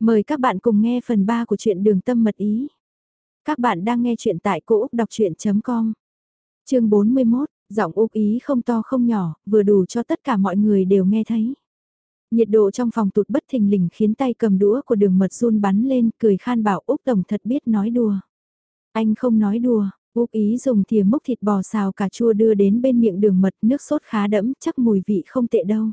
Mời các bạn cùng nghe phần 3 của truyện Đường Tâm Mật Ý. Các bạn đang nghe truyện tại cỗ đọc chuyện.com. Chương 41, giọng Úc Ý không to không nhỏ, vừa đủ cho tất cả mọi người đều nghe thấy. Nhiệt độ trong phòng tụt bất thình lình khiến tay cầm đũa của đường mật run bắn lên, cười khan bảo Úc Tổng thật biết nói đùa. Anh không nói đùa, Úc Ý dùng thìa múc thịt bò xào cà chua đưa đến bên miệng đường mật nước sốt khá đẫm, chắc mùi vị không tệ đâu.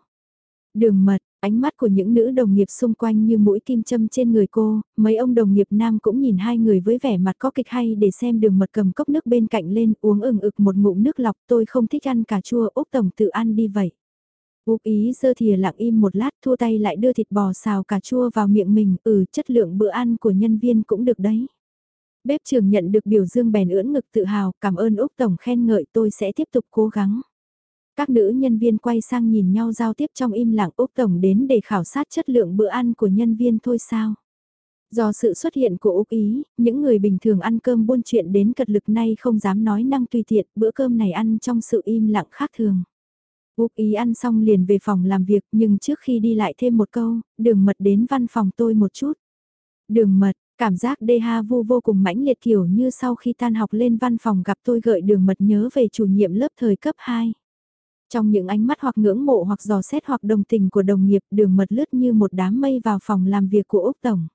Đường mật, ánh mắt của những nữ đồng nghiệp xung quanh như mũi kim châm trên người cô, mấy ông đồng nghiệp nam cũng nhìn hai người với vẻ mặt có kịch hay để xem đường mật cầm cốc nước bên cạnh lên uống ừng ực một ngụm nước lọc tôi không thích ăn cà chua Úc Tổng tự ăn đi vậy. Úc ý dơ thìa lặng im một lát thua tay lại đưa thịt bò xào cà chua vào miệng mình, ừ chất lượng bữa ăn của nhân viên cũng được đấy. Bếp trường nhận được biểu dương bèn ưỡn ngực tự hào, cảm ơn Úc Tổng khen ngợi tôi sẽ tiếp tục cố gắng. Các nữ nhân viên quay sang nhìn nhau giao tiếp trong im lặng Úc Tổng đến để khảo sát chất lượng bữa ăn của nhân viên thôi sao. Do sự xuất hiện của Úc Ý, những người bình thường ăn cơm buôn chuyện đến cật lực nay không dám nói năng tùy tiện, bữa cơm này ăn trong sự im lặng khác thường. Úc Ý ăn xong liền về phòng làm việc nhưng trước khi đi lại thêm một câu, đường mật đến văn phòng tôi một chút. Đường mật, cảm giác đê ha vu vô cùng mãnh liệt kiểu như sau khi tan học lên văn phòng gặp tôi gợi đường mật nhớ về chủ nhiệm lớp thời cấp 2. Trong những ánh mắt hoặc ngưỡng mộ hoặc dò xét hoặc đồng tình của đồng nghiệp đường mật lướt như một đám mây vào phòng làm việc của Úc Tổng.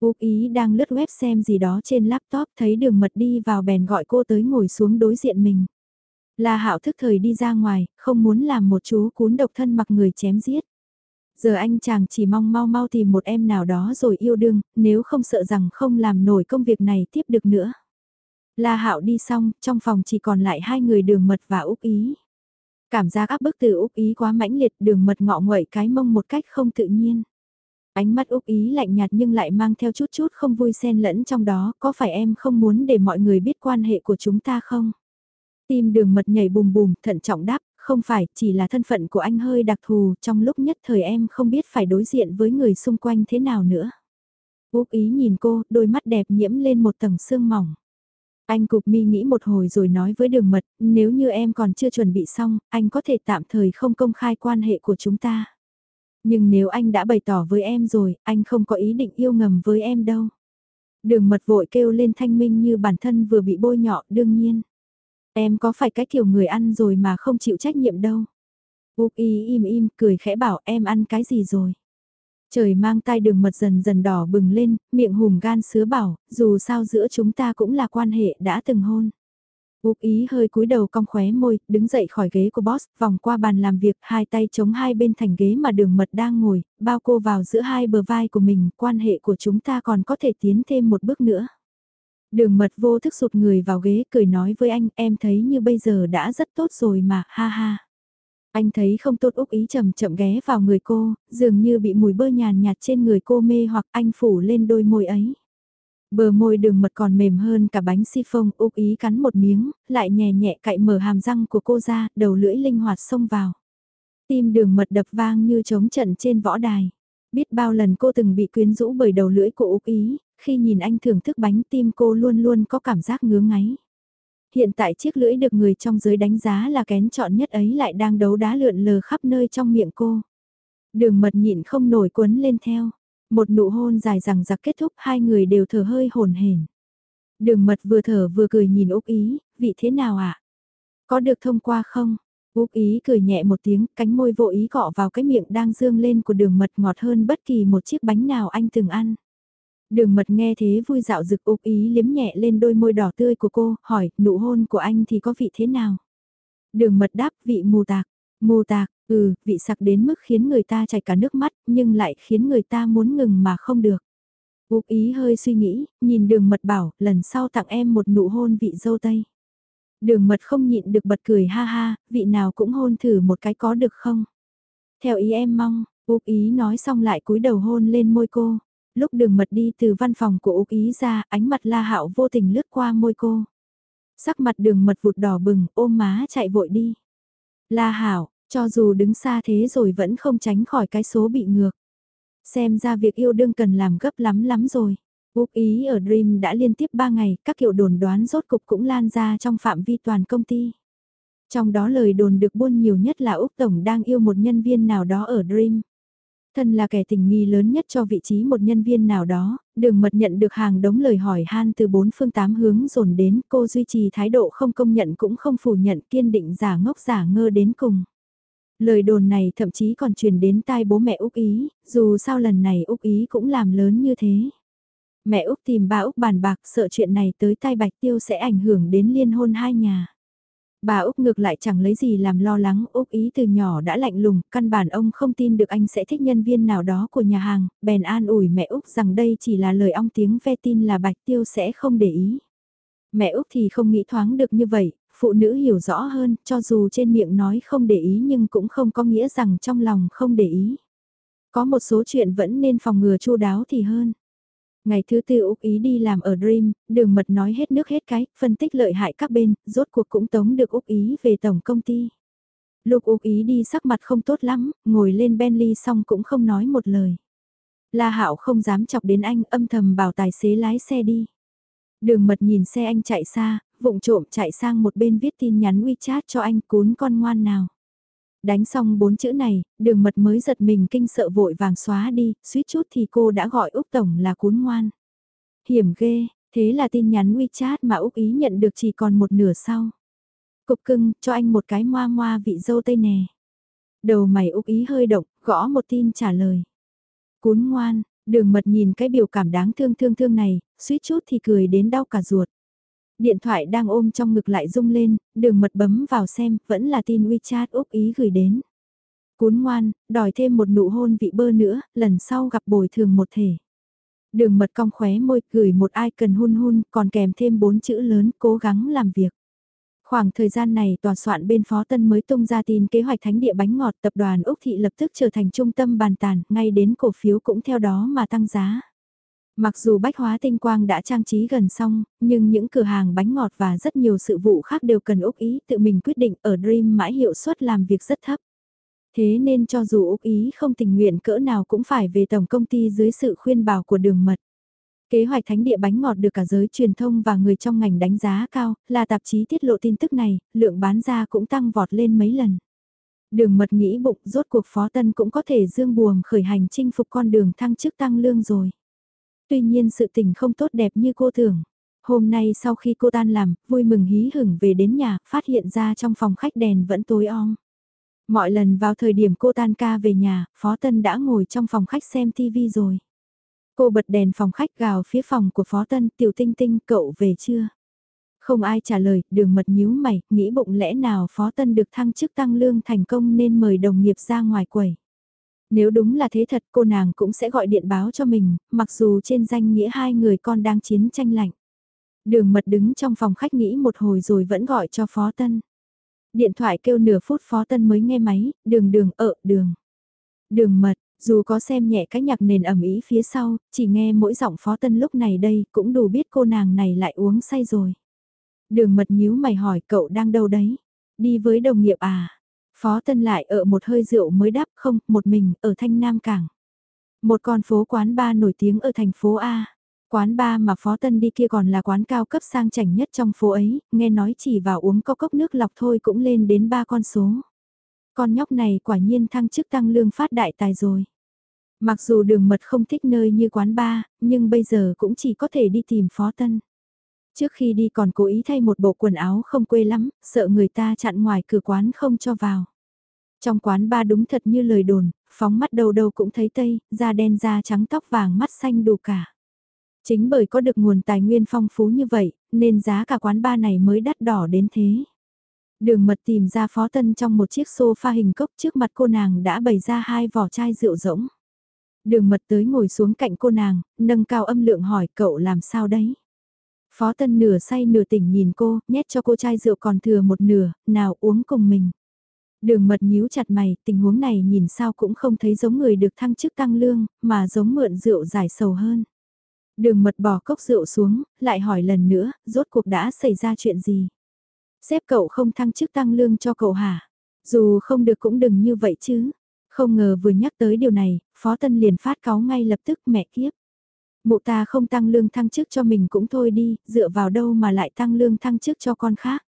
Úc Ý đang lướt web xem gì đó trên laptop thấy đường mật đi vào bèn gọi cô tới ngồi xuống đối diện mình. La Hạo thức thời đi ra ngoài, không muốn làm một chú cún độc thân mặc người chém giết. Giờ anh chàng chỉ mong mau mau tìm một em nào đó rồi yêu đương, nếu không sợ rằng không làm nổi công việc này tiếp được nữa. La Hạo đi xong, trong phòng chỉ còn lại hai người đường mật và Úc Ý. Cảm giác áp bức từ Úc Ý quá mãnh liệt đường mật ngọ nguậy cái mông một cách không tự nhiên. Ánh mắt Úc Ý lạnh nhạt nhưng lại mang theo chút chút không vui xen lẫn trong đó, có phải em không muốn để mọi người biết quan hệ của chúng ta không? Tim đường mật nhảy bùm bùm, thận trọng đáp, không phải, chỉ là thân phận của anh hơi đặc thù, trong lúc nhất thời em không biết phải đối diện với người xung quanh thế nào nữa. Úc Ý nhìn cô, đôi mắt đẹp nhiễm lên một tầng sương mỏng. Anh cục mi nghĩ một hồi rồi nói với đường mật, nếu như em còn chưa chuẩn bị xong, anh có thể tạm thời không công khai quan hệ của chúng ta. Nhưng nếu anh đã bày tỏ với em rồi, anh không có ý định yêu ngầm với em đâu. Đường mật vội kêu lên thanh minh như bản thân vừa bị bôi nhọ đương nhiên. Em có phải cái kiểu người ăn rồi mà không chịu trách nhiệm đâu. Úc y im im cười khẽ bảo em ăn cái gì rồi. Trời mang tai đường mật dần dần đỏ bừng lên, miệng hùm gan sứa bảo, dù sao giữa chúng ta cũng là quan hệ đã từng hôn. Úc ý hơi cúi đầu cong khóe môi, đứng dậy khỏi ghế của boss, vòng qua bàn làm việc, hai tay chống hai bên thành ghế mà đường mật đang ngồi, bao cô vào giữa hai bờ vai của mình, quan hệ của chúng ta còn có thể tiến thêm một bước nữa. Đường mật vô thức sụt người vào ghế cười nói với anh, em thấy như bây giờ đã rất tốt rồi mà, ha ha. Anh thấy không tốt Úc ý chậm chậm ghé vào người cô, dường như bị mùi bơ nhàn nhạt trên người cô mê hoặc anh phủ lên đôi môi ấy. Bờ môi đường mật còn mềm hơn cả bánh si phông Úc ý cắn một miếng, lại nhẹ nhẹ cạy mở hàm răng của cô ra, đầu lưỡi linh hoạt xông vào. Tim đường mật đập vang như trống trận trên võ đài. Biết bao lần cô từng bị quyến rũ bởi đầu lưỡi của Úc ý, khi nhìn anh thưởng thức bánh tim cô luôn luôn có cảm giác ngứa ngáy. Hiện tại chiếc lưỡi được người trong giới đánh giá là kén chọn nhất ấy lại đang đấu đá lượn lờ khắp nơi trong miệng cô. Đường mật nhịn không nổi quấn lên theo. Một nụ hôn dài rằng giặc kết thúc hai người đều thở hơi hồn hển. Đường mật vừa thở vừa cười nhìn Úc Ý, vị thế nào ạ? À? Có được thông qua không? Úc Ý cười nhẹ một tiếng, cánh môi vô ý cọ vào cái miệng đang dương lên của đường mật ngọt hơn bất kỳ một chiếc bánh nào anh từng ăn. Đường mật nghe thế vui dạo rực ục ý liếm nhẹ lên đôi môi đỏ tươi của cô, hỏi, nụ hôn của anh thì có vị thế nào? Đường mật đáp, vị mù tạc. Mù tạc, ừ, vị sặc đến mức khiến người ta chảy cả nước mắt, nhưng lại khiến người ta muốn ngừng mà không được. Úc ý hơi suy nghĩ, nhìn đường mật bảo, lần sau tặng em một nụ hôn vị dâu tây. Đường mật không nhịn được bật cười ha ha, vị nào cũng hôn thử một cái có được không? Theo ý em mong, Úc ý nói xong lại cúi đầu hôn lên môi cô lúc đường mật đi từ văn phòng của Úc Ý ra, ánh mặt La Hạo vô tình lướt qua môi cô. Sắc mặt đường mật vụt đỏ bừng, ôm má chạy vội đi. La Hảo, cho dù đứng xa thế rồi vẫn không tránh khỏi cái số bị ngược. Xem ra việc yêu đương cần làm gấp lắm lắm rồi. Úc Ý ở Dream đã liên tiếp 3 ngày, các kiểu đồn đoán rốt cục cũng lan ra trong phạm vi toàn công ty. Trong đó lời đồn được buôn nhiều nhất là Úc Tổng đang yêu một nhân viên nào đó ở Dream. Thân là kẻ tình nghi lớn nhất cho vị trí một nhân viên nào đó, đường mật nhận được hàng đống lời hỏi han từ bốn phương tám hướng dồn đến cô duy trì thái độ không công nhận cũng không phủ nhận kiên định giả ngốc giả ngơ đến cùng. Lời đồn này thậm chí còn truyền đến tai bố mẹ Úc Ý, dù sao lần này Úc Ý cũng làm lớn như thế. Mẹ Úc tìm ba Úc bàn bạc sợ chuyện này tới tai Bạch Tiêu sẽ ảnh hưởng đến liên hôn hai nhà. Bà Úc ngược lại chẳng lấy gì làm lo lắng, Úc ý từ nhỏ đã lạnh lùng, căn bản ông không tin được anh sẽ thích nhân viên nào đó của nhà hàng, bèn an ủi mẹ Úc rằng đây chỉ là lời ong tiếng ve tin là Bạch Tiêu sẽ không để ý. Mẹ Úc thì không nghĩ thoáng được như vậy, phụ nữ hiểu rõ hơn, cho dù trên miệng nói không để ý nhưng cũng không có nghĩa rằng trong lòng không để ý. Có một số chuyện vẫn nên phòng ngừa chu đáo thì hơn. Ngày thứ tư Úc Ý đi làm ở Dream, đường mật nói hết nước hết cái, phân tích lợi hại các bên, rốt cuộc cũng tống được Úc Ý về tổng công ty. Lúc Úc Ý đi sắc mặt không tốt lắm, ngồi lên Bentley xong cũng không nói một lời. La Hạo không dám chọc đến anh âm thầm bảo tài xế lái xe đi. Đường mật nhìn xe anh chạy xa, vụng trộm chạy sang một bên viết tin nhắn WeChat cho anh cún con ngoan nào. Đánh xong bốn chữ này, đường mật mới giật mình kinh sợ vội vàng xóa đi, suýt chút thì cô đã gọi Úc Tổng là cuốn ngoan. Hiểm ghê, thế là tin nhắn WeChat mà Úc ý nhận được chỉ còn một nửa sau. Cục cưng, cho anh một cái moa moa vị dâu tây nè. Đầu mày Úc ý hơi động, gõ một tin trả lời. cuốn ngoan, đường mật nhìn cái biểu cảm đáng thương thương thương này, suýt chút thì cười đến đau cả ruột. Điện thoại đang ôm trong ngực lại rung lên, đường mật bấm vào xem, vẫn là tin WeChat Úc ý gửi đến. Cún ngoan, đòi thêm một nụ hôn vị bơ nữa, lần sau gặp bồi thường một thể. Đường mật cong khóe môi gửi một ai cần hun hun, còn kèm thêm bốn chữ lớn, cố gắng làm việc. Khoảng thời gian này tòa soạn bên Phó Tân mới tung ra tin kế hoạch thánh địa bánh ngọt tập đoàn Úc Thị lập tức trở thành trung tâm bàn tàn, ngay đến cổ phiếu cũng theo đó mà tăng giá. Mặc dù bách hóa tinh quang đã trang trí gần xong, nhưng những cửa hàng bánh ngọt và rất nhiều sự vụ khác đều cần Úc Ý tự mình quyết định ở Dream mãi hiệu suất làm việc rất thấp. Thế nên cho dù Úc Ý không tình nguyện cỡ nào cũng phải về tổng công ty dưới sự khuyên bảo của đường mật. Kế hoạch thánh địa bánh ngọt được cả giới truyền thông và người trong ngành đánh giá cao, là tạp chí tiết lộ tin tức này, lượng bán ra cũng tăng vọt lên mấy lần. Đường mật nghĩ bụng rốt cuộc phó tân cũng có thể dương buồm khởi hành chinh phục con đường thăng chức tăng lương rồi. Tuy nhiên sự tình không tốt đẹp như cô tưởng. Hôm nay sau khi cô tan làm, vui mừng hí hửng về đến nhà, phát hiện ra trong phòng khách đèn vẫn tối om. Mọi lần vào thời điểm cô tan ca về nhà, Phó Tân đã ngồi trong phòng khách xem TV rồi. Cô bật đèn phòng khách gào phía phòng của Phó Tân, tiểu tinh tinh, cậu về chưa? Không ai trả lời, đường mật nhíu mày, nghĩ bụng lẽ nào Phó Tân được thăng chức tăng lương thành công nên mời đồng nghiệp ra ngoài quầy. Nếu đúng là thế thật cô nàng cũng sẽ gọi điện báo cho mình, mặc dù trên danh nghĩa hai người con đang chiến tranh lạnh. Đường mật đứng trong phòng khách nghĩ một hồi rồi vẫn gọi cho Phó Tân. Điện thoại kêu nửa phút Phó Tân mới nghe máy, đường đường ở đường. Đường mật, dù có xem nhẹ cái nhạc nền ẩm ý phía sau, chỉ nghe mỗi giọng Phó Tân lúc này đây cũng đủ biết cô nàng này lại uống say rồi. Đường mật nhíu mày hỏi cậu đang đâu đấy? Đi với đồng nghiệp à? Phó Tân lại ở một hơi rượu mới đáp không, một mình, ở Thanh Nam Cảng. Một con phố quán ba nổi tiếng ở thành phố A. Quán ba mà Phó Tân đi kia còn là quán cao cấp sang chảnh nhất trong phố ấy, nghe nói chỉ vào uống có cốc nước lọc thôi cũng lên đến ba con số. Con nhóc này quả nhiên thăng chức tăng lương phát đại tài rồi. Mặc dù đường mật không thích nơi như quán ba nhưng bây giờ cũng chỉ có thể đi tìm Phó Tân. Trước khi đi còn cố ý thay một bộ quần áo không quê lắm, sợ người ta chặn ngoài cửa quán không cho vào. Trong quán ba đúng thật như lời đồn, phóng mắt đầu đầu cũng thấy tây, da đen da trắng tóc vàng mắt xanh đủ cả. Chính bởi có được nguồn tài nguyên phong phú như vậy, nên giá cả quán ba này mới đắt đỏ đến thế. Đường mật tìm ra phó tân trong một chiếc sofa hình cốc trước mặt cô nàng đã bày ra hai vỏ chai rượu rỗng. Đường mật tới ngồi xuống cạnh cô nàng, nâng cao âm lượng hỏi cậu làm sao đấy. Phó Tân nửa say nửa tỉnh nhìn cô, nhét cho cô chai rượu còn thừa một nửa, nào uống cùng mình. Đường mật nhíu chặt mày, tình huống này nhìn sao cũng không thấy giống người được thăng chức tăng lương, mà giống mượn rượu giải sầu hơn. Đường mật bỏ cốc rượu xuống, lại hỏi lần nữa, rốt cuộc đã xảy ra chuyện gì? Xếp cậu không thăng chức tăng lương cho cậu hả? Dù không được cũng đừng như vậy chứ. Không ngờ vừa nhắc tới điều này, Phó Tân liền phát cáo ngay lập tức mẹ kiếp. Mụ ta không tăng lương thăng chức cho mình cũng thôi đi, dựa vào đâu mà lại tăng lương thăng chức cho con khác.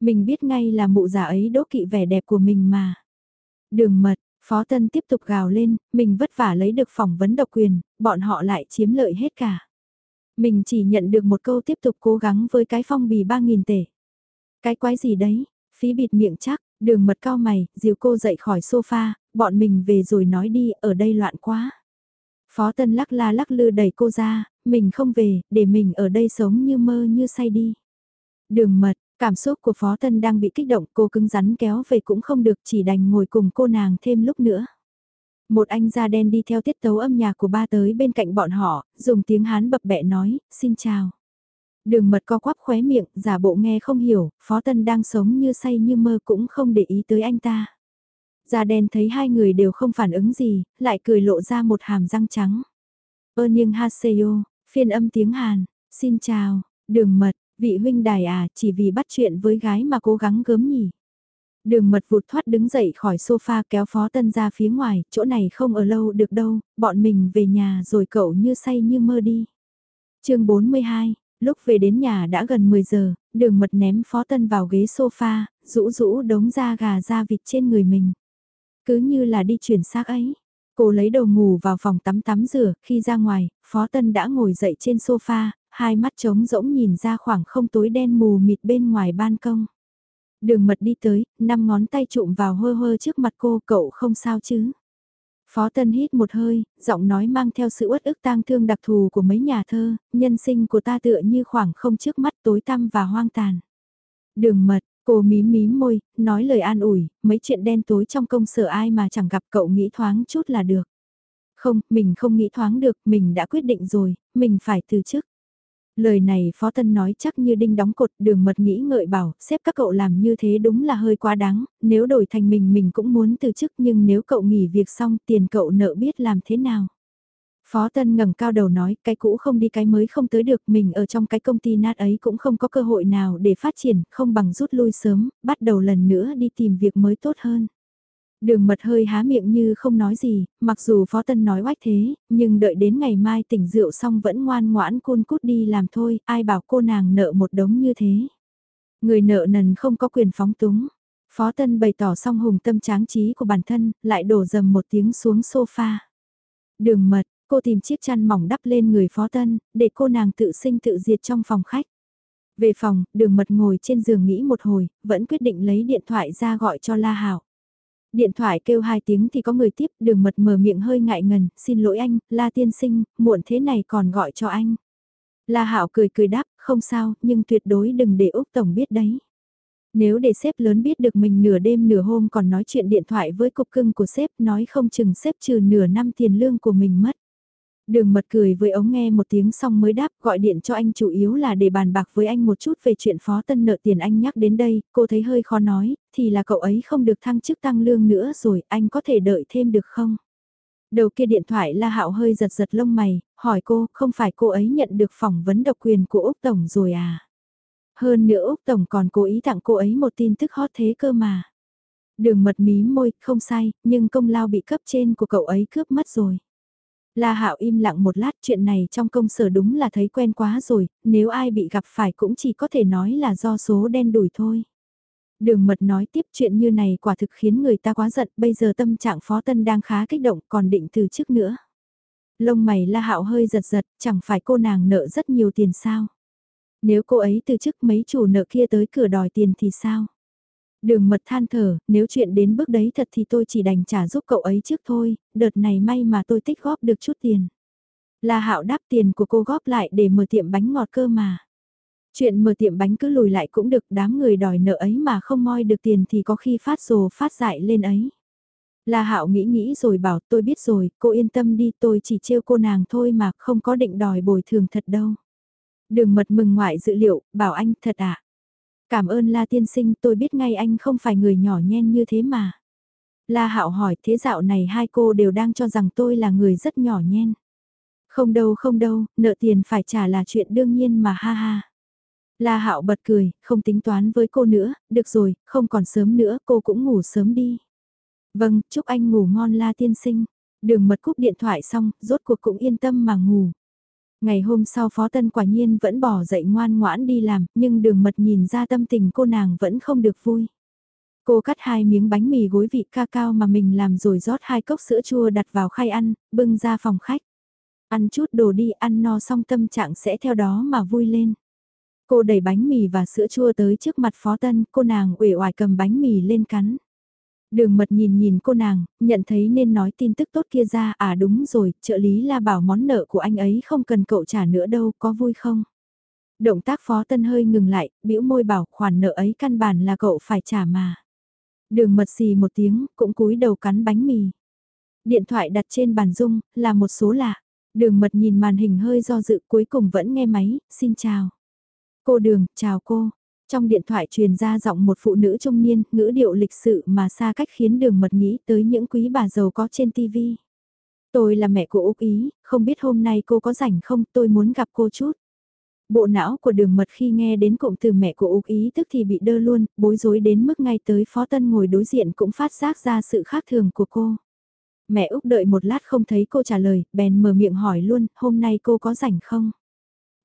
Mình biết ngay là mụ già ấy đố kỵ vẻ đẹp của mình mà. Đường mật, Phó Tân tiếp tục gào lên, mình vất vả lấy được phỏng vấn độc quyền, bọn họ lại chiếm lợi hết cả. Mình chỉ nhận được một câu tiếp tục cố gắng với cái phong bì 3.000 tể. Cái quái gì đấy, phí bịt miệng chắc, đường mật cao mày, dìu cô dậy khỏi sofa, bọn mình về rồi nói đi, ở đây loạn quá. Phó Tân lắc la lắc lư đẩy cô ra, mình không về, để mình ở đây sống như mơ như say đi. Đường mật, cảm xúc của Phó Tân đang bị kích động, cô cứng rắn kéo về cũng không được chỉ đành ngồi cùng cô nàng thêm lúc nữa. Một anh da đen đi theo tiết tấu âm nhạc của ba tới bên cạnh bọn họ, dùng tiếng Hán bập bẹ nói, xin chào. Đường mật co quắp khóe miệng, giả bộ nghe không hiểu, Phó Tân đang sống như say như mơ cũng không để ý tới anh ta. Da đen thấy hai người đều không phản ứng gì, lại cười lộ ra một hàm răng trắng. Ơ niêng Haseyo, phiên âm tiếng Hàn, xin chào, đường mật, vị huynh đài à, chỉ vì bắt chuyện với gái mà cố gắng gớm nhỉ. Đường mật vụt thoát đứng dậy khỏi sofa kéo phó tân ra phía ngoài, chỗ này không ở lâu được đâu, bọn mình về nhà rồi cậu như say như mơ đi. chương 42, lúc về đến nhà đã gần 10 giờ, đường mật ném phó tân vào ghế sofa, rũ rũ đống da gà da vịt trên người mình. Cứ như là đi chuyển xác ấy. Cô lấy đồ ngủ vào phòng tắm tắm rửa, khi ra ngoài, Phó Tân đã ngồi dậy trên sofa, hai mắt trống rỗng nhìn ra khoảng không tối đen mù mịt bên ngoài ban công. Đường mật đi tới, năm ngón tay trụm vào hơ hơ trước mặt cô, cậu không sao chứ. Phó Tân hít một hơi, giọng nói mang theo sự uất ức tang thương đặc thù của mấy nhà thơ, nhân sinh của ta tựa như khoảng không trước mắt tối tăm và hoang tàn. Đường mật, cô mím mím môi, nói lời an ủi, mấy chuyện đen tối trong công sở ai mà chẳng gặp cậu nghĩ thoáng chút là được. Không, mình không nghĩ thoáng được, mình đã quyết định rồi, mình phải từ chức. Lời này Phó Tân nói chắc như đinh đóng cột đường mật nghĩ ngợi bảo, xếp các cậu làm như thế đúng là hơi quá đáng, nếu đổi thành mình mình cũng muốn từ chức nhưng nếu cậu nghỉ việc xong tiền cậu nợ biết làm thế nào. Phó Tân ngẩng cao đầu nói, cái cũ không đi cái mới không tới được, mình ở trong cái công ty nát ấy cũng không có cơ hội nào để phát triển, không bằng rút lui sớm, bắt đầu lần nữa đi tìm việc mới tốt hơn. Đường mật hơi há miệng như không nói gì, mặc dù Phó Tân nói oách thế, nhưng đợi đến ngày mai tỉnh rượu xong vẫn ngoan ngoãn côn cút đi làm thôi, ai bảo cô nàng nợ một đống như thế. Người nợ nần không có quyền phóng túng. Phó Tân bày tỏ xong hùng tâm tráng trí của bản thân, lại đổ dầm một tiếng xuống sofa. Đường mật, cô tìm chiếc chăn mỏng đắp lên người Phó Tân, để cô nàng tự sinh tự diệt trong phòng khách. Về phòng, đường mật ngồi trên giường nghĩ một hồi, vẫn quyết định lấy điện thoại ra gọi cho La Hảo. Điện thoại kêu hai tiếng thì có người tiếp, đường mật mở miệng hơi ngại ngần, xin lỗi anh, La tiên sinh, muộn thế này còn gọi cho anh. La hảo cười cười đáp, không sao, nhưng tuyệt đối đừng để Úc Tổng biết đấy. Nếu để sếp lớn biết được mình nửa đêm nửa hôm còn nói chuyện điện thoại với cục cưng của sếp nói không chừng sếp trừ nửa năm tiền lương của mình mất. Đường mật cười với ống nghe một tiếng xong mới đáp gọi điện cho anh chủ yếu là để bàn bạc với anh một chút về chuyện phó tân nợ tiền anh nhắc đến đây, cô thấy hơi khó nói, thì là cậu ấy không được thăng chức tăng lương nữa rồi, anh có thể đợi thêm được không? Đầu kia điện thoại La Hạo hơi giật giật lông mày, hỏi cô, không phải cô ấy nhận được phỏng vấn độc quyền của Úc Tổng rồi à? Hơn nữa Úc Tổng còn cố ý tặng cô ấy một tin tức hot thế cơ mà. Đường mật mí môi, không sai, nhưng công lao bị cấp trên của cậu ấy cướp mất rồi. La Hạo im lặng một lát chuyện này trong công sở đúng là thấy quen quá rồi, nếu ai bị gặp phải cũng chỉ có thể nói là do số đen đủi thôi. Đường mật nói tiếp chuyện như này quả thực khiến người ta quá giận, bây giờ tâm trạng Phó Tân đang khá kích động còn định từ chức nữa. Lông mày La Hạo hơi giật giật, chẳng phải cô nàng nợ rất nhiều tiền sao? Nếu cô ấy từ chức mấy chủ nợ kia tới cửa đòi tiền thì sao? Đường mật than thở, nếu chuyện đến bước đấy thật thì tôi chỉ đành trả giúp cậu ấy trước thôi, đợt này may mà tôi tích góp được chút tiền. La Hạo đáp tiền của cô góp lại để mở tiệm bánh ngọt cơ mà. Chuyện mở tiệm bánh cứ lùi lại cũng được đám người đòi nợ ấy mà không moi được tiền thì có khi phát rồ phát dại lên ấy. La Hạo nghĩ nghĩ rồi bảo tôi biết rồi, cô yên tâm đi tôi chỉ trêu cô nàng thôi mà không có định đòi bồi thường thật đâu. Đường mật mừng ngoại dự liệu, bảo anh thật ạ. À? Cảm ơn La tiên sinh tôi biết ngay anh không phải người nhỏ nhen như thế mà. La Hạo hỏi thế dạo này hai cô đều đang cho rằng tôi là người rất nhỏ nhen. Không đâu không đâu, nợ tiền phải trả là chuyện đương nhiên mà ha ha. La Hạo bật cười, không tính toán với cô nữa, được rồi, không còn sớm nữa, cô cũng ngủ sớm đi. Vâng, chúc anh ngủ ngon La tiên sinh. Đường mật cúp điện thoại xong, rốt cuộc cũng yên tâm mà ngủ. Ngày hôm sau Phó Tân quả nhiên vẫn bỏ dậy ngoan ngoãn đi làm, nhưng đường mật nhìn ra tâm tình cô nàng vẫn không được vui. Cô cắt hai miếng bánh mì gối vị ca cao mà mình làm rồi rót hai cốc sữa chua đặt vào khay ăn, bưng ra phòng khách. Ăn chút đồ đi, ăn no xong tâm trạng sẽ theo đó mà vui lên. Cô đẩy bánh mì và sữa chua tới trước mặt Phó Tân, cô nàng uể oải cầm bánh mì lên cắn. Đường mật nhìn nhìn cô nàng, nhận thấy nên nói tin tức tốt kia ra, à đúng rồi, trợ lý la bảo món nợ của anh ấy không cần cậu trả nữa đâu, có vui không? Động tác Phó Tân hơi ngừng lại, bĩu môi bảo khoản nợ ấy căn bản là cậu phải trả mà. Đường mật xì một tiếng, cũng cúi đầu cắn bánh mì. Điện thoại đặt trên bàn dung, là một số lạ. Đường mật nhìn màn hình hơi do dự cuối cùng vẫn nghe máy, xin chào. Cô đường, chào cô. Trong điện thoại truyền ra giọng một phụ nữ trung niên, ngữ điệu lịch sự mà xa cách khiến đường mật nghĩ tới những quý bà giàu có trên TV. Tôi là mẹ của Úc Ý, không biết hôm nay cô có rảnh không, tôi muốn gặp cô chút. Bộ não của đường mật khi nghe đến cụm từ mẹ của Úc Ý tức thì bị đơ luôn, bối rối đến mức ngay tới Phó Tân ngồi đối diện cũng phát giác ra sự khác thường của cô. Mẹ Úc đợi một lát không thấy cô trả lời, bèn mở miệng hỏi luôn, hôm nay cô có rảnh không?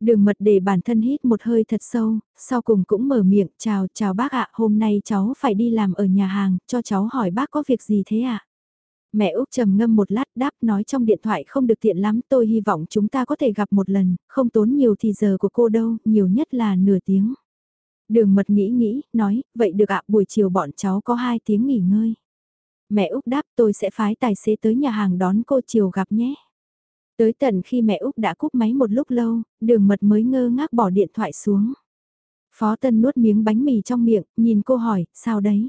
Đường mật để bản thân hít một hơi thật sâu, sau cùng cũng mở miệng, chào, chào bác ạ, hôm nay cháu phải đi làm ở nhà hàng, cho cháu hỏi bác có việc gì thế ạ? Mẹ Úc trầm ngâm một lát đáp nói trong điện thoại không được tiện lắm, tôi hy vọng chúng ta có thể gặp một lần, không tốn nhiều thì giờ của cô đâu, nhiều nhất là nửa tiếng. Đường mật nghĩ nghĩ, nói, vậy được ạ, buổi chiều bọn cháu có hai tiếng nghỉ ngơi. Mẹ Úc đáp tôi sẽ phái tài xế tới nhà hàng đón cô chiều gặp nhé. Tới tận khi mẹ Úc đã cúp máy một lúc lâu, đường mật mới ngơ ngác bỏ điện thoại xuống. Phó Tân nuốt miếng bánh mì trong miệng, nhìn cô hỏi, sao đấy?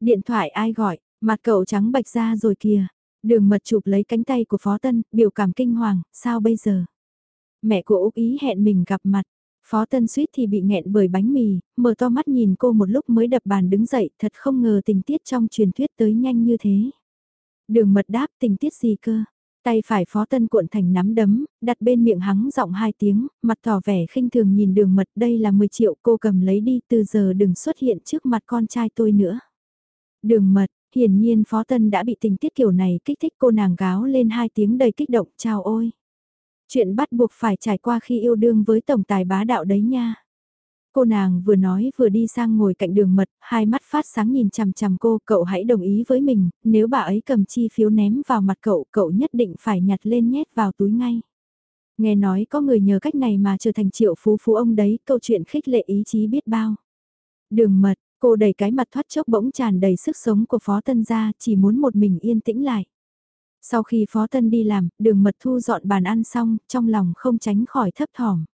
Điện thoại ai gọi, mặt cậu trắng bạch ra rồi kìa. Đường mật chụp lấy cánh tay của Phó Tân, biểu cảm kinh hoàng, sao bây giờ? Mẹ của Úc ý hẹn mình gặp mặt. Phó Tân suýt thì bị nghẹn bởi bánh mì, mở to mắt nhìn cô một lúc mới đập bàn đứng dậy, thật không ngờ tình tiết trong truyền thuyết tới nhanh như thế. Đường mật đáp tình tiết gì cơ? Tay phải phó tân cuộn thành nắm đấm, đặt bên miệng hắng giọng hai tiếng, mặt tỏ vẻ khinh thường nhìn đường mật đây là 10 triệu cô cầm lấy đi từ giờ đừng xuất hiện trước mặt con trai tôi nữa. Đường mật, hiển nhiên phó tân đã bị tình tiết kiểu này kích thích cô nàng gáo lên hai tiếng đầy kích động chào ôi. Chuyện bắt buộc phải trải qua khi yêu đương với tổng tài bá đạo đấy nha. Cô nàng vừa nói vừa đi sang ngồi cạnh đường mật, hai mắt phát sáng nhìn chằm chằm cô, cậu hãy đồng ý với mình, nếu bà ấy cầm chi phiếu ném vào mặt cậu, cậu nhất định phải nhặt lên nhét vào túi ngay. Nghe nói có người nhờ cách này mà trở thành triệu phú phú ông đấy, câu chuyện khích lệ ý chí biết bao. Đường mật, cô đẩy cái mặt thoát chốc bỗng tràn đầy sức sống của Phó Tân ra, chỉ muốn một mình yên tĩnh lại. Sau khi Phó Tân đi làm, đường mật thu dọn bàn ăn xong, trong lòng không tránh khỏi thấp thỏm.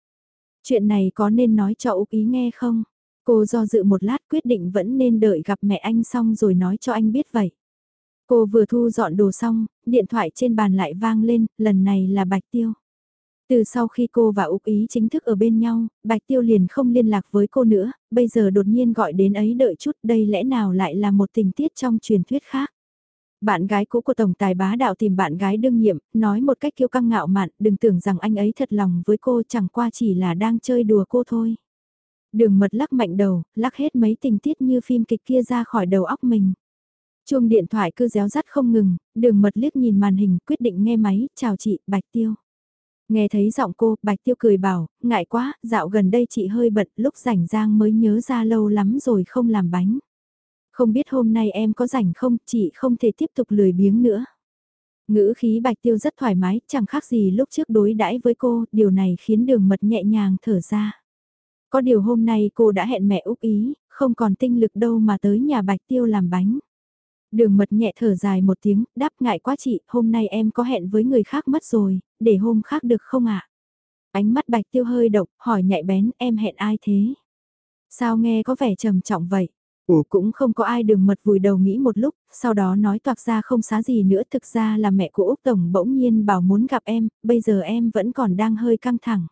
Chuyện này có nên nói cho Úc Ý nghe không? Cô do dự một lát quyết định vẫn nên đợi gặp mẹ anh xong rồi nói cho anh biết vậy. Cô vừa thu dọn đồ xong, điện thoại trên bàn lại vang lên, lần này là Bạch Tiêu. Từ sau khi cô và Úc Ý chính thức ở bên nhau, Bạch Tiêu liền không liên lạc với cô nữa, bây giờ đột nhiên gọi đến ấy đợi chút đây lẽ nào lại là một tình tiết trong truyền thuyết khác. Bạn gái cũ của Tổng Tài Bá Đạo tìm bạn gái đương nhiệm, nói một cách kiêu căng ngạo mạn, đừng tưởng rằng anh ấy thật lòng với cô chẳng qua chỉ là đang chơi đùa cô thôi. Đường mật lắc mạnh đầu, lắc hết mấy tình tiết như phim kịch kia ra khỏi đầu óc mình. Chuông điện thoại cứ réo rắt không ngừng, đường mật liếc nhìn màn hình quyết định nghe máy, chào chị, Bạch Tiêu. Nghe thấy giọng cô, Bạch Tiêu cười bảo, ngại quá, dạo gần đây chị hơi bận, lúc rảnh rang mới nhớ ra lâu lắm rồi không làm bánh. Không biết hôm nay em có rảnh không, chị không thể tiếp tục lười biếng nữa. Ngữ khí bạch tiêu rất thoải mái, chẳng khác gì lúc trước đối đãi với cô, điều này khiến đường mật nhẹ nhàng thở ra. Có điều hôm nay cô đã hẹn mẹ Úc Ý, không còn tinh lực đâu mà tới nhà bạch tiêu làm bánh. Đường mật nhẹ thở dài một tiếng, đáp ngại quá chị, hôm nay em có hẹn với người khác mất rồi, để hôm khác được không ạ? Ánh mắt bạch tiêu hơi độc, hỏi nhạy bén, em hẹn ai thế? Sao nghe có vẻ trầm trọng vậy? Ủa cũng không có ai đường mật vùi đầu nghĩ một lúc, sau đó nói toạc ra không xá gì nữa thực ra là mẹ của Úc Tổng bỗng nhiên bảo muốn gặp em, bây giờ em vẫn còn đang hơi căng thẳng.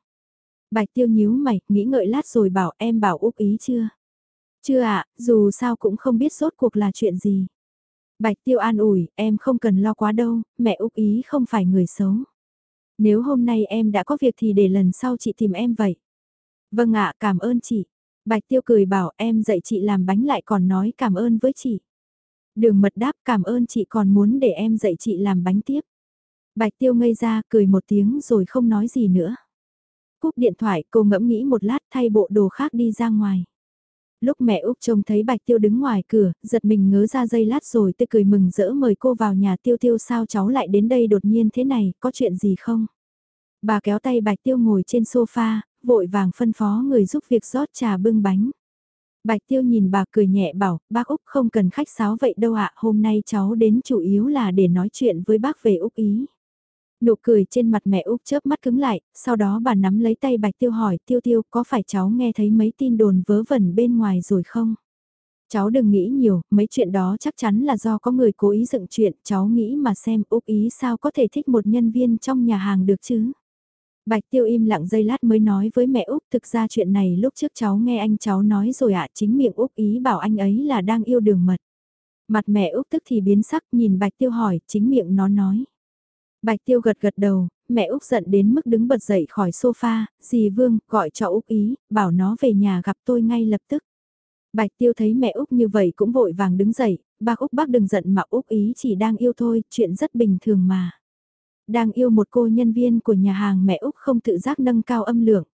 Bạch tiêu nhíu mày, nghĩ ngợi lát rồi bảo em bảo Úc ý chưa? Chưa ạ, dù sao cũng không biết rốt cuộc là chuyện gì. Bạch tiêu an ủi, em không cần lo quá đâu, mẹ Úc ý không phải người xấu. Nếu hôm nay em đã có việc thì để lần sau chị tìm em vậy. Vâng ạ, cảm ơn chị. Bạch Tiêu cười bảo em dạy chị làm bánh lại còn nói cảm ơn với chị. Đường mật đáp cảm ơn chị còn muốn để em dạy chị làm bánh tiếp. Bạch Tiêu ngây ra cười một tiếng rồi không nói gì nữa. Cúp điện thoại cô ngẫm nghĩ một lát thay bộ đồ khác đi ra ngoài. Lúc mẹ Úc trông thấy Bạch Tiêu đứng ngoài cửa, giật mình ngớ ra dây lát rồi tươi cười mừng rỡ mời cô vào nhà Tiêu Tiêu sao cháu lại đến đây đột nhiên thế này, có chuyện gì không? Bà kéo tay Bạch Tiêu ngồi trên sofa, vội vàng phân phó người giúp việc rót trà bưng bánh. Bạch Tiêu nhìn bà cười nhẹ bảo, bác Úc không cần khách sáo vậy đâu ạ, hôm nay cháu đến chủ yếu là để nói chuyện với bác về Úc ý. Nụ cười trên mặt mẹ Úc chớp mắt cứng lại, sau đó bà nắm lấy tay Bạch Tiêu hỏi Tiêu Tiêu có phải cháu nghe thấy mấy tin đồn vớ vẩn bên ngoài rồi không? Cháu đừng nghĩ nhiều, mấy chuyện đó chắc chắn là do có người cố ý dựng chuyện, cháu nghĩ mà xem Úc ý sao có thể thích một nhân viên trong nhà hàng được chứ? Bạch Tiêu im lặng giây lát mới nói với mẹ Úc thực ra chuyện này lúc trước cháu nghe anh cháu nói rồi ạ chính miệng Úc ý bảo anh ấy là đang yêu đường mật. Mặt mẹ Úc tức thì biến sắc nhìn Bạch Tiêu hỏi chính miệng nó nói. Bạch Tiêu gật gật đầu, mẹ Úc giận đến mức đứng bật dậy khỏi sofa, dì Vương gọi cho Úc ý, bảo nó về nhà gặp tôi ngay lập tức. Bạch Tiêu thấy mẹ Úc như vậy cũng vội vàng đứng dậy, bác Úc bác đừng giận mà Úc ý chỉ đang yêu thôi, chuyện rất bình thường mà. Đang yêu một cô nhân viên của nhà hàng mẹ Úc không tự giác nâng cao âm lượng.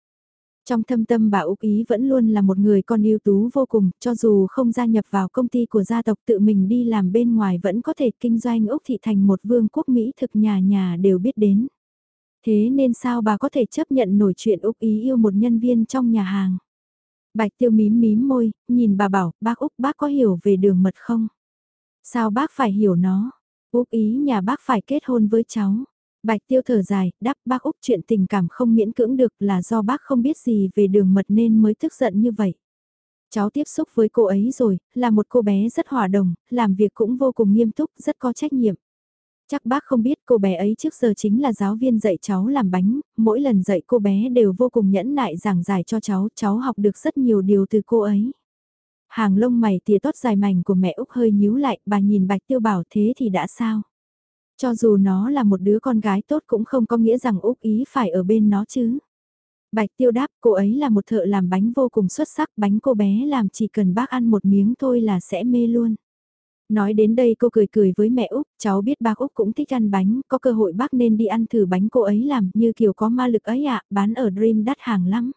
Trong thâm tâm bà Úc Ý vẫn luôn là một người con ưu tú vô cùng, cho dù không gia nhập vào công ty của gia tộc tự mình đi làm bên ngoài vẫn có thể kinh doanh Úc Thị thành một vương quốc Mỹ thực nhà nhà đều biết đến. Thế nên sao bà có thể chấp nhận nổi chuyện Úc Ý yêu một nhân viên trong nhà hàng? Bạch tiêu mím mím môi, nhìn bà bảo, bác Úc bác có hiểu về đường mật không? Sao bác phải hiểu nó? Úc Ý nhà bác phải kết hôn với cháu. Bạch tiêu thở dài, đáp bác Úc chuyện tình cảm không miễn cưỡng được là do bác không biết gì về đường mật nên mới tức giận như vậy. Cháu tiếp xúc với cô ấy rồi, là một cô bé rất hòa đồng, làm việc cũng vô cùng nghiêm túc, rất có trách nhiệm. Chắc bác không biết cô bé ấy trước giờ chính là giáo viên dạy cháu làm bánh, mỗi lần dạy cô bé đều vô cùng nhẫn nại giảng giải cho cháu, cháu học được rất nhiều điều từ cô ấy. Hàng lông mày tìa tót dài mảnh của mẹ Úc hơi nhíu lại, bà nhìn Bạch Tiêu bảo thế thì đã sao? Cho dù nó là một đứa con gái tốt cũng không có nghĩa rằng Úc Ý phải ở bên nó chứ. Bạch tiêu đáp cô ấy là một thợ làm bánh vô cùng xuất sắc, bánh cô bé làm chỉ cần bác ăn một miếng thôi là sẽ mê luôn. Nói đến đây cô cười cười với mẹ Úc, cháu biết bác Úc cũng thích ăn bánh, có cơ hội bác nên đi ăn thử bánh cô ấy làm, như kiểu có ma lực ấy ạ, bán ở Dream đắt hàng lắm.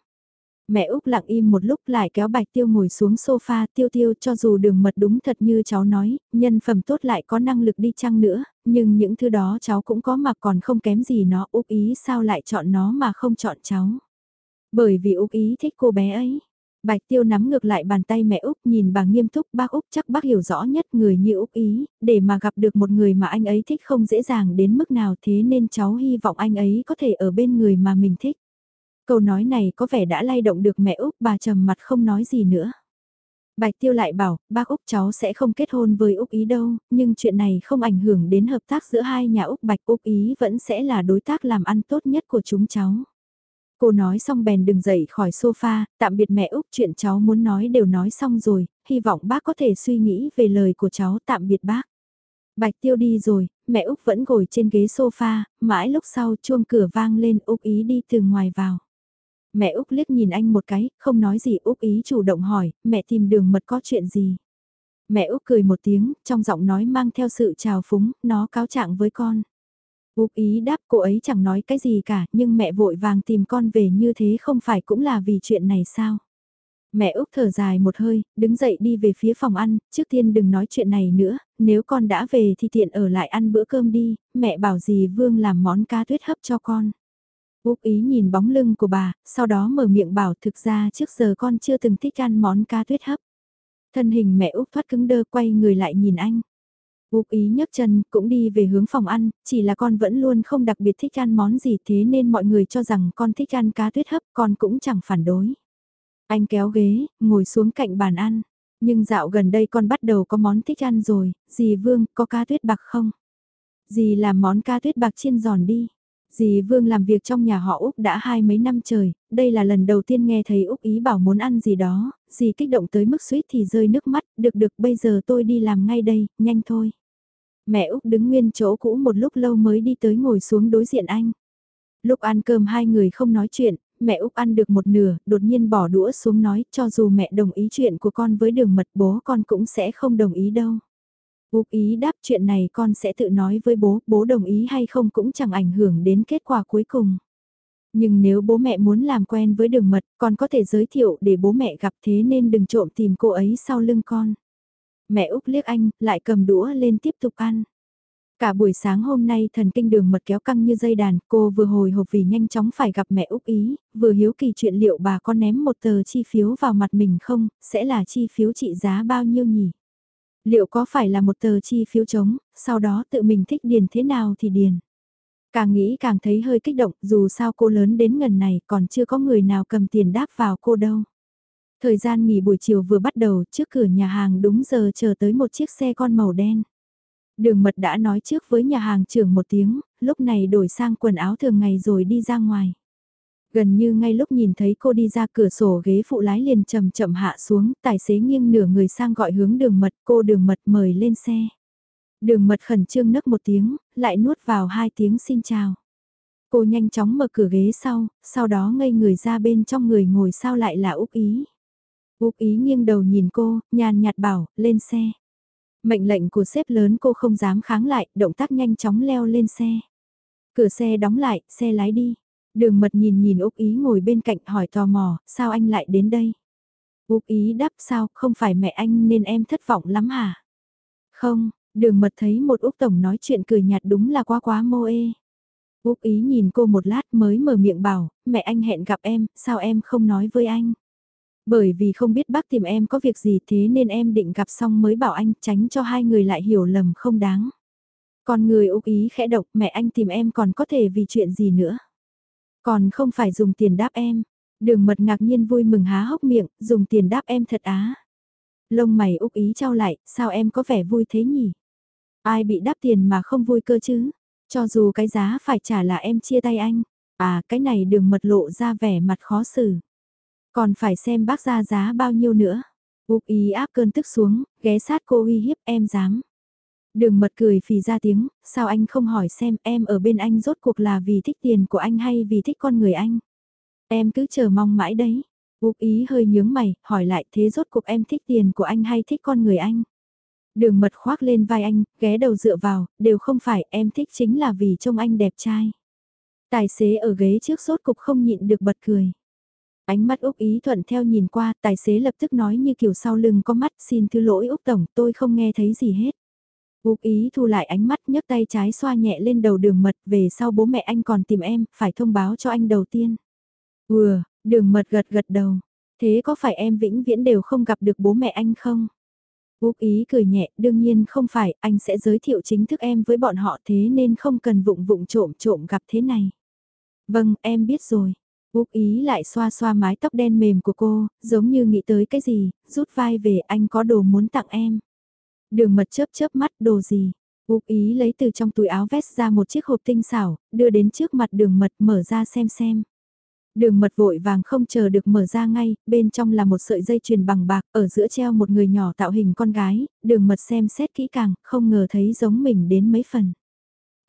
Mẹ Úc lặng im một lúc lại kéo Bạch Tiêu ngồi xuống sofa tiêu tiêu cho dù đường mật đúng thật như cháu nói, nhân phẩm tốt lại có năng lực đi chăng nữa, nhưng những thứ đó cháu cũng có mà còn không kém gì nó Úc ý sao lại chọn nó mà không chọn cháu. Bởi vì Úc ý thích cô bé ấy. Bạch Tiêu nắm ngược lại bàn tay mẹ Úc nhìn bà nghiêm túc bác Úc chắc bác hiểu rõ nhất người như Úc ý, để mà gặp được một người mà anh ấy thích không dễ dàng đến mức nào thế nên cháu hy vọng anh ấy có thể ở bên người mà mình thích. Câu nói này có vẻ đã lay động được mẹ Úc bà trầm mặt không nói gì nữa. Bạch Tiêu lại bảo, bác Úc cháu sẽ không kết hôn với Úc Ý đâu, nhưng chuyện này không ảnh hưởng đến hợp tác giữa hai nhà Úc Bạch Úc Ý vẫn sẽ là đối tác làm ăn tốt nhất của chúng cháu. Cô nói xong bèn đừng dậy khỏi sofa, tạm biệt mẹ Úc chuyện cháu muốn nói đều nói xong rồi, hy vọng bác có thể suy nghĩ về lời của cháu tạm biệt bác. Bạch Tiêu đi rồi, mẹ Úc vẫn ngồi trên ghế sofa, mãi lúc sau chuông cửa vang lên Úc Ý đi từ ngoài vào. Mẹ Úc liếc nhìn anh một cái, không nói gì Úc ý chủ động hỏi, mẹ tìm đường mật có chuyện gì. Mẹ Úc cười một tiếng, trong giọng nói mang theo sự trào phúng, nó cáo trạng với con. Úc ý đáp cô ấy chẳng nói cái gì cả, nhưng mẹ vội vàng tìm con về như thế không phải cũng là vì chuyện này sao? Mẹ Úc thở dài một hơi, đứng dậy đi về phía phòng ăn, trước tiên đừng nói chuyện này nữa, nếu con đã về thì tiện ở lại ăn bữa cơm đi, mẹ bảo gì Vương làm món cá tuyết hấp cho con. Úc ý nhìn bóng lưng của bà, sau đó mở miệng bảo thực ra trước giờ con chưa từng thích ăn món cá tuyết hấp. Thân hình mẹ Úc thoát cứng đơ quay người lại nhìn anh. Úc ý nhấc chân, cũng đi về hướng phòng ăn, chỉ là con vẫn luôn không đặc biệt thích ăn món gì thế nên mọi người cho rằng con thích ăn cá tuyết hấp, con cũng chẳng phản đối. Anh kéo ghế, ngồi xuống cạnh bàn ăn. Nhưng dạo gần đây con bắt đầu có món thích ăn rồi, dì Vương, có cá tuyết bạc không? Dì làm món cá tuyết bạc chiên giòn đi. Dì Vương làm việc trong nhà họ Úc đã hai mấy năm trời, đây là lần đầu tiên nghe thấy Úc ý bảo muốn ăn gì đó, dì kích động tới mức suýt thì rơi nước mắt, được được bây giờ tôi đi làm ngay đây, nhanh thôi. Mẹ Úc đứng nguyên chỗ cũ một lúc lâu mới đi tới ngồi xuống đối diện anh. Lúc ăn cơm hai người không nói chuyện, mẹ Úc ăn được một nửa, đột nhiên bỏ đũa xuống nói cho dù mẹ đồng ý chuyện của con với đường mật bố con cũng sẽ không đồng ý đâu. Úc ý đáp chuyện này con sẽ tự nói với bố, bố đồng ý hay không cũng chẳng ảnh hưởng đến kết quả cuối cùng. Nhưng nếu bố mẹ muốn làm quen với đường mật, con có thể giới thiệu để bố mẹ gặp thế nên đừng trộm tìm cô ấy sau lưng con. Mẹ Úc liếc anh, lại cầm đũa lên tiếp tục ăn. Cả buổi sáng hôm nay thần kinh đường mật kéo căng như dây đàn, cô vừa hồi hộp vì nhanh chóng phải gặp mẹ Úc Ý, vừa hiếu kỳ chuyện liệu bà con ném một tờ chi phiếu vào mặt mình không, sẽ là chi phiếu trị giá bao nhiêu nhỉ? Liệu có phải là một tờ chi phiếu trống, sau đó tự mình thích điền thế nào thì điền? Càng nghĩ càng thấy hơi kích động, dù sao cô lớn đến ngần này còn chưa có người nào cầm tiền đáp vào cô đâu. Thời gian nghỉ buổi chiều vừa bắt đầu trước cửa nhà hàng đúng giờ chờ tới một chiếc xe con màu đen. Đường mật đã nói trước với nhà hàng trưởng một tiếng, lúc này đổi sang quần áo thường ngày rồi đi ra ngoài. Gần như ngay lúc nhìn thấy cô đi ra cửa sổ ghế phụ lái liền chậm chậm hạ xuống, tài xế nghiêng nửa người sang gọi hướng đường mật, cô đường mật mời lên xe. Đường mật khẩn trương nấc một tiếng, lại nuốt vào hai tiếng xin chào. Cô nhanh chóng mở cửa ghế sau, sau đó ngây người ra bên trong người ngồi sao lại là Úc Ý. Úc Ý nghiêng đầu nhìn cô, nhàn nhạt bảo, lên xe. Mệnh lệnh của sếp lớn cô không dám kháng lại, động tác nhanh chóng leo lên xe. Cửa xe đóng lại, xe lái đi. Đường mật nhìn nhìn Úc Ý ngồi bên cạnh hỏi tò mò, sao anh lại đến đây? Úc Ý đáp sao, không phải mẹ anh nên em thất vọng lắm hả? Không, đường mật thấy một Úc Tổng nói chuyện cười nhạt đúng là quá quá mô ê. Úc Ý nhìn cô một lát mới mở miệng bảo, mẹ anh hẹn gặp em, sao em không nói với anh? Bởi vì không biết bác tìm em có việc gì thế nên em định gặp xong mới bảo anh tránh cho hai người lại hiểu lầm không đáng. Còn người Úc Ý khẽ độc mẹ anh tìm em còn có thể vì chuyện gì nữa. Còn không phải dùng tiền đáp em. Đường mật ngạc nhiên vui mừng há hốc miệng, dùng tiền đáp em thật á. Lông mày Úc Ý trao lại, sao em có vẻ vui thế nhỉ? Ai bị đáp tiền mà không vui cơ chứ? Cho dù cái giá phải trả là em chia tay anh. À, cái này đường mật lộ ra vẻ mặt khó xử. Còn phải xem bác ra giá bao nhiêu nữa. Úc ý áp cơn tức xuống, ghé sát cô uy hiếp em dám. Đường mật cười phì ra tiếng, sao anh không hỏi xem em ở bên anh rốt cuộc là vì thích tiền của anh hay vì thích con người anh. Em cứ chờ mong mãi đấy. Úc ý hơi nhướng mày, hỏi lại thế rốt cuộc em thích tiền của anh hay thích con người anh. Đường mật khoác lên vai anh, ghé đầu dựa vào, đều không phải em thích chính là vì trông anh đẹp trai. Tài xế ở ghế trước rốt cục không nhịn được bật cười. Ánh mắt Úc Ý thuận theo nhìn qua, tài xế lập tức nói như kiểu sau lưng có mắt xin thứ lỗi Úc Tổng, tôi không nghe thấy gì hết. Úc Ý thu lại ánh mắt nhấc tay trái xoa nhẹ lên đầu đường mật về sau bố mẹ anh còn tìm em, phải thông báo cho anh đầu tiên. Ừa, đường mật gật gật đầu. Thế có phải em vĩnh viễn đều không gặp được bố mẹ anh không? Úc Ý cười nhẹ, đương nhiên không phải, anh sẽ giới thiệu chính thức em với bọn họ thế nên không cần vụng vụng trộm trộm gặp thế này. Vâng, em biết rồi. Úc ý lại xoa xoa mái tóc đen mềm của cô, giống như nghĩ tới cái gì, rút vai về anh có đồ muốn tặng em. Đường mật chớp chớp mắt đồ gì. Úc ý lấy từ trong túi áo vest ra một chiếc hộp tinh xảo, đưa đến trước mặt đường mật mở ra xem xem. Đường mật vội vàng không chờ được mở ra ngay, bên trong là một sợi dây chuyền bằng bạc, ở giữa treo một người nhỏ tạo hình con gái, đường mật xem xét kỹ càng, không ngờ thấy giống mình đến mấy phần.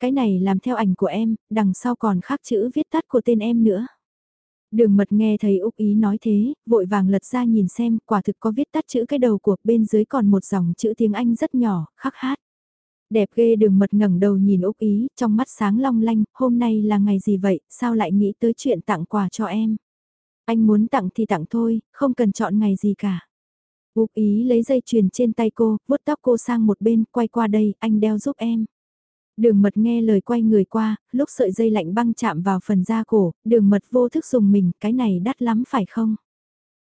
Cái này làm theo ảnh của em, đằng sau còn khắc chữ viết tắt của tên em nữa. Đường mật nghe thấy Úc Ý nói thế, vội vàng lật ra nhìn xem, quả thực có viết tắt chữ cái đầu cuộc bên dưới còn một dòng chữ tiếng Anh rất nhỏ, khắc hát. Đẹp ghê đường mật ngẩng đầu nhìn Úc Ý, trong mắt sáng long lanh, hôm nay là ngày gì vậy, sao lại nghĩ tới chuyện tặng quà cho em. Anh muốn tặng thì tặng thôi, không cần chọn ngày gì cả. Úc Ý lấy dây chuyền trên tay cô, vuốt tóc cô sang một bên, quay qua đây, anh đeo giúp em. Đường mật nghe lời quay người qua, lúc sợi dây lạnh băng chạm vào phần da cổ, đường mật vô thức dùng mình, cái này đắt lắm phải không?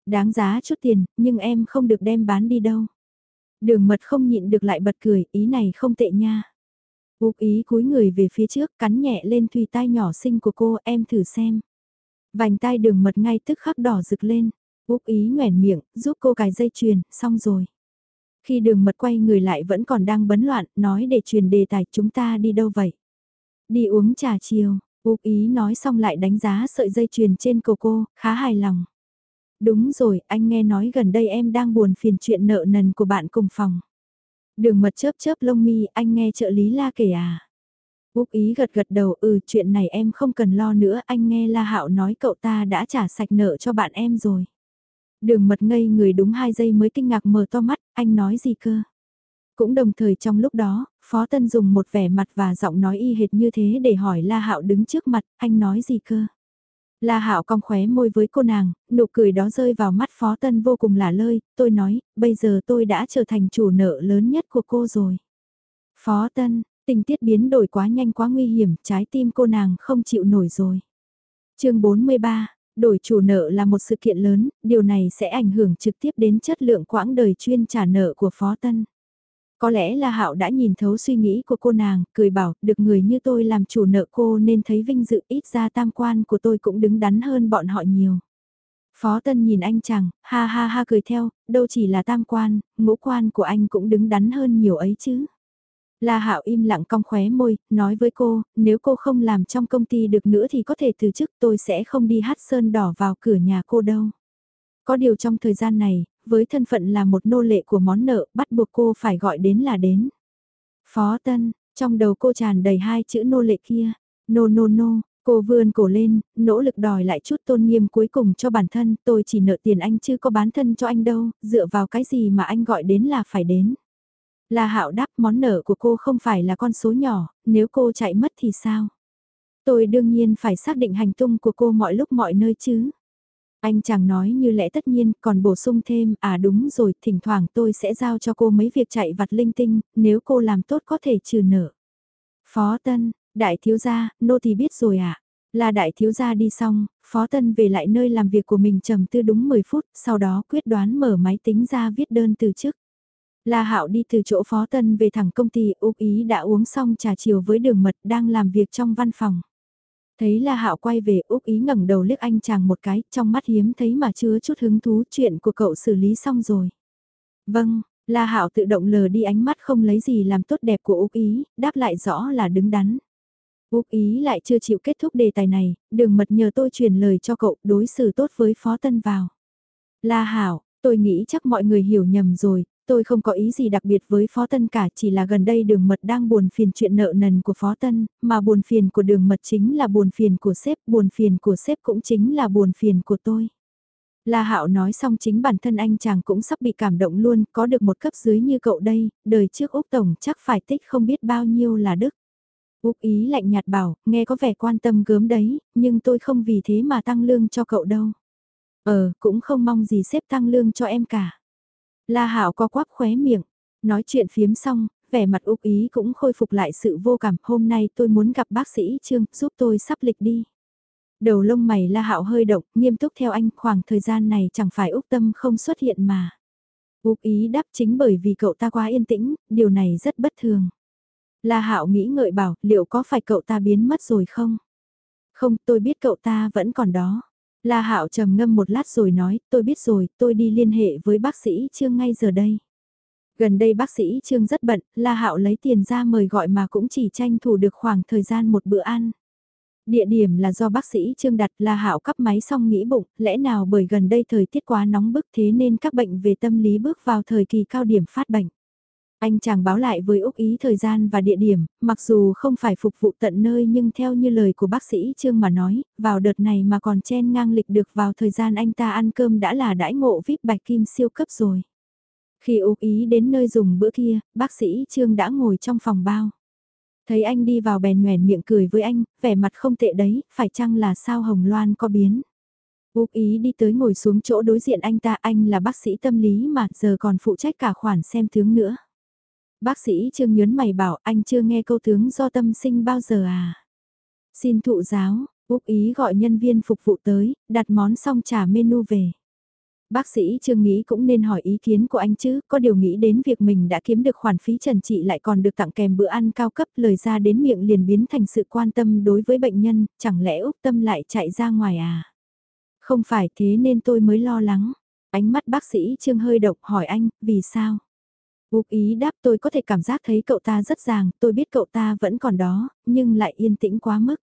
Đáng giá chút tiền, nhưng em không được đem bán đi đâu. Đường mật không nhịn được lại bật cười, ý này không tệ nha. Úc ý cúi người về phía trước, cắn nhẹ lên thùy tai nhỏ xinh của cô, em thử xem. Vành tai đường mật ngay tức khắc đỏ rực lên. Úc ý nhoẻn miệng, giúp cô cài dây chuyền, xong rồi. Khi đường mật quay người lại vẫn còn đang bấn loạn, nói để truyền đề tài chúng ta đi đâu vậy? Đi uống trà chiều, Úc ý nói xong lại đánh giá sợi dây chuyền trên cổ cô, khá hài lòng. Đúng rồi, anh nghe nói gần đây em đang buồn phiền chuyện nợ nần của bạn cùng phòng. Đường mật chớp chớp lông mi, anh nghe trợ lý la kể à? Úc ý gật gật đầu, ừ chuyện này em không cần lo nữa, anh nghe la hạo nói cậu ta đã trả sạch nợ cho bạn em rồi. Đường mật ngây người đúng 2 giây mới kinh ngạc mở to mắt, anh nói gì cơ? Cũng đồng thời trong lúc đó, Phó Tân dùng một vẻ mặt và giọng nói y hệt như thế để hỏi La Hạo đứng trước mặt, anh nói gì cơ? La Hạo cong khóe môi với cô nàng, nụ cười đó rơi vào mắt Phó Tân vô cùng lả lơi, tôi nói, bây giờ tôi đã trở thành chủ nợ lớn nhất của cô rồi. Phó Tân, tình tiết biến đổi quá nhanh quá nguy hiểm, trái tim cô nàng không chịu nổi rồi. chương 43, đổi chủ nợ là một sự kiện lớn, điều này sẽ ảnh hưởng trực tiếp đến chất lượng quãng đời chuyên trả nợ của Phó Tân. Có lẽ là Hạo đã nhìn thấu suy nghĩ của cô nàng, cười bảo, được người như tôi làm chủ nợ cô nên thấy vinh dự ít ra tam quan của tôi cũng đứng đắn hơn bọn họ nhiều. Phó Tân nhìn anh chàng, ha ha ha cười theo, đâu chỉ là tam quan, ngũ quan của anh cũng đứng đắn hơn nhiều ấy chứ. La Hạo im lặng cong khóe môi, nói với cô, nếu cô không làm trong công ty được nữa thì có thể từ chức tôi sẽ không đi hát sơn đỏ vào cửa nhà cô đâu. Có điều trong thời gian này, với thân phận là một nô lệ của món nợ, bắt buộc cô phải gọi đến là đến. Phó Tân, trong đầu cô tràn đầy hai chữ nô lệ kia. Nô nô nô, cô vươn cổ lên, nỗ lực đòi lại chút tôn nghiêm cuối cùng cho bản thân, tôi chỉ nợ tiền anh chứ có bán thân cho anh đâu, dựa vào cái gì mà anh gọi đến là phải đến. La Hạo đáp món nợ của cô không phải là con số nhỏ, nếu cô chạy mất thì sao? Tôi đương nhiên phải xác định hành tung của cô mọi lúc mọi nơi chứ. Anh chàng nói như lẽ tất nhiên, còn bổ sung thêm, à đúng rồi, thỉnh thoảng tôi sẽ giao cho cô mấy việc chạy vặt linh tinh, nếu cô làm tốt có thể trừ nợ. Phó Tân, đại thiếu gia, nô thì biết rồi ạ. À? Là đại thiếu gia đi xong, Phó Tân về lại nơi làm việc của mình trầm tư đúng 10 phút, sau đó quyết đoán mở máy tính ra viết đơn từ chức. La Hạo đi từ chỗ Phó Tân về thẳng công ty, Úc Ý đã uống xong trà chiều với đường mật đang làm việc trong văn phòng. Thấy La Hạo quay về Úc Ý ngẩng đầu liếc anh chàng một cái, trong mắt hiếm thấy mà chứa chút hứng thú chuyện của cậu xử lý xong rồi. Vâng, La Hạo tự động lờ đi ánh mắt không lấy gì làm tốt đẹp của Úc Ý, đáp lại rõ là đứng đắn. Úc Ý lại chưa chịu kết thúc đề tài này, đường mật nhờ tôi truyền lời cho cậu đối xử tốt với Phó Tân vào. La Hảo, tôi nghĩ chắc mọi người hiểu nhầm rồi, tôi không có ý gì đặc biệt với Phó Tân cả, chỉ là gần đây đường mật đang buồn phiền chuyện nợ nần của Phó Tân, mà buồn phiền của đường mật chính là buồn phiền của sếp, buồn phiền của sếp cũng chính là buồn phiền của tôi. La Hạo nói xong chính bản thân anh chàng cũng sắp bị cảm động luôn, có được một cấp dưới như cậu đây, đời trước Úc Tổng chắc phải tích không biết bao nhiêu là đức. Úc ý lạnh nhạt bảo, nghe có vẻ quan tâm gớm đấy, nhưng tôi không vì thế mà tăng lương cho cậu đâu. Ờ, cũng không mong gì xếp tăng lương cho em cả. La Hạo co quắp khóe miệng, nói chuyện phiếm xong, vẻ mặt Úc Ý cũng khôi phục lại sự vô cảm, hôm nay tôi muốn gặp bác sĩ Trương, giúp tôi sắp lịch đi. Đầu lông mày La Hạo hơi động, nghiêm túc theo anh, khoảng thời gian này chẳng phải Úc Tâm không xuất hiện mà. Úc Ý đáp chính bởi vì cậu ta quá yên tĩnh, điều này rất bất thường. La Hạo nghĩ ngợi bảo, liệu có phải cậu ta biến mất rồi không? Không, tôi biết cậu ta vẫn còn đó. La Hạo trầm ngâm một lát rồi nói, tôi biết rồi, tôi đi liên hệ với bác sĩ Trương ngay giờ đây. Gần đây bác sĩ Trương rất bận, La Hạo lấy tiền ra mời gọi mà cũng chỉ tranh thủ được khoảng thời gian một bữa ăn. Địa điểm là do bác sĩ Trương đặt La Hạo cắp máy xong nghĩ bụng, lẽ nào bởi gần đây thời tiết quá nóng bức thế nên các bệnh về tâm lý bước vào thời kỳ cao điểm phát bệnh. Anh chàng báo lại với Úc Ý thời gian và địa điểm, mặc dù không phải phục vụ tận nơi nhưng theo như lời của bác sĩ Trương mà nói, vào đợt này mà còn chen ngang lịch được vào thời gian anh ta ăn cơm đã là đãi ngộ VIP bạch kim siêu cấp rồi. Khi Úc Ý đến nơi dùng bữa kia, bác sĩ Trương đã ngồi trong phòng bao. Thấy anh đi vào bèn nhoèn miệng cười với anh, vẻ mặt không tệ đấy, phải chăng là sao Hồng Loan có biến. Úc Ý đi tới ngồi xuống chỗ đối diện anh ta, anh là bác sĩ tâm lý mà giờ còn phụ trách cả khoản xem tướng nữa. Bác sĩ Trương nhớn mày bảo anh chưa nghe câu tướng do tâm sinh bao giờ à? Xin thụ giáo, Úc Ý gọi nhân viên phục vụ tới, đặt món xong trả menu về. Bác sĩ Trương nghĩ cũng nên hỏi ý kiến của anh chứ, có điều nghĩ đến việc mình đã kiếm được khoản phí trần trị lại còn được tặng kèm bữa ăn cao cấp lời ra đến miệng liền biến thành sự quan tâm đối với bệnh nhân, chẳng lẽ Úc Tâm lại chạy ra ngoài à? Không phải thế nên tôi mới lo lắng. Ánh mắt bác sĩ Trương hơi độc hỏi anh, vì sao? Úc ý đáp tôi có thể cảm giác thấy cậu ta rất ràng, tôi biết cậu ta vẫn còn đó, nhưng lại yên tĩnh quá mức.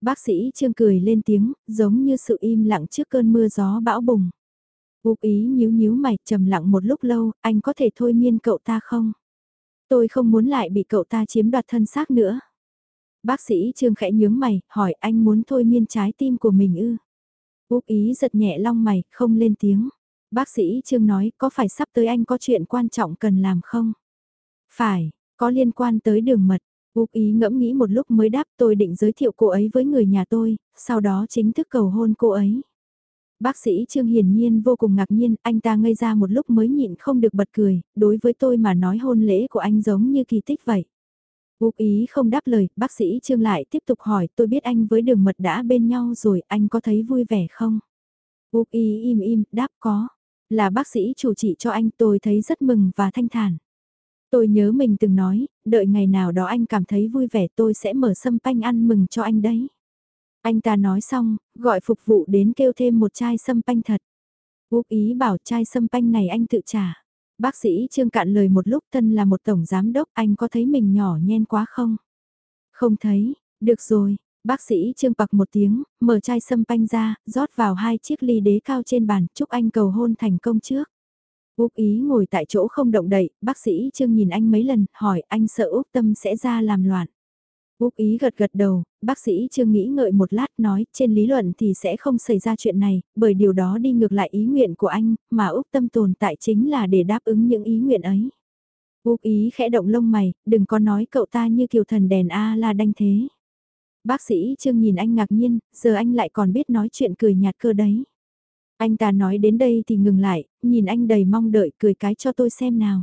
Bác sĩ Trương cười lên tiếng, giống như sự im lặng trước cơn mưa gió bão bùng. Úc ý nhíu nhíu mày, trầm lặng một lúc lâu, anh có thể thôi miên cậu ta không? Tôi không muốn lại bị cậu ta chiếm đoạt thân xác nữa. Bác sĩ Trương khẽ nhướng mày, hỏi anh muốn thôi miên trái tim của mình ư? Úc ý giật nhẹ long mày, không lên tiếng. Bác sĩ Trương nói có phải sắp tới anh có chuyện quan trọng cần làm không? Phải, có liên quan tới đường mật. Úc ý ngẫm nghĩ một lúc mới đáp tôi định giới thiệu cô ấy với người nhà tôi, sau đó chính thức cầu hôn cô ấy. Bác sĩ Trương hiển nhiên vô cùng ngạc nhiên, anh ta ngây ra một lúc mới nhịn không được bật cười, đối với tôi mà nói hôn lễ của anh giống như kỳ tích vậy. Úc ý không đáp lời, bác sĩ Trương lại tiếp tục hỏi tôi biết anh với đường mật đã bên nhau rồi, anh có thấy vui vẻ không? Úc ý im im, đáp có. Là bác sĩ chủ trị cho anh tôi thấy rất mừng và thanh thản. Tôi nhớ mình từng nói, đợi ngày nào đó anh cảm thấy vui vẻ tôi sẽ mở sâm panh ăn mừng cho anh đấy. Anh ta nói xong, gọi phục vụ đến kêu thêm một chai sâm panh thật. Úc ý bảo chai sâm panh này anh tự trả. Bác sĩ Trương cạn lời một lúc thân là một tổng giám đốc anh có thấy mình nhỏ nhen quá không? Không thấy, được rồi, bác sĩ Trương bạc một tiếng, mở chai sâm panh ra, rót vào hai chiếc ly đế cao trên bàn, chúc anh cầu hôn thành công trước. Úc ý ngồi tại chỗ không động đậy, bác sĩ Trương nhìn anh mấy lần, hỏi anh sợ Úc tâm sẽ ra làm loạn. Úc ý gật gật đầu, bác sĩ Trương nghĩ ngợi một lát nói, trên lý luận thì sẽ không xảy ra chuyện này, bởi điều đó đi ngược lại ý nguyện của anh, mà Úc tâm tồn tại chính là để đáp ứng những ý nguyện ấy. Úc ý khẽ động lông mày, đừng có nói cậu ta như kiều thần đèn A la đanh thế. Bác sĩ Trương nhìn anh ngạc nhiên, giờ anh lại còn biết nói chuyện cười nhạt cơ đấy. Anh ta nói đến đây thì ngừng lại, nhìn anh đầy mong đợi cười cái cho tôi xem nào.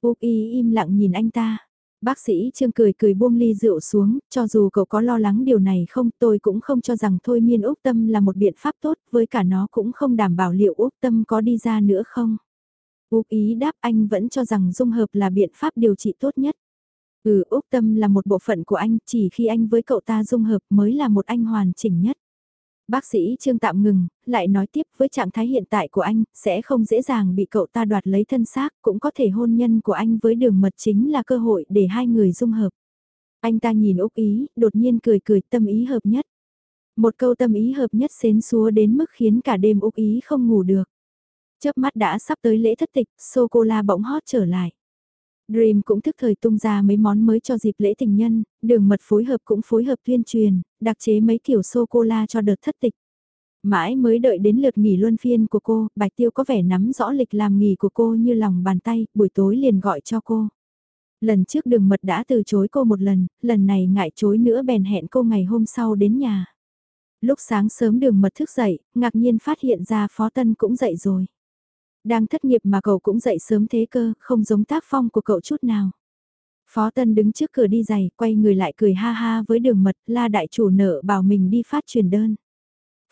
Úc ý im lặng nhìn anh ta. Bác sĩ Trương cười cười buông ly rượu xuống, cho dù cậu có lo lắng điều này không tôi cũng không cho rằng thôi miên Úc Tâm là một biện pháp tốt, với cả nó cũng không đảm bảo liệu Úc Tâm có đi ra nữa không. Úc ý đáp anh vẫn cho rằng dung hợp là biện pháp điều trị tốt nhất. Ừ Úc Tâm là một bộ phận của anh, chỉ khi anh với cậu ta dung hợp mới là một anh hoàn chỉnh nhất. Bác sĩ Trương tạm ngừng, lại nói tiếp với trạng thái hiện tại của anh, sẽ không dễ dàng bị cậu ta đoạt lấy thân xác, cũng có thể hôn nhân của anh với đường mật chính là cơ hội để hai người dung hợp. Anh ta nhìn Úc Ý, đột nhiên cười cười tâm ý hợp nhất. Một câu tâm ý hợp nhất xến xúa đến mức khiến cả đêm Úc Ý không ngủ được. Chớp mắt đã sắp tới lễ thất tịch, sô-cô-la bỗng hót trở lại. Dream cũng thức thời tung ra mấy món mới cho dịp lễ tình nhân, đường mật phối hợp cũng phối hợp tuyên truyền, đặc chế mấy kiểu sô-cô-la cho đợt thất tịch. Mãi mới đợi đến lượt nghỉ luân phiên của cô, Bạch Tiêu có vẻ nắm rõ lịch làm nghỉ của cô như lòng bàn tay, buổi tối liền gọi cho cô. Lần trước đường mật đã từ chối cô một lần, lần này ngại chối nữa bèn hẹn cô ngày hôm sau đến nhà. Lúc sáng sớm đường mật thức dậy, ngạc nhiên phát hiện ra Phó Tân cũng dậy rồi. Đang thất nghiệp mà cậu cũng dậy sớm thế cơ, không giống tác phong của cậu chút nào. Phó Tân đứng trước cửa đi giày, quay người lại cười ha ha với đường mật, la đại chủ nợ bảo mình đi phát truyền đơn.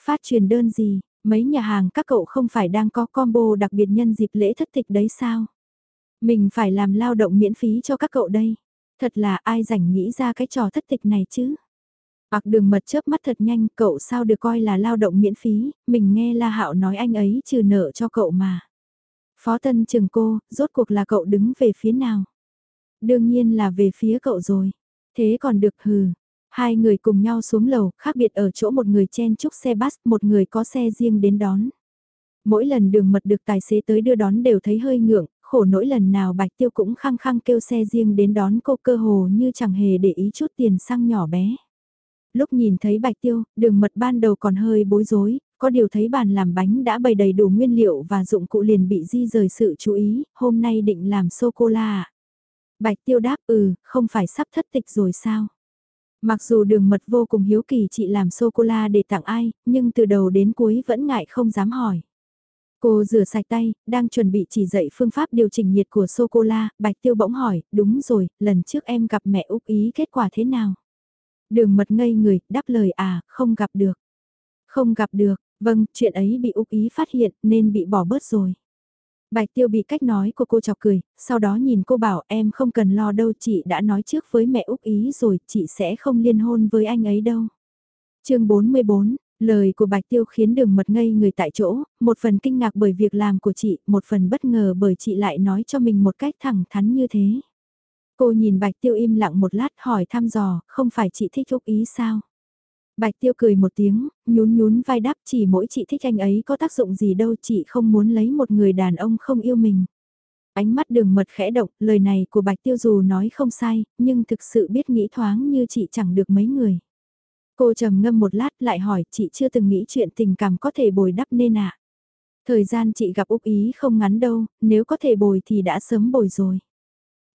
Phát truyền đơn gì, mấy nhà hàng các cậu không phải đang có combo đặc biệt nhân dịp lễ thất tịch đấy sao? Mình phải làm lao động miễn phí cho các cậu đây. Thật là ai rảnh nghĩ ra cái trò thất tịch này chứ? Ặc đường mật chớp mắt thật nhanh, cậu sao được coi là lao động miễn phí, mình nghe La Hạo nói anh ấy trừ nợ cho cậu mà. Phó Tân trường cô, rốt cuộc là cậu đứng về phía nào? Đương nhiên là về phía cậu rồi. Thế còn được hừ. Hai người cùng nhau xuống lầu, khác biệt ở chỗ một người chen chúc xe bus, một người có xe riêng đến đón. Mỗi lần đường mật được tài xế tới đưa đón đều thấy hơi ngượng, khổ nỗi lần nào Bạch Tiêu cũng khăng khăng kêu xe riêng đến đón cô cơ hồ như chẳng hề để ý chút tiền xăng nhỏ bé. Lúc nhìn thấy Bạch Tiêu, đường mật ban đầu còn hơi bối rối, có điều thấy bàn làm bánh đã bày đầy đủ nguyên liệu và dụng cụ liền bị di rời sự chú ý, hôm nay định làm sô-cô-la à? Bạch tiêu đáp ừ, không phải sắp thất tịch rồi sao? Mặc dù đường mật vô cùng hiếu kỳ chị làm sô-cô-la để tặng ai, nhưng từ đầu đến cuối vẫn ngại không dám hỏi. Cô rửa sạch tay, đang chuẩn bị chỉ dạy phương pháp điều chỉnh nhiệt của sô-cô-la, Bạch Tiêu bỗng hỏi, đúng rồi, lần trước em gặp mẹ Úc Ý kết quả thế nào? Đường mật ngây người, đáp lời à, không gặp được. Không gặp được, vâng, chuyện ấy bị Úc Ý phát hiện nên bị bỏ bớt rồi. Bạch Tiêu bị cách nói của cô chọc cười, sau đó nhìn cô bảo em không cần lo đâu chị đã nói trước với mẹ Úc Ý rồi, chị sẽ không liên hôn với anh ấy đâu. chương 44, lời của Bạch Tiêu khiến đường mật ngây người tại chỗ, một phần kinh ngạc bởi việc làm của chị, một phần bất ngờ bởi chị lại nói cho mình một cách thẳng thắn như thế. Cô nhìn Bạch Tiêu im lặng một lát hỏi thăm dò, không phải chị thích Úc Ý sao? Bạch Tiêu cười một tiếng, nhún nhún vai đáp chỉ mỗi chị thích anh ấy có tác dụng gì đâu chị không muốn lấy một người đàn ông không yêu mình. Ánh mắt đường mật khẽ động, lời này của Bạch Tiêu dù nói không sai, nhưng thực sự biết nghĩ thoáng như chị chẳng được mấy người. Cô trầm ngâm một lát lại hỏi chị chưa từng nghĩ chuyện tình cảm có thể bồi đắp nên ạ. À? Thời gian chị gặp Úc Ý không ngắn đâu, nếu có thể bồi thì đã sớm bồi rồi.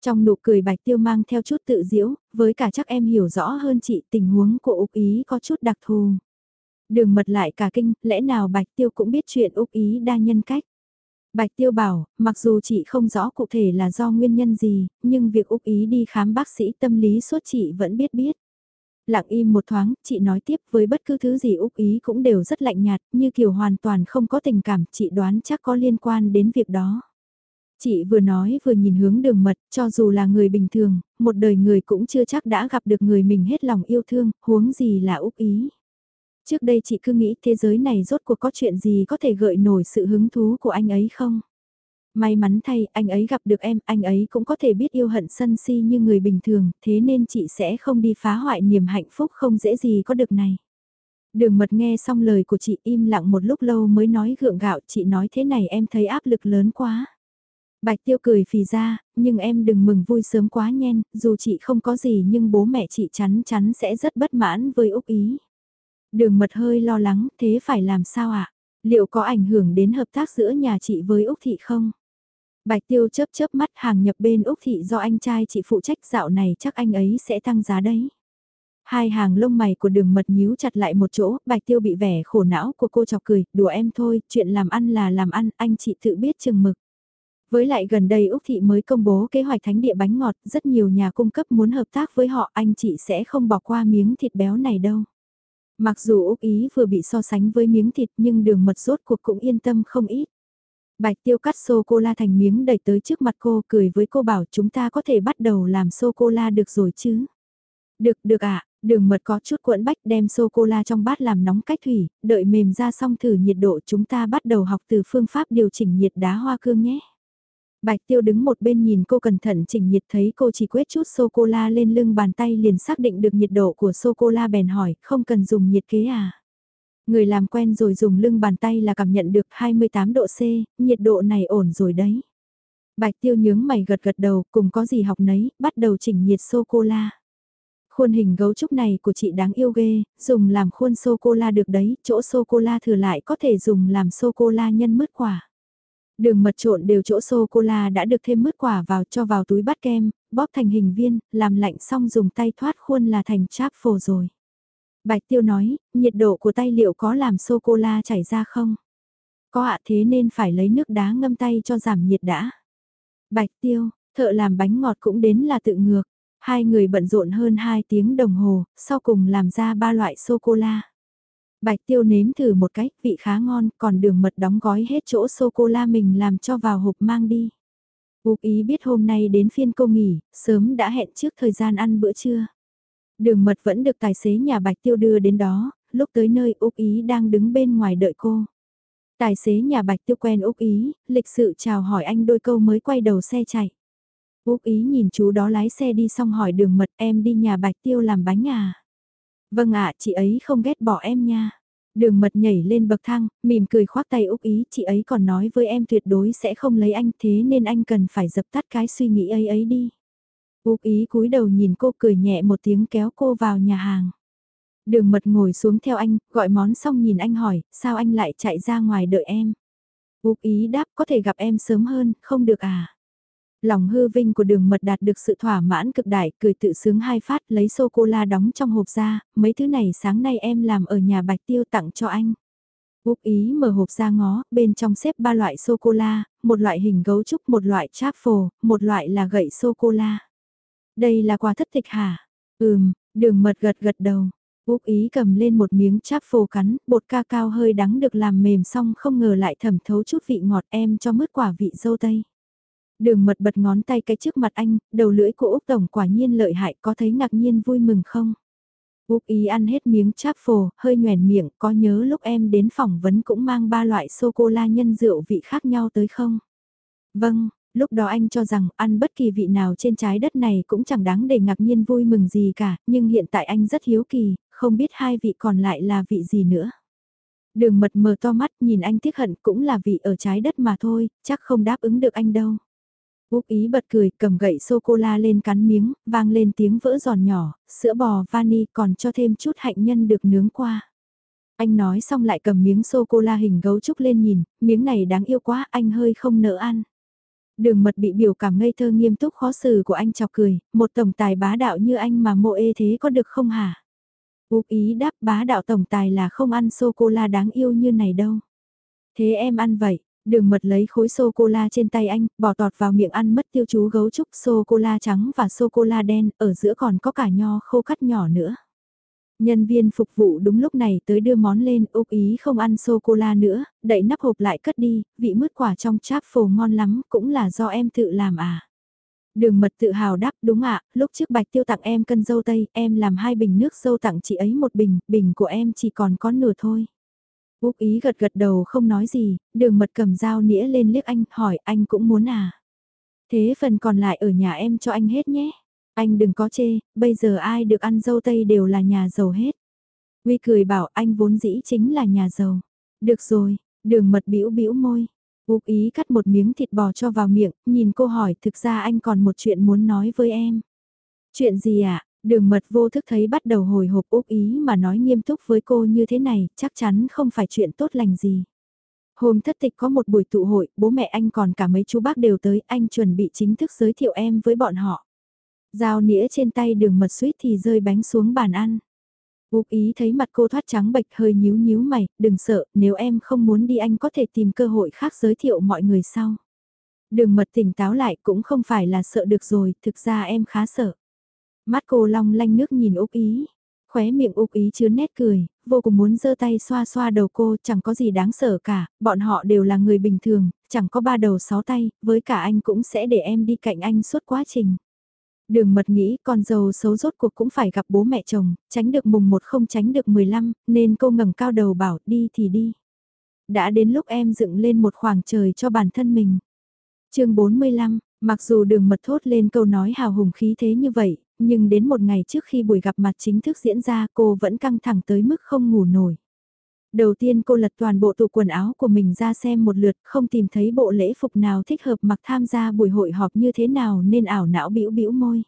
Trong nụ cười bạch tiêu mang theo chút tự diễu, với cả chắc em hiểu rõ hơn chị tình huống của Úc Ý có chút đặc thù. Đường mật lại cả kinh, lẽ nào bạch tiêu cũng biết chuyện Úc Ý đa nhân cách. Bạch Tiêu bảo, mặc dù chị không rõ cụ thể là do nguyên nhân gì, nhưng việc Úc Ý đi khám bác sĩ tâm lý suốt chị vẫn biết biết. Lặng im một thoáng, chị nói tiếp với bất cứ thứ gì Úc Ý cũng đều rất lạnh nhạt, như kiểu hoàn toàn không có tình cảm, chị đoán chắc có liên quan đến việc đó. Chị vừa nói vừa nhìn hướng đường mật, cho dù là người bình thường, một đời người cũng chưa chắc đã gặp được người mình hết lòng yêu thương, huống gì là Úc Ý. Trước đây chị cứ nghĩ thế giới này rốt cuộc có chuyện gì có thể gợi nổi sự hứng thú của anh ấy không? May mắn thay, anh ấy gặp được em, anh ấy cũng có thể biết yêu hận sân si như người bình thường, thế nên chị sẽ không đi phá hoại niềm hạnh phúc không dễ gì có được này. Đường mật nghe xong lời của chị im lặng một lúc lâu mới nói gượng gạo, chị nói thế này em thấy áp lực lớn quá. Bạch tiêu cười phì ra, nhưng em đừng mừng vui sớm quá nhen, dù chị không có gì nhưng bố mẹ chị chắn chắn sẽ rất bất mãn với Úc Ý. Đường mật hơi lo lắng, thế phải làm sao ạ? À? Liệu có ảnh hưởng đến hợp tác giữa nhà chị với Úc Thị không? Bạch Tiêu chớp chớp mắt hàng nhập bên Úc Thị do anh trai chị phụ trách dạo này chắc anh ấy sẽ tăng giá đấy. Hai hàng lông mày của đường mật nhíu chặt lại một chỗ, Bạch Tiêu bị vẻ khổ não của cô chọc cười, đùa em thôi, chuyện làm ăn là làm ăn, anh chị tự biết chừng mực. Với lại gần đây Úc Thị mới công bố kế hoạch thánh địa bánh ngọt, rất nhiều nhà cung cấp muốn hợp tác với họ, anh chị sẽ không bỏ qua miếng thịt béo này đâu. Mặc dù Úc Ý vừa bị so sánh với miếng thịt nhưng đường mật rốt cuộc cũng yên tâm không ít. Bạch tiêu cắt sô-cô-la thành miếng đẩy tới trước mặt cô cười với cô bảo chúng ta có thể bắt đầu làm sô-cô-la được rồi chứ. Được, được ạ, đường mật có chút cuộn bách đem sô-cô-la trong bát làm nóng cách thủy, đợi mềm ra xong thử nhiệt độ chúng ta bắt đầu học từ phương pháp điều chỉnh nhiệt đá hoa cương nhé. Bạch tiêu đứng một bên nhìn cô cẩn thận chỉnh nhiệt thấy cô chỉ quét chút sô-cô-la lên lưng bàn tay liền xác định được nhiệt độ của sô-cô-la bèn hỏi không cần dùng nhiệt kế à. Người làm quen rồi dùng lưng bàn tay là cảm nhận được 28 độ C, nhiệt độ này ổn rồi đấy. Bạch tiêu nhướng mày gật gật đầu cùng có gì học nấy, bắt đầu chỉnh nhiệt sô-cô-la. Khuôn hình gấu trúc này của chị đáng yêu ghê, dùng làm khuôn sô-cô-la được đấy, chỗ sô-cô-la thừa lại có thể dùng làm sô-cô-la nhân mứt quả. Đường mật trộn đều chỗ sô-cô-la đã được thêm mứt quả vào cho vào túi bát kem, bóp thành hình viên, làm lạnh xong dùng tay thoát khuôn là thành cháp phồ rồi. Bạch Tiêu nói, nhiệt độ của tay liệu có làm sô-cô-la chảy ra không? Có ạ thế nên phải lấy nước đá ngâm tay cho giảm nhiệt đã. Bạch Tiêu, thợ làm bánh ngọt cũng đến là tự ngược. Hai người bận rộn hơn 2 tiếng đồng hồ, sau cùng làm ra ba loại sô-cô-la. Bạch tiêu nếm thử một cái, vị khá ngon, còn đường mật đóng gói hết chỗ sô-cô-la mình làm cho vào hộp mang đi. Úc ý biết hôm nay đến phiên cô nghỉ, sớm đã hẹn trước thời gian ăn bữa trưa. Đường mật vẫn được tài xế nhà Bạch Tiêu đưa đến đó, lúc tới nơi Úc Ý đang đứng bên ngoài đợi cô. Tài xế nhà Bạch Tiêu quen Úc Ý, lịch sự chào hỏi anh đôi câu mới quay đầu xe chạy. Úc Ý nhìn chú đó lái xe đi xong hỏi đường mật em đi nhà Bạch Tiêu làm bánh à. Vâng ạ, chị ấy không ghét bỏ em nha. Đường mật nhảy lên bậc thang, mỉm cười khoác tay Úc Ý, chị ấy còn nói với em tuyệt đối sẽ không lấy anh thế nên anh cần phải dập tắt cái suy nghĩ ấy ấy đi. Úc Ý cúi đầu nhìn cô cười nhẹ một tiếng kéo cô vào nhà hàng. Đường mật ngồi xuống theo anh, gọi món xong nhìn anh hỏi, sao anh lại chạy ra ngoài đợi em? Úc Ý đáp có thể gặp em sớm hơn, không được à? Lòng hư vinh của đường mật đạt được sự thỏa mãn cực đại, cười tự sướng hai phát lấy sô-cô-la đóng trong hộp ra, mấy thứ này sáng nay em làm ở nhà bạch tiêu tặng cho anh. Úc ý mở hộp ra ngó, bên trong xếp ba loại sô-cô-la, một loại hình gấu trúc, một loại cháp một loại là gậy sô-cô-la. Đây là quà thất tịch hả? Ừm, đường mật gật gật đầu. Úc ý cầm lên một miếng cháp cắn, bột ca cao hơi đắng được làm mềm xong không ngờ lại thẩm thấu chút vị ngọt em cho mứt quả vị dâu tây. Đường mật bật ngón tay cái trước mặt anh, đầu lưỡi của Úc Tổng quả nhiên lợi hại có thấy ngạc nhiên vui mừng không? Úc ý ăn hết miếng cháp phồ, hơi nhoèn miệng, có nhớ lúc em đến phỏng vấn cũng mang ba loại sô-cô-la nhân rượu vị khác nhau tới không? Vâng, lúc đó anh cho rằng ăn bất kỳ vị nào trên trái đất này cũng chẳng đáng để ngạc nhiên vui mừng gì cả, nhưng hiện tại anh rất hiếu kỳ, không biết hai vị còn lại là vị gì nữa. Đường mật mờ to mắt nhìn anh tiếc hận cũng là vị ở trái đất mà thôi, chắc không đáp ứng được anh đâu. Úc ý bật cười cầm gậy sô-cô-la lên cắn miếng, vang lên tiếng vỡ giòn nhỏ, sữa bò vani còn cho thêm chút hạnh nhân được nướng qua. Anh nói xong lại cầm miếng sô-cô-la hình gấu trúc lên nhìn, miếng này đáng yêu quá anh hơi không nỡ ăn. Đường mật bị biểu cảm ngây thơ nghiêm túc khó xử của anh chọc cười, một tổng tài bá đạo như anh mà mộ ê thế có được không hả? Úc ý đáp bá đạo tổng tài là không ăn sô-cô-la đáng yêu như này đâu. Thế em ăn vậy, đường mật lấy khối sô-cô-la trên tay anh, bỏ tọt vào miệng ăn mất tiêu chú gấu trúc sô-cô-la trắng và sô-cô-la đen, ở giữa còn có cả nho khô cắt nhỏ nữa. Nhân viên phục vụ đúng lúc này tới đưa món lên, Úc ý không ăn sô-cô-la nữa, đậy nắp hộp lại cất đi, vị mứt quả trong cháp phồ ngon lắm, cũng là do em tự làm à. Đường mật tự hào đáp đúng ạ, lúc trước bạch tiêu tặng em cân dâu tây, em làm hai bình nước dâu tặng chị ấy một bình, bình của em chỉ còn có nửa thôi. Úc ý gật gật đầu không nói gì, đường mật cầm dao nĩa lên liếc anh, hỏi anh cũng muốn à. Thế phần còn lại ở nhà em cho anh hết nhé. Anh đừng có chê, bây giờ ai được ăn dâu tây đều là nhà giàu hết. Uy cười bảo anh vốn dĩ chính là nhà giàu. Được rồi, đường mật bĩu bĩu môi. Úc ý cắt một miếng thịt bò cho vào miệng, nhìn cô hỏi thực ra anh còn một chuyện muốn nói với em. Chuyện gì ạ? À? Đường mật vô thức thấy bắt đầu hồi hộp Úc ý mà nói nghiêm túc với cô như thế này, chắc chắn không phải chuyện tốt lành gì. Hôm thất tịch có một buổi tụ hội, bố mẹ anh còn cả mấy chú bác đều tới, anh chuẩn bị chính thức giới thiệu em với bọn họ. Dao nĩa trên tay đường mật suýt thì rơi bánh xuống bàn ăn. Úc ý thấy mặt cô thoát trắng bệch hơi nhíu nhíu mày, đừng sợ, nếu em không muốn đi anh có thể tìm cơ hội khác giới thiệu mọi người sau. Đường mật tỉnh táo lại cũng không phải là sợ được rồi, thực ra em khá sợ. Mắt cô long lanh nước nhìn Úc ý, khóe miệng Úc ý chứa nét cười, vô cùng muốn giơ tay xoa xoa đầu cô, chẳng có gì đáng sợ cả, bọn họ đều là người bình thường, chẳng có ba đầu sáu tay, với cả anh cũng sẽ để em đi cạnh anh suốt quá trình. Đường mật nghĩ con dâu xấu rốt cuộc cũng phải gặp bố mẹ chồng, tránh được mùng một không tránh được 15, nên cô ngẩng cao đầu bảo đi thì đi. Đã đến lúc em dựng lên một khoảng trời cho bản thân mình. chương 45, mặc dù đường mật thốt lên câu nói hào hùng khí thế như vậy, nhưng đến một ngày trước khi buổi gặp mặt chính thức diễn ra cô vẫn căng thẳng tới mức không ngủ nổi. Đầu tiên cô lật toàn bộ tủ quần áo của mình ra xem một lượt không tìm thấy bộ lễ phục nào thích hợp mặc tham gia buổi hội họp như thế nào nên ảo não bĩu bĩu môi.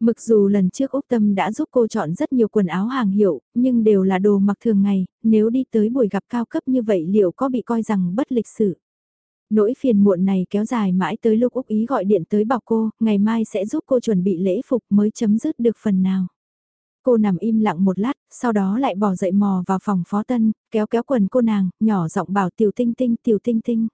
Mặc dù lần trước Úc Tâm đã giúp cô chọn rất nhiều quần áo hàng hiệu, nhưng đều là đồ mặc thường ngày, nếu đi tới buổi gặp cao cấp như vậy liệu có bị coi rằng bất lịch sự. Nỗi phiền muộn này kéo dài mãi tới lúc Úc Ý gọi điện tới bảo cô, ngày mai sẽ giúp cô chuẩn bị lễ phục mới chấm dứt được phần nào. Cô nằm im lặng một lát, sau đó lại bỏ dậy mò vào phòng Phó Tân, kéo kéo quần cô nàng, nhỏ giọng bảo tiểu tinh tinh tiểu tinh tinh.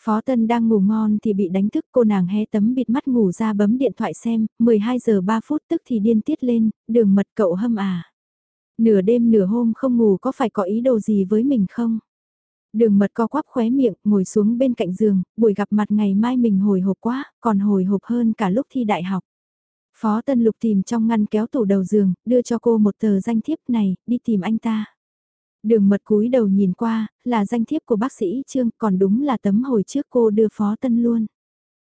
Phó Tân đang ngủ ngon thì bị đánh thức cô nàng hé tấm bịt mắt ngủ ra bấm điện thoại xem, 12 giờ 3 phút tức thì điên tiết lên, đường mật cậu hâm à. Nửa đêm nửa hôm không ngủ có phải có ý đồ gì với mình không? Đường mật co quắp khóe miệng, ngồi xuống bên cạnh giường, buổi gặp mặt ngày mai mình hồi hộp quá, còn hồi hộp hơn cả lúc thi đại học. Phó Tân Lục tìm trong ngăn kéo tủ đầu giường, đưa cho cô một tờ danh thiếp này, đi tìm anh ta. Đường mật cúi đầu nhìn qua, là danh thiếp của bác sĩ Trương, còn đúng là tấm hồi trước cô đưa Phó Tân luôn.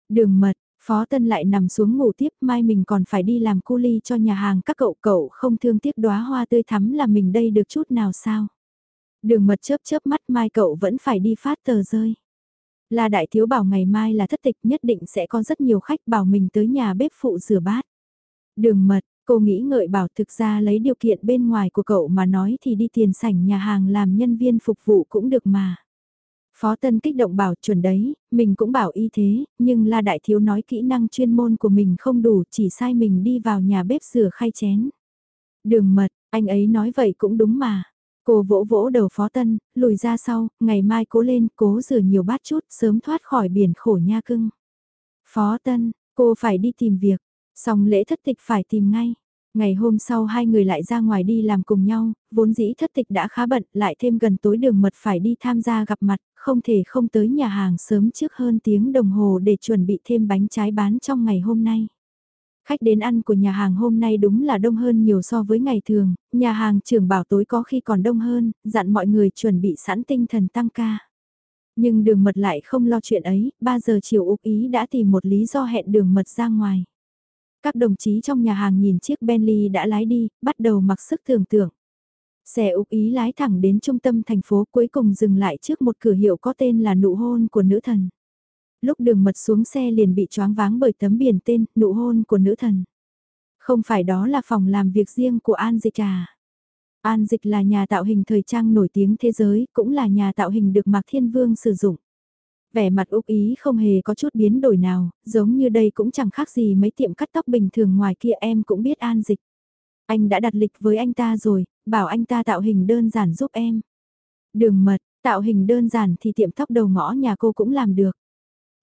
Đường mật, Phó Tân lại nằm xuống ngủ tiếp, mai mình còn phải đi làm cu ly cho nhà hàng các cậu cậu không thương tiếc đóa hoa tươi thắm là mình đây được chút nào sao. Đường mật chớp chớp mắt mai cậu vẫn phải đi phát tờ rơi. Là đại thiếu bảo ngày mai là thất tịch nhất định sẽ có rất nhiều khách bảo mình tới nhà bếp phụ rửa bát. Đường mật, cô nghĩ ngợi bảo thực ra lấy điều kiện bên ngoài của cậu mà nói thì đi tiền sảnh nhà hàng làm nhân viên phục vụ cũng được mà. Phó Tân kích động bảo chuẩn đấy, mình cũng bảo y thế, nhưng La Đại Thiếu nói kỹ năng chuyên môn của mình không đủ, chỉ sai mình đi vào nhà bếp rửa khay chén. Đường mật, anh ấy nói vậy cũng đúng mà. Cô vỗ vỗ đầu Phó Tân, lùi ra sau, ngày mai cố lên, cố rửa nhiều bát chút, sớm thoát khỏi biển khổ nha cưng. Phó Tân, cô phải đi tìm việc, Xong lễ thất tịch phải tìm ngay. Ngày hôm sau hai người lại ra ngoài đi làm cùng nhau, vốn dĩ thất tịch đã khá bận, lại thêm gần tối đường mật phải đi tham gia gặp mặt, không thể không tới nhà hàng sớm trước hơn tiếng đồng hồ để chuẩn bị thêm bánh trái bán trong ngày hôm nay. Khách đến ăn của nhà hàng hôm nay đúng là đông hơn nhiều so với ngày thường, nhà hàng trưởng bảo tối có khi còn đông hơn, dặn mọi người chuẩn bị sẵn tinh thần tăng ca. Nhưng đường mật lại không lo chuyện ấy, 3 giờ chiều Úc Ý đã tìm một lý do hẹn đường mật ra ngoài. Các đồng chí trong nhà hàng nhìn chiếc Bentley đã lái đi, bắt đầu mặc sức tưởng tượng. Xe Úc Ý lái thẳng đến trung tâm thành phố cuối cùng dừng lại trước một cửa hiệu có tên là nụ hôn của nữ thần. Lúc đường mật xuống xe liền bị choáng váng bởi tấm biển tên nụ hôn của nữ thần. Không phải đó là phòng làm việc riêng của An Dịch à. An Dịch là nhà tạo hình thời trang nổi tiếng thế giới, cũng là nhà tạo hình được Mạc Thiên Vương sử dụng. Vẻ mặt Úc Ý không hề có chút biến đổi nào, giống như đây cũng chẳng khác gì mấy tiệm cắt tóc bình thường ngoài kia em cũng biết an dịch. Anh đã đặt lịch với anh ta rồi, bảo anh ta tạo hình đơn giản giúp em. Đường mật, tạo hình đơn giản thì tiệm tóc đầu ngõ nhà cô cũng làm được.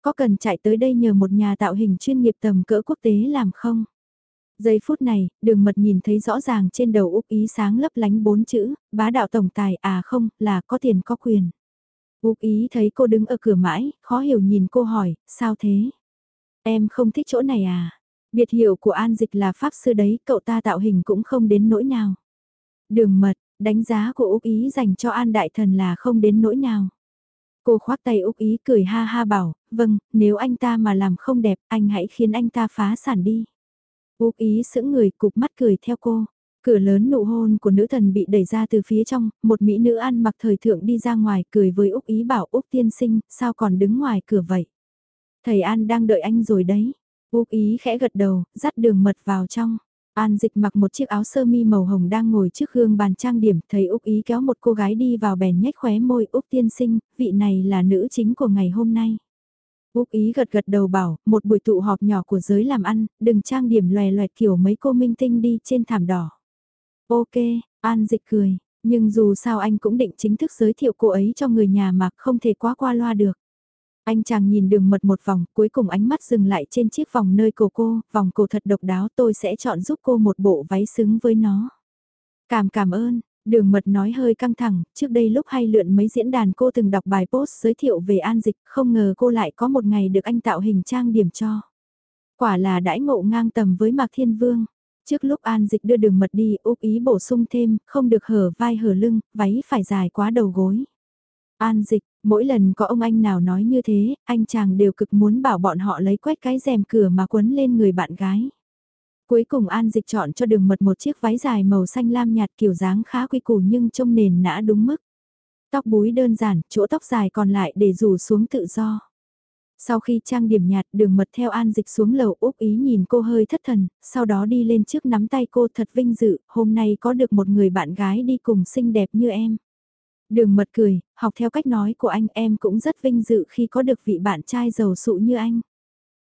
Có cần chạy tới đây nhờ một nhà tạo hình chuyên nghiệp tầm cỡ quốc tế làm không? Giây phút này, đường mật nhìn thấy rõ ràng trên đầu Úc Ý sáng lấp lánh bốn chữ, bá đạo tổng tài à không, là có tiền có quyền. Úc Ý thấy cô đứng ở cửa mãi, khó hiểu nhìn cô hỏi, sao thế? Em không thích chỗ này à? Biệt hiệu của An Dịch là Pháp Sư đấy, cậu ta tạo hình cũng không đến nỗi nào. Đường mật, đánh giá của Úc Ý dành cho An Đại Thần là không đến nỗi nào. Cô khoác tay Úc Ý cười ha ha bảo, vâng, nếu anh ta mà làm không đẹp, anh hãy khiến anh ta phá sản đi. Úc Ý sững người cục mắt cười theo cô. Cửa lớn nụ hôn của nữ thần bị đẩy ra từ phía trong, một mỹ nữ ăn mặc thời thượng đi ra ngoài cười với Úc Ý bảo Úc tiên sinh, sao còn đứng ngoài cửa vậy? Thầy An đang đợi anh rồi đấy. Úc Ý khẽ gật đầu, dắt đường mật vào trong. An dịch mặc một chiếc áo sơ mi màu hồng đang ngồi trước gương bàn trang điểm, thấy Úc Ý kéo một cô gái đi vào bèn nhếch khóe môi Úc tiên sinh, vị này là nữ chính của ngày hôm nay. Úc Ý gật gật đầu bảo, một buổi tụ họp nhỏ của giới làm ăn, đừng trang điểm lòe loẹt kiểu mấy cô minh tinh đi trên thảm đỏ. Ok, An dịch cười, nhưng dù sao anh cũng định chính thức giới thiệu cô ấy cho người nhà mà không thể quá qua loa được. Anh chàng nhìn đường mật một vòng, cuối cùng ánh mắt dừng lại trên chiếc vòng nơi cổ cô, vòng cổ thật độc đáo tôi sẽ chọn giúp cô một bộ váy xứng với nó. Cảm cảm ơn, đường mật nói hơi căng thẳng, trước đây lúc hay lượn mấy diễn đàn cô từng đọc bài post giới thiệu về an dịch, không ngờ cô lại có một ngày được anh tạo hình trang điểm cho. Quả là đãi ngộ ngang tầm với Mạc Thiên Vương. Trước lúc An Dịch đưa đường mật đi, úp ý bổ sung thêm, không được hở vai hở lưng, váy phải dài quá đầu gối. An Dịch, mỗi lần có ông anh nào nói như thế, anh chàng đều cực muốn bảo bọn họ lấy quét cái rèm cửa mà quấn lên người bạn gái. Cuối cùng An Dịch chọn cho đường mật một chiếc váy dài màu xanh lam nhạt kiểu dáng khá quy củ nhưng trông nền nã đúng mức. Tóc búi đơn giản, chỗ tóc dài còn lại để rủ xuống tự do. Sau khi trang điểm nhạt đường mật theo an dịch xuống lầu úp ý nhìn cô hơi thất thần, sau đó đi lên trước nắm tay cô thật vinh dự, hôm nay có được một người bạn gái đi cùng xinh đẹp như em. Đường mật cười, học theo cách nói của anh em cũng rất vinh dự khi có được vị bạn trai giàu sụ như anh.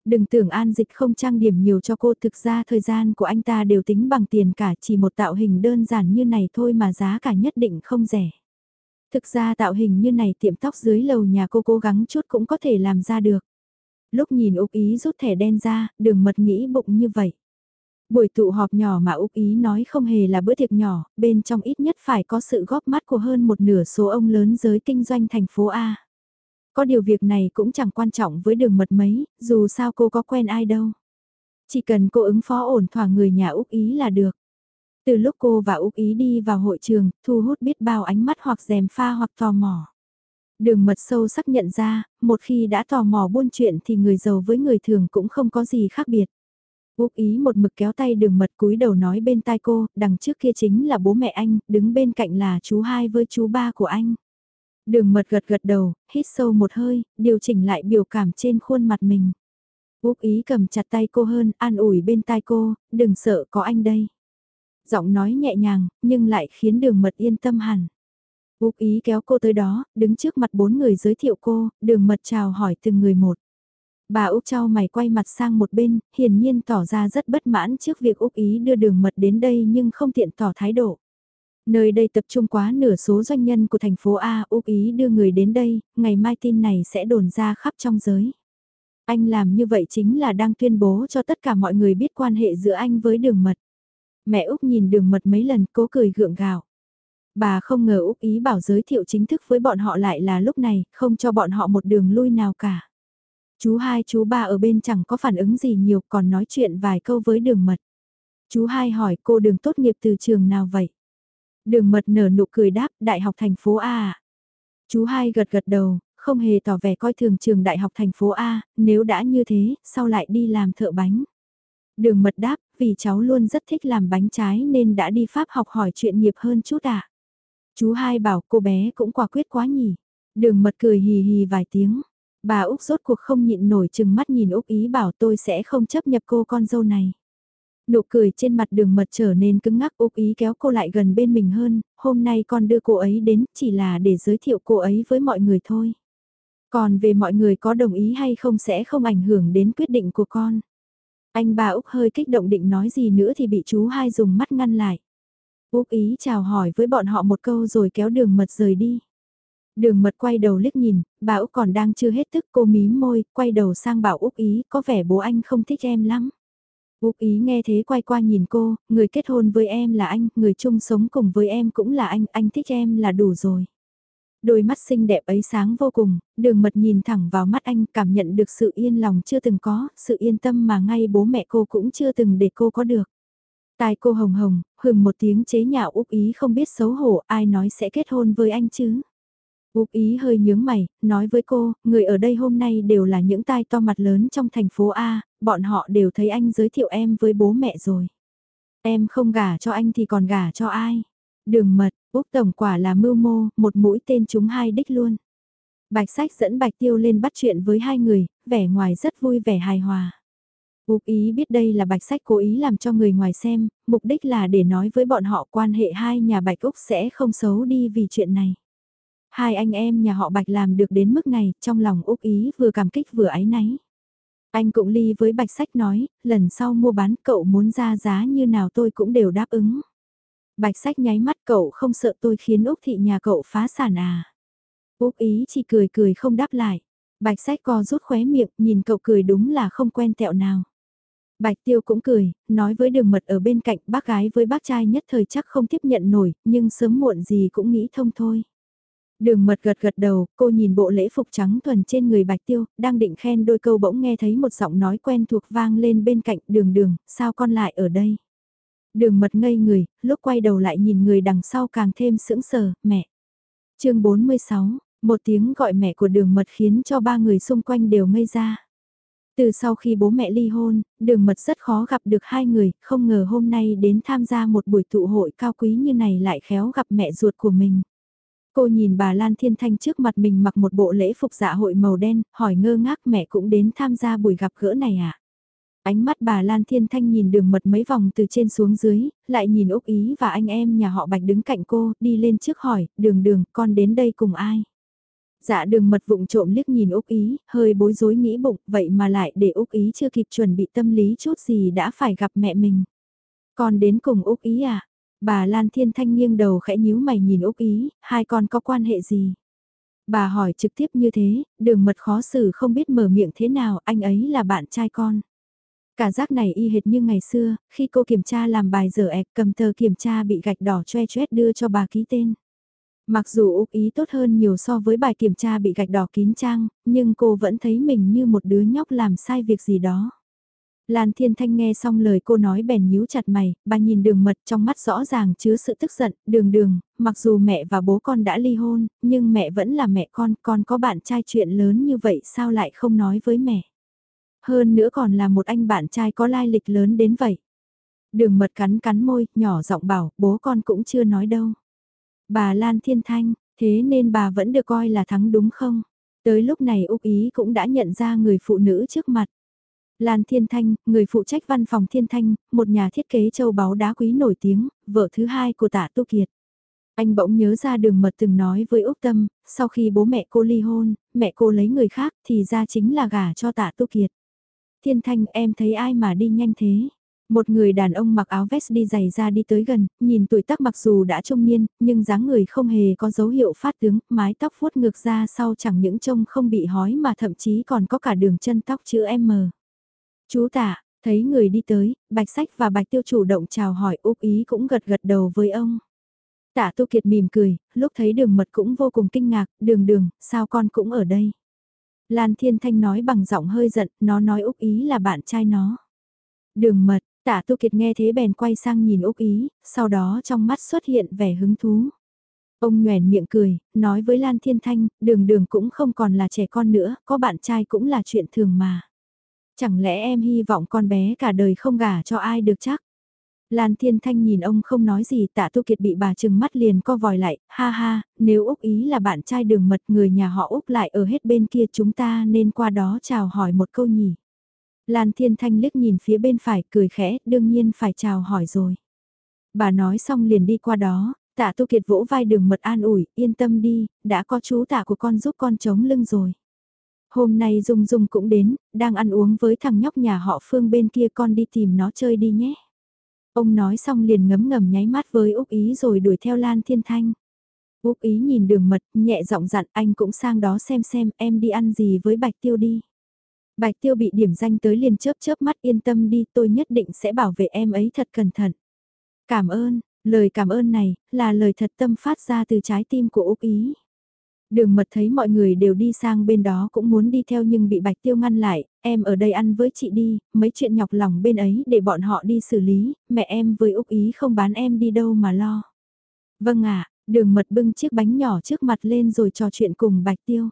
Đừng tưởng an dịch không trang điểm nhiều cho cô thực ra thời gian của anh ta đều tính bằng tiền cả chỉ một tạo hình đơn giản như này thôi mà giá cả nhất định không rẻ. Thực ra tạo hình như này tiệm tóc dưới lầu nhà cô cố gắng chút cũng có thể làm ra được. Lúc nhìn Úc Ý rút thẻ đen ra, đường mật nghĩ bụng như vậy. Buổi tụ họp nhỏ mà Úc Ý nói không hề là bữa tiệc nhỏ, bên trong ít nhất phải có sự góp mắt của hơn một nửa số ông lớn giới kinh doanh thành phố A. Có điều việc này cũng chẳng quan trọng với đường mật mấy, dù sao cô có quen ai đâu. Chỉ cần cô ứng phó ổn thỏa người nhà Úc Ý là được. Từ lúc cô và Úc Ý đi vào hội trường, thu hút biết bao ánh mắt hoặc dèm pha hoặc tò mò. Đường mật sâu sắc nhận ra, một khi đã tò mò buôn chuyện thì người giàu với người thường cũng không có gì khác biệt. Úc Ý một mực kéo tay đường mật cúi đầu nói bên tai cô, đằng trước kia chính là bố mẹ anh, đứng bên cạnh là chú hai với chú ba của anh. Đường mật gật gật đầu, hít sâu một hơi, điều chỉnh lại biểu cảm trên khuôn mặt mình. Úc Ý cầm chặt tay cô hơn, an ủi bên tai cô, đừng sợ có anh đây. Giọng nói nhẹ nhàng, nhưng lại khiến đường mật yên tâm hẳn. Úc ý kéo cô tới đó, đứng trước mặt bốn người giới thiệu cô, đường mật chào hỏi từng người một. Bà Úc trao mày quay mặt sang một bên, hiển nhiên tỏ ra rất bất mãn trước việc Úc ý đưa đường mật đến đây nhưng không tiện tỏ thái độ. Nơi đây tập trung quá nửa số doanh nhân của thành phố A, Úc ý đưa người đến đây, ngày mai tin này sẽ đồn ra khắp trong giới. Anh làm như vậy chính là đang tuyên bố cho tất cả mọi người biết quan hệ giữa anh với đường mật. Mẹ Úc nhìn đường mật mấy lần cố cười gượng gạo. Bà không ngờ Úc ý bảo giới thiệu chính thức với bọn họ lại là lúc này, không cho bọn họ một đường lui nào cả. Chú hai chú ba ở bên chẳng có phản ứng gì nhiều còn nói chuyện vài câu với đường mật. Chú hai hỏi cô đường tốt nghiệp từ trường nào vậy? Đường mật nở nụ cười đáp Đại học thành phố A? Chú hai gật gật đầu, không hề tỏ vẻ coi thường trường Đại học thành phố A, nếu đã như thế, sao lại đi làm thợ bánh? Đường mật đáp, vì cháu luôn rất thích làm bánh trái nên đã đi Pháp học hỏi chuyện nghiệp hơn chút ạ. À. Chú hai bảo cô bé cũng quả quyết quá nhỉ. Đường mật cười hì hì vài tiếng. Bà Úc rốt cuộc không nhịn nổi chừng mắt nhìn Úc ý bảo tôi sẽ không chấp nhập cô con dâu này. Nụ cười trên mặt đường mật trở nên cứng ngắc Úc ý kéo cô lại gần bên mình hơn, hôm nay con đưa cô ấy đến chỉ là để giới thiệu cô ấy với mọi người thôi. Còn về mọi người có đồng ý hay không sẽ không ảnh hưởng đến quyết định của con. Anh bà Úc hơi kích động định nói gì nữa thì bị chú hai dùng mắt ngăn lại. Úc ý chào hỏi với bọn họ một câu rồi kéo đường mật rời đi. Đường mật quay đầu liếc nhìn, bà Úc còn đang chưa hết tức cô mím môi, quay đầu sang bảo Úc ý có vẻ bố anh không thích em lắm. Úc ý nghe thế quay qua nhìn cô, người kết hôn với em là anh, người chung sống cùng với em cũng là anh, anh thích em là đủ rồi. Đôi mắt xinh đẹp ấy sáng vô cùng, đường mật nhìn thẳng vào mắt anh cảm nhận được sự yên lòng chưa từng có, sự yên tâm mà ngay bố mẹ cô cũng chưa từng để cô có được. Tai cô hồng hồng, hừng một tiếng chế nhạo Úc ý không biết xấu hổ ai nói sẽ kết hôn với anh chứ. Úc ý hơi nhướng mày, nói với cô, người ở đây hôm nay đều là những tai to mặt lớn trong thành phố A, bọn họ đều thấy anh giới thiệu em với bố mẹ rồi. Em không gả cho anh thì còn gả cho ai? Đường mật, Úc Tổng quả là mưu mô, một mũi tên chúng hai đích luôn. Bạch sách dẫn Bạch Tiêu lên bắt chuyện với hai người, vẻ ngoài rất vui vẻ hài hòa. Úc ý biết đây là bạch sách cố ý làm cho người ngoài xem, mục đích là để nói với bọn họ quan hệ hai nhà bạch Úc sẽ không xấu đi vì chuyện này. Hai anh em nhà họ bạch làm được đến mức này, trong lòng Úc ý vừa cảm kích vừa ái náy. Anh cũng ly với bạch sách nói, lần sau mua bán cậu muốn ra giá như nào tôi cũng đều đáp ứng. Bạch sách nháy mắt cậu không sợ tôi khiến Úc thị nhà cậu phá sản à. Úc ý chỉ cười cười không đáp lại. Bạch sách co rút khóe miệng nhìn cậu cười đúng là không quen tẹo nào. Bạch Tiêu cũng cười, nói với đường mật ở bên cạnh bác gái với bác trai nhất thời chắc không tiếp nhận nổi, nhưng sớm muộn gì cũng nghĩ thông thôi. Đường mật gật gật đầu, cô nhìn bộ lễ phục trắng thuần trên người Bạch Tiêu, đang định khen đôi câu bỗng nghe thấy một giọng nói quen thuộc vang lên bên cạnh đường đường, sao con lại ở đây? Đường mật ngây người, lúc quay đầu lại nhìn người đằng sau càng thêm sững sờ, mẹ. chương 46, một tiếng gọi mẹ của đường mật khiến cho ba người xung quanh đều ngây ra. Từ sau khi bố mẹ ly hôn, đường mật rất khó gặp được hai người, không ngờ hôm nay đến tham gia một buổi tụ hội cao quý như này lại khéo gặp mẹ ruột của mình. Cô nhìn bà Lan Thiên Thanh trước mặt mình mặc một bộ lễ phục dạ hội màu đen, hỏi ngơ ngác mẹ cũng đến tham gia buổi gặp gỡ này à? Ánh mắt bà Lan Thiên Thanh nhìn đường mật mấy vòng từ trên xuống dưới, lại nhìn Úc Ý và anh em nhà họ Bạch đứng cạnh cô, đi lên trước hỏi, đường đường, con đến đây cùng ai? Dạ đường mật vụng trộm liếc nhìn Úc Ý, hơi bối rối nghĩ bụng, vậy mà lại để Úc Ý chưa kịp chuẩn bị tâm lý chút gì đã phải gặp mẹ mình. Con đến cùng Úc Ý à? Bà Lan Thiên Thanh nghiêng đầu khẽ nhíu mày nhìn Úc Ý, hai con có quan hệ gì? Bà hỏi trực tiếp như thế, đường mật khó xử không biết mở miệng thế nào, anh ấy là bạn trai con. Cả giác này y hệt như ngày xưa, khi cô kiểm tra làm bài giờ ẹc cầm tờ kiểm tra bị gạch đỏ choe choét đưa cho bà ký tên. Mặc dù Úc ý tốt hơn nhiều so với bài kiểm tra bị gạch đỏ kín trang, nhưng cô vẫn thấy mình như một đứa nhóc làm sai việc gì đó. Lan Thiên Thanh nghe xong lời cô nói bèn nhíu chặt mày, bà nhìn đường mật trong mắt rõ ràng chứa sự tức giận, đường đường, mặc dù mẹ và bố con đã ly hôn, nhưng mẹ vẫn là mẹ con, con có bạn trai chuyện lớn như vậy sao lại không nói với mẹ. Hơn nữa còn là một anh bạn trai có lai lịch lớn đến vậy. Đường mật cắn cắn môi, nhỏ giọng bảo, bố con cũng chưa nói đâu. Bà Lan Thiên Thanh, thế nên bà vẫn được coi là thắng đúng không? Tới lúc này Úc Ý cũng đã nhận ra người phụ nữ trước mặt. Lan Thiên Thanh, người phụ trách văn phòng Thiên Thanh, một nhà thiết kế châu báu đá quý nổi tiếng, vợ thứ hai của tạ Tu Kiệt. Anh bỗng nhớ ra đường mật từng nói với Úc Tâm, sau khi bố mẹ cô ly hôn, mẹ cô lấy người khác thì ra chính là gả cho tạ Tu Kiệt. Thiên Thanh em thấy ai mà đi nhanh thế? Một người đàn ông mặc áo vest đi giày ra đi tới gần, nhìn tuổi tác mặc dù đã trung niên, nhưng dáng người không hề có dấu hiệu phát tướng, mái tóc vuốt ngược ra sau chẳng những trông không bị hói mà thậm chí còn có cả đường chân tóc chữ M. Chú tạ, thấy người đi tới, bạch sách và bạch tiêu chủ động chào hỏi Úc Ý cũng gật gật đầu với ông. Tạ Tu Kiệt mỉm cười, lúc thấy đường mật cũng vô cùng kinh ngạc, đường đường, sao con cũng ở đây. Lan Thiên Thanh nói bằng giọng hơi giận, nó nói Úc Ý là bạn trai nó. Đường mật, Tạ Tu Kiệt nghe thế bèn quay sang nhìn Úc Ý, sau đó trong mắt xuất hiện vẻ hứng thú. Ông nhoèn miệng cười, nói với Lan Thiên Thanh, đường đường cũng không còn là trẻ con nữa, có bạn trai cũng là chuyện thường mà. Chẳng lẽ em hy vọng con bé cả đời không gả cho ai được chắc? Lan Thiên Thanh nhìn ông không nói gì tạ tu kiệt bị bà trừng mắt liền co vòi lại, ha ha, nếu Úc Ý là bạn trai đường mật người nhà họ Úc lại ở hết bên kia chúng ta nên qua đó chào hỏi một câu nhỉ. Lan Thiên Thanh liếc nhìn phía bên phải cười khẽ, đương nhiên phải chào hỏi rồi. Bà nói xong liền đi qua đó, tạ tu kiệt vỗ vai đường mật an ủi, yên tâm đi, đã có chú tạ của con giúp con chống lưng rồi. Hôm nay Dung Dung cũng đến, đang ăn uống với thằng nhóc nhà họ Phương bên kia con đi tìm nó chơi đi nhé. Ông nói xong liền ngấm ngầm nháy mắt với Úc Ý rồi đuổi theo Lan Thiên Thanh. Úc Ý nhìn đường mật, nhẹ giọng dặn anh cũng sang đó xem xem em đi ăn gì với Bạch Tiêu đi. Bạch Tiêu bị điểm danh tới liền chớp chớp mắt yên tâm đi tôi nhất định sẽ bảo vệ em ấy thật cẩn thận. Cảm ơn, lời cảm ơn này là lời thật tâm phát ra từ trái tim của Úc Ý. Đường mật thấy mọi người đều đi sang bên đó cũng muốn đi theo nhưng bị Bạch Tiêu ngăn lại, em ở đây ăn với chị đi, mấy chuyện nhọc lòng bên ấy để bọn họ đi xử lý, mẹ em với Úc Ý không bán em đi đâu mà lo. Vâng ạ, đường mật bưng chiếc bánh nhỏ trước mặt lên rồi trò chuyện cùng Bạch Tiêu.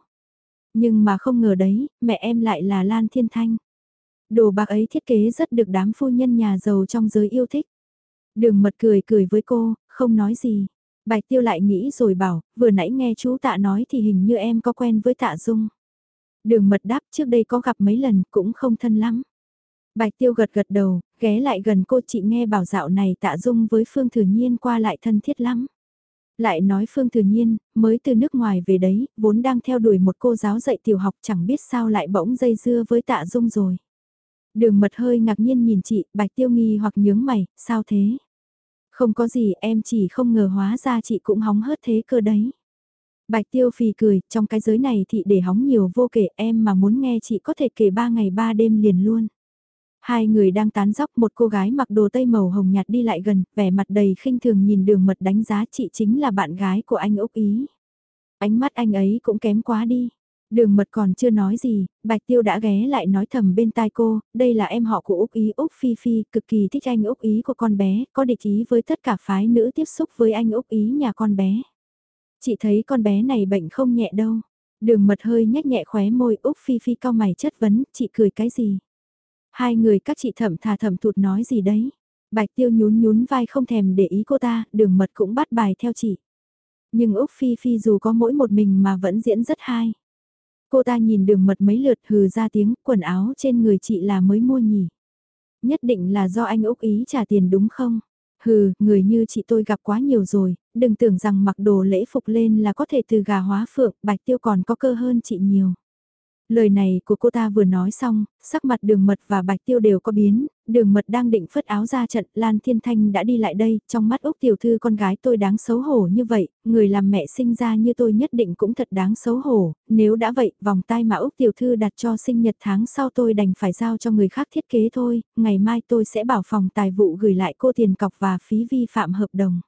Nhưng mà không ngờ đấy, mẹ em lại là Lan Thiên Thanh. Đồ bạc ấy thiết kế rất được đám phu nhân nhà giàu trong giới yêu thích. Đường mật cười cười với cô, không nói gì. Bạch Tiêu lại nghĩ rồi bảo, vừa nãy nghe chú tạ nói thì hình như em có quen với tạ Dung. Đường mật đáp trước đây có gặp mấy lần cũng không thân lắm. Bạch Tiêu gật gật đầu, ghé lại gần cô chị nghe bảo dạo này tạ Dung với Phương Thừa Nhiên qua lại thân thiết lắm. Lại nói Phương Thừa Nhiên, mới từ nước ngoài về đấy, vốn đang theo đuổi một cô giáo dạy tiểu học chẳng biết sao lại bỗng dây dưa với tạ Dung rồi. Đường mật hơi ngạc nhiên nhìn chị, Bạch Tiêu nghi hoặc nhướng mày, sao thế? Không có gì em chỉ không ngờ hóa ra chị cũng hóng hớt thế cơ đấy. Bạch Tiêu phì cười, trong cái giới này thì để hóng nhiều vô kể em mà muốn nghe chị có thể kể ba ngày ba đêm liền luôn. Hai người đang tán dóc một cô gái mặc đồ tây màu hồng nhạt đi lại gần, vẻ mặt đầy khinh thường nhìn đường mật đánh giá chị chính là bạn gái của anh Úc Ý. Ánh mắt anh ấy cũng kém quá đi. Đường mật còn chưa nói gì, Bạch Tiêu đã ghé lại nói thầm bên tai cô, đây là em họ của Úc Ý Úc Phi Phi, cực kỳ thích anh Úc Ý của con bé, có địch ý với tất cả phái nữ tiếp xúc với anh Úc Ý nhà con bé. Chị thấy con bé này bệnh không nhẹ đâu. Đường mật hơi nhếch nhẹ khóe môi Úc Phi Phi cao mày chất vấn, chị cười cái gì? Hai người các chị thẩm thà thẩm thụt nói gì đấy? Bạch Tiêu nhún nhún vai không thèm để ý cô ta, đường mật cũng bắt bài theo chị. Nhưng Úc Phi Phi dù có mỗi một mình mà vẫn diễn rất hay. Cô ta nhìn đường mật mấy lượt hừ ra tiếng quần áo trên người chị là mới mua nhỉ. Nhất định là do anh Úc ý trả tiền đúng không? Hừ, người như chị tôi gặp quá nhiều rồi, đừng tưởng rằng mặc đồ lễ phục lên là có thể từ gà hóa phượng, bạch tiêu còn có cơ hơn chị nhiều. Lời này của cô ta vừa nói xong, sắc mặt đường mật và bạch tiêu đều có biến, đường mật đang định phất áo ra trận, Lan Thiên Thanh đã đi lại đây, trong mắt Úc tiểu thư con gái tôi đáng xấu hổ như vậy, người làm mẹ sinh ra như tôi nhất định cũng thật đáng xấu hổ, nếu đã vậy, vòng tay mà Úc tiểu thư đặt cho sinh nhật tháng sau tôi đành phải giao cho người khác thiết kế thôi, ngày mai tôi sẽ bảo phòng tài vụ gửi lại cô tiền cọc và phí vi phạm hợp đồng.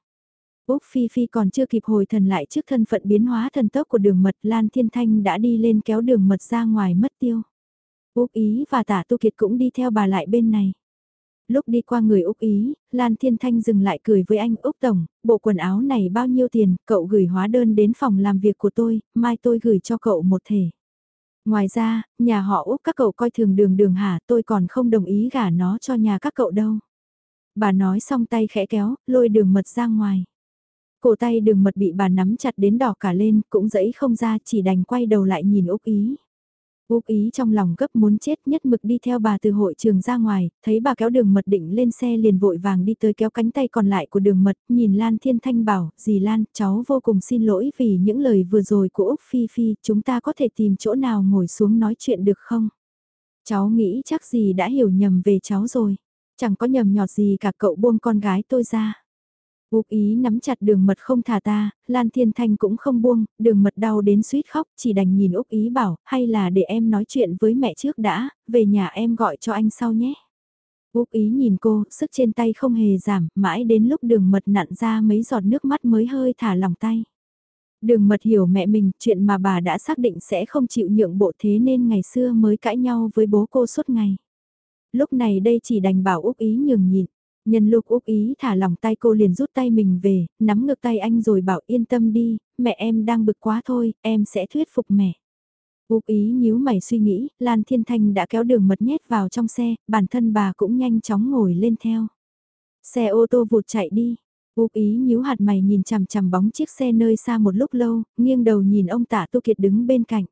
Úc Phi Phi còn chưa kịp hồi thần lại trước thân phận biến hóa thần tốc của đường mật Lan Thiên Thanh đã đi lên kéo đường mật ra ngoài mất tiêu. Úc Ý và tả tu kiệt cũng đi theo bà lại bên này. Lúc đi qua người Úc Ý, Lan Thiên Thanh dừng lại cười với anh Úc Tổng, bộ quần áo này bao nhiêu tiền, cậu gửi hóa đơn đến phòng làm việc của tôi, mai tôi gửi cho cậu một thể. Ngoài ra, nhà họ Úc các cậu coi thường đường đường hả tôi còn không đồng ý gả nó cho nhà các cậu đâu. Bà nói xong tay khẽ kéo, lôi đường mật ra ngoài. Cổ tay đường mật bị bà nắm chặt đến đỏ cả lên, cũng dẫy không ra chỉ đành quay đầu lại nhìn Úc Ý. Úc Ý trong lòng gấp muốn chết nhất mực đi theo bà từ hội trường ra ngoài, thấy bà kéo đường mật định lên xe liền vội vàng đi tới kéo cánh tay còn lại của đường mật, nhìn Lan Thiên Thanh bảo, dì Lan, cháu vô cùng xin lỗi vì những lời vừa rồi của Úc Phi Phi, chúng ta có thể tìm chỗ nào ngồi xuống nói chuyện được không? Cháu nghĩ chắc dì đã hiểu nhầm về cháu rồi, chẳng có nhầm nhọt gì cả cậu buông con gái tôi ra. Úc ý nắm chặt đường mật không thả ta, Lan Thiên Thanh cũng không buông, đường mật đau đến suýt khóc, chỉ đành nhìn Úc ý bảo, hay là để em nói chuyện với mẹ trước đã, về nhà em gọi cho anh sau nhé. Úc ý nhìn cô, sức trên tay không hề giảm, mãi đến lúc đường mật nặn ra mấy giọt nước mắt mới hơi thả lòng tay. Đường mật hiểu mẹ mình, chuyện mà bà đã xác định sẽ không chịu nhượng bộ thế nên ngày xưa mới cãi nhau với bố cô suốt ngày. Lúc này đây chỉ đành bảo Úc ý nhường nhịn. Nhân lúc Úc ý thả lòng tay cô liền rút tay mình về, nắm ngược tay anh rồi bảo yên tâm đi, mẹ em đang bực quá thôi, em sẽ thuyết phục mẹ. Úc ý nhíu mày suy nghĩ, Lan Thiên Thanh đã kéo đường mật nhét vào trong xe, bản thân bà cũng nhanh chóng ngồi lên theo. Xe ô tô vụt chạy đi. Úc ý nhíu hạt mày nhìn chằm chằm bóng chiếc xe nơi xa một lúc lâu, nghiêng đầu nhìn ông tả tu kiệt đứng bên cạnh.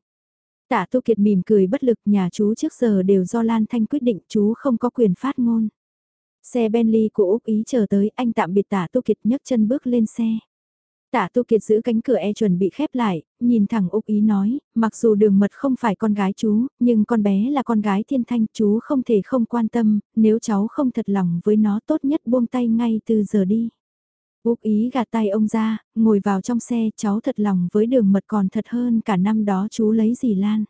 Tả tu kiệt mỉm cười bất lực nhà chú trước giờ đều do Lan Thanh quyết định chú không có quyền phát ngôn. Xe Bentley của Úc Ý chờ tới anh tạm biệt tả tu kiệt nhấc chân bước lên xe. Tạ Tu Kiệt giữ cánh cửa e chuẩn bị khép lại, nhìn thẳng Úc Ý nói, mặc dù đường mật không phải con gái chú, nhưng con bé là con gái thiên thanh chú không thể không quan tâm, nếu cháu không thật lòng với nó tốt nhất buông tay ngay từ giờ đi. Úc Ý gạt tay ông ra, ngồi vào trong xe cháu thật lòng với đường mật còn thật hơn cả năm đó chú lấy gì lan.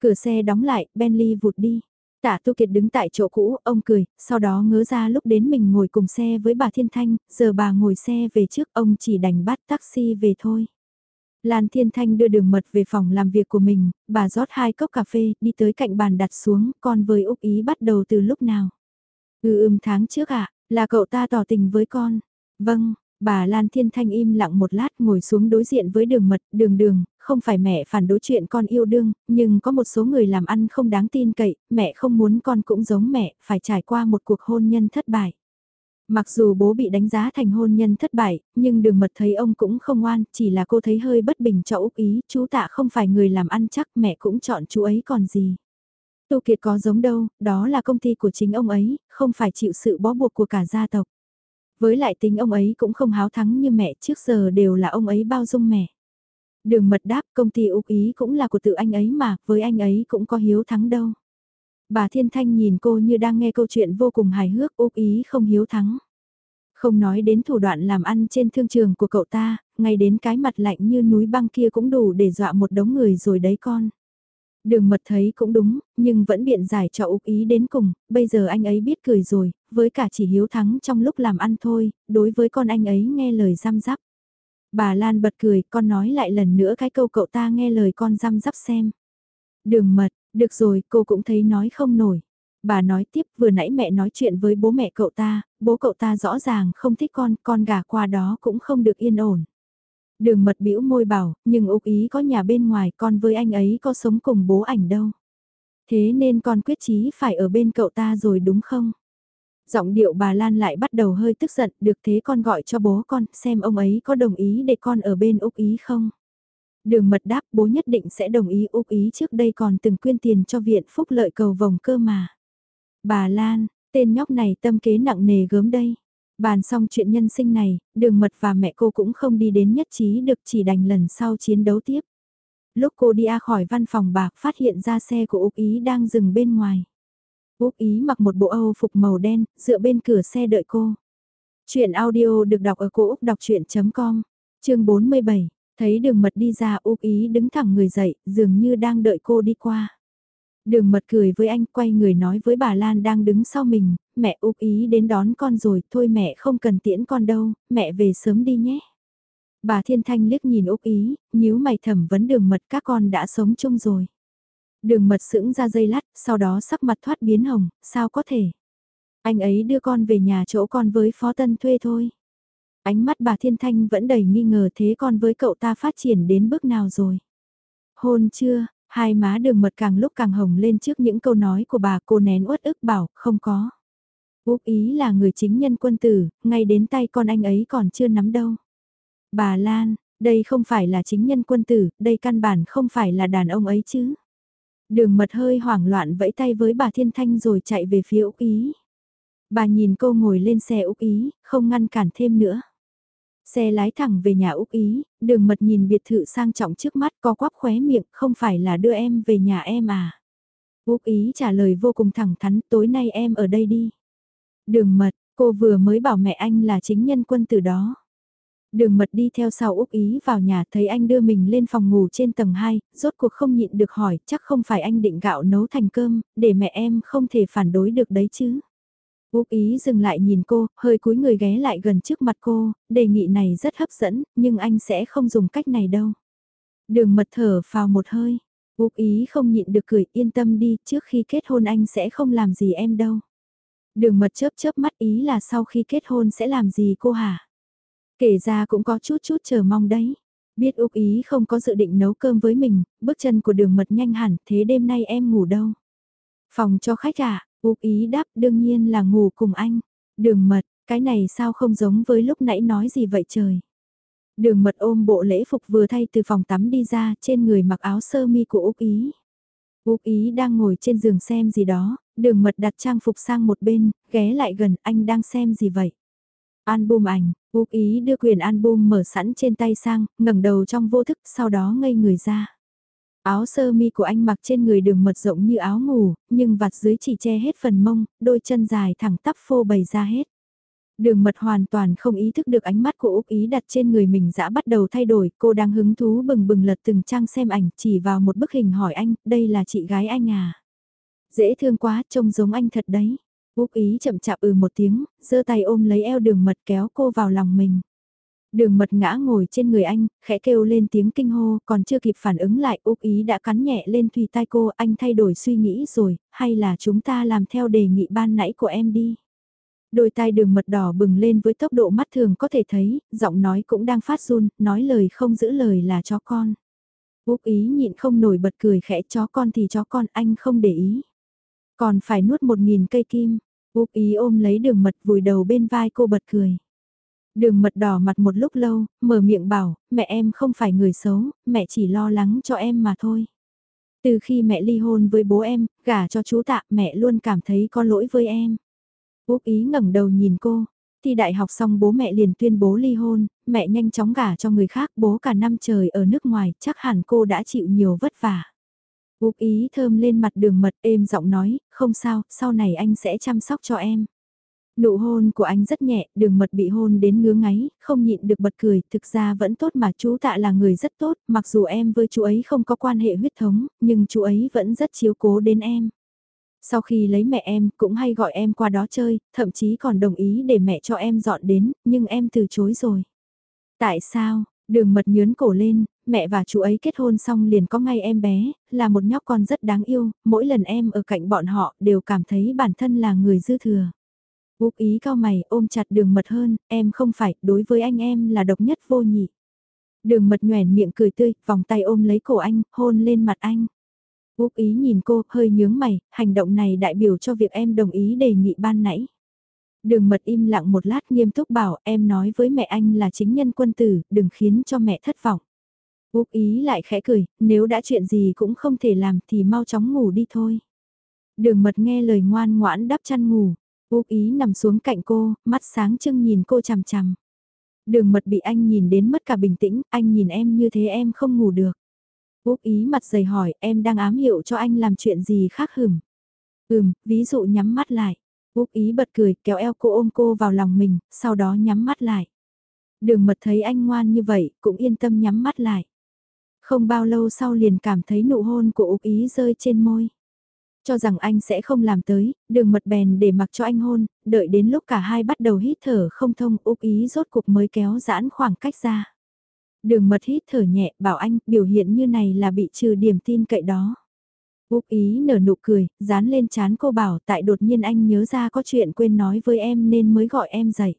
Cửa xe đóng lại, Bentley vụt đi. Tạ Tu Kiệt đứng tại chỗ cũ, ông cười, sau đó ngớ ra lúc đến mình ngồi cùng xe với bà Thiên Thanh, giờ bà ngồi xe về trước, ông chỉ đành bắt taxi về thôi. Lan Thiên Thanh đưa đường mật về phòng làm việc của mình, bà rót hai cốc cà phê, đi tới cạnh bàn đặt xuống, con với Úc Ý bắt đầu từ lúc nào? Ừ ừm tháng trước ạ, là cậu ta tỏ tình với con. Vâng, Bà Lan Thiên Thanh im lặng một lát ngồi xuống đối diện với đường mật, đường đường, không phải mẹ phản đối chuyện con yêu đương, nhưng có một số người làm ăn không đáng tin cậy, mẹ không muốn con cũng giống mẹ, phải trải qua một cuộc hôn nhân thất bại. Mặc dù bố bị đánh giá thành hôn nhân thất bại, nhưng đường mật thấy ông cũng không ngoan, chỉ là cô thấy hơi bất bình cho Úc Ý, chú tạ không phải người làm ăn chắc mẹ cũng chọn chú ấy còn gì. Tu Kiệt có giống đâu, đó là công ty của chính ông ấy, không phải chịu sự bó buộc của cả gia tộc. Với lại tính ông ấy cũng không háo thắng như mẹ trước giờ đều là ông ấy bao dung mẹ. Đường mật đáp công ty Úc Ý cũng là của tự anh ấy mà, với anh ấy cũng có hiếu thắng đâu. Bà Thiên Thanh nhìn cô như đang nghe câu chuyện vô cùng hài hước Úc Ý không hiếu thắng. Không nói đến thủ đoạn làm ăn trên thương trường của cậu ta, ngay đến cái mặt lạnh như núi băng kia cũng đủ để dọa một đống người rồi đấy con. Đường mật thấy cũng đúng, nhưng vẫn biện giải cho Úc Ý đến cùng, bây giờ anh ấy biết cười rồi, với cả chỉ hiếu thắng trong lúc làm ăn thôi, đối với con anh ấy nghe lời răm rắp. Bà Lan bật cười, con nói lại lần nữa cái câu cậu ta nghe lời con răm rắp xem. Đường mật, được rồi, cô cũng thấy nói không nổi. Bà nói tiếp vừa nãy mẹ nói chuyện với bố mẹ cậu ta, bố cậu ta rõ ràng không thích con, con gà qua đó cũng không được yên ổn. Đường mật bĩu môi bảo, nhưng Úc Ý có nhà bên ngoài con với anh ấy có sống cùng bố ảnh đâu. Thế nên con quyết chí phải ở bên cậu ta rồi đúng không? Giọng điệu bà Lan lại bắt đầu hơi tức giận, được thế con gọi cho bố con, xem ông ấy có đồng ý để con ở bên Úc Ý không? Đường mật đáp bố nhất định sẽ đồng ý Úc Ý trước đây còn từng quyên tiền cho viện phúc lợi cầu vòng cơ mà. Bà Lan, tên nhóc này tâm kế nặng nề gớm đây. Bàn xong chuyện nhân sinh này, đường mật và mẹ cô cũng không đi đến nhất trí được chỉ đành lần sau chiến đấu tiếp. Lúc cô đi ra khỏi văn phòng bạc phát hiện ra xe của Úc Ý đang dừng bên ngoài. Úc Ý mặc một bộ Âu phục màu đen, dựa bên cửa xe đợi cô. Chuyện audio được đọc ở cổ Úc đọc chuyện.com, chương 47, thấy đường mật đi ra Úc Ý đứng thẳng người dậy, dường như đang đợi cô đi qua. Đường mật cười với anh quay người nói với bà Lan đang đứng sau mình, mẹ Úc ý đến đón con rồi, thôi mẹ không cần tiễn con đâu, mẹ về sớm đi nhé. Bà Thiên Thanh liếc nhìn Úc ý, nhíu mày thẩm vấn đường mật các con đã sống chung rồi. Đường mật sững ra dây lát, sau đó sắc mặt thoát biến hồng, sao có thể. Anh ấy đưa con về nhà chỗ con với phó tân thuê thôi. Ánh mắt bà Thiên Thanh vẫn đầy nghi ngờ thế con với cậu ta phát triển đến bước nào rồi. Hôn chưa, Hai má đường mật càng lúc càng hồng lên trước những câu nói của bà cô nén uất ức bảo không có. Úc ý là người chính nhân quân tử, ngay đến tay con anh ấy còn chưa nắm đâu. Bà Lan, đây không phải là chính nhân quân tử, đây căn bản không phải là đàn ông ấy chứ. Đường mật hơi hoảng loạn vẫy tay với bà Thiên Thanh rồi chạy về phía Úc Ý. Bà nhìn cô ngồi lên xe Úc Ý, không ngăn cản thêm nữa. Xe lái thẳng về nhà Úc Ý, đường mật nhìn biệt thự sang trọng trước mắt co quắp khóe miệng, không phải là đưa em về nhà em à. Úc Ý trả lời vô cùng thẳng thắn, tối nay em ở đây đi. Đường mật, cô vừa mới bảo mẹ anh là chính nhân quân từ đó. Đường mật đi theo sau Úc Ý vào nhà thấy anh đưa mình lên phòng ngủ trên tầng 2, rốt cuộc không nhịn được hỏi chắc không phải anh định gạo nấu thành cơm, để mẹ em không thể phản đối được đấy chứ. Úc ý dừng lại nhìn cô, hơi cúi người ghé lại gần trước mặt cô, đề nghị này rất hấp dẫn, nhưng anh sẽ không dùng cách này đâu. Đường mật thở vào một hơi. Úc ý không nhịn được cười yên tâm đi, trước khi kết hôn anh sẽ không làm gì em đâu. Đường mật chớp chớp mắt ý là sau khi kết hôn sẽ làm gì cô hả? Kể ra cũng có chút chút chờ mong đấy. Biết Úc ý không có dự định nấu cơm với mình, bước chân của đường mật nhanh hẳn, thế đêm nay em ngủ đâu? Phòng cho khách à, Úc ý đáp đương nhiên là ngủ cùng anh. Đường mật, cái này sao không giống với lúc nãy nói gì vậy trời. Đường mật ôm bộ lễ phục vừa thay từ phòng tắm đi ra trên người mặc áo sơ mi của Úc ý. Úc ý đang ngồi trên giường xem gì đó, đường mật đặt trang phục sang một bên, ghé lại gần anh đang xem gì vậy. Album ảnh, Úc Ý đưa quyền album mở sẵn trên tay sang, ngẩng đầu trong vô thức, sau đó ngây người ra. Áo sơ mi của anh mặc trên người đường mật rộng như áo ngủ, nhưng vạt dưới chỉ che hết phần mông, đôi chân dài thẳng tắp phô bày ra hết. Đường mật hoàn toàn không ý thức được ánh mắt của Úc Ý đặt trên người mình dã bắt đầu thay đổi, cô đang hứng thú bừng bừng lật từng trang xem ảnh, chỉ vào một bức hình hỏi anh, đây là chị gái anh à? Dễ thương quá, trông giống anh thật đấy. Úc Ý chậm chạp ừ một tiếng, giơ tay ôm lấy eo đường mật kéo cô vào lòng mình. Đường mật ngã ngồi trên người anh, khẽ kêu lên tiếng kinh hô, còn chưa kịp phản ứng lại, Úc Ý đã cắn nhẹ lên thùy tai cô, anh thay đổi suy nghĩ rồi, hay là chúng ta làm theo đề nghị ban nãy của em đi. Đôi tai đường mật đỏ bừng lên với tốc độ mắt thường có thể thấy, giọng nói cũng đang phát run, nói lời không giữ lời là chó con. Úc Ý nhịn không nổi bật cười khẽ chó con thì chó con anh không để ý. Còn phải nuốt một nghìn cây kim, Úp Ý ôm lấy đường mật vùi đầu bên vai cô bật cười. Đường mật đỏ mặt một lúc lâu, mở miệng bảo, mẹ em không phải người xấu, mẹ chỉ lo lắng cho em mà thôi. Từ khi mẹ ly hôn với bố em, gả cho chú tạ, mẹ luôn cảm thấy có lỗi với em. Úc ý ngẩng đầu nhìn cô, thi đại học xong bố mẹ liền tuyên bố ly hôn, mẹ nhanh chóng gả cho người khác, bố cả năm trời ở nước ngoài, chắc hẳn cô đã chịu nhiều vất vả. Úc ý thơm lên mặt đường mật êm giọng nói, không sao, sau này anh sẽ chăm sóc cho em. Nụ hôn của anh rất nhẹ, đường mật bị hôn đến ngứa ngáy, không nhịn được bật cười, thực ra vẫn tốt mà chú tạ là người rất tốt, mặc dù em với chú ấy không có quan hệ huyết thống, nhưng chú ấy vẫn rất chiếu cố đến em. Sau khi lấy mẹ em, cũng hay gọi em qua đó chơi, thậm chí còn đồng ý để mẹ cho em dọn đến, nhưng em từ chối rồi. Tại sao? Đường mật nhướn cổ lên, mẹ và chú ấy kết hôn xong liền có ngay em bé, là một nhóc con rất đáng yêu, mỗi lần em ở cạnh bọn họ đều cảm thấy bản thân là người dư thừa. Úc ý cao mày ôm chặt đường mật hơn, em không phải, đối với anh em là độc nhất vô nhị. Đường mật nhoèn miệng cười tươi, vòng tay ôm lấy cổ anh, hôn lên mặt anh. Úc ý nhìn cô, hơi nhướng mày, hành động này đại biểu cho việc em đồng ý đề nghị ban nãy. Đường mật im lặng một lát nghiêm túc bảo em nói với mẹ anh là chính nhân quân tử, đừng khiến cho mẹ thất vọng. Úc ý lại khẽ cười, nếu đã chuyện gì cũng không thể làm thì mau chóng ngủ đi thôi. Đường mật nghe lời ngoan ngoãn đắp chăn ngủ, Úc ý nằm xuống cạnh cô, mắt sáng trưng nhìn cô chằm chằm. Đường mật bị anh nhìn đến mất cả bình tĩnh, anh nhìn em như thế em không ngủ được. Úc ý mặt dày hỏi em đang ám hiệu cho anh làm chuyện gì khác hửm. Ừm, ví dụ nhắm mắt lại. Úc ý bật cười kéo eo cô ôm cô vào lòng mình, sau đó nhắm mắt lại. Đường mật thấy anh ngoan như vậy, cũng yên tâm nhắm mắt lại. Không bao lâu sau liền cảm thấy nụ hôn của Úc ý rơi trên môi. Cho rằng anh sẽ không làm tới, đường mật bèn để mặc cho anh hôn, đợi đến lúc cả hai bắt đầu hít thở không thông Úc ý rốt cuộc mới kéo giãn khoảng cách ra. Đường mật hít thở nhẹ bảo anh biểu hiện như này là bị trừ điểm tin cậy đó. Úc ý nở nụ cười, dán lên chán cô bảo tại đột nhiên anh nhớ ra có chuyện quên nói với em nên mới gọi em dậy.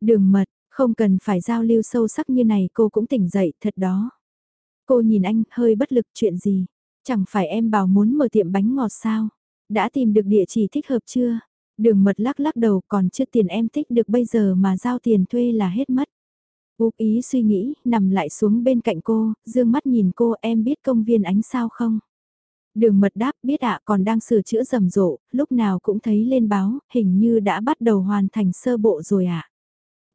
Đường mật, không cần phải giao lưu sâu sắc như này cô cũng tỉnh dậy thật đó. Cô nhìn anh hơi bất lực chuyện gì, chẳng phải em bảo muốn mở tiệm bánh ngọt sao, đã tìm được địa chỉ thích hợp chưa? Đường mật lắc lắc đầu còn chưa tiền em thích được bây giờ mà giao tiền thuê là hết mất. Úc ý suy nghĩ, nằm lại xuống bên cạnh cô, dương mắt nhìn cô em biết công viên ánh sao không? Đường mật đáp biết ạ còn đang sửa chữa rầm rộ, lúc nào cũng thấy lên báo, hình như đã bắt đầu hoàn thành sơ bộ rồi ạ. À.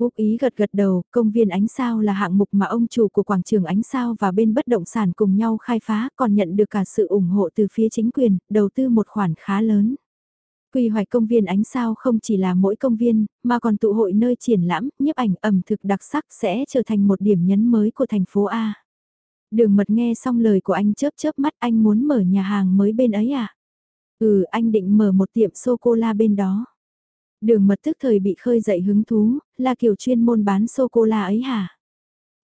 Úc ý gật gật đầu, công viên ánh sao là hạng mục mà ông chủ của quảng trường ánh sao và bên bất động sản cùng nhau khai phá còn nhận được cả sự ủng hộ từ phía chính quyền, đầu tư một khoản khá lớn. Quy hoạch công viên ánh sao không chỉ là mỗi công viên, mà còn tụ hội nơi triển lãm, nhiếp ảnh ẩm thực đặc sắc sẽ trở thành một điểm nhấn mới của thành phố A. Đường mật nghe xong lời của anh chớp chớp mắt anh muốn mở nhà hàng mới bên ấy à? Ừ, anh định mở một tiệm sô-cô-la bên đó. Đường mật tức thời bị khơi dậy hứng thú, là kiểu chuyên môn bán sô-cô-la ấy hả?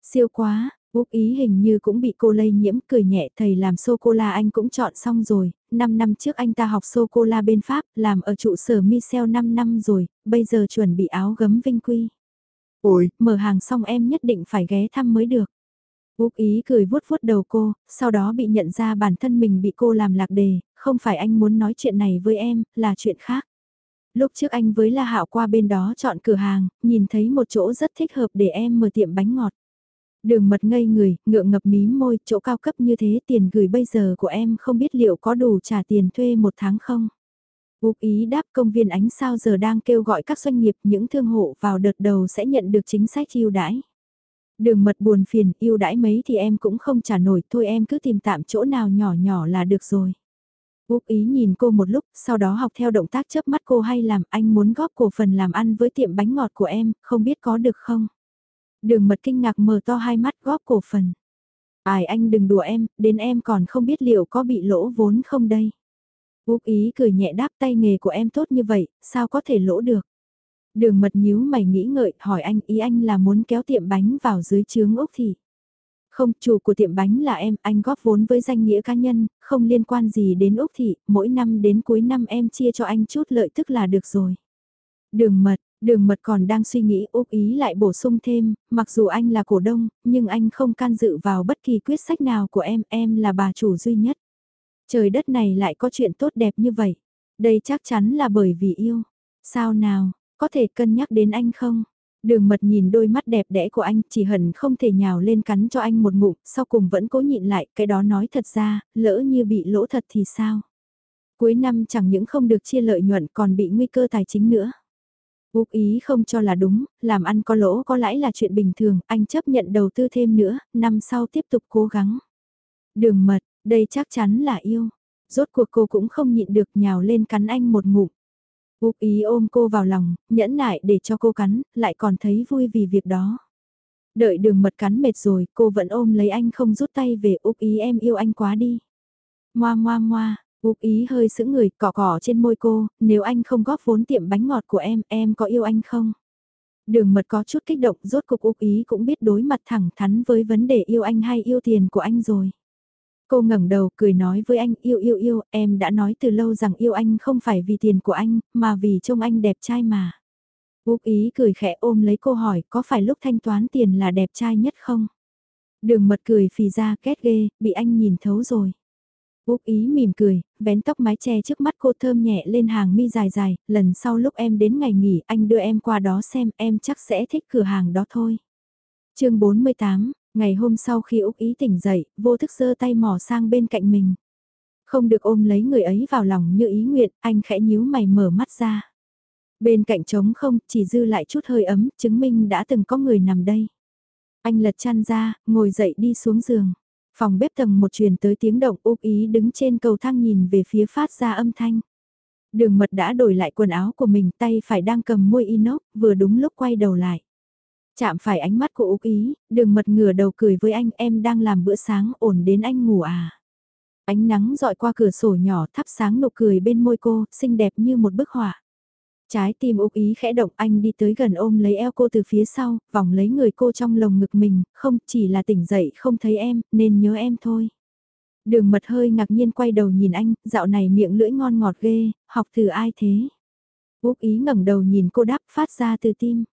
Siêu quá, Úc ý hình như cũng bị cô lây nhiễm cười nhẹ thầy làm sô-cô-la anh cũng chọn xong rồi, 5 năm trước anh ta học sô-cô-la bên Pháp, làm ở trụ sở Michel 5 năm rồi, bây giờ chuẩn bị áo gấm vinh quy. Ôi, mở hàng xong em nhất định phải ghé thăm mới được. Úc ý cười vuốt vuốt đầu cô, sau đó bị nhận ra bản thân mình bị cô làm lạc đề, không phải anh muốn nói chuyện này với em, là chuyện khác. Lúc trước anh với La Hạo qua bên đó chọn cửa hàng, nhìn thấy một chỗ rất thích hợp để em mở tiệm bánh ngọt. Đường mật ngây người, ngượng ngập mí môi, chỗ cao cấp như thế tiền gửi bây giờ của em không biết liệu có đủ trả tiền thuê một tháng không? Úc ý đáp công viên ánh sao giờ đang kêu gọi các doanh nghiệp những thương hộ vào đợt đầu sẽ nhận được chính sách ưu đãi. Đường mật buồn phiền, ưu đãi mấy thì em cũng không trả nổi, thôi em cứ tìm tạm chỗ nào nhỏ nhỏ là được rồi. Úc ý nhìn cô một lúc, sau đó học theo động tác chớp mắt cô hay làm anh muốn góp cổ phần làm ăn với tiệm bánh ngọt của em, không biết có được không? Đường mật kinh ngạc mở to hai mắt góp cổ phần. Ai anh đừng đùa em, đến em còn không biết liệu có bị lỗ vốn không đây. Úc ý cười nhẹ đáp tay nghề của em tốt như vậy, sao có thể lỗ được. Đường mật nhíu mày nghĩ ngợi, hỏi anh ý anh là muốn kéo tiệm bánh vào dưới chướng Úc thì. Không, chủ của tiệm bánh là em, anh góp vốn với danh nghĩa cá nhân, không liên quan gì đến Úc Thị, mỗi năm đến cuối năm em chia cho anh chút lợi tức là được rồi. Đường mật, đường mật còn đang suy nghĩ Úc ý lại bổ sung thêm, mặc dù anh là cổ đông, nhưng anh không can dự vào bất kỳ quyết sách nào của em, em là bà chủ duy nhất. Trời đất này lại có chuyện tốt đẹp như vậy. Đây chắc chắn là bởi vì yêu. Sao nào, có thể cân nhắc đến anh không? Đường mật nhìn đôi mắt đẹp đẽ của anh chỉ hận không thể nhào lên cắn cho anh một ngụm, sau cùng vẫn cố nhịn lại, cái đó nói thật ra, lỡ như bị lỗ thật thì sao? Cuối năm chẳng những không được chia lợi nhuận còn bị nguy cơ tài chính nữa. Úc ý không cho là đúng, làm ăn có lỗ có lãi là chuyện bình thường, anh chấp nhận đầu tư thêm nữa, năm sau tiếp tục cố gắng. Đường mật, đây chắc chắn là yêu. Rốt cuộc cô cũng không nhịn được nhào lên cắn anh một ngụm. Úc ý ôm cô vào lòng, nhẫn nại để cho cô cắn, lại còn thấy vui vì việc đó. Đợi đường mật cắn mệt rồi, cô vẫn ôm lấy anh không rút tay về Úc ý em yêu anh quá đi. Ngoa ngoa ngoa, Úc ý hơi sững người cỏ cỏ trên môi cô, nếu anh không góp vốn tiệm bánh ngọt của em, em có yêu anh không? Đường mật có chút kích động, rốt cuộc Úc ý cũng biết đối mặt thẳng thắn với vấn đề yêu anh hay yêu tiền của anh rồi. Cô ngẩng đầu cười nói với anh yêu yêu yêu, em đã nói từ lâu rằng yêu anh không phải vì tiền của anh, mà vì trông anh đẹp trai mà. Úc ý cười khẽ ôm lấy cô hỏi có phải lúc thanh toán tiền là đẹp trai nhất không? Đường mật cười phì ra két ghê, bị anh nhìn thấu rồi. Úc ý mỉm cười, vén tóc mái che trước mắt cô thơm nhẹ lên hàng mi dài dài, lần sau lúc em đến ngày nghỉ anh đưa em qua đó xem em chắc sẽ thích cửa hàng đó thôi. chương 48, Ngày hôm sau khi Úc Ý tỉnh dậy, vô thức giơ tay mò sang bên cạnh mình. Không được ôm lấy người ấy vào lòng như ý nguyện, anh khẽ nhíu mày mở mắt ra. Bên cạnh trống không, chỉ dư lại chút hơi ấm, chứng minh đã từng có người nằm đây. Anh lật chăn ra, ngồi dậy đi xuống giường. Phòng bếp tầng một truyền tới tiếng động Úc Ý đứng trên cầu thang nhìn về phía phát ra âm thanh. Đường mật đã đổi lại quần áo của mình tay phải đang cầm môi inox, vừa đúng lúc quay đầu lại. Chạm phải ánh mắt của Úc Ý, đường mật ngửa đầu cười với anh em đang làm bữa sáng ổn đến anh ngủ à. Ánh nắng dọi qua cửa sổ nhỏ thắp sáng nụ cười bên môi cô, xinh đẹp như một bức họa. Trái tim Úc Ý khẽ động anh đi tới gần ôm lấy eo cô từ phía sau, vòng lấy người cô trong lồng ngực mình, không chỉ là tỉnh dậy không thấy em, nên nhớ em thôi. Đường mật hơi ngạc nhiên quay đầu nhìn anh, dạo này miệng lưỡi ngon ngọt ghê, học từ ai thế? Úc Ý ngẩng đầu nhìn cô đáp phát ra từ tim.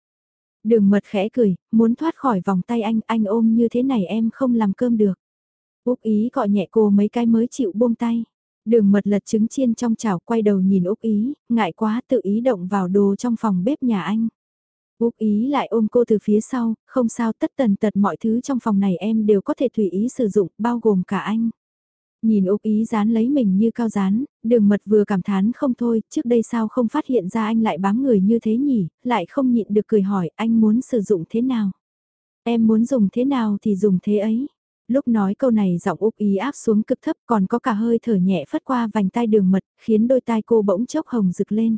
Đường mật khẽ cười, muốn thoát khỏi vòng tay anh, anh ôm như thế này em không làm cơm được. Úc ý gọi nhẹ cô mấy cái mới chịu buông tay. Đường mật lật trứng chiên trong chảo quay đầu nhìn Úc ý, ngại quá tự ý động vào đồ trong phòng bếp nhà anh. Úc ý lại ôm cô từ phía sau, không sao tất tần tật mọi thứ trong phòng này em đều có thể tùy ý sử dụng, bao gồm cả anh. Nhìn ốc Ý dán lấy mình như cao dán, đường mật vừa cảm thán không thôi, trước đây sao không phát hiện ra anh lại bám người như thế nhỉ, lại không nhịn được cười hỏi anh muốn sử dụng thế nào. Em muốn dùng thế nào thì dùng thế ấy. Lúc nói câu này giọng Úc Ý áp xuống cực thấp còn có cả hơi thở nhẹ phất qua vành tai đường mật, khiến đôi tai cô bỗng chốc hồng rực lên.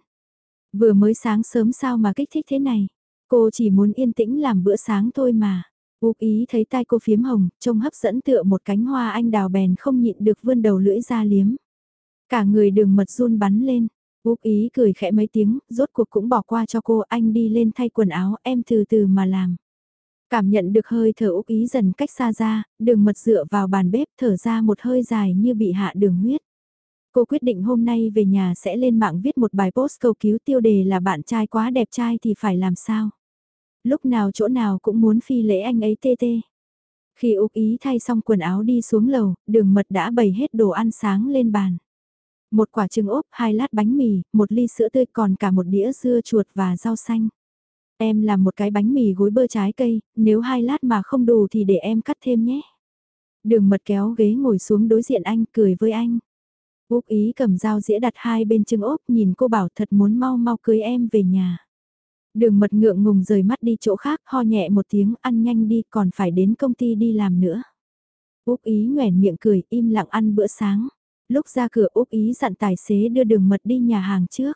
Vừa mới sáng sớm sao mà kích thích thế này, cô chỉ muốn yên tĩnh làm bữa sáng thôi mà. Úc ý thấy tai cô phiếm hồng, trông hấp dẫn tựa một cánh hoa anh đào bèn không nhịn được vươn đầu lưỡi ra liếm. Cả người đường mật run bắn lên. Úc ý cười khẽ mấy tiếng, rốt cuộc cũng bỏ qua cho cô anh đi lên thay quần áo em từ từ mà làm. Cảm nhận được hơi thở Úc ý dần cách xa ra, đường mật dựa vào bàn bếp thở ra một hơi dài như bị hạ đường huyết. Cô quyết định hôm nay về nhà sẽ lên mạng viết một bài post cầu cứu tiêu đề là bạn trai quá đẹp trai thì phải làm sao lúc nào chỗ nào cũng muốn phi lễ anh ấy tê tê. Khi Úc Ý thay xong quần áo đi xuống lầu, đường mật đã bày hết đồ ăn sáng lên bàn. Một quả trứng ốp, hai lát bánh mì, một ly sữa tươi còn cả một đĩa dưa chuột và rau xanh. Em làm một cái bánh mì gối bơ trái cây, nếu hai lát mà không đủ thì để em cắt thêm nhé. Đường mật kéo ghế ngồi xuống đối diện anh, cười với anh. Úc ý cầm dao dĩa đặt hai bên trứng ốp nhìn cô bảo thật muốn mau mau cưới em về nhà. Đường mật ngượng ngùng rời mắt đi chỗ khác ho nhẹ một tiếng ăn nhanh đi còn phải đến công ty đi làm nữa. Úc ý nguèn miệng cười im lặng ăn bữa sáng. Lúc ra cửa Úc ý dặn tài xế đưa đường mật đi nhà hàng trước.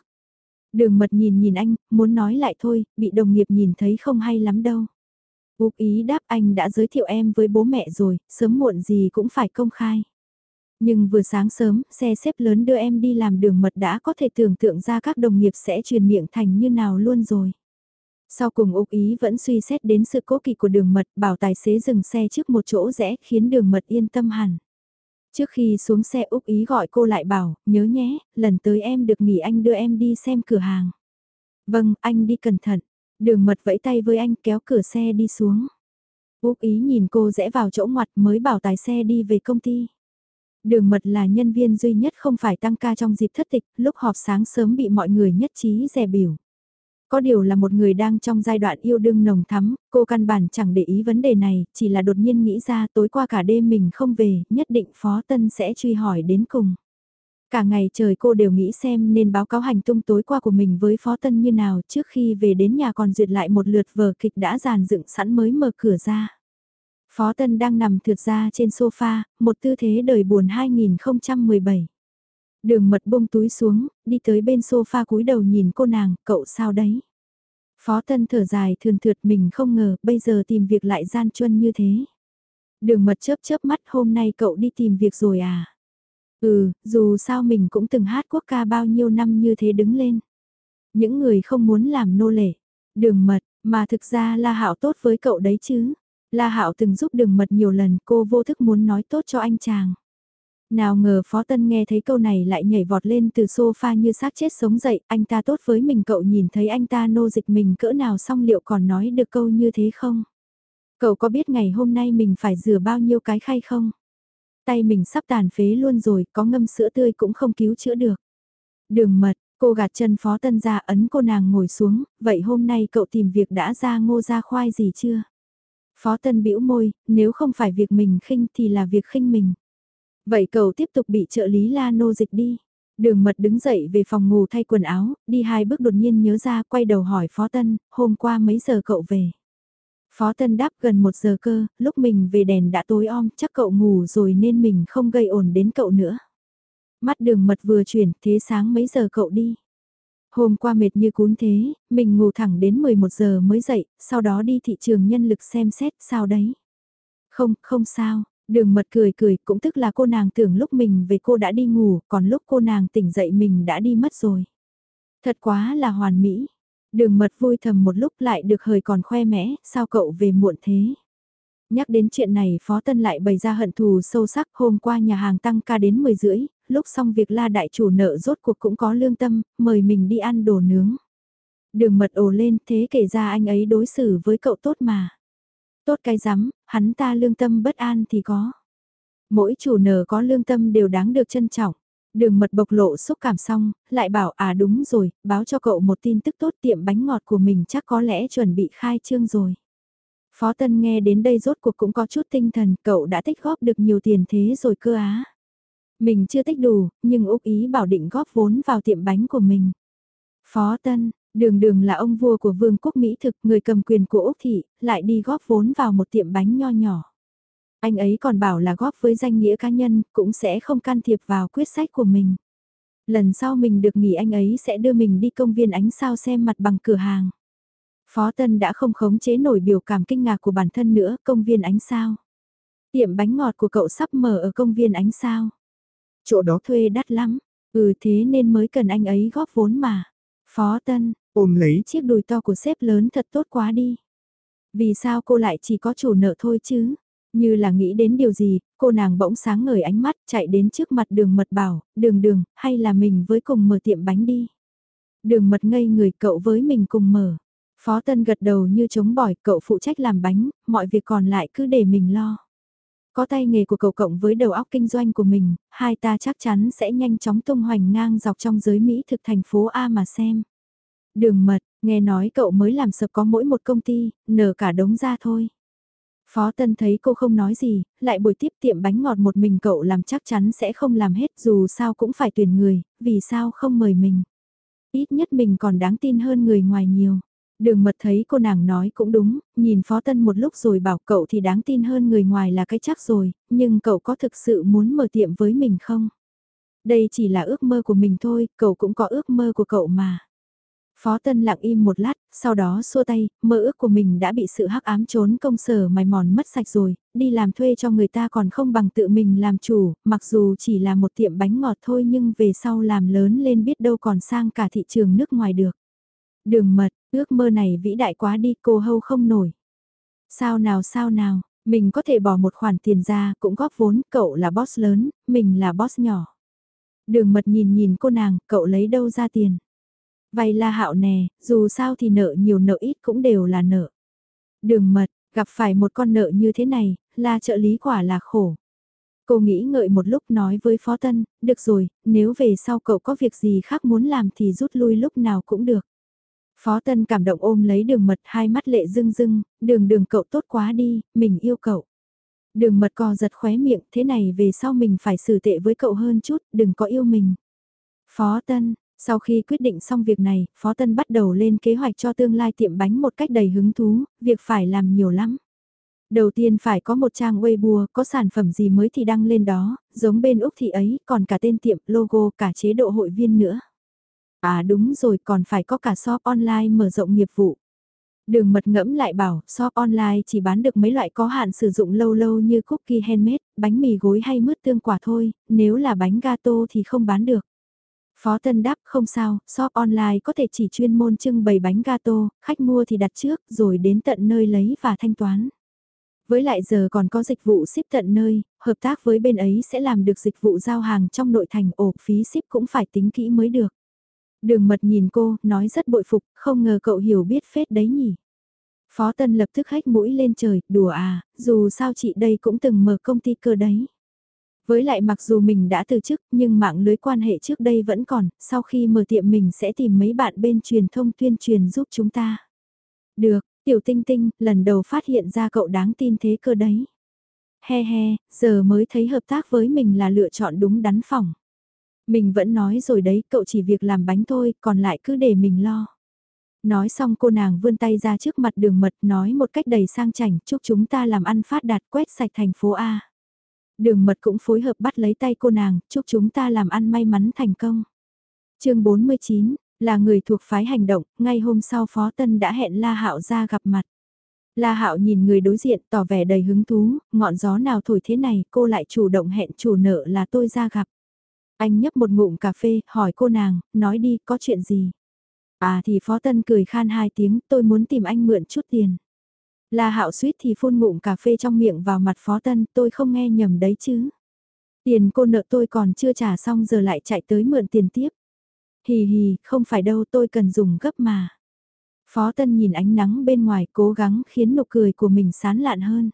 Đường mật nhìn nhìn anh, muốn nói lại thôi, bị đồng nghiệp nhìn thấy không hay lắm đâu. Úc ý đáp anh đã giới thiệu em với bố mẹ rồi, sớm muộn gì cũng phải công khai. Nhưng vừa sáng sớm, xe xếp lớn đưa em đi làm đường mật đã có thể tưởng tượng ra các đồng nghiệp sẽ truyền miệng thành như nào luôn rồi. Sau cùng Úc Ý vẫn suy xét đến sự cố kỵ của đường mật bảo tài xế dừng xe trước một chỗ rẽ khiến đường mật yên tâm hẳn. Trước khi xuống xe Úc Ý gọi cô lại bảo, nhớ nhé, lần tới em được nghỉ anh đưa em đi xem cửa hàng. Vâng, anh đi cẩn thận. Đường mật vẫy tay với anh kéo cửa xe đi xuống. Úc Ý nhìn cô rẽ vào chỗ ngoặt mới bảo tài xe đi về công ty. Đường mật là nhân viên duy nhất không phải tăng ca trong dịp thất tịch, lúc họp sáng sớm bị mọi người nhất trí dè biểu. Có điều là một người đang trong giai đoạn yêu đương nồng thắm, cô căn bản chẳng để ý vấn đề này, chỉ là đột nhiên nghĩ ra tối qua cả đêm mình không về, nhất định Phó Tân sẽ truy hỏi đến cùng. Cả ngày trời cô đều nghĩ xem nên báo cáo hành tung tối qua của mình với Phó Tân như nào trước khi về đến nhà còn duyệt lại một lượt vở kịch đã dàn dựng sẵn mới mở cửa ra. Phó Tân đang nằm thượt ra trên sofa, một tư thế đời buồn 2017. Đường mật buông túi xuống, đi tới bên sofa cúi đầu nhìn cô nàng, cậu sao đấy? Phó Tân thở dài thường thượt mình không ngờ, bây giờ tìm việc lại gian chuân như thế. Đường mật chớp chớp mắt hôm nay cậu đi tìm việc rồi à? Ừ, dù sao mình cũng từng hát quốc ca bao nhiêu năm như thế đứng lên. Những người không muốn làm nô lệ. Đường mật, mà thực ra La Hạo tốt với cậu đấy chứ. La Hạo từng giúp đường mật nhiều lần cô vô thức muốn nói tốt cho anh chàng. Nào ngờ Phó Tân nghe thấy câu này lại nhảy vọt lên từ sofa như xác chết sống dậy, anh ta tốt với mình cậu nhìn thấy anh ta nô dịch mình cỡ nào xong liệu còn nói được câu như thế không? Cậu có biết ngày hôm nay mình phải rửa bao nhiêu cái khay không? Tay mình sắp tàn phế luôn rồi, có ngâm sữa tươi cũng không cứu chữa được. Đường mật, cô gạt chân Phó Tân ra ấn cô nàng ngồi xuống, vậy hôm nay cậu tìm việc đã ra ngô ra khoai gì chưa? Phó Tân bĩu môi, nếu không phải việc mình khinh thì là việc khinh mình. Vậy cậu tiếp tục bị trợ lý la nô dịch đi. Đường mật đứng dậy về phòng ngủ thay quần áo, đi hai bước đột nhiên nhớ ra quay đầu hỏi Phó Tân, hôm qua mấy giờ cậu về. Phó Tân đáp gần một giờ cơ, lúc mình về đèn đã tối om, chắc cậu ngủ rồi nên mình không gây ổn đến cậu nữa. Mắt đường mật vừa chuyển, thế sáng mấy giờ cậu đi. Hôm qua mệt như cún thế, mình ngủ thẳng đến 11 giờ mới dậy, sau đó đi thị trường nhân lực xem xét sao đấy. Không, không sao, đường mật cười cười cũng tức là cô nàng tưởng lúc mình về cô đã đi ngủ, còn lúc cô nàng tỉnh dậy mình đã đi mất rồi. Thật quá là hoàn mỹ. Đường mật vui thầm một lúc lại được hời còn khoe mẽ, sao cậu về muộn thế? Nhắc đến chuyện này Phó Tân lại bày ra hận thù sâu sắc hôm qua nhà hàng tăng ca đến 10 rưỡi, lúc xong việc la đại chủ nợ rốt cuộc cũng có lương tâm, mời mình đi ăn đồ nướng. Đường mật ồ lên thế kể ra anh ấy đối xử với cậu tốt mà. Tốt cái rắm, hắn ta lương tâm bất an thì có. Mỗi chủ nợ có lương tâm đều đáng được trân trọng. Đường mật bộc lộ xúc cảm xong, lại bảo à đúng rồi, báo cho cậu một tin tức tốt tiệm bánh ngọt của mình chắc có lẽ chuẩn bị khai trương rồi. Phó Tân nghe đến đây rốt cuộc cũng có chút tinh thần, cậu đã tích góp được nhiều tiền thế rồi cơ á. Mình chưa tích đủ, nhưng Úc Ý bảo định góp vốn vào tiệm bánh của mình. Phó Tân, đường đường là ông vua của vương quốc Mỹ thực, người cầm quyền của Úc Thị, lại đi góp vốn vào một tiệm bánh nho nhỏ. Anh ấy còn bảo là góp với danh nghĩa cá nhân, cũng sẽ không can thiệp vào quyết sách của mình. Lần sau mình được nghỉ anh ấy sẽ đưa mình đi công viên ánh sao xem mặt bằng cửa hàng. Phó Tân đã không khống chế nổi biểu cảm kinh ngạc của bản thân nữa, công viên ánh sao. Tiệm bánh ngọt của cậu sắp mở ở công viên ánh sao. Chỗ đó thuê đắt lắm, ừ thế nên mới cần anh ấy góp vốn mà. Phó Tân, ôm lấy chiếc đùi to của sếp lớn thật tốt quá đi. Vì sao cô lại chỉ có chủ nợ thôi chứ? Như là nghĩ đến điều gì, cô nàng bỗng sáng ngời ánh mắt chạy đến trước mặt đường mật bảo, đường đường, hay là mình với cùng mở tiệm bánh đi. Đường mật ngây người cậu với mình cùng mở. Phó Tân gật đầu như chống bỏi, cậu phụ trách làm bánh, mọi việc còn lại cứ để mình lo. Có tay nghề của cậu cộng với đầu óc kinh doanh của mình, hai ta chắc chắn sẽ nhanh chóng tung hoành ngang dọc trong giới Mỹ thực thành phố A mà xem. Đường mật, nghe nói cậu mới làm sập có mỗi một công ty, nở cả đống ra thôi. Phó Tân thấy cô không nói gì, lại buổi tiếp tiệm bánh ngọt một mình cậu làm chắc chắn sẽ không làm hết dù sao cũng phải tuyển người, vì sao không mời mình. Ít nhất mình còn đáng tin hơn người ngoài nhiều. Đường mật thấy cô nàng nói cũng đúng, nhìn Phó Tân một lúc rồi bảo cậu thì đáng tin hơn người ngoài là cái chắc rồi, nhưng cậu có thực sự muốn mở tiệm với mình không? Đây chỉ là ước mơ của mình thôi, cậu cũng có ước mơ của cậu mà. Phó Tân lặng im một lát, sau đó xua tay, mơ ước của mình đã bị sự hắc ám trốn công sở mài mòn mất sạch rồi, đi làm thuê cho người ta còn không bằng tự mình làm chủ, mặc dù chỉ là một tiệm bánh ngọt thôi nhưng về sau làm lớn lên biết đâu còn sang cả thị trường nước ngoài được. Đường mật, ước mơ này vĩ đại quá đi cô hâu không nổi. Sao nào sao nào, mình có thể bỏ một khoản tiền ra cũng góp vốn, cậu là boss lớn, mình là boss nhỏ. Đường mật nhìn nhìn cô nàng, cậu lấy đâu ra tiền. Vay la hạo nè, dù sao thì nợ nhiều nợ ít cũng đều là nợ. Đường mật, gặp phải một con nợ như thế này, là trợ lý quả là khổ. Cô nghĩ ngợi một lúc nói với Phó Tân, được rồi, nếu về sau cậu có việc gì khác muốn làm thì rút lui lúc nào cũng được. Phó Tân cảm động ôm lấy đường mật hai mắt lệ rưng rưng, đường đường cậu tốt quá đi, mình yêu cậu. Đường mật co giật khóe miệng, thế này về sau mình phải xử tệ với cậu hơn chút, đừng có yêu mình. Phó Tân, sau khi quyết định xong việc này, Phó Tân bắt đầu lên kế hoạch cho tương lai tiệm bánh một cách đầy hứng thú, việc phải làm nhiều lắm. Đầu tiên phải có một trang Weibo, có sản phẩm gì mới thì đăng lên đó, giống bên Úc thì ấy, còn cả tên tiệm, logo, cả chế độ hội viên nữa. À đúng rồi, còn phải có cả shop online mở rộng nghiệp vụ. Đường mật ngẫm lại bảo, shop online chỉ bán được mấy loại có hạn sử dụng lâu lâu như cookie handmade, bánh mì gối hay mứt tương quả thôi, nếu là bánh gato thì không bán được. Phó Tân đáp không sao, shop online có thể chỉ chuyên môn trưng bày bánh gato, khách mua thì đặt trước rồi đến tận nơi lấy và thanh toán. Với lại giờ còn có dịch vụ ship tận nơi, hợp tác với bên ấy sẽ làm được dịch vụ giao hàng trong nội thành ổ phí ship cũng phải tính kỹ mới được. Đường mật nhìn cô, nói rất bội phục, không ngờ cậu hiểu biết phết đấy nhỉ. Phó Tân lập tức hách mũi lên trời, đùa à, dù sao chị đây cũng từng mở công ty cơ đấy. Với lại mặc dù mình đã từ chức nhưng mạng lưới quan hệ trước đây vẫn còn, sau khi mở tiệm mình sẽ tìm mấy bạn bên truyền thông tuyên truyền giúp chúng ta. Được, tiểu tinh tinh, lần đầu phát hiện ra cậu đáng tin thế cơ đấy. He he, giờ mới thấy hợp tác với mình là lựa chọn đúng đắn phỏng. Mình vẫn nói rồi đấy, cậu chỉ việc làm bánh thôi, còn lại cứ để mình lo. Nói xong cô nàng vươn tay ra trước mặt đường mật nói một cách đầy sang chảnh chúc chúng ta làm ăn phát đạt quét sạch thành phố A. Đường mật cũng phối hợp bắt lấy tay cô nàng, chúc chúng ta làm ăn may mắn thành công. chương 49, là người thuộc phái hành động, ngay hôm sau Phó Tân đã hẹn La Hạo ra gặp mặt. La Hạo nhìn người đối diện tỏ vẻ đầy hứng thú, ngọn gió nào thổi thế này cô lại chủ động hẹn chủ nợ là tôi ra gặp. Anh nhấp một ngụm cà phê, hỏi cô nàng, nói đi, có chuyện gì? À thì Phó Tân cười khan hai tiếng, tôi muốn tìm anh mượn chút tiền. La Hạo suýt thì phun ngụm cà phê trong miệng vào mặt Phó Tân, tôi không nghe nhầm đấy chứ. Tiền cô nợ tôi còn chưa trả xong giờ lại chạy tới mượn tiền tiếp. Hì hì, không phải đâu tôi cần dùng gấp mà. Phó Tân nhìn ánh nắng bên ngoài cố gắng khiến nụ cười của mình sán lạn hơn.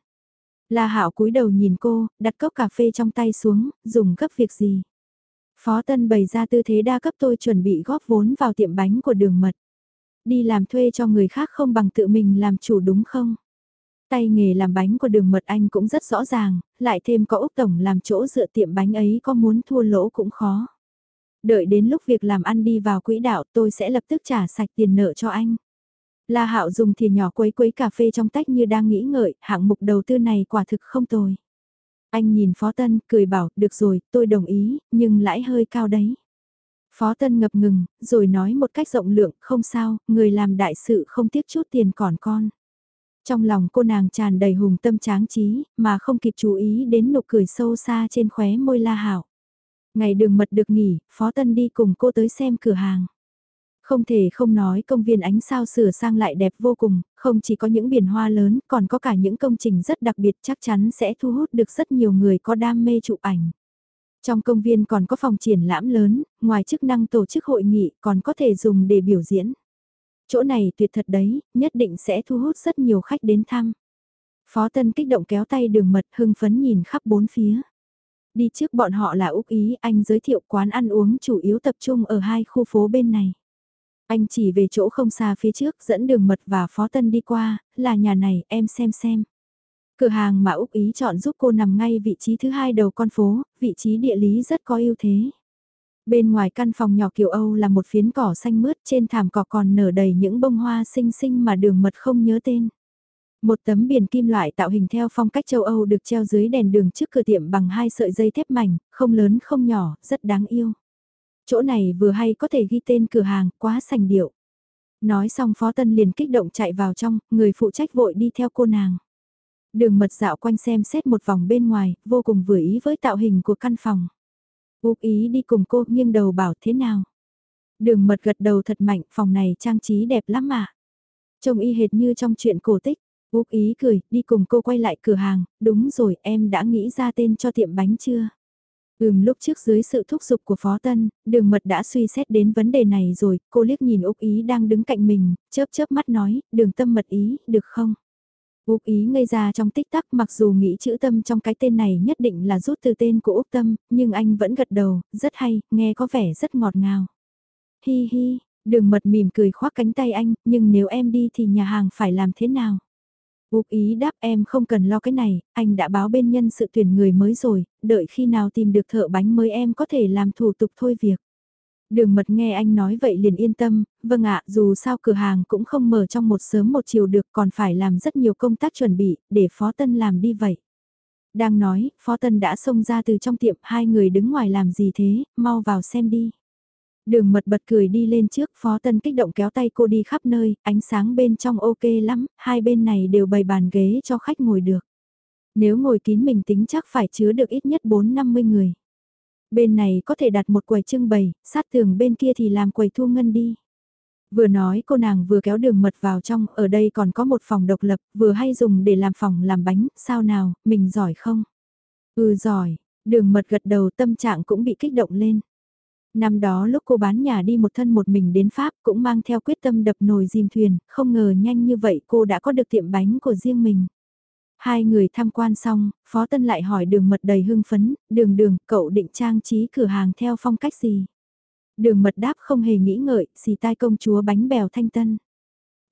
La Hạo cúi đầu nhìn cô, đặt cốc cà phê trong tay xuống, dùng gấp việc gì. Phó Tân bày ra tư thế đa cấp tôi chuẩn bị góp vốn vào tiệm bánh của đường mật. Đi làm thuê cho người khác không bằng tự mình làm chủ đúng không? Tay nghề làm bánh của đường mật anh cũng rất rõ ràng, lại thêm có Úc Tổng làm chỗ dựa tiệm bánh ấy có muốn thua lỗ cũng khó. Đợi đến lúc việc làm ăn đi vào quỹ đạo tôi sẽ lập tức trả sạch tiền nợ cho anh. La Hạo dùng thìa nhỏ quấy quấy cà phê trong tách như đang nghĩ ngợi, hạng mục đầu tư này quả thực không tồi. Anh nhìn Phó Tân, cười bảo, được rồi, tôi đồng ý, nhưng lãi hơi cao đấy. Phó Tân ngập ngừng, rồi nói một cách rộng lượng, không sao, người làm đại sự không tiếc chút tiền còn con. Trong lòng cô nàng tràn đầy hùng tâm tráng trí, mà không kịp chú ý đến nụ cười sâu xa trên khóe môi la hảo. Ngày đường mật được nghỉ, Phó Tân đi cùng cô tới xem cửa hàng. Không thể không nói công viên ánh sao sửa sang lại đẹp vô cùng, không chỉ có những biển hoa lớn, còn có cả những công trình rất đặc biệt chắc chắn sẽ thu hút được rất nhiều người có đam mê chụp ảnh. Trong công viên còn có phòng triển lãm lớn, ngoài chức năng tổ chức hội nghị còn có thể dùng để biểu diễn. Chỗ này tuyệt thật đấy, nhất định sẽ thu hút rất nhiều khách đến thăm. Phó Tân kích động kéo tay đường mật hưng phấn nhìn khắp bốn phía. Đi trước bọn họ là Úc Ý, anh giới thiệu quán ăn uống chủ yếu tập trung ở hai khu phố bên này. Anh chỉ về chỗ không xa phía trước dẫn đường mật và Phó Tân đi qua, là nhà này, em xem xem. Cửa hàng mà Úc Ý chọn giúp cô nằm ngay vị trí thứ hai đầu con phố, vị trí địa lý rất có ưu thế. Bên ngoài căn phòng nhỏ kiểu Âu là một phiến cỏ xanh mướt trên thảm cỏ còn nở đầy những bông hoa xinh xinh mà đường mật không nhớ tên. Một tấm biển kim loại tạo hình theo phong cách châu Âu được treo dưới đèn đường trước cửa tiệm bằng hai sợi dây thép mảnh, không lớn không nhỏ, rất đáng yêu. Chỗ này vừa hay có thể ghi tên cửa hàng, quá sành điệu. Nói xong Phó Tân liền kích động chạy vào trong, người phụ trách vội đi theo cô nàng. Đường mật dạo quanh xem xét một vòng bên ngoài, vô cùng vừa ý với tạo hình của căn phòng. Úc ý đi cùng cô nghiêng đầu bảo thế nào. Đường mật gật đầu thật mạnh, phòng này trang trí đẹp lắm mà. Trông y hệt như trong chuyện cổ tích. Úc ý cười, đi cùng cô quay lại cửa hàng, đúng rồi em đã nghĩ ra tên cho tiệm bánh chưa? Ừm lúc trước dưới sự thúc giục của Phó Tân, đường mật đã suy xét đến vấn đề này rồi, cô liếc nhìn Úc ý đang đứng cạnh mình, chớp chớp mắt nói, đường tâm mật ý, được không? Úc ý ngây ra trong tích tắc mặc dù nghĩ chữ tâm trong cái tên này nhất định là rút từ tên của Úc Tâm, nhưng anh vẫn gật đầu, rất hay, nghe có vẻ rất ngọt ngào. Hi hi, đường mật mỉm cười khoác cánh tay anh, nhưng nếu em đi thì nhà hàng phải làm thế nào? Úc ý đáp em không cần lo cái này, anh đã báo bên nhân sự tuyển người mới rồi, đợi khi nào tìm được thợ bánh mới em có thể làm thủ tục thôi việc. Đường mật nghe anh nói vậy liền yên tâm, vâng ạ, dù sao cửa hàng cũng không mở trong một sớm một chiều được còn phải làm rất nhiều công tác chuẩn bị, để Phó Tân làm đi vậy. Đang nói, Phó Tân đã xông ra từ trong tiệm, hai người đứng ngoài làm gì thế, mau vào xem đi. Đường mật bật cười đi lên trước, Phó Tân kích động kéo tay cô đi khắp nơi, ánh sáng bên trong ok lắm, hai bên này đều bày bàn ghế cho khách ngồi được. Nếu ngồi kín mình tính chắc phải chứa được ít nhất 4-50 người. Bên này có thể đặt một quầy trưng bày, sát tường bên kia thì làm quầy thu ngân đi. Vừa nói cô nàng vừa kéo đường mật vào trong, ở đây còn có một phòng độc lập, vừa hay dùng để làm phòng làm bánh, sao nào, mình giỏi không? Ừ giỏi, đường mật gật đầu tâm trạng cũng bị kích động lên. Năm đó lúc cô bán nhà đi một thân một mình đến Pháp cũng mang theo quyết tâm đập nồi dìm thuyền, không ngờ nhanh như vậy cô đã có được tiệm bánh của riêng mình. Hai người tham quan xong, Phó Tân lại hỏi đường mật đầy hưng phấn, đường đường, cậu định trang trí cửa hàng theo phong cách gì? Đường mật đáp không hề nghĩ ngợi, xì tai công chúa bánh bèo thanh tân.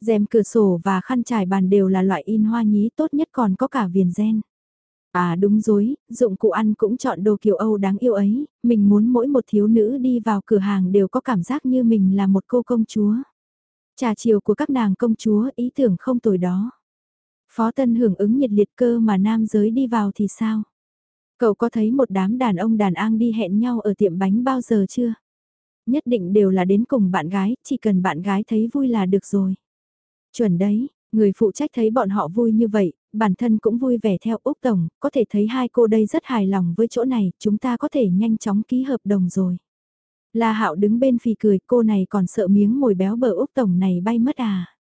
rèm cửa sổ và khăn trải bàn đều là loại in hoa nhí tốt nhất còn có cả viền gen. À đúng rồi, dụng cụ ăn cũng chọn đồ kiểu Âu đáng yêu ấy, mình muốn mỗi một thiếu nữ đi vào cửa hàng đều có cảm giác như mình là một cô công chúa. Trà chiều của các nàng công chúa ý tưởng không tồi đó. Phó Tân hưởng ứng nhiệt liệt cơ mà nam giới đi vào thì sao? Cậu có thấy một đám đàn ông đàn an đi hẹn nhau ở tiệm bánh bao giờ chưa? Nhất định đều là đến cùng bạn gái, chỉ cần bạn gái thấy vui là được rồi. Chuẩn đấy, người phụ trách thấy bọn họ vui như vậy, bản thân cũng vui vẻ theo Úc Tổng, có thể thấy hai cô đây rất hài lòng với chỗ này, chúng ta có thể nhanh chóng ký hợp đồng rồi. La Hạo đứng bên phì cười, cô này còn sợ miếng mồi béo bờ Úc Tổng này bay mất à.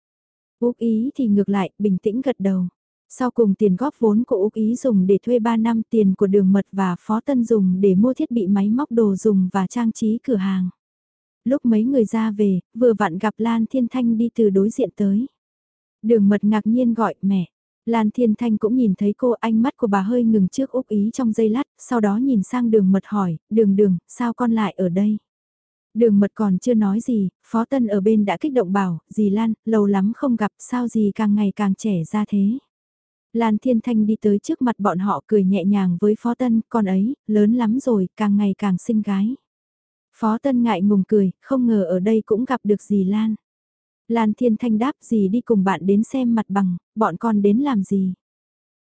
Úc Ý thì ngược lại, bình tĩnh gật đầu. Sau cùng tiền góp vốn của Úc Ý dùng để thuê 3 năm tiền của đường mật và phó tân dùng để mua thiết bị máy móc đồ dùng và trang trí cửa hàng. Lúc mấy người ra về, vừa vặn gặp Lan Thiên Thanh đi từ đối diện tới. Đường mật ngạc nhiên gọi mẹ. Lan Thiên Thanh cũng nhìn thấy cô ánh mắt của bà hơi ngừng trước Úc Ý trong giây lát, sau đó nhìn sang đường mật hỏi, đường đường, sao con lại ở đây? Đường mật còn chưa nói gì, Phó Tân ở bên đã kích động bảo, dì Lan, lâu lắm không gặp sao dì càng ngày càng trẻ ra thế. Lan Thiên Thanh đi tới trước mặt bọn họ cười nhẹ nhàng với Phó Tân, con ấy, lớn lắm rồi, càng ngày càng xinh gái. Phó Tân ngại ngùng cười, không ngờ ở đây cũng gặp được dì Lan. Lan Thiên Thanh đáp dì đi cùng bạn đến xem mặt bằng, bọn con đến làm gì?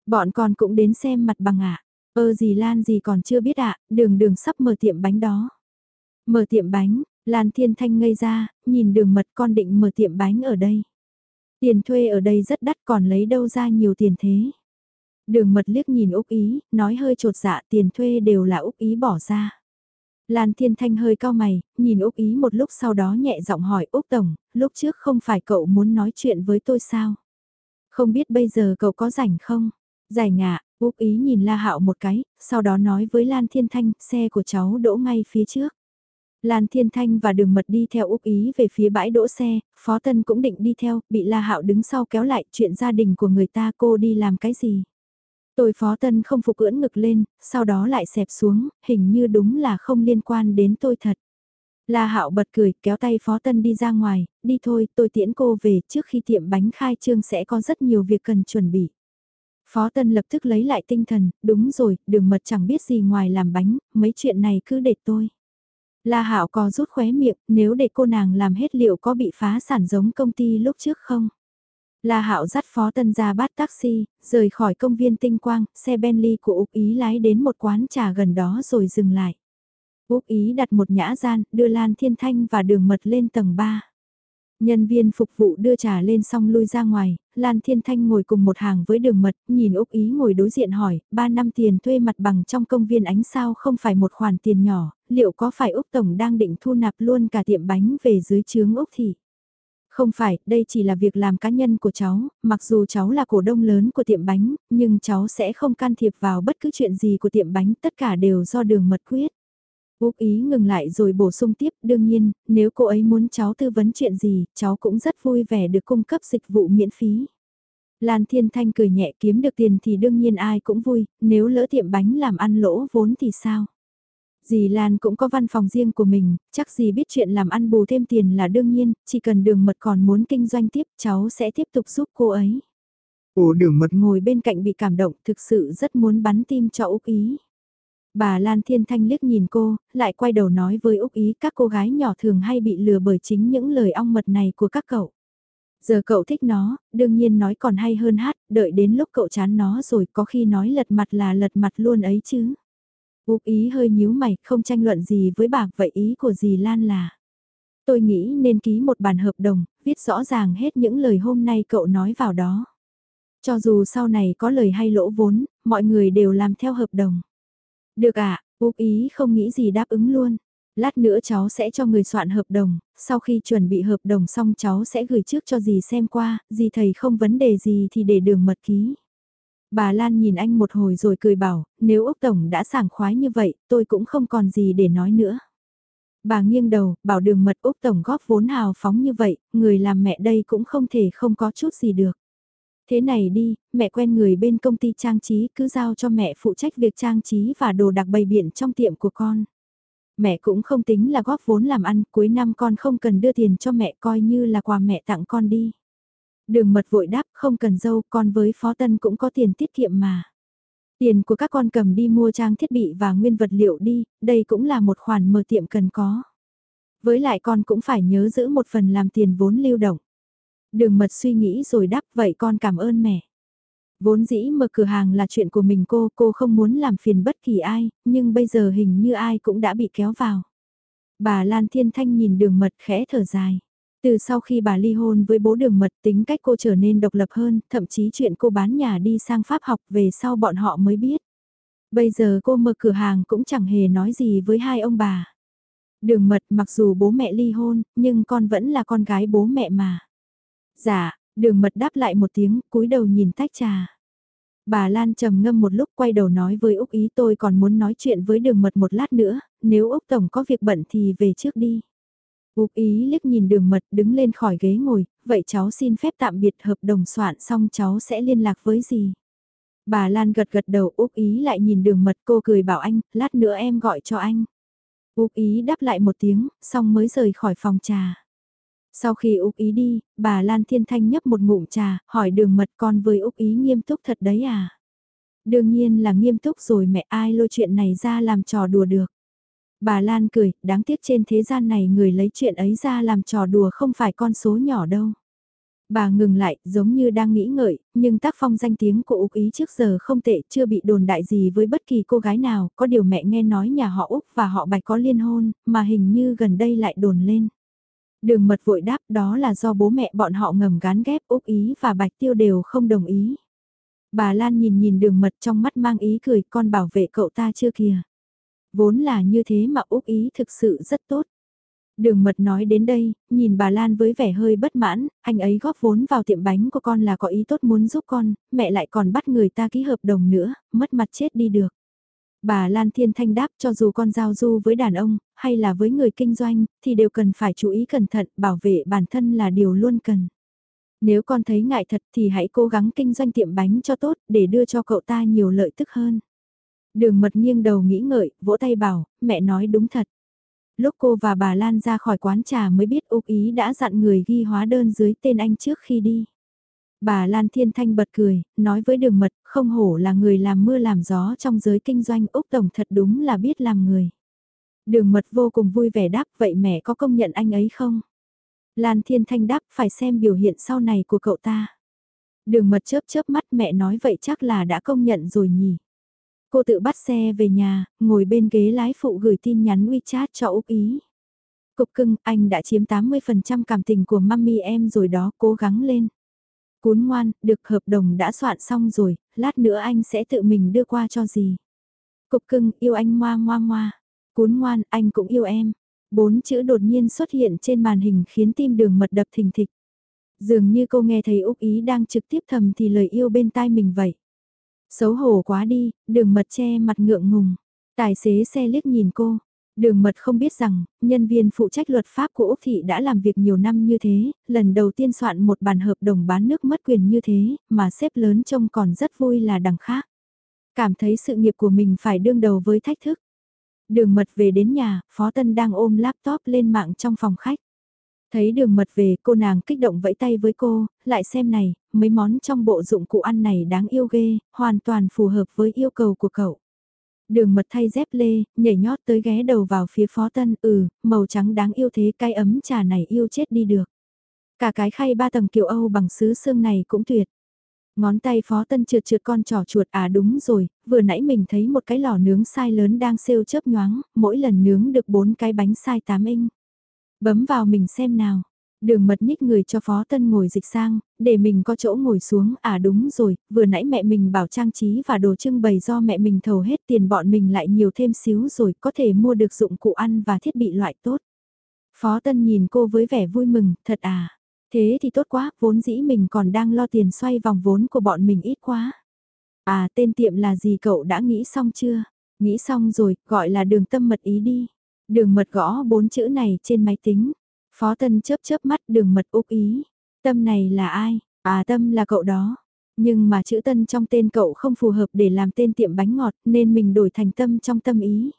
Bọn con cũng đến xem mặt bằng ạ. À? Ơ dì Lan dì còn chưa biết ạ, đường đường sắp mở tiệm bánh đó. Mở tiệm bánh, Lan Thiên Thanh ngây ra, nhìn đường mật con định mở tiệm bánh ở đây. Tiền thuê ở đây rất đắt còn lấy đâu ra nhiều tiền thế. Đường mật liếc nhìn Úc Ý, nói hơi trột dạ tiền thuê đều là Úc Ý bỏ ra. Lan Thiên Thanh hơi cao mày, nhìn Úc Ý một lúc sau đó nhẹ giọng hỏi Úc Tổng, lúc trước không phải cậu muốn nói chuyện với tôi sao? Không biết bây giờ cậu có rảnh không? Giải ngạ, Úc Ý nhìn La Hạo một cái, sau đó nói với Lan Thiên Thanh, xe của cháu đỗ ngay phía trước. Lan Thiên Thanh và đường mật đi theo Úc Ý về phía bãi đỗ xe, Phó Tân cũng định đi theo, bị La Hạo đứng sau kéo lại chuyện gia đình của người ta cô đi làm cái gì. Tôi Phó Tân không phục ưỡn ngực lên, sau đó lại xẹp xuống, hình như đúng là không liên quan đến tôi thật. La Hạo bật cười, kéo tay Phó Tân đi ra ngoài, đi thôi, tôi tiễn cô về, trước khi tiệm bánh khai trương sẽ có rất nhiều việc cần chuẩn bị. Phó Tân lập tức lấy lại tinh thần, đúng rồi, đường mật chẳng biết gì ngoài làm bánh, mấy chuyện này cứ để tôi. La Hạo có rút khóe miệng, nếu để cô nàng làm hết liệu có bị phá sản giống công ty lúc trước không? La Hạo dắt Phó Tân ra bắt taxi, rời khỏi công viên tinh quang, xe Bentley của Úc Ý lái đến một quán trà gần đó rồi dừng lại. Úc Ý đặt một nhã gian, đưa Lan Thiên Thanh và đường mật lên tầng 3. Nhân viên phục vụ đưa trà lên xong lui ra ngoài, Lan Thiên Thanh ngồi cùng một hàng với đường mật, nhìn Úc Ý ngồi đối diện hỏi, 3 năm tiền thuê mặt bằng trong công viên ánh sao không phải một khoản tiền nhỏ, liệu có phải Úc Tổng đang định thu nạp luôn cả tiệm bánh về dưới chướng Úc Thị? Không phải, đây chỉ là việc làm cá nhân của cháu, mặc dù cháu là cổ đông lớn của tiệm bánh, nhưng cháu sẽ không can thiệp vào bất cứ chuyện gì của tiệm bánh, tất cả đều do đường mật quyết. Úc ý ngừng lại rồi bổ sung tiếp, đương nhiên, nếu cô ấy muốn cháu tư vấn chuyện gì, cháu cũng rất vui vẻ được cung cấp dịch vụ miễn phí. Lan Thiên Thanh cười nhẹ kiếm được tiền thì đương nhiên ai cũng vui, nếu lỡ tiệm bánh làm ăn lỗ vốn thì sao? Dì Lan cũng có văn phòng riêng của mình, chắc dì biết chuyện làm ăn bù thêm tiền là đương nhiên, chỉ cần đường mật còn muốn kinh doanh tiếp cháu sẽ tiếp tục giúp cô ấy. Ồ đường mật ngồi bên cạnh bị cảm động thực sự rất muốn bắn tim cho Úc Ý. Bà Lan Thiên Thanh liếc nhìn cô, lại quay đầu nói với Úc Ý các cô gái nhỏ thường hay bị lừa bởi chính những lời ong mật này của các cậu. Giờ cậu thích nó, đương nhiên nói còn hay hơn hát, đợi đến lúc cậu chán nó rồi có khi nói lật mặt là lật mặt luôn ấy chứ. Úc Ý hơi nhíu mày, không tranh luận gì với bà, vậy ý của dì Lan là. Tôi nghĩ nên ký một bản hợp đồng, viết rõ ràng hết những lời hôm nay cậu nói vào đó. Cho dù sau này có lời hay lỗ vốn, mọi người đều làm theo hợp đồng. Được ạ, à, Úc Ý không nghĩ gì đáp ứng luôn. Lát nữa cháu sẽ cho người soạn hợp đồng, sau khi chuẩn bị hợp đồng xong cháu sẽ gửi trước cho dì xem qua, dì thầy không vấn đề gì thì để đường mật ký. Bà Lan nhìn anh một hồi rồi cười bảo, nếu Úc Tổng đã sảng khoái như vậy, tôi cũng không còn gì để nói nữa. Bà nghiêng đầu, bảo đường mật Úc Tổng góp vốn hào phóng như vậy, người làm mẹ đây cũng không thể không có chút gì được. Thế này đi, mẹ quen người bên công ty trang trí cứ giao cho mẹ phụ trách việc trang trí và đồ đặc bày biện trong tiệm của con. Mẹ cũng không tính là góp vốn làm ăn, cuối năm con không cần đưa tiền cho mẹ coi như là quà mẹ tặng con đi. Đường mật vội đáp không cần dâu, con với Phó Tân cũng có tiền tiết kiệm mà. Tiền của các con cầm đi mua trang thiết bị và nguyên vật liệu đi, đây cũng là một khoản mở tiệm cần có. Với lại con cũng phải nhớ giữ một phần làm tiền vốn lưu động. Đường mật suy nghĩ rồi đáp vậy con cảm ơn mẹ. Vốn dĩ mở cửa hàng là chuyện của mình cô, cô không muốn làm phiền bất kỳ ai, nhưng bây giờ hình như ai cũng đã bị kéo vào. Bà Lan Thiên Thanh nhìn đường mật khẽ thở dài. Từ sau khi bà ly hôn với bố đường mật tính cách cô trở nên độc lập hơn, thậm chí chuyện cô bán nhà đi sang Pháp học về sau bọn họ mới biết. Bây giờ cô mở cửa hàng cũng chẳng hề nói gì với hai ông bà. Đường mật mặc dù bố mẹ ly hôn, nhưng con vẫn là con gái bố mẹ mà. Dạ, đường mật đáp lại một tiếng, cúi đầu nhìn tách trà. Bà Lan trầm ngâm một lúc quay đầu nói với Úc Ý tôi còn muốn nói chuyện với đường mật một lát nữa, nếu Úc Tổng có việc bận thì về trước đi. Úc Ý liếc nhìn đường mật đứng lên khỏi ghế ngồi, vậy cháu xin phép tạm biệt hợp đồng soạn xong cháu sẽ liên lạc với gì. Bà Lan gật gật đầu Úc Ý lại nhìn đường mật cô cười bảo anh, lát nữa em gọi cho anh. Úc Ý đáp lại một tiếng, xong mới rời khỏi phòng trà. Sau khi Úc Ý đi, bà Lan Thiên Thanh nhấp một ngụm trà, hỏi đường mật con với Úc Ý nghiêm túc thật đấy à? Đương nhiên là nghiêm túc rồi mẹ ai lôi chuyện này ra làm trò đùa được. Bà Lan cười, đáng tiếc trên thế gian này người lấy chuyện ấy ra làm trò đùa không phải con số nhỏ đâu. Bà ngừng lại, giống như đang nghĩ ngợi, nhưng tác phong danh tiếng của Úc Ý trước giờ không tệ, chưa bị đồn đại gì với bất kỳ cô gái nào, có điều mẹ nghe nói nhà họ Úc và họ Bạch có liên hôn, mà hình như gần đây lại đồn lên. Đường mật vội đáp đó là do bố mẹ bọn họ ngầm gán ghép Úc Ý và Bạch Tiêu đều không đồng ý. Bà Lan nhìn nhìn đường mật trong mắt mang ý cười con bảo vệ cậu ta chưa kìa. Vốn là như thế mà Úc Ý thực sự rất tốt. Đường mật nói đến đây, nhìn bà Lan với vẻ hơi bất mãn, anh ấy góp vốn vào tiệm bánh của con là có ý tốt muốn giúp con, mẹ lại còn bắt người ta ký hợp đồng nữa, mất mặt chết đi được. Bà Lan Thiên Thanh đáp cho dù con giao du với đàn ông, hay là với người kinh doanh, thì đều cần phải chú ý cẩn thận, bảo vệ bản thân là điều luôn cần. Nếu con thấy ngại thật thì hãy cố gắng kinh doanh tiệm bánh cho tốt để đưa cho cậu ta nhiều lợi tức hơn. Đường mật nghiêng đầu nghĩ ngợi, vỗ tay bảo, mẹ nói đúng thật. Lúc cô và bà Lan ra khỏi quán trà mới biết Úc Ý đã dặn người ghi hóa đơn dưới tên anh trước khi đi. Bà Lan Thiên Thanh bật cười, nói với đường mật, không hổ là người làm mưa làm gió trong giới kinh doanh Úc Tổng thật đúng là biết làm người. Đường mật vô cùng vui vẻ đáp vậy mẹ có công nhận anh ấy không? Lan Thiên Thanh đáp phải xem biểu hiện sau này của cậu ta. Đường mật chớp chớp mắt mẹ nói vậy chắc là đã công nhận rồi nhỉ. Cô tự bắt xe về nhà, ngồi bên ghế lái phụ gửi tin nhắn WeChat cho Úc Ý. Cục cưng, anh đã chiếm 80% cảm tình của mami em rồi đó, cố gắng lên. Cún ngoan, được hợp đồng đã soạn xong rồi, lát nữa anh sẽ tự mình đưa qua cho gì. Cục cưng, yêu anh ngoa ngoa ngoa. Cún ngoan, anh cũng yêu em. Bốn chữ đột nhiên xuất hiện trên màn hình khiến tim đường mật đập thình thịch. Dường như cô nghe thấy Úc Ý đang trực tiếp thầm thì lời yêu bên tai mình vậy. Xấu hổ quá đi, đường mật che mặt ngượng ngùng. Tài xế xe liếc nhìn cô. Đường mật không biết rằng, nhân viên phụ trách luật pháp của Úc Thị đã làm việc nhiều năm như thế, lần đầu tiên soạn một bản hợp đồng bán nước mất quyền như thế, mà xếp lớn trông còn rất vui là đằng khác. Cảm thấy sự nghiệp của mình phải đương đầu với thách thức. Đường mật về đến nhà, Phó Tân đang ôm laptop lên mạng trong phòng khách. Thấy đường mật về, cô nàng kích động vẫy tay với cô, lại xem này, mấy món trong bộ dụng cụ ăn này đáng yêu ghê, hoàn toàn phù hợp với yêu cầu của cậu. Đường mật thay dép lê, nhảy nhót tới ghé đầu vào phía phó tân, ừ, màu trắng đáng yêu thế cái ấm trà này yêu chết đi được. Cả cái khay ba tầng kiểu Âu bằng sứ xương này cũng tuyệt. Ngón tay phó tân trượt trượt con trỏ chuột à đúng rồi, vừa nãy mình thấy một cái lò nướng sai lớn đang siêu chớp nhoáng, mỗi lần nướng được bốn cái bánh sai 8 inch. Bấm vào mình xem nào. Đường mật nhích người cho Phó Tân ngồi dịch sang, để mình có chỗ ngồi xuống, à đúng rồi, vừa nãy mẹ mình bảo trang trí và đồ trưng bày do mẹ mình thầu hết tiền bọn mình lại nhiều thêm xíu rồi, có thể mua được dụng cụ ăn và thiết bị loại tốt. Phó Tân nhìn cô với vẻ vui mừng, thật à, thế thì tốt quá, vốn dĩ mình còn đang lo tiền xoay vòng vốn của bọn mình ít quá. À tên tiệm là gì cậu đã nghĩ xong chưa? Nghĩ xong rồi, gọi là đường tâm mật ý đi. Đường mật gõ bốn chữ này trên máy tính. Phó Tân chớp chớp mắt đường mật úc ý. Tâm này là ai? À Tâm là cậu đó. Nhưng mà chữ Tân trong tên cậu không phù hợp để làm tên tiệm bánh ngọt nên mình đổi thành Tâm trong tâm ý.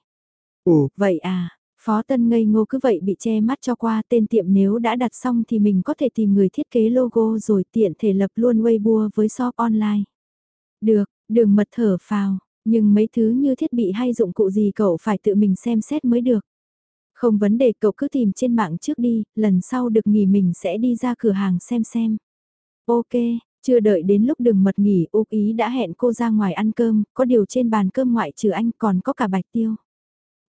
Ồ, vậy à, Phó Tân ngây ngô cứ vậy bị che mắt cho qua tên tiệm nếu đã đặt xong thì mình có thể tìm người thiết kế logo rồi tiện thể lập luôn Weibo với shop online. Được, đường mật thở phào, nhưng mấy thứ như thiết bị hay dụng cụ gì cậu phải tự mình xem xét mới được. Không vấn đề cậu cứ tìm trên mạng trước đi, lần sau được nghỉ mình sẽ đi ra cửa hàng xem xem. Ok, chưa đợi đến lúc đường mật nghỉ Úc Ý đã hẹn cô ra ngoài ăn cơm, có điều trên bàn cơm ngoại trừ anh còn có cả bạch tiêu.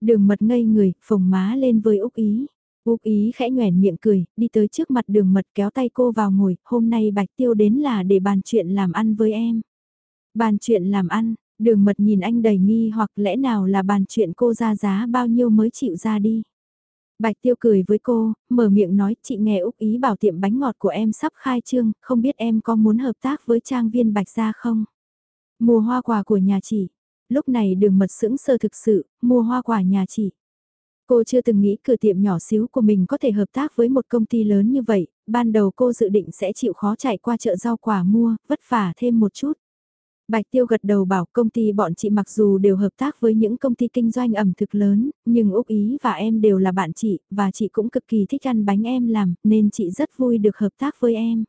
Đường mật ngây người, phồng má lên với Úc Ý. Úc Ý khẽ nhoẻn miệng cười, đi tới trước mặt đường mật kéo tay cô vào ngồi, hôm nay bạch tiêu đến là để bàn chuyện làm ăn với em. Bàn chuyện làm ăn, đường mật nhìn anh đầy nghi hoặc lẽ nào là bàn chuyện cô ra giá bao nhiêu mới chịu ra đi. Bạch Tiêu cười với cô, mở miệng nói chị nghe Úc Ý bảo tiệm bánh ngọt của em sắp khai trương, không biết em có muốn hợp tác với trang viên Bạch Gia không? Mùa hoa quả của nhà chị. Lúc này đường mật sững sơ thực sự, mua hoa quả nhà chị. Cô chưa từng nghĩ cửa tiệm nhỏ xíu của mình có thể hợp tác với một công ty lớn như vậy, ban đầu cô dự định sẽ chịu khó chạy qua chợ rau quả mua, vất vả thêm một chút. Bạch Tiêu gật đầu bảo công ty bọn chị mặc dù đều hợp tác với những công ty kinh doanh ẩm thực lớn, nhưng Úc Ý và em đều là bạn chị, và chị cũng cực kỳ thích ăn bánh em làm, nên chị rất vui được hợp tác với em.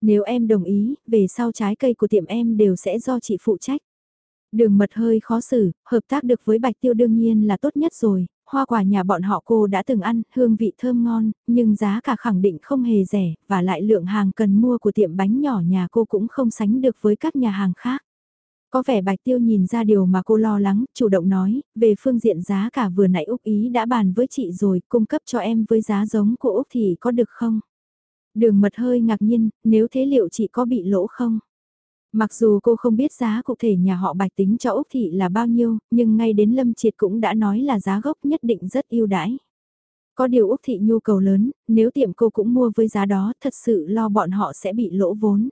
Nếu em đồng ý, về sau trái cây của tiệm em đều sẽ do chị phụ trách. Đường mật hơi khó xử, hợp tác được với Bạch Tiêu đương nhiên là tốt nhất rồi, hoa quả nhà bọn họ cô đã từng ăn, hương vị thơm ngon, nhưng giá cả khẳng định không hề rẻ, và lại lượng hàng cần mua của tiệm bánh nhỏ nhà cô cũng không sánh được với các nhà hàng khác. Có vẻ Bạch Tiêu nhìn ra điều mà cô lo lắng, chủ động nói, về phương diện giá cả vừa nãy Úc Ý đã bàn với chị rồi, cung cấp cho em với giá giống của Úc thì có được không? Đường mật hơi ngạc nhiên, nếu thế liệu chị có bị lỗ không? Mặc dù cô không biết giá cụ thể nhà họ bạch tính cho Úc Thị là bao nhiêu, nhưng ngay đến Lâm Triệt cũng đã nói là giá gốc nhất định rất ưu đãi. Có điều Úc Thị nhu cầu lớn, nếu tiệm cô cũng mua với giá đó thật sự lo bọn họ sẽ bị lỗ vốn.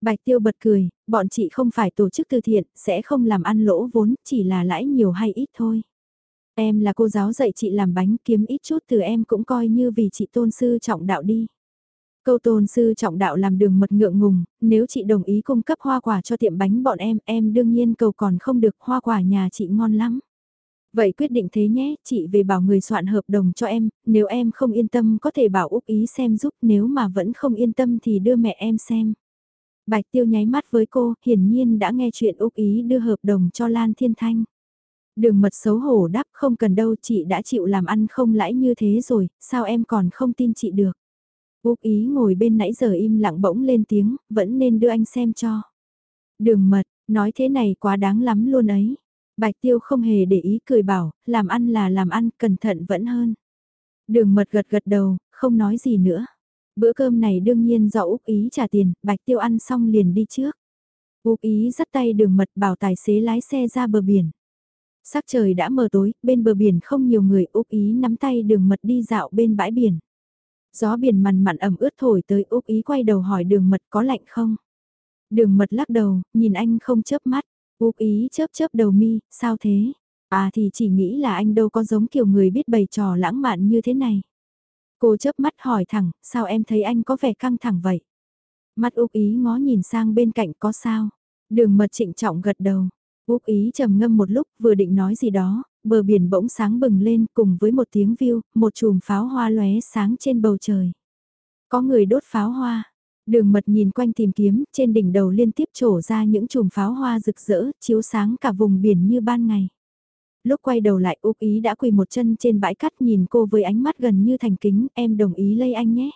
Bạch Tiêu bật cười, bọn chị không phải tổ chức từ thiện, sẽ không làm ăn lỗ vốn, chỉ là lãi nhiều hay ít thôi. Em là cô giáo dạy chị làm bánh kiếm ít chút từ em cũng coi như vì chị tôn sư trọng đạo đi. Câu tôn sư trọng đạo làm đường mật ngượng ngùng, nếu chị đồng ý cung cấp hoa quả cho tiệm bánh bọn em, em đương nhiên cầu còn không được hoa quả nhà chị ngon lắm. Vậy quyết định thế nhé, chị về bảo người soạn hợp đồng cho em, nếu em không yên tâm có thể bảo Úc ý xem giúp, nếu mà vẫn không yên tâm thì đưa mẹ em xem. Bạch Tiêu nháy mắt với cô, hiển nhiên đã nghe chuyện Úc Ý đưa hợp đồng cho Lan Thiên Thanh. Đường mật xấu hổ đáp không cần đâu chị đã chịu làm ăn không lãi như thế rồi, sao em còn không tin chị được. Úc Ý ngồi bên nãy giờ im lặng bỗng lên tiếng, vẫn nên đưa anh xem cho. Đường mật, nói thế này quá đáng lắm luôn ấy. Bạch Tiêu không hề để ý cười bảo, làm ăn là làm ăn, cẩn thận vẫn hơn. Đường mật gật gật đầu, không nói gì nữa. Bữa cơm này đương nhiên do Úc Ý trả tiền, Bạch Tiêu ăn xong liền đi trước. Úc Ý dắt tay đường mật bảo tài xế lái xe ra bờ biển. Sắc trời đã mờ tối, bên bờ biển không nhiều người Úc Ý nắm tay đường mật đi dạo bên bãi biển. Gió biển mặn mặn ẩm ướt thổi tới Úc Ý quay đầu hỏi đường mật có lạnh không? Đường mật lắc đầu, nhìn anh không chớp mắt. Úc Ý chớp chớp đầu mi, sao thế? À thì chỉ nghĩ là anh đâu có giống kiểu người biết bày trò lãng mạn như thế này. Cô chớp mắt hỏi thẳng, sao em thấy anh có vẻ căng thẳng vậy? Mắt Úc Ý ngó nhìn sang bên cạnh có sao? Đường mật trịnh trọng gật đầu. Úc Ý trầm ngâm một lúc vừa định nói gì đó, bờ biển bỗng sáng bừng lên cùng với một tiếng view, một chùm pháo hoa lóe sáng trên bầu trời. Có người đốt pháo hoa. Đường mật nhìn quanh tìm kiếm, trên đỉnh đầu liên tiếp trổ ra những chùm pháo hoa rực rỡ, chiếu sáng cả vùng biển như ban ngày. Lúc quay đầu lại Úc Ý đã quỳ một chân trên bãi cát nhìn cô với ánh mắt gần như thành kính, em đồng ý lây anh nhé.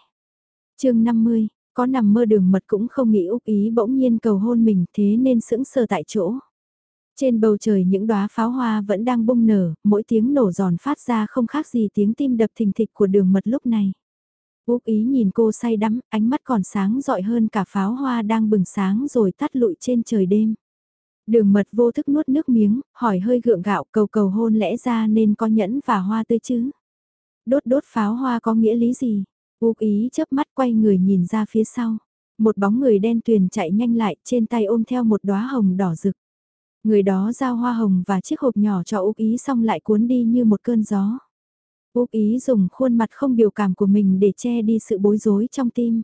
chương 50, có nằm mơ đường mật cũng không nghĩ Úc Ý bỗng nhiên cầu hôn mình thế nên sững sờ tại chỗ. Trên bầu trời những đóa pháo hoa vẫn đang bung nở, mỗi tiếng nổ giòn phát ra không khác gì tiếng tim đập thình thịch của đường mật lúc này. Úc ý nhìn cô say đắm, ánh mắt còn sáng rọi hơn cả pháo hoa đang bừng sáng rồi tắt lụi trên trời đêm. Đường mật vô thức nuốt nước miếng, hỏi hơi gượng gạo cầu cầu hôn lẽ ra nên có nhẫn và hoa tươi chứ. Đốt đốt pháo hoa có nghĩa lý gì? Úc ý chớp mắt quay người nhìn ra phía sau. Một bóng người đen tuyền chạy nhanh lại trên tay ôm theo một đóa hồng đỏ rực. Người đó giao hoa hồng và chiếc hộp nhỏ cho Úc ý xong lại cuốn đi như một cơn gió. Úc ý dùng khuôn mặt không biểu cảm của mình để che đi sự bối rối trong tim.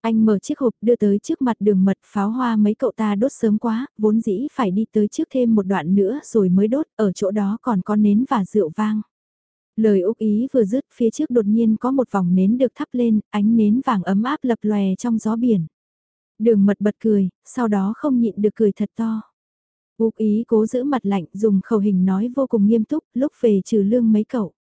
Anh mở chiếc hộp đưa tới trước mặt đường mật pháo hoa mấy cậu ta đốt sớm quá, vốn dĩ phải đi tới trước thêm một đoạn nữa rồi mới đốt, ở chỗ đó còn có nến và rượu vang. Lời Úc ý vừa dứt phía trước đột nhiên có một vòng nến được thắp lên, ánh nến vàng ấm áp lập lòe trong gió biển. Đường mật bật cười, sau đó không nhịn được cười thật to. Úc ý cố giữ mặt lạnh dùng khẩu hình nói vô cùng nghiêm túc, lúc về trừ lương mấy cậu.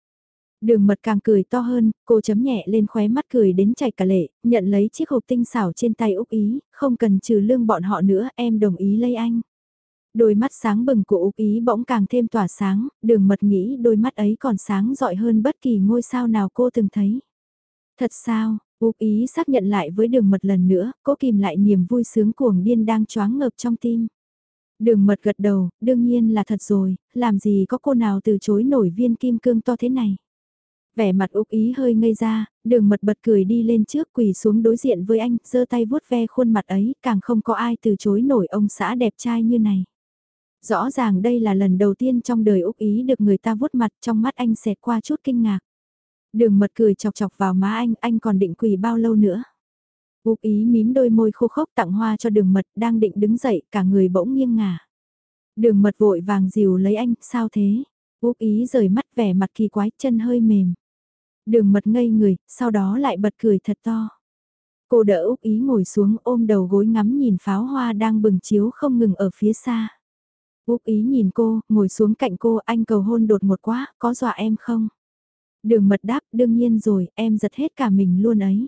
Đường mật càng cười to hơn, cô chấm nhẹ lên khóe mắt cười đến chảy cả lệ, nhận lấy chiếc hộp tinh xảo trên tay Úc Ý, không cần trừ lương bọn họ nữa, em đồng ý lấy anh. Đôi mắt sáng bừng của Úc Ý bỗng càng thêm tỏa sáng, đường mật nghĩ đôi mắt ấy còn sáng rọi hơn bất kỳ ngôi sao nào cô từng thấy. Thật sao, Úc Ý xác nhận lại với đường mật lần nữa, cô kìm lại niềm vui sướng cuồng điên đang choáng ngợp trong tim. Đường mật gật đầu, đương nhiên là thật rồi, làm gì có cô nào từ chối nổi viên kim cương to thế này. Vẻ mặt Úc Ý hơi ngây ra, đường mật bật cười đi lên trước quỳ xuống đối diện với anh, giơ tay vuốt ve khuôn mặt ấy, càng không có ai từ chối nổi ông xã đẹp trai như này. Rõ ràng đây là lần đầu tiên trong đời Úc Ý được người ta vuốt mặt trong mắt anh xẹt qua chút kinh ngạc. Đường mật cười chọc chọc vào má anh, anh còn định quỳ bao lâu nữa. Úc Ý mím đôi môi khô khốc tặng hoa cho đường mật đang định đứng dậy cả người bỗng nghiêng ngả. Đường mật vội vàng dìu lấy anh, sao thế? Úc Ý rời mắt vẻ mặt kỳ quái chân hơi mềm. Đường mật ngây người, sau đó lại bật cười thật to. Cô đỡ Úc Ý ngồi xuống ôm đầu gối ngắm nhìn pháo hoa đang bừng chiếu không ngừng ở phía xa. Úc Ý nhìn cô, ngồi xuống cạnh cô anh cầu hôn đột một quá, có dọa em không? Đường mật đáp, đương nhiên rồi, em giật hết cả mình luôn ấy.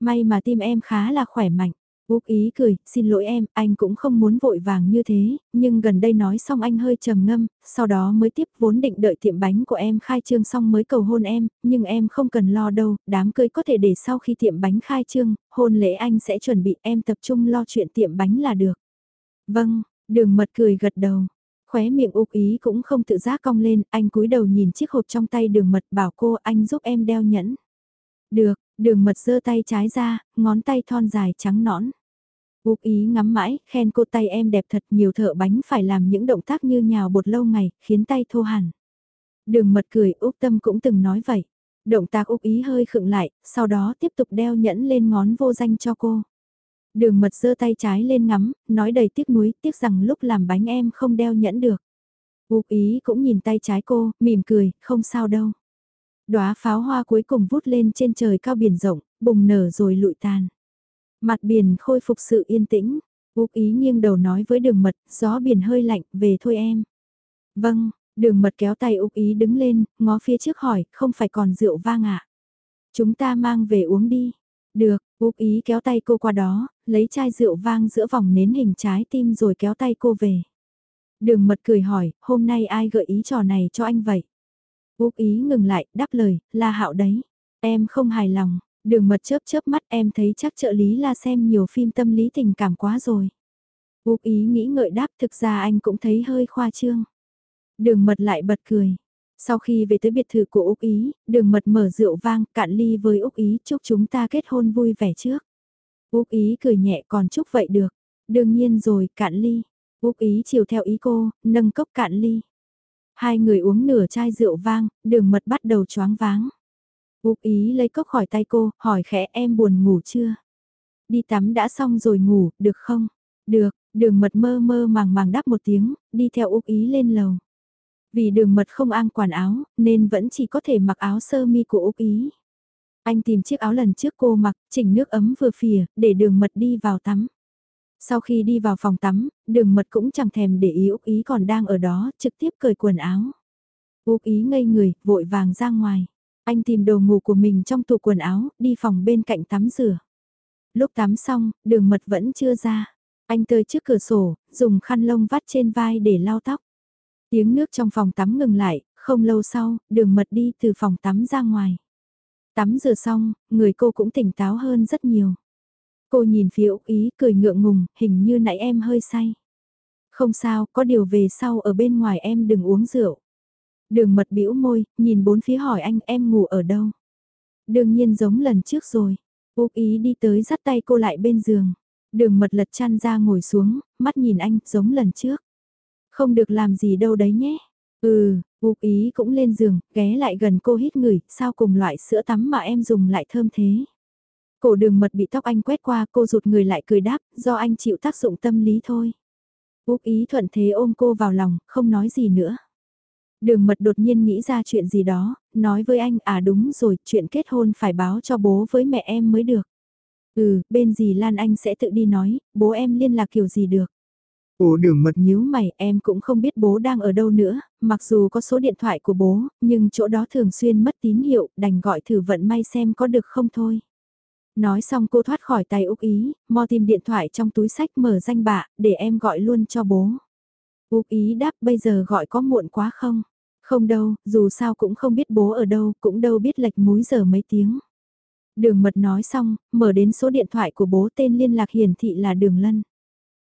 May mà tim em khá là khỏe mạnh. Úc ý cười, xin lỗi em, anh cũng không muốn vội vàng như thế, nhưng gần đây nói xong anh hơi trầm ngâm, sau đó mới tiếp vốn định đợi tiệm bánh của em khai trương xong mới cầu hôn em, nhưng em không cần lo đâu, đám cưới có thể để sau khi tiệm bánh khai trương, hôn lễ anh sẽ chuẩn bị em tập trung lo chuyện tiệm bánh là được. Vâng, đường mật cười gật đầu. Khóe miệng Úc ý cũng không tự giác cong lên, anh cúi đầu nhìn chiếc hộp trong tay đường mật bảo cô anh giúp em đeo nhẫn. Được, đường mật giơ tay trái ra, ngón tay thon dài trắng nõn. Úc ý ngắm mãi, khen cô tay em đẹp thật nhiều thợ bánh phải làm những động tác như nhào bột lâu ngày, khiến tay thô hẳn. Đường mật cười Úc tâm cũng từng nói vậy. Động tác Úc ý hơi khựng lại, sau đó tiếp tục đeo nhẫn lên ngón vô danh cho cô. Đường mật giơ tay trái lên ngắm, nói đầy tiếc nuối, tiếc rằng lúc làm bánh em không đeo nhẫn được. Úc ý cũng nhìn tay trái cô, mỉm cười, không sao đâu. Đóa pháo hoa cuối cùng vút lên trên trời cao biển rộng, bùng nở rồi lụi tàn. Mặt biển khôi phục sự yên tĩnh. Úc ý nghiêng đầu nói với đường mật, gió biển hơi lạnh, về thôi em. Vâng, đường mật kéo tay Úc ý đứng lên, ngó phía trước hỏi, không phải còn rượu vang ạ. À? Chúng ta mang về uống đi. Được, Úc ý kéo tay cô qua đó, lấy chai rượu vang giữa vòng nến hình trái tim rồi kéo tay cô về. Đường mật cười hỏi, hôm nay ai gợi ý trò này cho anh vậy? Úc ý ngừng lại, đáp lời, là hạo đấy. Em không hài lòng, đường mật chớp chớp mắt em thấy chắc trợ lý là xem nhiều phim tâm lý tình cảm quá rồi. Úc ý nghĩ ngợi đáp thực ra anh cũng thấy hơi khoa trương. Đường mật lại bật cười. Sau khi về tới biệt thự của Úc Ý, đường mật mở rượu vang cạn ly với Úc Ý chúc chúng ta kết hôn vui vẻ trước. Úc Ý cười nhẹ còn chúc vậy được. Đương nhiên rồi, cạn ly. Úc Ý chiều theo ý cô, nâng cốc cạn ly. Hai người uống nửa chai rượu vang, đường mật bắt đầu choáng váng. Úc Ý lấy cốc khỏi tay cô, hỏi khẽ em buồn ngủ chưa? Đi tắm đã xong rồi ngủ, được không? Được, đường mật mơ mơ màng màng đáp một tiếng, đi theo Úc Ý lên lầu. Vì đường mật không an quản áo, nên vẫn chỉ có thể mặc áo sơ mi của Úc Ý. Anh tìm chiếc áo lần trước cô mặc, chỉnh nước ấm vừa phìa, để đường mật đi vào tắm. Sau khi đi vào phòng tắm, đường mật cũng chẳng thèm để ý Úc Ý còn đang ở đó, trực tiếp cởi quần áo. Úc Ý ngây người, vội vàng ra ngoài. Anh tìm đồ ngủ của mình trong tủ quần áo, đi phòng bên cạnh tắm rửa. Lúc tắm xong, đường mật vẫn chưa ra. Anh tơi trước cửa sổ, dùng khăn lông vắt trên vai để lau tóc. Tiếng nước trong phòng tắm ngừng lại, không lâu sau, đường mật đi từ phòng tắm ra ngoài. Tắm rửa xong, người cô cũng tỉnh táo hơn rất nhiều. Cô nhìn phía Úc Ý cười ngượng ngùng, hình như nãy em hơi say. Không sao, có điều về sau ở bên ngoài em đừng uống rượu. Đường mật bĩu môi, nhìn bốn phía hỏi anh em ngủ ở đâu. Đương nhiên giống lần trước rồi. Úc Ý đi tới dắt tay cô lại bên giường. Đường mật lật chăn ra ngồi xuống, mắt nhìn anh giống lần trước. Không được làm gì đâu đấy nhé. Ừ, Úc Ý cũng lên giường, ghé lại gần cô hít ngửi, sao cùng loại sữa tắm mà em dùng lại thơm thế. Cổ đường mật bị tóc anh quét qua cô rụt người lại cười đáp, do anh chịu tác dụng tâm lý thôi. Úc ý thuận thế ôm cô vào lòng, không nói gì nữa. Đường mật đột nhiên nghĩ ra chuyện gì đó, nói với anh à đúng rồi, chuyện kết hôn phải báo cho bố với mẹ em mới được. Ừ, bên gì Lan Anh sẽ tự đi nói, bố em liên lạc kiểu gì được. Ủa đường mật nhíu mày em cũng không biết bố đang ở đâu nữa, mặc dù có số điện thoại của bố, nhưng chỗ đó thường xuyên mất tín hiệu, đành gọi thử vận may xem có được không thôi. Nói xong cô thoát khỏi tay Úc Ý, mò tìm điện thoại trong túi sách mở danh bạ, để em gọi luôn cho bố. Úc Ý đáp bây giờ gọi có muộn quá không? Không đâu, dù sao cũng không biết bố ở đâu, cũng đâu biết lệch múi giờ mấy tiếng. Đường mật nói xong, mở đến số điện thoại của bố tên liên lạc hiển thị là Đường Lân.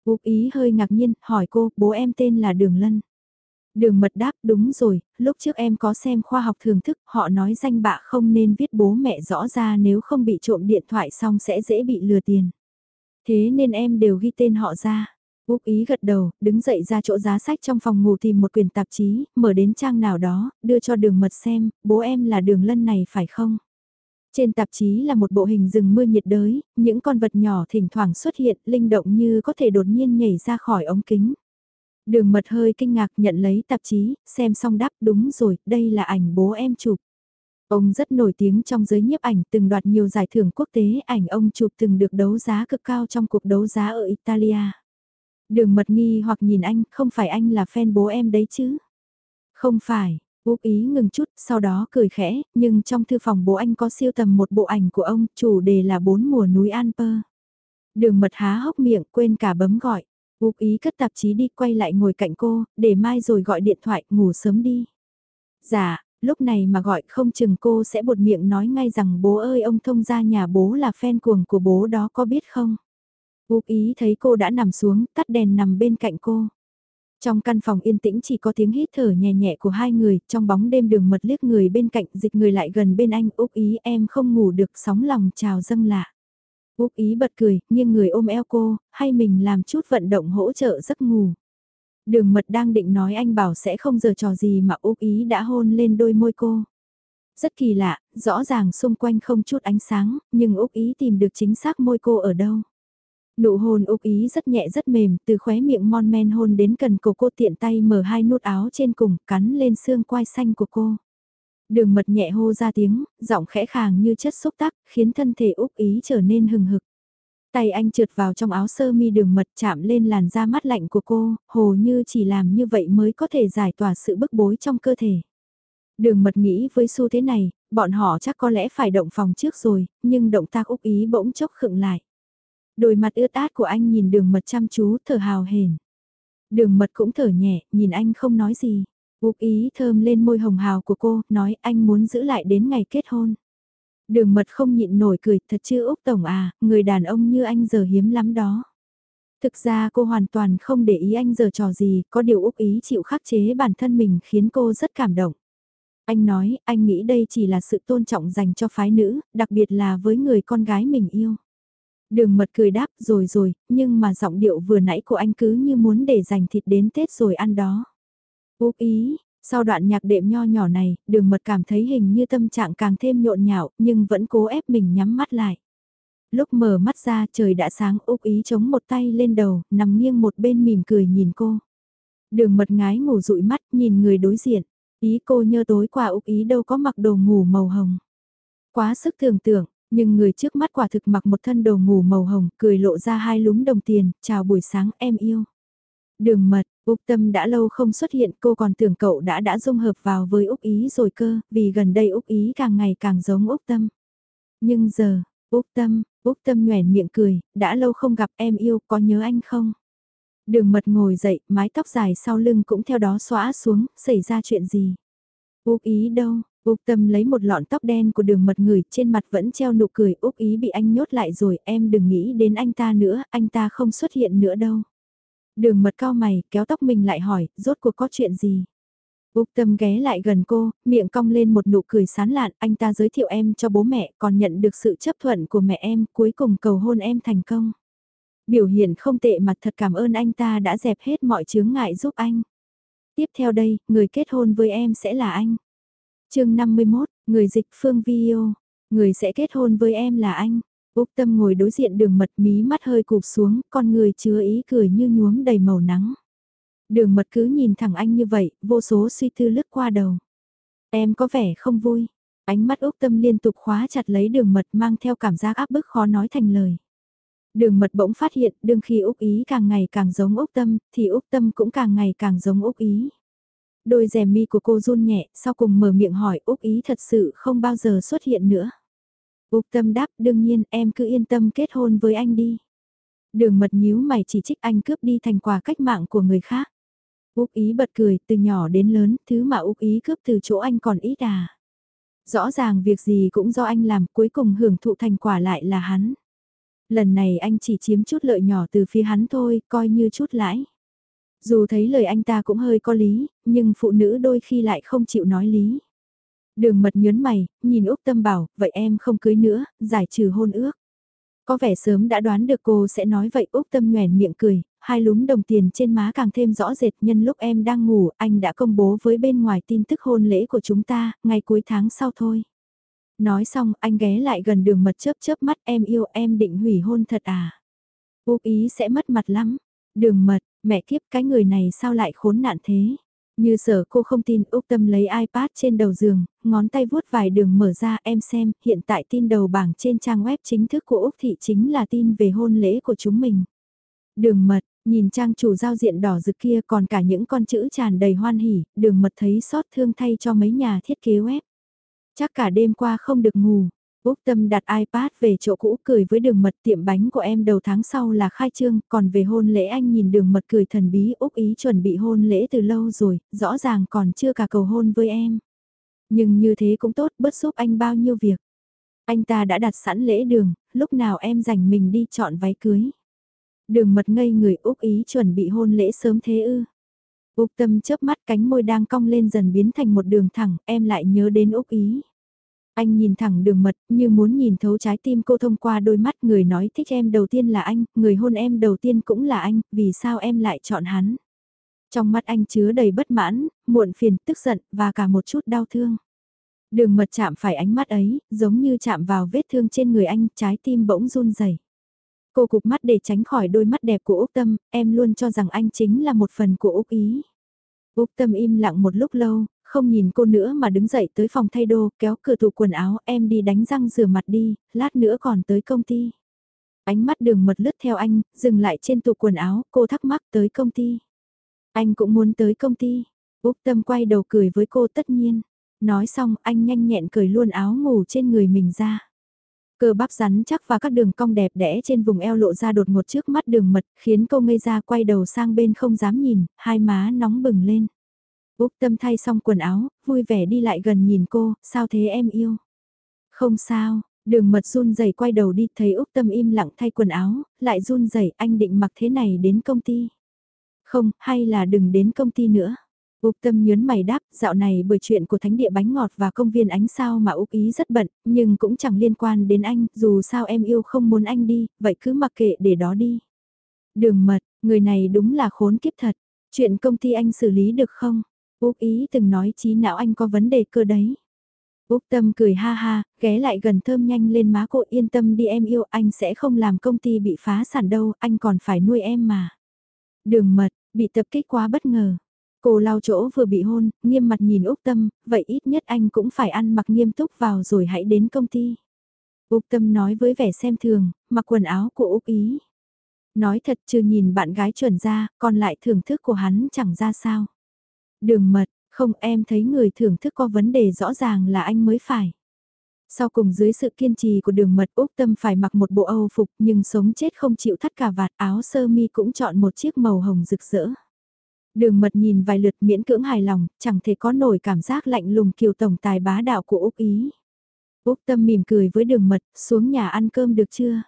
Úc Ý hơi ngạc nhiên, hỏi cô, bố em tên là Đường Lân. Đường mật đáp đúng rồi, lúc trước em có xem khoa học thường thức, họ nói danh bạ không nên viết bố mẹ rõ ra nếu không bị trộm điện thoại xong sẽ dễ bị lừa tiền. Thế nên em đều ghi tên họ ra. Úc ý gật đầu, đứng dậy ra chỗ giá sách trong phòng ngủ tìm một quyển tạp chí, mở đến trang nào đó, đưa cho đường mật xem, bố em là đường lân này phải không? Trên tạp chí là một bộ hình rừng mưa nhiệt đới, những con vật nhỏ thỉnh thoảng xuất hiện, linh động như có thể đột nhiên nhảy ra khỏi ống kính. Đường mật hơi kinh ngạc nhận lấy tạp chí, xem xong đáp đúng rồi, đây là ảnh bố em chụp. Ông rất nổi tiếng trong giới nhiếp ảnh, từng đoạt nhiều giải thưởng quốc tế, ảnh ông chụp từng được đấu giá cực cao trong cuộc đấu giá ở Italia. Đường mật nghi hoặc nhìn anh, không phải anh là fan bố em đấy chứ? Không phải, úp ý ngừng chút, sau đó cười khẽ, nhưng trong thư phòng bố anh có siêu tầm một bộ ảnh của ông, chủ đề là bốn mùa núi Alper. Đường mật há hốc miệng, quên cả bấm gọi. Úc ý cất tạp chí đi quay lại ngồi cạnh cô, để mai rồi gọi điện thoại, ngủ sớm đi. Dạ, lúc này mà gọi không chừng cô sẽ bột miệng nói ngay rằng bố ơi ông thông ra nhà bố là fan cuồng của bố đó có biết không? Úc ý thấy cô đã nằm xuống, tắt đèn nằm bên cạnh cô. Trong căn phòng yên tĩnh chỉ có tiếng hít thở nhẹ nhẹ của hai người, trong bóng đêm đường mật liếc người bên cạnh dịch người lại gần bên anh, Úc ý em không ngủ được sóng lòng trào dâng lạ. Úc ý bật cười, nhưng người ôm eo cô, hay mình làm chút vận động hỗ trợ giấc ngủ. Đường mật đang định nói anh bảo sẽ không giờ trò gì mà Úc ý đã hôn lên đôi môi cô. Rất kỳ lạ, rõ ràng xung quanh không chút ánh sáng, nhưng Úc ý tìm được chính xác môi cô ở đâu. Nụ hôn Úc ý rất nhẹ rất mềm, từ khóe miệng mon men hôn đến cần cổ cô tiện tay mở hai nút áo trên cùng, cắn lên xương quai xanh của cô. Đường mật nhẹ hô ra tiếng, giọng khẽ khàng như chất xúc tác, khiến thân thể Úc ý trở nên hừng hực. Tay anh trượt vào trong áo sơ mi đường mật chạm lên làn da mát lạnh của cô, hồ như chỉ làm như vậy mới có thể giải tỏa sự bức bối trong cơ thể. Đường mật nghĩ với xu thế này, bọn họ chắc có lẽ phải động phòng trước rồi, nhưng động tác úc ý bỗng chốc khựng lại. Đôi mặt ướt át của anh nhìn đường mật chăm chú thở hào hển. Đường mật cũng thở nhẹ, nhìn anh không nói gì. Úc ý thơm lên môi hồng hào của cô, nói anh muốn giữ lại đến ngày kết hôn. Đường mật không nhịn nổi cười, thật chứ Úc Tổng à, người đàn ông như anh giờ hiếm lắm đó. Thực ra cô hoàn toàn không để ý anh giờ trò gì, có điều Úc ý chịu khắc chế bản thân mình khiến cô rất cảm động. Anh nói, anh nghĩ đây chỉ là sự tôn trọng dành cho phái nữ, đặc biệt là với người con gái mình yêu. Đường mật cười đáp rồi rồi, nhưng mà giọng điệu vừa nãy của anh cứ như muốn để dành thịt đến Tết rồi ăn đó. Úp ý, sau đoạn nhạc đệm nho nhỏ này, đường mật cảm thấy hình như tâm trạng càng thêm nhộn nhạo, nhưng vẫn cố ép mình nhắm mắt lại. Lúc mở mắt ra trời đã sáng Úc ý chống một tay lên đầu, nằm nghiêng một bên mỉm cười nhìn cô. Đường mật ngái ngủ dụi mắt nhìn người đối diện. Ý cô nhớ tối qua Úc ý đâu có mặc đồ ngủ màu hồng. Quá sức tưởng tượng, nhưng người trước mắt quả thực mặc một thân đồ ngủ màu hồng, cười lộ ra hai lúm đồng tiền, chào buổi sáng em yêu. Đường mật, Úc Tâm đã lâu không xuất hiện cô còn tưởng cậu đã đã dung hợp vào với Úc Ý rồi cơ, vì gần đây Úc Ý càng ngày càng giống Úc Tâm. Nhưng giờ, Úc Tâm, Úc Tâm nhoẻn miệng cười, đã lâu không gặp em yêu, có nhớ anh không? Đường mật ngồi dậy, mái tóc dài sau lưng cũng theo đó xóa xuống, xảy ra chuyện gì? Úc Ý đâu? Úc Tâm lấy một lọn tóc đen của đường mật người trên mặt vẫn treo nụ cười, Úc Ý bị anh nhốt lại rồi, em đừng nghĩ đến anh ta nữa, anh ta không xuất hiện nữa đâu. Đường mật cao mày, kéo tóc mình lại hỏi, rốt cuộc có chuyện gì? Úc Tâm ghé lại gần cô, miệng cong lên một nụ cười sán lạn, anh ta giới thiệu em cho bố mẹ, còn nhận được sự chấp thuận của mẹ em, cuối cùng cầu hôn em thành công. Biểu hiện không tệ mặt thật cảm ơn anh ta đã dẹp hết mọi chướng ngại giúp anh. Tiếp theo đây, người kết hôn với em sẽ là anh. chương 51, người dịch Phương Video, người sẽ kết hôn với em là anh. Úc Tâm ngồi đối diện đường mật mí mắt hơi cụp xuống, con người chứa ý cười như nhuốm đầy màu nắng. Đường mật cứ nhìn thẳng anh như vậy, vô số suy tư lướt qua đầu. Em có vẻ không vui. Ánh mắt Úc Tâm liên tục khóa chặt lấy đường mật mang theo cảm giác áp bức khó nói thành lời. Đường mật bỗng phát hiện, đương khi Úc Ý càng ngày càng giống Úc Tâm, thì Úc Tâm cũng càng ngày càng giống Úc Ý. Đôi rèm mi của cô run nhẹ, sau cùng mở miệng hỏi Úc Ý thật sự không bao giờ xuất hiện nữa. Úc Tâm đáp đương nhiên em cứ yên tâm kết hôn với anh đi. Đường mật nhíu mày chỉ trích anh cướp đi thành quả cách mạng của người khác. Úc Ý bật cười từ nhỏ đến lớn, thứ mà Úc Ý cướp từ chỗ anh còn ít à. Rõ ràng việc gì cũng do anh làm cuối cùng hưởng thụ thành quả lại là hắn. Lần này anh chỉ chiếm chút lợi nhỏ từ phía hắn thôi, coi như chút lãi. Dù thấy lời anh ta cũng hơi có lý, nhưng phụ nữ đôi khi lại không chịu nói lý. Đường mật nhớn mày, nhìn Úc Tâm bảo, vậy em không cưới nữa, giải trừ hôn ước. Có vẻ sớm đã đoán được cô sẽ nói vậy Úc Tâm nhoèn miệng cười, hai lúm đồng tiền trên má càng thêm rõ rệt nhân lúc em đang ngủ, anh đã công bố với bên ngoài tin tức hôn lễ của chúng ta, ngày cuối tháng sau thôi. Nói xong, anh ghé lại gần đường mật chớp chớp mắt em yêu em định hủy hôn thật à. Úc ý sẽ mất mặt lắm. Đường mật, mẹ kiếp cái người này sao lại khốn nạn thế. Như sở cô không tin Úc Tâm lấy iPad trên đầu giường, ngón tay vuốt vài đường mở ra em xem, hiện tại tin đầu bảng trên trang web chính thức của Úc Thị chính là tin về hôn lễ của chúng mình. Đường mật, nhìn trang chủ giao diện đỏ rực kia còn cả những con chữ tràn đầy hoan hỉ, đường mật thấy xót thương thay cho mấy nhà thiết kế web. Chắc cả đêm qua không được ngủ, Úc Tâm đặt iPad về chỗ cũ cười với đường mật tiệm bánh của em đầu tháng sau là khai trương, còn về hôn lễ anh nhìn đường mật cười thần bí Úc ý chuẩn bị hôn lễ từ lâu rồi, rõ ràng còn chưa cả cầu hôn với em. Nhưng như thế cũng tốt, bớt giúp anh bao nhiêu việc. Anh ta đã đặt sẵn lễ đường, lúc nào em dành mình đi chọn váy cưới. Đường mật ngây người Úc ý chuẩn bị hôn lễ sớm thế ư. Úc tâm chớp mắt cánh môi đang cong lên dần biến thành một đường thẳng, em lại nhớ đến Úc ý. Anh nhìn thẳng đường mật như muốn nhìn thấu trái tim cô thông qua đôi mắt người nói thích em đầu tiên là anh, người hôn em đầu tiên cũng là anh, vì sao em lại chọn hắn. Trong mắt anh chứa đầy bất mãn, muộn phiền, tức giận và cả một chút đau thương. Đường mật chạm phải ánh mắt ấy, giống như chạm vào vết thương trên người anh, trái tim bỗng run rẩy. Cô cục mắt để tránh khỏi đôi mắt đẹp của Úc Tâm, em luôn cho rằng anh chính là một phần của Úc Ý. Úc Tâm im lặng một lúc lâu, không nhìn cô nữa mà đứng dậy tới phòng thay đồ, kéo cửa tủ quần áo, em đi đánh răng rửa mặt đi, lát nữa còn tới công ty. Ánh mắt đường mật lướt theo anh, dừng lại trên tủ quần áo, cô thắc mắc tới công ty. Anh cũng muốn tới công ty. Úc Tâm quay đầu cười với cô tất nhiên. Nói xong anh nhanh nhẹn cởi luôn áo ngủ trên người mình ra. Cơ bắp rắn chắc và các đường cong đẹp đẽ trên vùng eo lộ ra đột ngột trước mắt đường mật, khiến cô ngây ra quay đầu sang bên không dám nhìn, hai má nóng bừng lên. Úc Tâm thay xong quần áo, vui vẻ đi lại gần nhìn cô, sao thế em yêu? Không sao, đường mật run rẩy quay đầu đi thấy Úc Tâm im lặng thay quần áo, lại run rẩy anh định mặc thế này đến công ty. Không, hay là đừng đến công ty nữa. Úc Tâm nhớn mày đáp, dạo này bởi chuyện của thánh địa bánh ngọt và công viên ánh sao mà Úc ý rất bận, nhưng cũng chẳng liên quan đến anh, dù sao em yêu không muốn anh đi, vậy cứ mặc kệ để đó đi. Đường mật, người này đúng là khốn kiếp thật, chuyện công ty anh xử lý được không? Úc ý từng nói trí não anh có vấn đề cơ đấy. Úc Tâm cười ha ha, ghé lại gần thơm nhanh lên má cô yên tâm đi em yêu anh sẽ không làm công ty bị phá sản đâu, anh còn phải nuôi em mà. Đường mật, bị tập kích quá bất ngờ. Cô lau chỗ vừa bị hôn, nghiêm mặt nhìn Úc Tâm, vậy ít nhất anh cũng phải ăn mặc nghiêm túc vào rồi hãy đến công ty. Úc Tâm nói với vẻ xem thường, mặc quần áo của Úc Ý. Nói thật trừ nhìn bạn gái chuẩn ra, còn lại thưởng thức của hắn chẳng ra sao. Đường mật, không em thấy người thưởng thức có vấn đề rõ ràng là anh mới phải. Sau cùng dưới sự kiên trì của đường mật Úc Tâm phải mặc một bộ âu phục nhưng sống chết không chịu thắt cả vạt áo sơ mi cũng chọn một chiếc màu hồng rực rỡ. Đường mật nhìn vài lượt miễn cưỡng hài lòng, chẳng thể có nổi cảm giác lạnh lùng kiều tổng tài bá đạo của Úc Ý. Úc Tâm mỉm cười với đường mật, xuống nhà ăn cơm được chưa?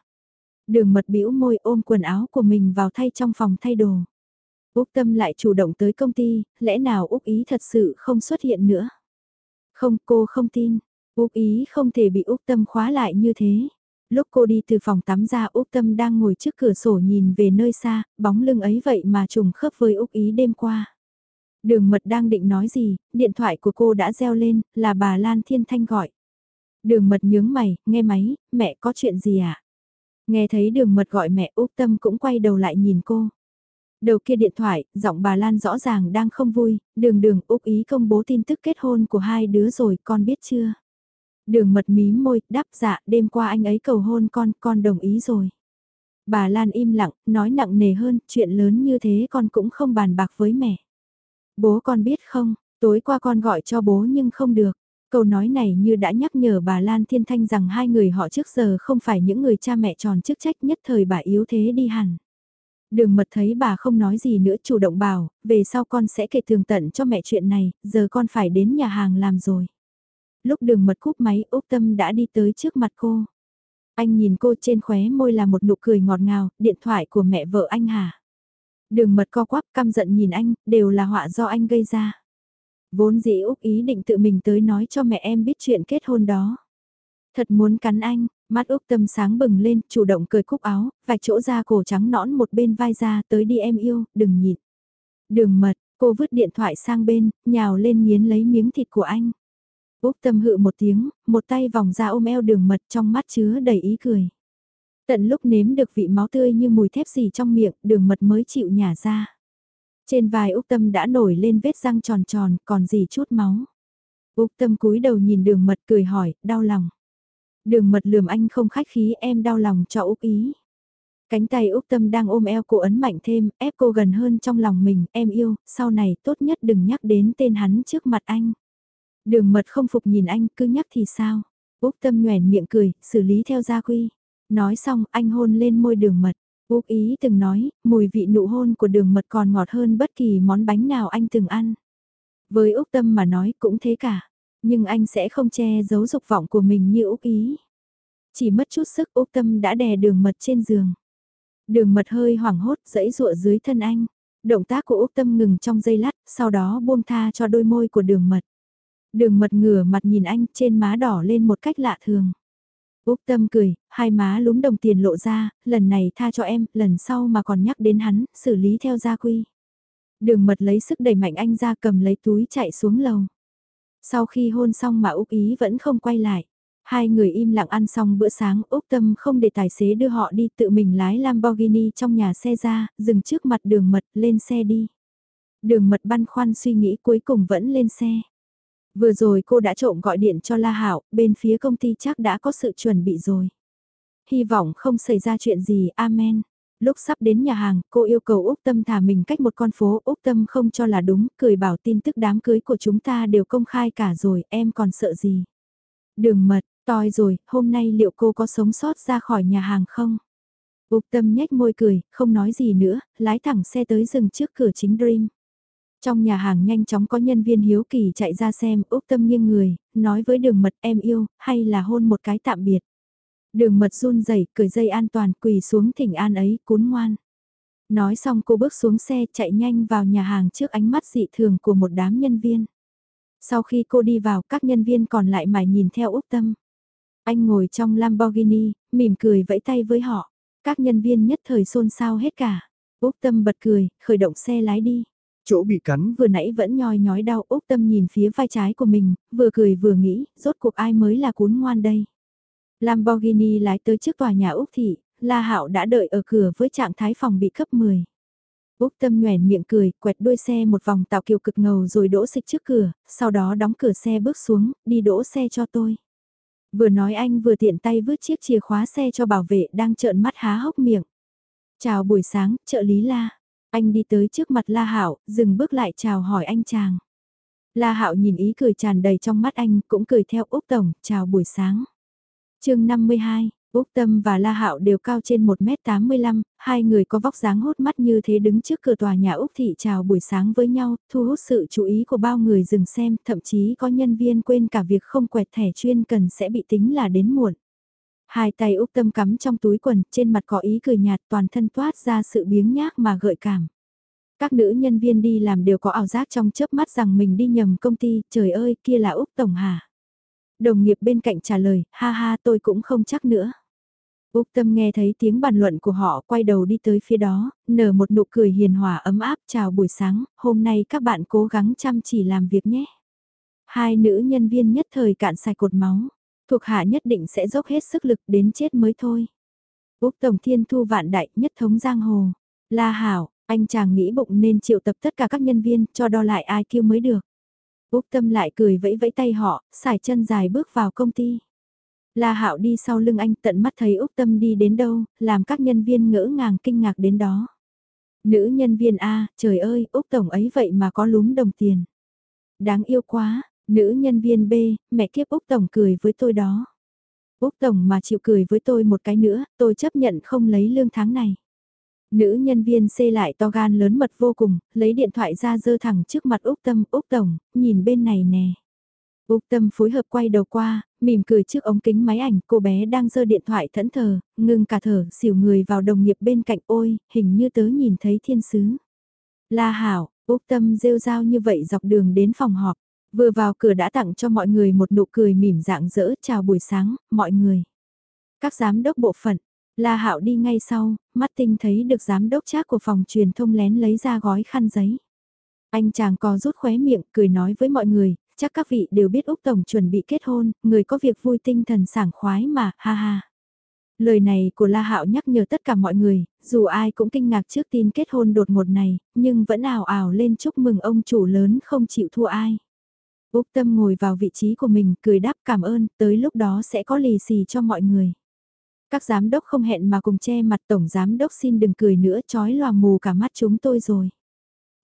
Đường mật bĩu môi ôm quần áo của mình vào thay trong phòng thay đồ. Úc Tâm lại chủ động tới công ty, lẽ nào Úc Ý thật sự không xuất hiện nữa? Không, cô không tin. Úc Ý không thể bị Úc Tâm khóa lại như thế. Lúc cô đi từ phòng tắm ra Úc Tâm đang ngồi trước cửa sổ nhìn về nơi xa, bóng lưng ấy vậy mà trùng khớp với Úc Ý đêm qua. Đường mật đang định nói gì, điện thoại của cô đã reo lên, là bà Lan Thiên Thanh gọi. Đường mật nhướng mày, nghe máy, mẹ có chuyện gì ạ? À? Nghe thấy đường mật gọi mẹ Úc Tâm cũng quay đầu lại nhìn cô. Đầu kia điện thoại, giọng bà Lan rõ ràng đang không vui, đường đường Úc Ý công bố tin tức kết hôn của hai đứa rồi, con biết chưa? Đường mật mí môi, đáp dạ, đêm qua anh ấy cầu hôn con, con đồng ý rồi. Bà Lan im lặng, nói nặng nề hơn, chuyện lớn như thế con cũng không bàn bạc với mẹ. Bố con biết không, tối qua con gọi cho bố nhưng không được. Câu nói này như đã nhắc nhở bà Lan Thiên Thanh rằng hai người họ trước giờ không phải những người cha mẹ tròn chức trách nhất thời bà yếu thế đi hẳn. Đường mật thấy bà không nói gì nữa chủ động bảo, về sau con sẽ kể tường tận cho mẹ chuyện này, giờ con phải đến nhà hàng làm rồi lúc đường mật cúp máy Úc Tâm đã đi tới trước mặt cô. Anh nhìn cô trên khóe môi là một nụ cười ngọt ngào, điện thoại của mẹ vợ anh hả? Đường mật co quắp căm giận nhìn anh, đều là họa do anh gây ra. Vốn dĩ Úc ý định tự mình tới nói cho mẹ em biết chuyện kết hôn đó. Thật muốn cắn anh, mắt Úc tâm sáng bừng lên, chủ động cười cúc áo, vạch chỗ ra cổ trắng nõn một bên vai ra, tới đi em yêu, đừng nhịn. Đường mật, cô vứt điện thoại sang bên, nhào lên miến lấy miếng thịt của anh. Úc tâm hự một tiếng, một tay vòng ra ôm eo đường mật trong mắt chứa đầy ý cười. Tận lúc nếm được vị máu tươi như mùi thép xì trong miệng, đường mật mới chịu nhả ra. Trên vai Úc Tâm đã nổi lên vết răng tròn tròn, còn gì chút máu. Úc Tâm cúi đầu nhìn đường mật cười hỏi, đau lòng. Đường mật lườm anh không khách khí em đau lòng cho Úc ý. Cánh tay Úc Tâm đang ôm eo cô ấn mạnh thêm, ép cô gần hơn trong lòng mình, em yêu, sau này tốt nhất đừng nhắc đến tên hắn trước mặt anh. Đường mật không phục nhìn anh, cứ nhắc thì sao? Úc tâm nhoèn miệng cười, xử lý theo gia quy. Nói xong, anh hôn lên môi đường mật. Úc ý từng nói, mùi vị nụ hôn của đường mật còn ngọt hơn bất kỳ món bánh nào anh từng ăn. Với Úc tâm mà nói cũng thế cả. Nhưng anh sẽ không che giấu dục vọng của mình như Úc ý. Chỉ mất chút sức Úc tâm đã đè đường mật trên giường. Đường mật hơi hoảng hốt dẫy dụa dưới thân anh. Động tác của Úc tâm ngừng trong giây lát, sau đó buông tha cho đôi môi của đường mật. Đường mật ngửa mặt nhìn anh trên má đỏ lên một cách lạ thường. Úc tâm cười, hai má lúm đồng tiền lộ ra, lần này tha cho em, lần sau mà còn nhắc đến hắn, xử lý theo gia quy. Đường mật lấy sức đẩy mạnh anh ra cầm lấy túi chạy xuống lầu. Sau khi hôn xong mà Úc ý vẫn không quay lại. Hai người im lặng ăn xong bữa sáng, Úc Tâm không để tài xế đưa họ đi tự mình lái Lamborghini trong nhà xe ra, dừng trước mặt đường mật lên xe đi. Đường mật băn khoăn suy nghĩ cuối cùng vẫn lên xe. Vừa rồi cô đã trộm gọi điện cho La hảo, bên phía công ty chắc đã có sự chuẩn bị rồi. hy vọng không xảy ra chuyện gì, amen. Lúc sắp đến nhà hàng, cô yêu cầu Úc Tâm thả mình cách một con phố, Úc Tâm không cho là đúng, cười bảo tin tức đám cưới của chúng ta đều công khai cả rồi, em còn sợ gì. Đường mật, toi rồi, hôm nay liệu cô có sống sót ra khỏi nhà hàng không? Úc Tâm nhếch môi cười, không nói gì nữa, lái thẳng xe tới dừng trước cửa chính Dream. Trong nhà hàng nhanh chóng có nhân viên hiếu kỳ chạy ra xem, Úc Tâm nghiêng người, nói với đường mật em yêu, hay là hôn một cái tạm biệt. Đường mật run rẩy cởi dây an toàn quỳ xuống thỉnh an ấy, cún ngoan. Nói xong cô bước xuống xe chạy nhanh vào nhà hàng trước ánh mắt dị thường của một đám nhân viên. Sau khi cô đi vào các nhân viên còn lại mải nhìn theo Úc Tâm. Anh ngồi trong Lamborghini, mỉm cười vẫy tay với họ. Các nhân viên nhất thời xôn xao hết cả. Úc Tâm bật cười, khởi động xe lái đi. Chỗ bị cắn vừa nãy vẫn nhoi nhói đau Úc Tâm nhìn phía vai trái của mình, vừa cười vừa nghĩ, rốt cuộc ai mới là cún ngoan đây. Lamborghini lái tới trước tòa nhà Úc Thị, La Hạo đã đợi ở cửa với trạng thái phòng bị cấp 10. Úc Tâm nhoẻn miệng cười, quẹt đuôi xe một vòng tạo kiều cực ngầu rồi đỗ xịch trước cửa, sau đó đóng cửa xe bước xuống, đi đỗ xe cho tôi. Vừa nói anh vừa tiện tay vứt chiếc chìa khóa xe cho bảo vệ đang trợn mắt há hốc miệng. Chào buổi sáng, trợ lý La. Anh đi tới trước mặt La Hạo, dừng bước lại chào hỏi anh chàng. La Hạo nhìn ý cười tràn đầy trong mắt anh, cũng cười theo Úc Tổng, chào buổi sáng chương 52, Úc Tâm và La Hạo đều cao trên 1m85, hai người có vóc dáng hốt mắt như thế đứng trước cửa tòa nhà Úc Thị chào buổi sáng với nhau, thu hút sự chú ý của bao người dừng xem, thậm chí có nhân viên quên cả việc không quẹt thẻ chuyên cần sẽ bị tính là đến muộn. Hai tay Úc Tâm cắm trong túi quần, trên mặt có ý cười nhạt toàn thân toát ra sự biếng nhác mà gợi cảm. Các nữ nhân viên đi làm đều có ảo giác trong chớp mắt rằng mình đi nhầm công ty, trời ơi, kia là Úc Tổng hả? Đồng nghiệp bên cạnh trả lời, ha ha tôi cũng không chắc nữa. Úc Tâm nghe thấy tiếng bàn luận của họ quay đầu đi tới phía đó, nở một nụ cười hiền hòa ấm áp chào buổi sáng, hôm nay các bạn cố gắng chăm chỉ làm việc nhé. Hai nữ nhân viên nhất thời cạn sạch cột máu, thuộc hạ nhất định sẽ dốc hết sức lực đến chết mới thôi. Úc Tổng Thiên Thu vạn đại nhất thống giang hồ. La Hảo, anh chàng nghĩ bụng nên triệu tập tất cả các nhân viên cho đo lại ai kêu mới được. Úc Tâm lại cười vẫy vẫy tay họ, xài chân dài bước vào công ty. La Hạo đi sau lưng anh tận mắt thấy Úc Tâm đi đến đâu, làm các nhân viên ngỡ ngàng kinh ngạc đến đó. Nữ nhân viên A, trời ơi, Úc Tổng ấy vậy mà có lúm đồng tiền. Đáng yêu quá, nữ nhân viên B, mẹ kiếp Úc Tổng cười với tôi đó. Úc Tổng mà chịu cười với tôi một cái nữa, tôi chấp nhận không lấy lương tháng này. Nữ nhân viên xê lại to gan lớn mật vô cùng, lấy điện thoại ra dơ thẳng trước mặt Úc Tâm, Úc Tổng, nhìn bên này nè. Úc Tâm phối hợp quay đầu qua, mỉm cười trước ống kính máy ảnh, cô bé đang dơ điện thoại thẫn thờ, ngưng cả thở, xỉu người vào đồng nghiệp bên cạnh ôi, hình như tớ nhìn thấy thiên sứ. La Hảo, Úc Tâm rêu rao như vậy dọc đường đến phòng họp, vừa vào cửa đã tặng cho mọi người một nụ cười mỉm dạng dỡ chào buổi sáng, mọi người. Các giám đốc bộ phận, La Hạo đi ngay sau, mắt tinh thấy được giám đốc trác của phòng truyền thông lén lấy ra gói khăn giấy. Anh chàng co rút khóe miệng, cười nói với mọi người, chắc các vị đều biết Úc Tổng chuẩn bị kết hôn, người có việc vui tinh thần sảng khoái mà, ha ha. Lời này của La Hạo nhắc nhở tất cả mọi người, dù ai cũng kinh ngạc trước tin kết hôn đột ngột này, nhưng vẫn ảo ảo lên chúc mừng ông chủ lớn không chịu thua ai. Úc Tâm ngồi vào vị trí của mình, cười đáp cảm ơn, tới lúc đó sẽ có lì xì cho mọi người. Các giám đốc không hẹn mà cùng che mặt tổng giám đốc xin đừng cười nữa chói lòa mù cả mắt chúng tôi rồi.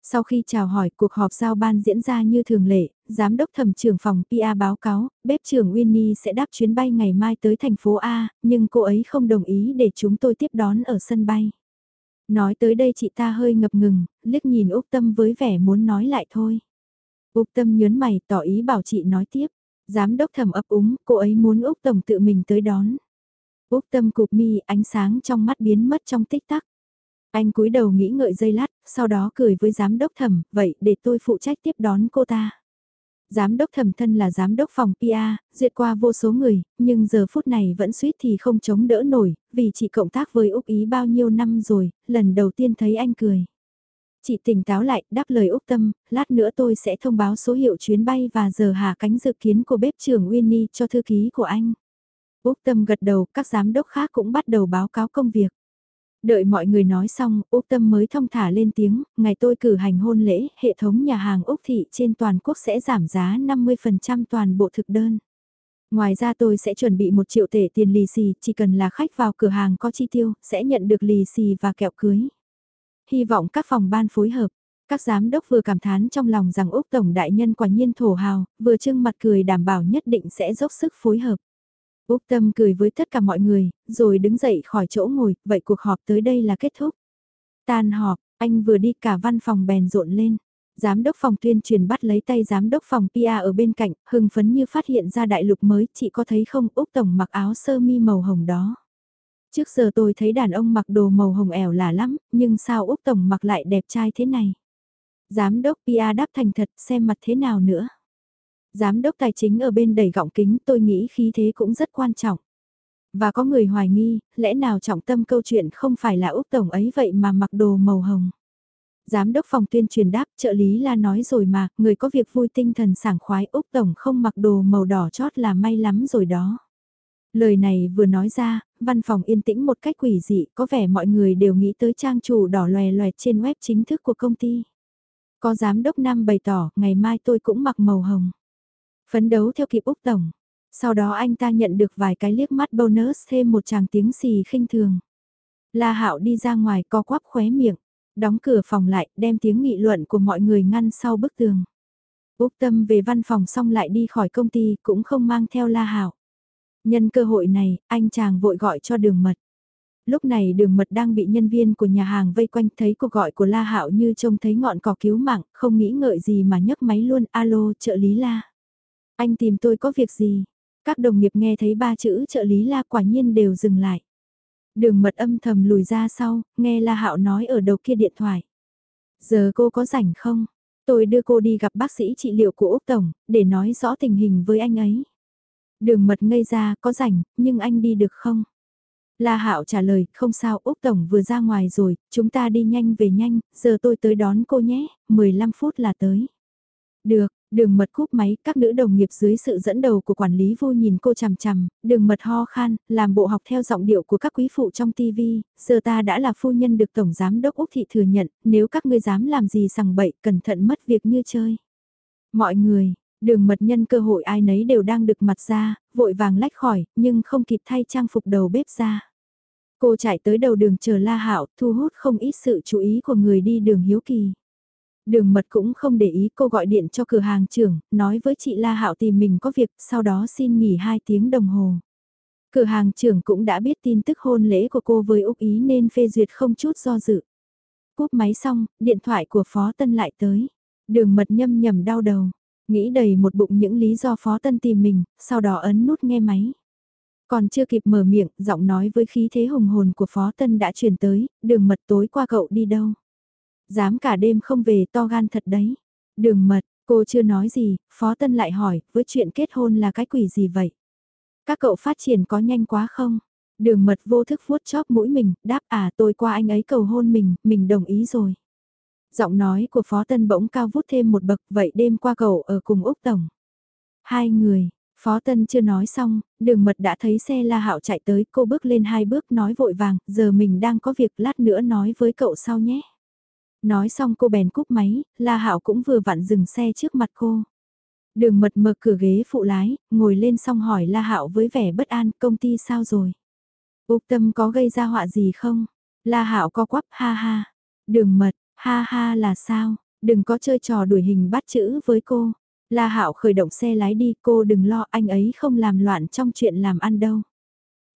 Sau khi chào hỏi cuộc họp giao ban diễn ra như thường lệ, giám đốc thẩm trưởng phòng PA báo cáo, bếp trưởng Winnie sẽ đáp chuyến bay ngày mai tới thành phố A, nhưng cô ấy không đồng ý để chúng tôi tiếp đón ở sân bay. Nói tới đây chị ta hơi ngập ngừng, liếc nhìn Úc Tâm với vẻ muốn nói lại thôi. Úc Tâm nhớn mày tỏ ý bảo chị nói tiếp. Giám đốc thẩm ấp úng, cô ấy muốn Úc Tổng tự mình tới đón. Úc Tâm cụp mi ánh sáng trong mắt biến mất trong tích tắc. Anh cúi đầu nghĩ ngợi giây lát, sau đó cười với giám đốc thẩm, vậy để tôi phụ trách tiếp đón cô ta. Giám đốc thẩm thân là giám đốc phòng PA, duyệt qua vô số người, nhưng giờ phút này vẫn suýt thì không chống đỡ nổi, vì chị cộng tác với Úc Ý bao nhiêu năm rồi, lần đầu tiên thấy anh cười. Chị tỉnh táo lại, đáp lời Úc Tâm, lát nữa tôi sẽ thông báo số hiệu chuyến bay và giờ hạ cánh dự kiến của bếp trưởng Winnie cho thư ký của anh. Úc Tâm gật đầu, các giám đốc khác cũng bắt đầu báo cáo công việc. Đợi mọi người nói xong, Úc Tâm mới thông thả lên tiếng, ngày tôi cử hành hôn lễ, hệ thống nhà hàng Úc Thị trên toàn quốc sẽ giảm giá 50% toàn bộ thực đơn. Ngoài ra tôi sẽ chuẩn bị một triệu tể tiền lì xì, chỉ cần là khách vào cửa hàng có chi tiêu, sẽ nhận được lì xì và kẹo cưới. Hy vọng các phòng ban phối hợp. Các giám đốc vừa cảm thán trong lòng rằng Úc Tổng Đại Nhân quả nhiên thổ hào, vừa trưng mặt cười đảm bảo nhất định sẽ dốc sức phối hợp. Úc Tâm cười với tất cả mọi người, rồi đứng dậy khỏi chỗ ngồi, vậy cuộc họp tới đây là kết thúc. Tan họp, anh vừa đi cả văn phòng bèn rộn lên. Giám đốc phòng tuyên truyền bắt lấy tay giám đốc phòng PA ở bên cạnh, hưng phấn như phát hiện ra đại lục mới, chị có thấy không Úc Tổng mặc áo sơ mi màu hồng đó. Trước giờ tôi thấy đàn ông mặc đồ màu hồng ẻo là lắm, nhưng sao Úc Tổng mặc lại đẹp trai thế này? Giám đốc PA đáp thành thật xem mặt thế nào nữa. Giám đốc tài chính ở bên đầy gọng kính tôi nghĩ khí thế cũng rất quan trọng. Và có người hoài nghi, lẽ nào trọng tâm câu chuyện không phải là Úc Tổng ấy vậy mà mặc đồ màu hồng. Giám đốc phòng tuyên truyền đáp trợ lý la nói rồi mà, người có việc vui tinh thần sảng khoái Úc Tổng không mặc đồ màu đỏ chót là may lắm rồi đó. Lời này vừa nói ra, văn phòng yên tĩnh một cách quỷ dị, có vẻ mọi người đều nghĩ tới trang chủ đỏ loè loẹt trên web chính thức của công ty. Có giám đốc Nam bày tỏ, ngày mai tôi cũng mặc màu hồng. Phấn đấu theo kịp Úc Tổng. Sau đó anh ta nhận được vài cái liếc mắt bonus thêm một chàng tiếng xì khinh thường. La Hạo đi ra ngoài co quắp khóe miệng, đóng cửa phòng lại, đem tiếng nghị luận của mọi người ngăn sau bức tường. Úc Tâm về văn phòng xong lại đi khỏi công ty cũng không mang theo La Hạo. Nhân cơ hội này, anh chàng vội gọi cho đường mật. Lúc này đường mật đang bị nhân viên của nhà hàng vây quanh thấy cuộc gọi của La Hạo như trông thấy ngọn cỏ cứu mạng, không nghĩ ngợi gì mà nhấc máy luôn, alo trợ lý La. Anh tìm tôi có việc gì? Các đồng nghiệp nghe thấy ba chữ trợ lý La quả nhiên đều dừng lại. Đường mật âm thầm lùi ra sau, nghe La Hạo nói ở đầu kia điện thoại. Giờ cô có rảnh không? Tôi đưa cô đi gặp bác sĩ trị liệu của Úc Tổng, để nói rõ tình hình với anh ấy. Đường mật ngây ra, có rảnh, nhưng anh đi được không? La Hạo trả lời, không sao, Úc Tổng vừa ra ngoài rồi, chúng ta đi nhanh về nhanh, giờ tôi tới đón cô nhé, 15 phút là tới. Được, đường mật cúp máy, các nữ đồng nghiệp dưới sự dẫn đầu của quản lý vô nhìn cô chằm chằm, đường mật ho khan, làm bộ học theo giọng điệu của các quý phụ trong TV, giờ ta đã là phu nhân được Tổng Giám Đốc Úc Thị thừa nhận, nếu các ngươi dám làm gì sằng bậy, cẩn thận mất việc như chơi. Mọi người, đường mật nhân cơ hội ai nấy đều đang được mặt ra, vội vàng lách khỏi, nhưng không kịp thay trang phục đầu bếp ra. Cô chạy tới đầu đường chờ La Hạo, thu hút không ít sự chú ý của người đi đường hiếu kỳ. Đường mật cũng không để ý cô gọi điện cho cửa hàng trưởng, nói với chị La Hạo tìm mình có việc, sau đó xin nghỉ 2 tiếng đồng hồ. Cửa hàng trưởng cũng đã biết tin tức hôn lễ của cô với Úc Ý nên phê duyệt không chút do dự. Cúp máy xong, điện thoại của Phó Tân lại tới. Đường mật nhâm nhầm đau đầu, nghĩ đầy một bụng những lý do Phó Tân tìm mình, sau đó ấn nút nghe máy. Còn chưa kịp mở miệng, giọng nói với khí thế hùng hồn của Phó Tân đã truyền tới, đường mật tối qua cậu đi đâu. Dám cả đêm không về to gan thật đấy. Đường mật, cô chưa nói gì, Phó Tân lại hỏi, với chuyện kết hôn là cái quỷ gì vậy? Các cậu phát triển có nhanh quá không? Đường mật vô thức vuốt chóp mũi mình, đáp à tôi qua anh ấy cầu hôn mình, mình đồng ý rồi. Giọng nói của Phó Tân bỗng cao vút thêm một bậc, vậy đêm qua cậu ở cùng Úc Tổng. Hai người, Phó Tân chưa nói xong, đường mật đã thấy xe La Hạo chạy tới, cô bước lên hai bước nói vội vàng, giờ mình đang có việc lát nữa nói với cậu sau nhé. Nói xong cô bèn cúp máy, La Hạo cũng vừa vặn dừng xe trước mặt cô. Đường mật mở cửa ghế phụ lái, ngồi lên xong hỏi La Hạo với vẻ bất an, công ty sao rồi? Úc Tâm có gây ra họa gì không? La Hạo co quắp ha ha. Đường mật, ha ha là sao? Đừng có chơi trò đuổi hình bắt chữ với cô. La Hạo khởi động xe lái đi, cô đừng lo anh ấy không làm loạn trong chuyện làm ăn đâu.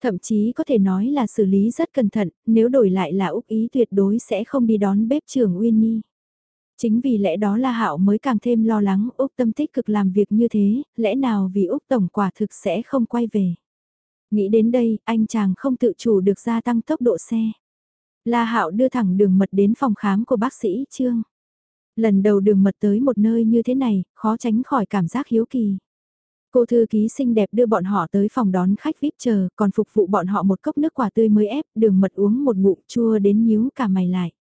Thậm chí có thể nói là xử lý rất cẩn thận, nếu đổi lại là Úc Ý tuyệt đối sẽ không đi đón bếp trưởng Winnie. Chính vì lẽ đó là Hạo mới càng thêm lo lắng Úc tâm tích cực làm việc như thế, lẽ nào vì Úc Tổng quả thực sẽ không quay về. Nghĩ đến đây, anh chàng không tự chủ được gia tăng tốc độ xe. La Hạo đưa thẳng đường mật đến phòng khám của bác sĩ Trương. Lần đầu đường mật tới một nơi như thế này, khó tránh khỏi cảm giác hiếu kỳ. Cô thư ký xinh đẹp đưa bọn họ tới phòng đón khách VIP chờ, còn phục vụ bọn họ một cốc nước quả tươi mới ép, đường mật uống một ngụm chua đến nhíu cả mày lại.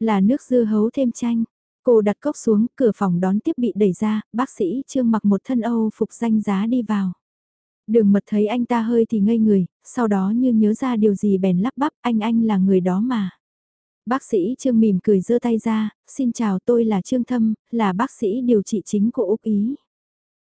Là nước dưa hấu thêm chanh. Cô đặt cốc xuống, cửa phòng đón tiếp bị đẩy ra, bác sĩ trương mặc một thân Âu phục danh giá đi vào. Đường mật thấy anh ta hơi thì ngây người, sau đó như nhớ ra điều gì bèn lắp bắp, anh anh là người đó mà. Bác sĩ Trương mỉm cười giơ tay ra, xin chào tôi là Trương Thâm, là bác sĩ điều trị chính của Úc Ý.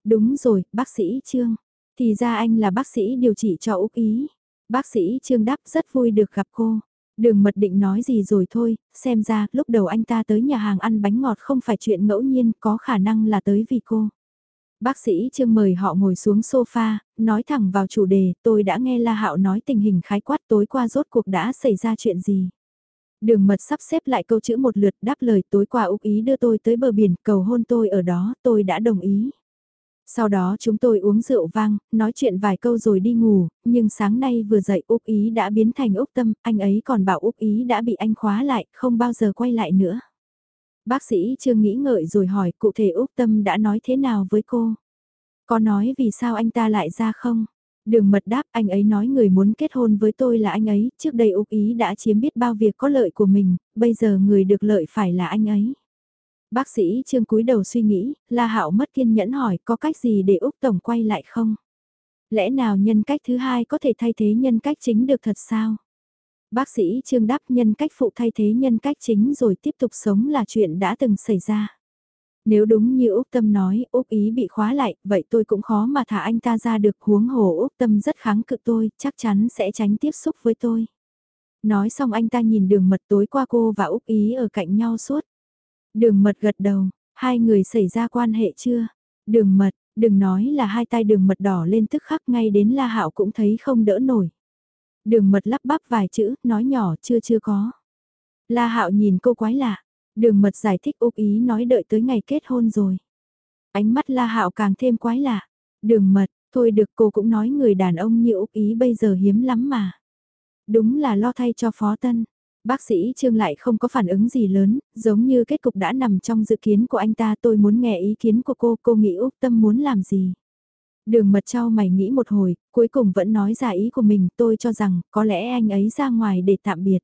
Đúng rồi, bác sĩ Trương. Thì ra anh là bác sĩ điều trị cho Úc Ý. Bác sĩ Trương đáp rất vui được gặp cô. Đường mật định nói gì rồi thôi, xem ra lúc đầu anh ta tới nhà hàng ăn bánh ngọt không phải chuyện ngẫu nhiên, có khả năng là tới vì cô. Bác sĩ Trương mời họ ngồi xuống sofa, nói thẳng vào chủ đề, tôi đã nghe La Hạo nói tình hình khái quát tối qua rốt cuộc đã xảy ra chuyện gì. Đường mật sắp xếp lại câu chữ một lượt đáp lời tối qua Úc Ý đưa tôi tới bờ biển cầu hôn tôi ở đó, tôi đã đồng ý. Sau đó chúng tôi uống rượu vang, nói chuyện vài câu rồi đi ngủ, nhưng sáng nay vừa dậy Úc Ý đã biến thành Úc Tâm, anh ấy còn bảo Úc Ý đã bị anh khóa lại, không bao giờ quay lại nữa. Bác sĩ chưa nghĩ ngợi rồi hỏi cụ thể Úc Tâm đã nói thế nào với cô. Có nói vì sao anh ta lại ra không? Đường mật đáp anh ấy nói người muốn kết hôn với tôi là anh ấy, trước đây Úc Ý đã chiếm biết bao việc có lợi của mình, bây giờ người được lợi phải là anh ấy. Bác sĩ Trương cúi đầu suy nghĩ, La Hạo mất kiên nhẫn hỏi có cách gì để Úc Tổng quay lại không? Lẽ nào nhân cách thứ hai có thể thay thế nhân cách chính được thật sao? Bác sĩ Trương đáp nhân cách phụ thay thế nhân cách chính rồi tiếp tục sống là chuyện đã từng xảy ra. Nếu đúng như Úc Tâm nói, Úc Ý bị khóa lại, vậy tôi cũng khó mà thả anh ta ra được huống hồ Úc Tâm rất kháng cự tôi, chắc chắn sẽ tránh tiếp xúc với tôi. Nói xong anh ta nhìn đường mật tối qua cô và Úc Ý ở cạnh nhau suốt. Đường mật gật đầu, hai người xảy ra quan hệ chưa? Đường mật, đừng nói là hai tay đường mật đỏ lên tức khắc ngay đến La Hạo cũng thấy không đỡ nổi. Đường mật lắp bắp vài chữ, nói nhỏ chưa chưa có. La Hạo nhìn cô quái lạ, đường mật giải thích úc ý nói đợi tới ngày kết hôn rồi. Ánh mắt La Hạo càng thêm quái lạ. Đường mật, thôi được cô cũng nói người đàn ông như úc ý bây giờ hiếm lắm mà. Đúng là lo thay cho phó tân. Bác sĩ Trương lại không có phản ứng gì lớn, giống như kết cục đã nằm trong dự kiến của anh ta tôi muốn nghe ý kiến của cô, cô nghĩ Úc Tâm muốn làm gì. Đường mật trao mày nghĩ một hồi, cuối cùng vẫn nói ra ý của mình, tôi cho rằng có lẽ anh ấy ra ngoài để tạm biệt.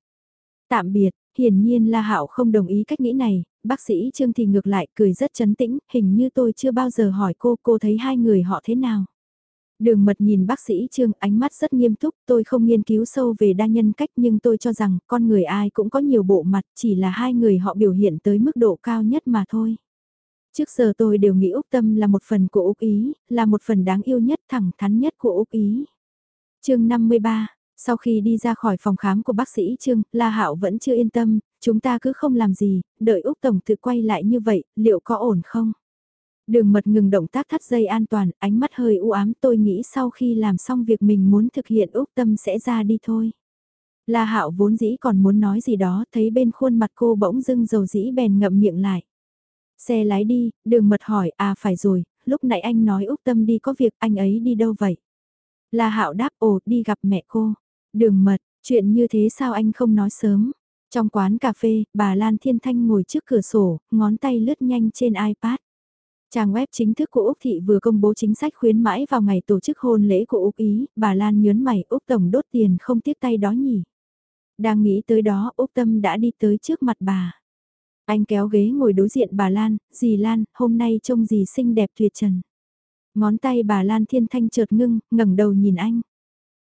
Tạm biệt, hiển nhiên La Hạo không đồng ý cách nghĩ này, bác sĩ Trương thì ngược lại cười rất chấn tĩnh, hình như tôi chưa bao giờ hỏi cô, cô thấy hai người họ thế nào. Đường mật nhìn bác sĩ Trương ánh mắt rất nghiêm túc, tôi không nghiên cứu sâu về đa nhân cách nhưng tôi cho rằng con người ai cũng có nhiều bộ mặt, chỉ là hai người họ biểu hiện tới mức độ cao nhất mà thôi. Trước giờ tôi đều nghĩ Úc Tâm là một phần của Úc Ý, là một phần đáng yêu nhất, thẳng thắn nhất của Úc Ý. chương 53, sau khi đi ra khỏi phòng khám của bác sĩ Trương, La Hạo vẫn chưa yên tâm, chúng ta cứ không làm gì, đợi Úc Tổng tự quay lại như vậy, liệu có ổn không? Đường mật ngừng động tác thắt dây an toàn, ánh mắt hơi u ám tôi nghĩ sau khi làm xong việc mình muốn thực hiện Úc Tâm sẽ ra đi thôi. La Hạo vốn dĩ còn muốn nói gì đó, thấy bên khuôn mặt cô bỗng dưng dầu dĩ bèn ngậm miệng lại. Xe lái đi, đường mật hỏi, à phải rồi, lúc nãy anh nói Úc Tâm đi có việc, anh ấy đi đâu vậy? La Hạo đáp, ồ, đi gặp mẹ cô. Đường mật, chuyện như thế sao anh không nói sớm? Trong quán cà phê, bà Lan Thiên Thanh ngồi trước cửa sổ, ngón tay lướt nhanh trên iPad. Trang web chính thức của Úc Thị vừa công bố chính sách khuyến mãi vào ngày tổ chức hôn lễ của Úc Ý, bà Lan nhớn mày Úc Tổng đốt tiền không tiếc tay đó nhỉ. Đang nghĩ tới đó Úc Tâm đã đi tới trước mặt bà. Anh kéo ghế ngồi đối diện bà Lan, dì Lan, hôm nay trông dì xinh đẹp tuyệt trần. Ngón tay bà Lan thiên thanh chợt ngưng, ngẩng đầu nhìn anh.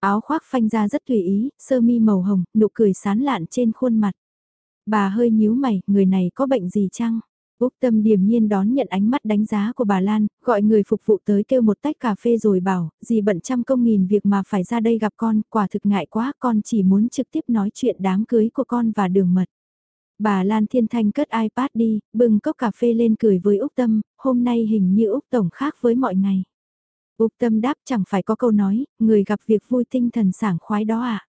Áo khoác phanh ra rất tùy ý, sơ mi màu hồng, nụ cười sán lạn trên khuôn mặt. Bà hơi nhíu mày, người này có bệnh gì chăng? Úc Tâm điềm nhiên đón nhận ánh mắt đánh giá của bà Lan, gọi người phục vụ tới kêu một tách cà phê rồi bảo, gì bận trăm công nghìn việc mà phải ra đây gặp con, quả thực ngại quá, con chỉ muốn trực tiếp nói chuyện đám cưới của con và đường mật. Bà Lan Thiên Thanh cất iPad đi, bưng cốc cà phê lên cười với Úc Tâm, hôm nay hình như Úc Tổng khác với mọi ngày. Úc Tâm đáp chẳng phải có câu nói, người gặp việc vui tinh thần sảng khoái đó à.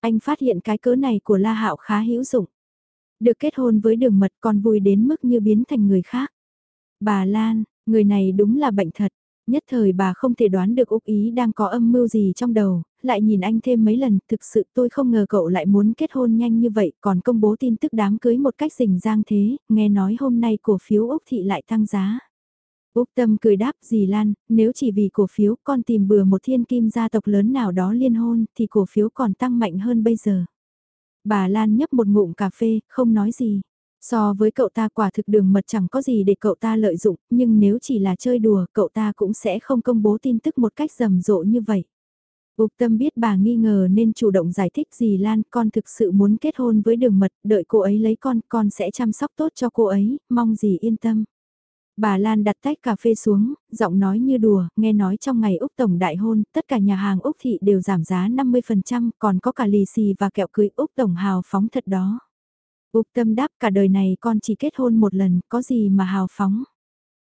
Anh phát hiện cái cớ này của La Hạo khá hữu dụng. Được kết hôn với đường mật còn vui đến mức như biến thành người khác. Bà Lan, người này đúng là bệnh thật. Nhất thời bà không thể đoán được Úc Ý đang có âm mưu gì trong đầu, lại nhìn anh thêm mấy lần, thực sự tôi không ngờ cậu lại muốn kết hôn nhanh như vậy, còn công bố tin tức đám cưới một cách rình rang thế, nghe nói hôm nay cổ phiếu Úc Thị lại tăng giá. Úc Tâm cười đáp dì Lan, nếu chỉ vì cổ phiếu con tìm bừa một thiên kim gia tộc lớn nào đó liên hôn thì cổ phiếu còn tăng mạnh hơn bây giờ. Bà Lan nhấp một ngụm cà phê, không nói gì. So với cậu ta quả thực đường mật chẳng có gì để cậu ta lợi dụng, nhưng nếu chỉ là chơi đùa cậu ta cũng sẽ không công bố tin tức một cách rầm rộ như vậy. Úc Tâm biết bà nghi ngờ nên chủ động giải thích gì Lan con thực sự muốn kết hôn với đường mật, đợi cô ấy lấy con, con sẽ chăm sóc tốt cho cô ấy, mong gì yên tâm. Bà Lan đặt tách cà phê xuống, giọng nói như đùa, nghe nói trong ngày Úc Tổng đại hôn, tất cả nhà hàng Úc Thị đều giảm giá 50%, còn có cả lì xì và kẹo cưới Úc Tổng hào phóng thật đó. Úc Tâm đáp cả đời này con chỉ kết hôn một lần, có gì mà hào phóng.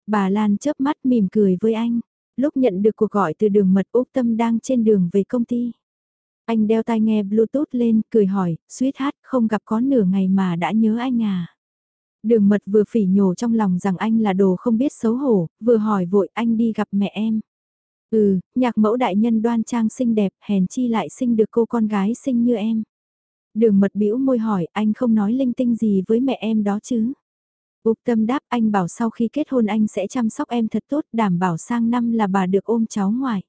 Bà Lan chớp mắt mỉm cười với anh. Lúc nhận được cuộc gọi từ đường mật Úc Tâm đang trên đường về công ty. Anh đeo tai nghe Bluetooth lên, cười hỏi, Suýt hát, không gặp có nửa ngày mà đã nhớ anh à. Đường mật vừa phỉ nhổ trong lòng rằng anh là đồ không biết xấu hổ, vừa hỏi vội anh đi gặp mẹ em. Ừ, nhạc mẫu đại nhân đoan trang xinh đẹp, hèn chi lại sinh được cô con gái xinh như em. Đường mật bĩu môi hỏi anh không nói linh tinh gì với mẹ em đó chứ. Úc tâm đáp anh bảo sau khi kết hôn anh sẽ chăm sóc em thật tốt đảm bảo sang năm là bà được ôm cháu ngoại.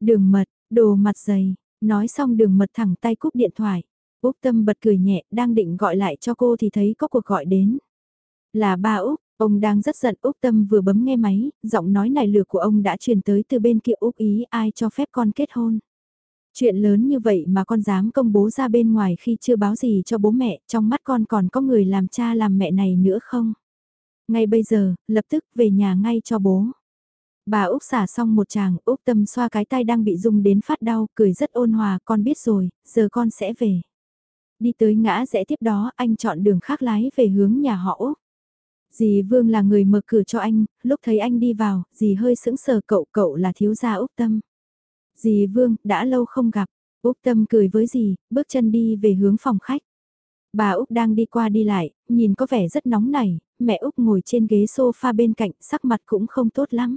Đường mật, đồ mặt dày, nói xong đường mật thẳng tay cúp điện thoại. Úc tâm bật cười nhẹ đang định gọi lại cho cô thì thấy có cuộc gọi đến. Là ba Úc, ông đang rất giận Úc Tâm vừa bấm nghe máy, giọng nói nảy lửa của ông đã truyền tới từ bên kia Úc ý ai cho phép con kết hôn. Chuyện lớn như vậy mà con dám công bố ra bên ngoài khi chưa báo gì cho bố mẹ, trong mắt con còn có người làm cha làm mẹ này nữa không? Ngay bây giờ, lập tức về nhà ngay cho bố. Bà Úc xả xong một chàng, Úc tâm xoa cái tay đang bị rung đến phát đau, cười rất ôn hòa, con biết rồi, giờ con sẽ về. Đi tới ngã rẽ tiếp đó, anh chọn đường khác lái về hướng nhà họ Úc. Dì Vương là người mở cửa cho anh, lúc thấy anh đi vào, dì hơi sững sờ cậu cậu là thiếu gia Úc Tâm. Dì Vương, đã lâu không gặp, Úc Tâm cười với dì, bước chân đi về hướng phòng khách. Bà Úc đang đi qua đi lại, nhìn có vẻ rất nóng nảy, mẹ Úc ngồi trên ghế sofa bên cạnh, sắc mặt cũng không tốt lắm.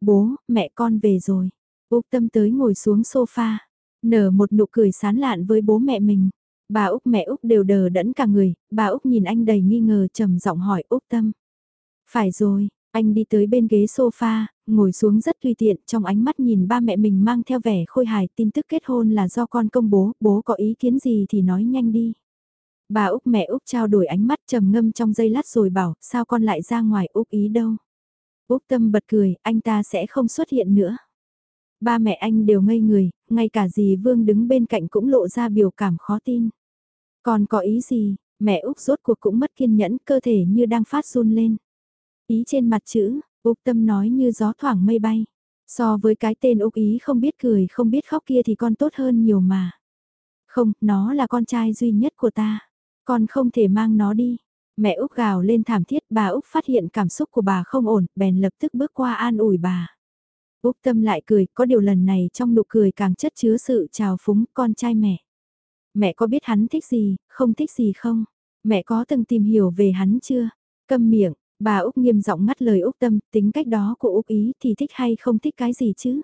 Bố, mẹ con về rồi. Úc Tâm tới ngồi xuống sofa, nở một nụ cười sán lạn với bố mẹ mình. Bà Úc mẹ Úc đều đờ đẫn cả người, bà Úc nhìn anh đầy nghi ngờ trầm giọng hỏi Úc Tâm. Phải rồi, anh đi tới bên ghế sofa, ngồi xuống rất tùy tiện trong ánh mắt nhìn ba mẹ mình mang theo vẻ khôi hài tin tức kết hôn là do con công bố, bố có ý kiến gì thì nói nhanh đi. Bà Úc mẹ Úc trao đổi ánh mắt trầm ngâm trong giây lát rồi bảo sao con lại ra ngoài Úc ý đâu. Úc Tâm bật cười, anh ta sẽ không xuất hiện nữa. Ba mẹ anh đều ngây người, ngay cả dì Vương đứng bên cạnh cũng lộ ra biểu cảm khó tin. Còn có ý gì, mẹ Úc rốt cuộc cũng mất kiên nhẫn, cơ thể như đang phát run lên. Ý trên mặt chữ, Úc Tâm nói như gió thoảng mây bay. So với cái tên Úc Ý không biết cười không biết khóc kia thì con tốt hơn nhiều mà. Không, nó là con trai duy nhất của ta. Con không thể mang nó đi. Mẹ Úc gào lên thảm thiết bà Úc phát hiện cảm xúc của bà không ổn, bèn lập tức bước qua an ủi bà. Úc Tâm lại cười, có điều lần này trong nụ cười càng chất chứa sự trào phúng con trai mẹ. Mẹ có biết hắn thích gì, không thích gì không? Mẹ có từng tìm hiểu về hắn chưa? Câm miệng, bà Úc nghiêm giọng ngắt lời Úc Tâm, tính cách đó của Úc ý thì thích hay không thích cái gì chứ?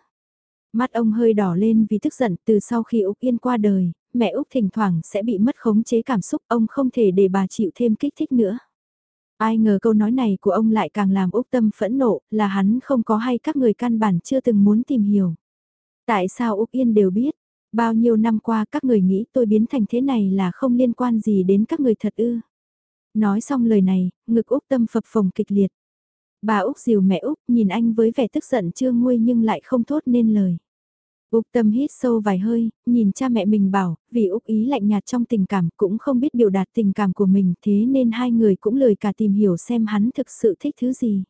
Mắt ông hơi đỏ lên vì tức giận từ sau khi Úc Yên qua đời, mẹ Úc thỉnh thoảng sẽ bị mất khống chế cảm xúc, ông không thể để bà chịu thêm kích thích nữa. Ai ngờ câu nói này của ông lại càng làm Úc Tâm phẫn nộ, là hắn không có hay các người căn bản chưa từng muốn tìm hiểu. Tại sao Úc Yên đều biết, bao nhiêu năm qua các người nghĩ tôi biến thành thế này là không liên quan gì đến các người thật ư. Nói xong lời này, ngực Úc Tâm phập phồng kịch liệt. Bà Úc dìu mẹ Úc nhìn anh với vẻ tức giận chưa nguôi nhưng lại không thốt nên lời. Úc Tâm hít sâu vài hơi, nhìn cha mẹ mình bảo, vì Úc ý lạnh nhạt trong tình cảm cũng không biết biểu đạt tình cảm của mình thế nên hai người cũng lời cả tìm hiểu xem hắn thực sự thích thứ gì.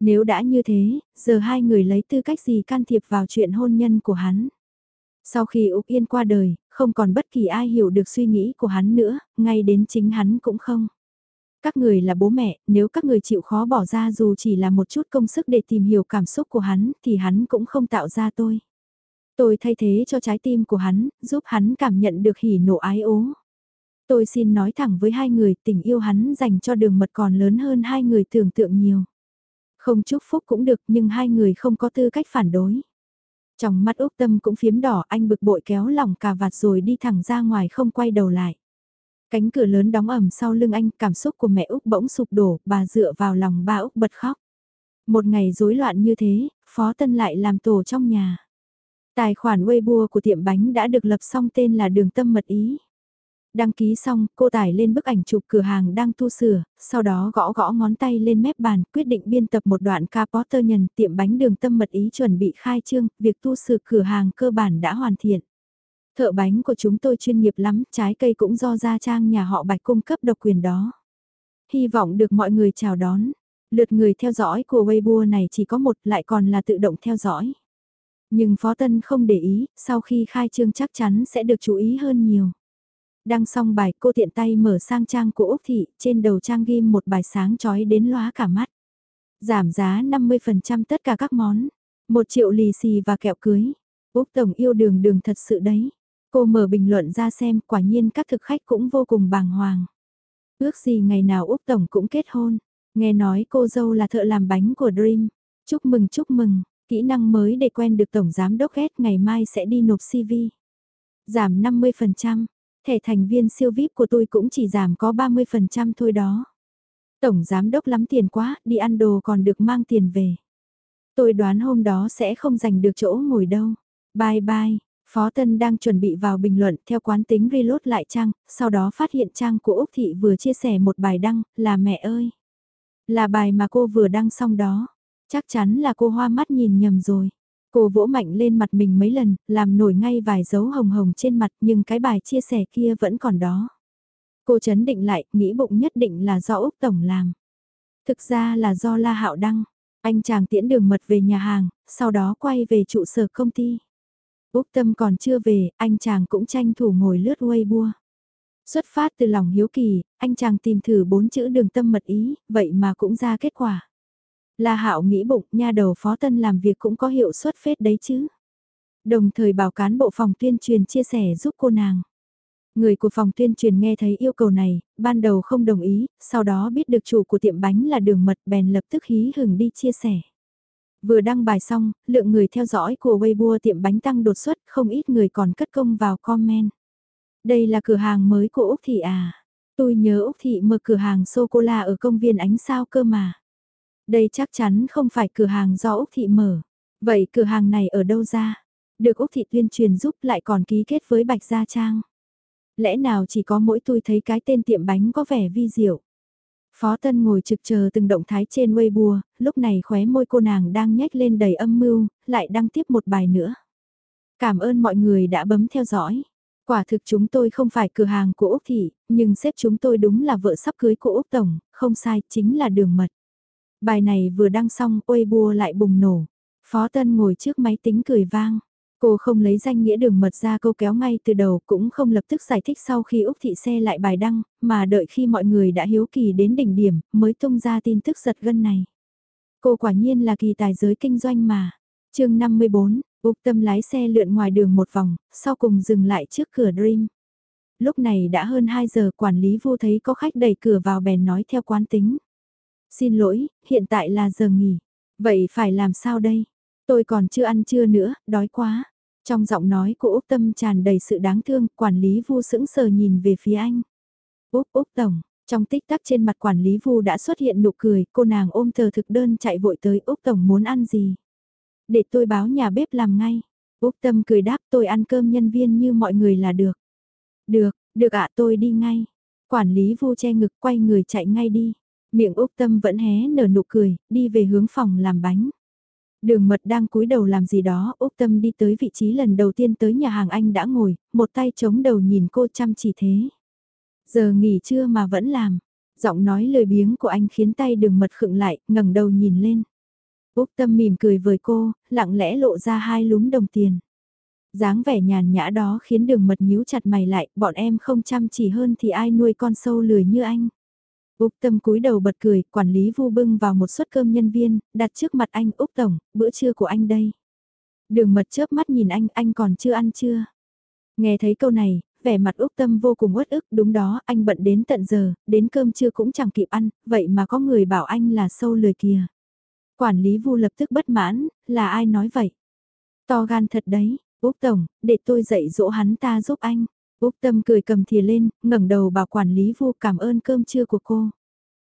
Nếu đã như thế, giờ hai người lấy tư cách gì can thiệp vào chuyện hôn nhân của hắn. Sau khi Úc Yên qua đời, không còn bất kỳ ai hiểu được suy nghĩ của hắn nữa, ngay đến chính hắn cũng không. Các người là bố mẹ, nếu các người chịu khó bỏ ra dù chỉ là một chút công sức để tìm hiểu cảm xúc của hắn thì hắn cũng không tạo ra tôi. Tôi thay thế cho trái tim của hắn, giúp hắn cảm nhận được hỉ nộ ái ố. Tôi xin nói thẳng với hai người tình yêu hắn dành cho đường mật còn lớn hơn hai người tưởng tượng nhiều. Không chúc phúc cũng được nhưng hai người không có tư cách phản đối. Trong mắt Úc Tâm cũng phiếm đỏ anh bực bội kéo lòng cà vạt rồi đi thẳng ra ngoài không quay đầu lại. Cánh cửa lớn đóng ẩm sau lưng anh cảm xúc của mẹ Úc bỗng sụp đổ bà dựa vào lòng ba Úc bật khóc. Một ngày rối loạn như thế, Phó Tân lại làm tổ trong nhà. Tài khoản Weibo của tiệm bánh đã được lập xong tên là Đường Tâm Mật Ý. Đăng ký xong, cô tải lên bức ảnh chụp cửa hàng đang tu sửa, sau đó gõ gõ ngón tay lên mép bàn, quyết định biên tập một đoạn ca Potter nhân tiệm bánh đường tâm mật ý chuẩn bị khai trương, việc tu sửa cửa hàng cơ bản đã hoàn thiện. Thợ bánh của chúng tôi chuyên nghiệp lắm, trái cây cũng do gia trang nhà họ Bạch cung cấp độc quyền đó. Hy vọng được mọi người chào đón. Lượt người theo dõi của Weibo này chỉ có một lại còn là tự động theo dõi. Nhưng Phó Tân không để ý, sau khi khai trương chắc chắn sẽ được chú ý hơn nhiều. Đăng xong bài cô tiện tay mở sang trang của Úc Thị, trên đầu trang ghim một bài sáng chói đến lóa cả mắt. Giảm giá 50% tất cả các món, một triệu lì xì và kẹo cưới. Úc Tổng yêu đường đường thật sự đấy. Cô mở bình luận ra xem quả nhiên các thực khách cũng vô cùng bàng hoàng. Ước gì ngày nào Úc Tổng cũng kết hôn. Nghe nói cô dâu là thợ làm bánh của Dream. Chúc mừng chúc mừng, kỹ năng mới để quen được Tổng Giám Đốc ghét ngày mai sẽ đi nộp CV. Giảm 50%, thẻ thành viên siêu VIP của tôi cũng chỉ giảm có 30% thôi đó. Tổng Giám Đốc lắm tiền quá, đi ăn đồ còn được mang tiền về. Tôi đoán hôm đó sẽ không giành được chỗ ngồi đâu. Bye bye. Phó Tân đang chuẩn bị vào bình luận theo quán tính reload lại trang, sau đó phát hiện trang của Úc Thị vừa chia sẻ một bài đăng, là mẹ ơi. Là bài mà cô vừa đăng xong đó. Chắc chắn là cô hoa mắt nhìn nhầm rồi. Cô vỗ mạnh lên mặt mình mấy lần, làm nổi ngay vài dấu hồng hồng trên mặt nhưng cái bài chia sẻ kia vẫn còn đó. Cô chấn định lại, nghĩ bụng nhất định là do Úc Tổng làm. Thực ra là do La Hạo đăng. Anh chàng tiễn đường mật về nhà hàng, sau đó quay về trụ sở công ty. Úc Tâm còn chưa về, anh chàng cũng tranh thủ ngồi lướt Weibo. Xuất phát từ lòng hiếu kỳ, anh chàng tìm thử bốn chữ đường tâm mật ý, vậy mà cũng ra kết quả. La Hạo nghĩ bụng, nha đầu phó tân làm việc cũng có hiệu suất phết đấy chứ. Đồng thời bảo cán bộ phòng tuyên truyền chia sẻ giúp cô nàng. Người của phòng tuyên truyền nghe thấy yêu cầu này, ban đầu không đồng ý, sau đó biết được chủ của tiệm bánh là đường mật bèn lập tức hí hừng đi chia sẻ. Vừa đăng bài xong, lượng người theo dõi của Weibo tiệm bánh tăng đột xuất, không ít người còn cất công vào comment. Đây là cửa hàng mới của Úc Thị à? Tôi nhớ Úc Thị mở cửa hàng sô-cô-la ở công viên ánh sao cơ mà. Đây chắc chắn không phải cửa hàng do Úc Thị mở. Vậy cửa hàng này ở đâu ra? Được Úc Thị tuyên truyền giúp lại còn ký kết với Bạch Gia Trang. Lẽ nào chỉ có mỗi tôi thấy cái tên tiệm bánh có vẻ vi diệu. Phó Tân ngồi trực chờ từng động thái trên Weibo, lúc này khóe môi cô nàng đang nhếch lên đầy âm mưu, lại đăng tiếp một bài nữa. Cảm ơn mọi người đã bấm theo dõi. Quả thực chúng tôi không phải cửa hàng của Úc Thị, nhưng sếp chúng tôi đúng là vợ sắp cưới của Úc Tổng, không sai, chính là đường mật. Bài này vừa đăng xong, Weibo lại bùng nổ. Phó Tân ngồi trước máy tính cười vang. Cô không lấy danh nghĩa đường mật ra câu kéo ngay từ đầu cũng không lập tức giải thích sau khi Úc Thị xe lại bài đăng, mà đợi khi mọi người đã hiếu kỳ đến đỉnh điểm mới tung ra tin tức giật gân này. Cô quả nhiên là kỳ tài giới kinh doanh mà. chương 54, Úc Tâm lái xe lượn ngoài đường một vòng, sau cùng dừng lại trước cửa Dream. Lúc này đã hơn 2 giờ quản lý vô thấy có khách đẩy cửa vào bèn nói theo quán tính. Xin lỗi, hiện tại là giờ nghỉ. Vậy phải làm sao đây? Tôi còn chưa ăn trưa nữa, đói quá. Trong giọng nói của Úc Tâm tràn đầy sự đáng thương, quản lý vu sững sờ nhìn về phía anh. Úc Úc Tổng, trong tích tắc trên mặt quản lý vu đã xuất hiện nụ cười, cô nàng ôm tờ thực đơn chạy vội tới Úc Tổng muốn ăn gì. Để tôi báo nhà bếp làm ngay. Úc Tâm cười đáp tôi ăn cơm nhân viên như mọi người là được. Được, được ạ tôi đi ngay. Quản lý vu che ngực quay người chạy ngay đi. Miệng Úc Tâm vẫn hé nở nụ cười, đi về hướng phòng làm bánh. Đường mật đang cúi đầu làm gì đó, Úc Tâm đi tới vị trí lần đầu tiên tới nhà hàng anh đã ngồi, một tay chống đầu nhìn cô chăm chỉ thế. Giờ nghỉ trưa mà vẫn làm. Giọng nói lời biếng của anh khiến tay đường mật khựng lại, ngẩng đầu nhìn lên. Úc Tâm mỉm cười với cô, lặng lẽ lộ ra hai lúm đồng tiền. dáng vẻ nhàn nhã đó khiến đường mật nhíu chặt mày lại, bọn em không chăm chỉ hơn thì ai nuôi con sâu lười như anh. Úc Tâm cúi đầu bật cười, quản lý vu bưng vào một suất cơm nhân viên, đặt trước mặt anh, Úc Tổng, bữa trưa của anh đây. Đường mật chớp mắt nhìn anh, anh còn chưa ăn chưa? Nghe thấy câu này, vẻ mặt Úc Tâm vô cùng uất ức, đúng đó, anh bận đến tận giờ, đến cơm trưa cũng chẳng kịp ăn, vậy mà có người bảo anh là sâu lười kìa. Quản lý vu lập tức bất mãn, là ai nói vậy? To gan thật đấy, Úc Tổng, để tôi dạy dỗ hắn ta giúp anh. Úc Tâm cười cầm thìa lên, ngẩng đầu bảo quản lý vu cảm ơn cơm trưa của cô.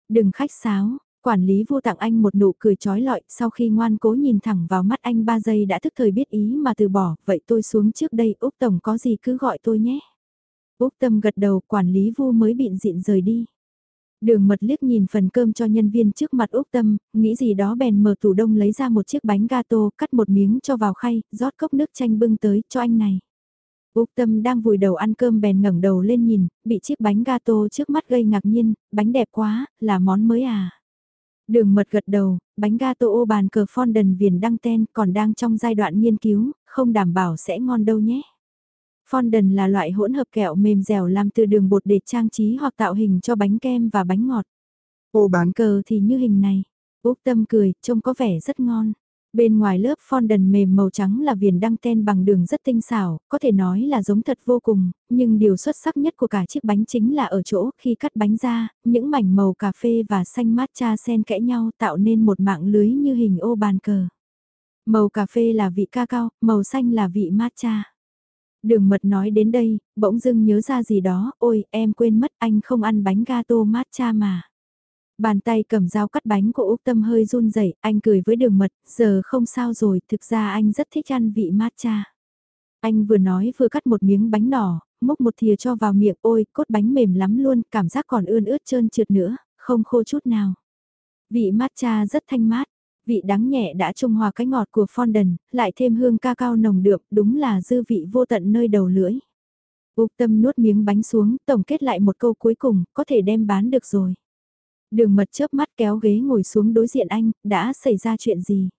Đừng khách sáo, quản lý vu tặng anh một nụ cười trói lọi, sau khi ngoan cố nhìn thẳng vào mắt anh 3 giây đã thức thời biết ý mà từ bỏ, vậy tôi xuống trước đây, Úc Tổng có gì cứ gọi tôi nhé. Úc Tâm gật đầu, quản lý vu mới bịn dịn rời đi. Đường mật liếc nhìn phần cơm cho nhân viên trước mặt Úc Tâm, nghĩ gì đó bèn mở tủ đông lấy ra một chiếc bánh gato, cắt một miếng cho vào khay, rót cốc nước chanh bưng tới cho anh này. Úc Tâm đang vùi đầu ăn cơm bèn ngẩng đầu lên nhìn, bị chiếc bánh gato trước mắt gây ngạc nhiên, bánh đẹp quá, là món mới à. Đường mật gật đầu, bánh gato ô bàn cờ fondant viền đăng ten còn đang trong giai đoạn nghiên cứu, không đảm bảo sẽ ngon đâu nhé. Fondant là loại hỗn hợp kẹo mềm dẻo làm từ đường bột để trang trí hoặc tạo hình cho bánh kem và bánh ngọt. Ô bán cờ thì như hình này. Úc tâm cười, trông có vẻ rất ngon. Bên ngoài lớp fondant mềm màu trắng là viền đăng ten bằng đường rất tinh xảo, có thể nói là giống thật vô cùng, nhưng điều xuất sắc nhất của cả chiếc bánh chính là ở chỗ khi cắt bánh ra, những mảnh màu cà phê và xanh matcha xen kẽ nhau tạo nên một mạng lưới như hình ô bàn cờ. Màu cà phê là vị cacao, màu xanh là vị matcha. Đường mật nói đến đây, bỗng dưng nhớ ra gì đó, ôi em quên mất anh không ăn bánh gato matcha mà. Bàn tay cầm dao cắt bánh của Úc Tâm hơi run rẩy, anh cười với đường mật, giờ không sao rồi, thực ra anh rất thích ăn vị matcha. Anh vừa nói vừa cắt một miếng bánh nỏ, múc một thìa cho vào miệng, ôi, cốt bánh mềm lắm luôn, cảm giác còn ươn ướt trơn trượt nữa, không khô chút nào. Vị matcha rất thanh mát, vị đắng nhẹ đã trung hòa cái ngọt của fondant, lại thêm hương ca cao nồng đượm, đúng là dư vị vô tận nơi đầu lưỡi. Úc Tâm nuốt miếng bánh xuống, tổng kết lại một câu cuối cùng, có thể đem bán được rồi. Đường mật chớp mắt kéo ghế ngồi xuống đối diện anh, đã xảy ra chuyện gì?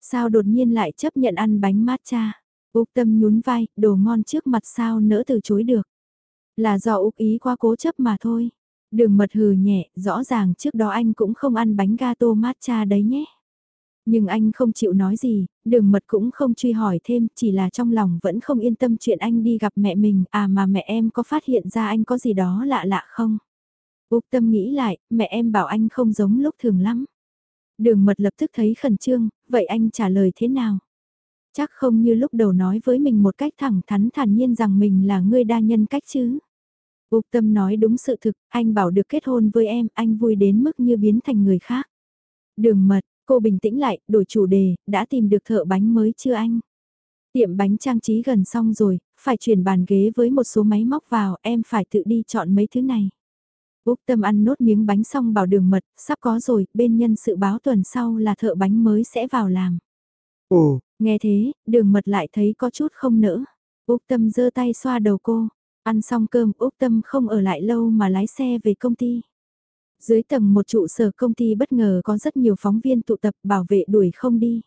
Sao đột nhiên lại chấp nhận ăn bánh matcha? Úc tâm nhún vai, đồ ngon trước mặt sao nỡ từ chối được. Là do Úc ý qua cố chấp mà thôi. Đường mật hừ nhẹ, rõ ràng trước đó anh cũng không ăn bánh gato matcha đấy nhé. Nhưng anh không chịu nói gì, đường mật cũng không truy hỏi thêm, chỉ là trong lòng vẫn không yên tâm chuyện anh đi gặp mẹ mình, à mà mẹ em có phát hiện ra anh có gì đó lạ lạ không? Úc tâm nghĩ lại, mẹ em bảo anh không giống lúc thường lắm. Đường mật lập tức thấy khẩn trương, vậy anh trả lời thế nào? Chắc không như lúc đầu nói với mình một cách thẳng thắn thản nhiên rằng mình là người đa nhân cách chứ. Úc tâm nói đúng sự thực, anh bảo được kết hôn với em, anh vui đến mức như biến thành người khác. Đường mật, cô bình tĩnh lại, đổi chủ đề, đã tìm được thợ bánh mới chưa anh? Tiệm bánh trang trí gần xong rồi, phải chuyển bàn ghế với một số máy móc vào, em phải tự đi chọn mấy thứ này. Úc Tâm ăn nốt miếng bánh xong bảo đường mật, sắp có rồi, bên nhân sự báo tuần sau là thợ bánh mới sẽ vào làm. Ồ, nghe thế, đường mật lại thấy có chút không nỡ. Úc Tâm giơ tay xoa đầu cô, ăn xong cơm Úc Tâm không ở lại lâu mà lái xe về công ty. Dưới tầng một trụ sở công ty bất ngờ có rất nhiều phóng viên tụ tập bảo vệ đuổi không đi.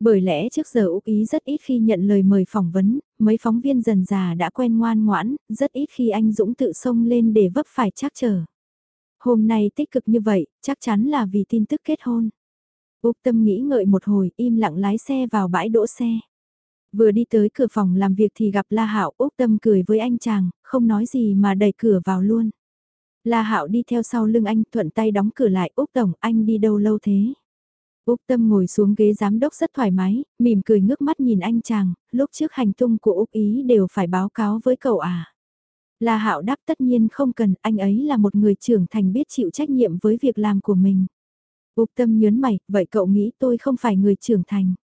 Bởi lẽ trước giờ Úc Ý rất ít khi nhận lời mời phỏng vấn, mấy phóng viên dần già đã quen ngoan ngoãn, rất ít khi anh Dũng tự xông lên để vấp phải chắc trở Hôm nay tích cực như vậy, chắc chắn là vì tin tức kết hôn. Úc Tâm nghĩ ngợi một hồi, im lặng lái xe vào bãi đỗ xe. Vừa đi tới cửa phòng làm việc thì gặp La Hạo, Úc Tâm cười với anh chàng, không nói gì mà đẩy cửa vào luôn. La Hạo đi theo sau lưng anh, thuận tay đóng cửa lại, Úc Tổng, anh đi đâu lâu thế? Úc Tâm ngồi xuống ghế giám đốc rất thoải mái, mỉm cười ngước mắt nhìn anh chàng, lúc trước hành tung của Úc Ý đều phải báo cáo với cậu à. La Hạo đáp tất nhiên không cần, anh ấy là một người trưởng thành biết chịu trách nhiệm với việc làm của mình. Úc Tâm nhớn mày, vậy cậu nghĩ tôi không phải người trưởng thành.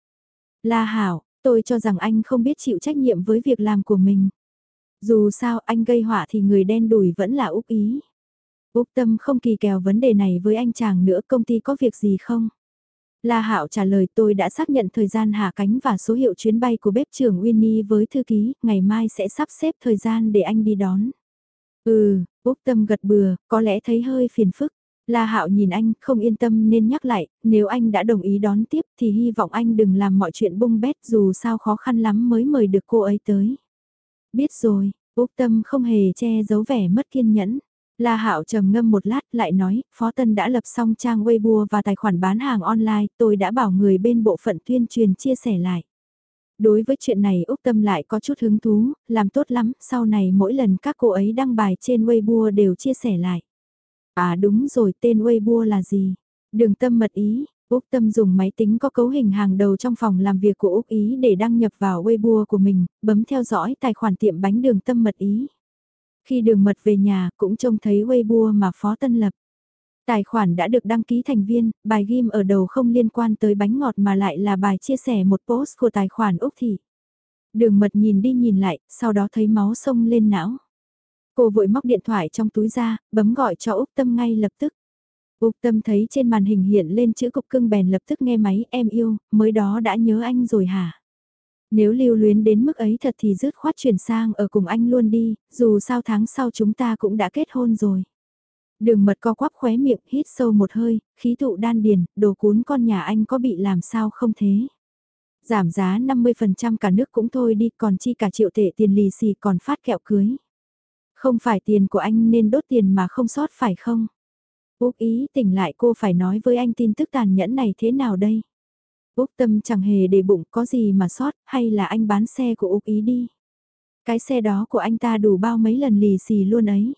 La Hạo, tôi cho rằng anh không biết chịu trách nhiệm với việc làm của mình. Dù sao anh gây họa thì người đen đùi vẫn là Úc Ý. Úc Tâm không kỳ kèo vấn đề này với anh chàng nữa công ty có việc gì không? La Hạo trả lời tôi đã xác nhận thời gian hạ cánh và số hiệu chuyến bay của bếp trưởng Winnie với thư ký, ngày mai sẽ sắp xếp thời gian để anh đi đón. Ừ, Úc Tâm gật bừa, có lẽ thấy hơi phiền phức. La Hạo nhìn anh, không yên tâm nên nhắc lại, nếu anh đã đồng ý đón tiếp thì hy vọng anh đừng làm mọi chuyện bung bét dù sao khó khăn lắm mới mời được cô ấy tới. Biết rồi, Úc Tâm không hề che giấu vẻ mất kiên nhẫn. La Hạo trầm ngâm một lát lại nói, Phó Tân đã lập xong trang Weibo và tài khoản bán hàng online, tôi đã bảo người bên bộ phận tuyên truyền chia sẻ lại. Đối với chuyện này Úc Tâm lại có chút hứng thú, làm tốt lắm, sau này mỗi lần các cô ấy đăng bài trên Weibo đều chia sẻ lại. À đúng rồi, tên Weibo là gì? Đường Tâm mật ý, Úc Tâm dùng máy tính có cấu hình hàng đầu trong phòng làm việc của Úc Ý để đăng nhập vào Weibo của mình, bấm theo dõi tài khoản tiệm bánh đường Tâm mật ý. Khi đường mật về nhà cũng trông thấy Weibo mà Phó Tân lập. Tài khoản đã được đăng ký thành viên, bài ghim ở đầu không liên quan tới bánh ngọt mà lại là bài chia sẻ một post của tài khoản Úc Thị. Đường mật nhìn đi nhìn lại, sau đó thấy máu sông lên não. Cô vội móc điện thoại trong túi ra, bấm gọi cho Úc Tâm ngay lập tức. Úc Tâm thấy trên màn hình hiện lên chữ cục cưng bèn lập tức nghe máy em yêu, mới đó đã nhớ anh rồi hả? Nếu lưu luyến đến mức ấy thật thì dứt khoát chuyển sang ở cùng anh luôn đi, dù sao tháng sau chúng ta cũng đã kết hôn rồi. Đường mật co quắp khóe miệng, hít sâu một hơi, khí tụ đan điền, đồ cún con nhà anh có bị làm sao không thế? Giảm giá 50% cả nước cũng thôi đi, còn chi cả triệu tệ tiền lì xì còn phát kẹo cưới. Không phải tiền của anh nên đốt tiền mà không sót phải không? Úc ý tỉnh lại cô phải nói với anh tin tức tàn nhẫn này thế nào đây? Úc tâm chẳng hề để bụng có gì mà sót, hay là anh bán xe của Úc ý đi? Cái xe đó của anh ta đủ bao mấy lần lì xì luôn ấy.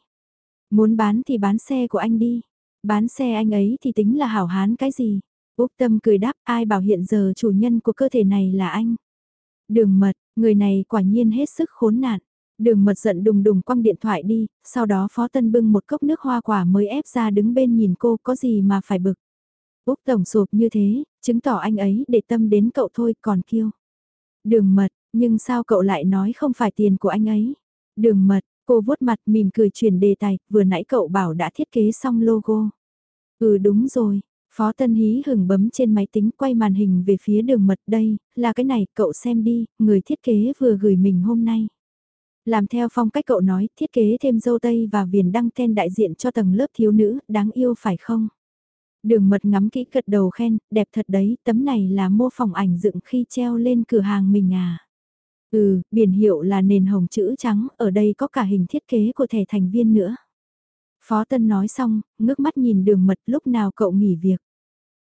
Muốn bán thì bán xe của anh đi. Bán xe anh ấy thì tính là hảo hán cái gì? Úc tâm cười đáp ai bảo hiện giờ chủ nhân của cơ thể này là anh. Đường mật, người này quả nhiên hết sức khốn nạn. Đường mật giận đùng đùng quăng điện thoại đi, sau đó Phó Tân bưng một cốc nước hoa quả mới ép ra đứng bên nhìn cô có gì mà phải bực. Úc tổng sụp như thế, chứng tỏ anh ấy để tâm đến cậu thôi còn kiêu. Đường mật, nhưng sao cậu lại nói không phải tiền của anh ấy? Đường mật, cô vuốt mặt mỉm cười chuyển đề tài, vừa nãy cậu bảo đã thiết kế xong logo. Ừ đúng rồi, Phó Tân Hí hừng bấm trên máy tính quay màn hình về phía đường mật đây, là cái này, cậu xem đi, người thiết kế vừa gửi mình hôm nay. Làm theo phong cách cậu nói, thiết kế thêm dâu tây và viền đăng ten đại diện cho tầng lớp thiếu nữ, đáng yêu phải không? Đường mật ngắm kỹ cật đầu khen, đẹp thật đấy, tấm này là mô phỏng ảnh dựng khi treo lên cửa hàng mình à. Ừ, biển hiệu là nền hồng chữ trắng, ở đây có cả hình thiết kế của thẻ thành viên nữa. Phó Tân nói xong, ngước mắt nhìn đường mật lúc nào cậu nghỉ việc.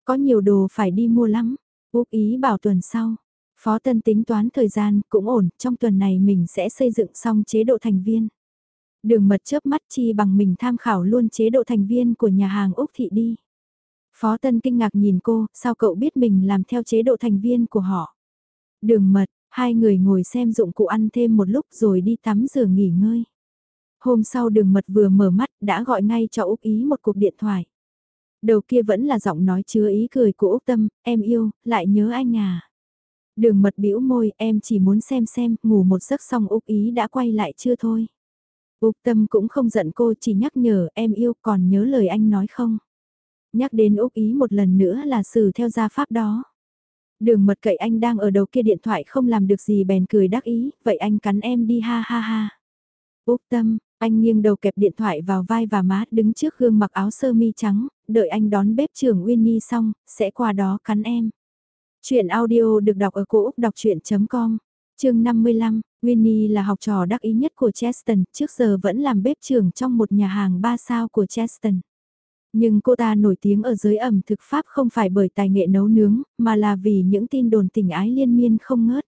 Có nhiều đồ phải đi mua lắm, Úc ý bảo tuần sau. Phó Tân tính toán thời gian cũng ổn, trong tuần này mình sẽ xây dựng xong chế độ thành viên. Đường mật chớp mắt chi bằng mình tham khảo luôn chế độ thành viên của nhà hàng Úc Thị đi. Phó Tân kinh ngạc nhìn cô, sao cậu biết mình làm theo chế độ thành viên của họ. Đường mật, hai người ngồi xem dụng cụ ăn thêm một lúc rồi đi tắm rửa nghỉ ngơi. Hôm sau đường mật vừa mở mắt đã gọi ngay cho Úc Ý một cuộc điện thoại. Đầu kia vẫn là giọng nói chứa ý cười của Úc Tâm, em yêu, lại nhớ anh à. Đường mật bĩu môi, em chỉ muốn xem xem, ngủ một giấc xong Úc Ý đã quay lại chưa thôi. Úc Tâm cũng không giận cô chỉ nhắc nhở em yêu còn nhớ lời anh nói không. Nhắc đến Úc Ý một lần nữa là xử theo gia pháp đó. Đường mật cậy anh đang ở đầu kia điện thoại không làm được gì bèn cười đắc ý, vậy anh cắn em đi ha ha ha. Úc Tâm, anh nghiêng đầu kẹp điện thoại vào vai và má đứng trước gương mặc áo sơ mi trắng, đợi anh đón bếp trưởng Winnie xong, sẽ qua đó cắn em. Chuyện audio được đọc ở cổ Úc đọc chuyện.com, chương 55, Winnie là học trò đắc ý nhất của Cheston, trước giờ vẫn làm bếp trưởng trong một nhà hàng ba sao của Cheston. Nhưng cô ta nổi tiếng ở giới ẩm thực Pháp không phải bởi tài nghệ nấu nướng, mà là vì những tin đồn tình ái liên miên không ngớt.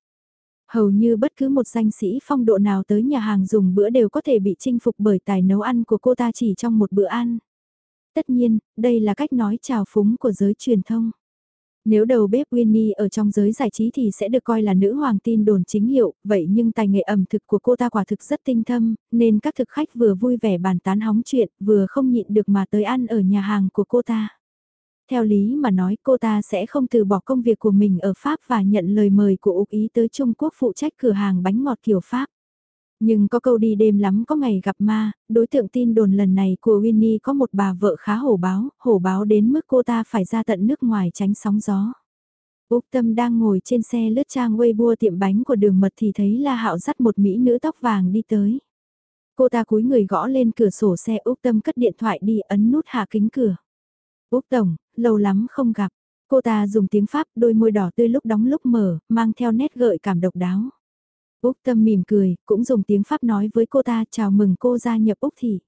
Hầu như bất cứ một danh sĩ phong độ nào tới nhà hàng dùng bữa đều có thể bị chinh phục bởi tài nấu ăn của cô ta chỉ trong một bữa ăn. Tất nhiên, đây là cách nói trào phúng của giới truyền thông. Nếu đầu bếp Winnie ở trong giới giải trí thì sẽ được coi là nữ hoàng tin đồn chính hiệu, vậy nhưng tài nghệ ẩm thực của cô ta quả thực rất tinh thâm, nên các thực khách vừa vui vẻ bàn tán hóng chuyện, vừa không nhịn được mà tới ăn ở nhà hàng của cô ta. Theo lý mà nói cô ta sẽ không từ bỏ công việc của mình ở Pháp và nhận lời mời của Úc Ý tới Trung Quốc phụ trách cửa hàng bánh ngọt kiểu Pháp. Nhưng có câu đi đêm lắm có ngày gặp ma, đối tượng tin đồn lần này của Winnie có một bà vợ khá hổ báo, hổ báo đến mức cô ta phải ra tận nước ngoài tránh sóng gió. Úc Tâm đang ngồi trên xe lướt trang Weibo tiệm bánh của đường mật thì thấy La Hạo dắt một mỹ nữ tóc vàng đi tới. Cô ta cúi người gõ lên cửa sổ xe Úc Tâm cất điện thoại đi ấn nút hạ kính cửa. Úc Tổng, lâu lắm không gặp. Cô ta dùng tiếng Pháp đôi môi đỏ tươi lúc đóng lúc mở, mang theo nét gợi cảm độc đáo. Úc Tâm mỉm cười, cũng dùng tiếng Pháp nói với cô ta chào mừng cô gia nhập Úc Thị.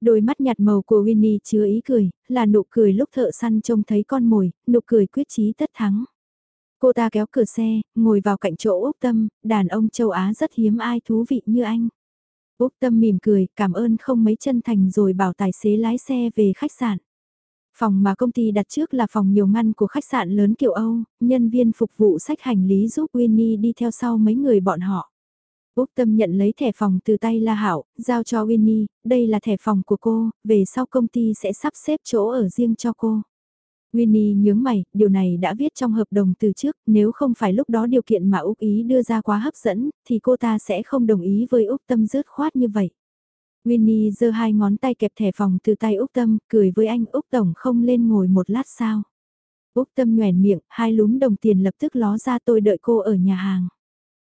Đôi mắt nhạt màu của Winnie chứa ý cười, là nụ cười lúc thợ săn trông thấy con mồi, nụ cười quyết chí tất thắng. Cô ta kéo cửa xe, ngồi vào cạnh chỗ Úc Tâm, đàn ông châu Á rất hiếm ai thú vị như anh. Úc Tâm mỉm cười, cảm ơn không mấy chân thành rồi bảo tài xế lái xe về khách sạn. Phòng mà công ty đặt trước là phòng nhiều ngăn của khách sạn lớn kiểu Âu, nhân viên phục vụ sách hành lý giúp Winnie đi theo sau mấy người bọn họ. Úc Tâm nhận lấy thẻ phòng từ tay La Hảo, giao cho Winnie, đây là thẻ phòng của cô, về sau công ty sẽ sắp xếp chỗ ở riêng cho cô. Winnie nhướng mày, điều này đã viết trong hợp đồng từ trước, nếu không phải lúc đó điều kiện mà Úc Ý đưa ra quá hấp dẫn, thì cô ta sẽ không đồng ý với Úc Tâm rớt khoát như vậy. Winnie giơ hai ngón tay kẹp thẻ phòng từ tay Úc Tâm, cười với anh Úc Tổng không lên ngồi một lát sao. Úc Tâm nhoèn miệng, hai lúm đồng tiền lập tức ló ra tôi đợi cô ở nhà hàng.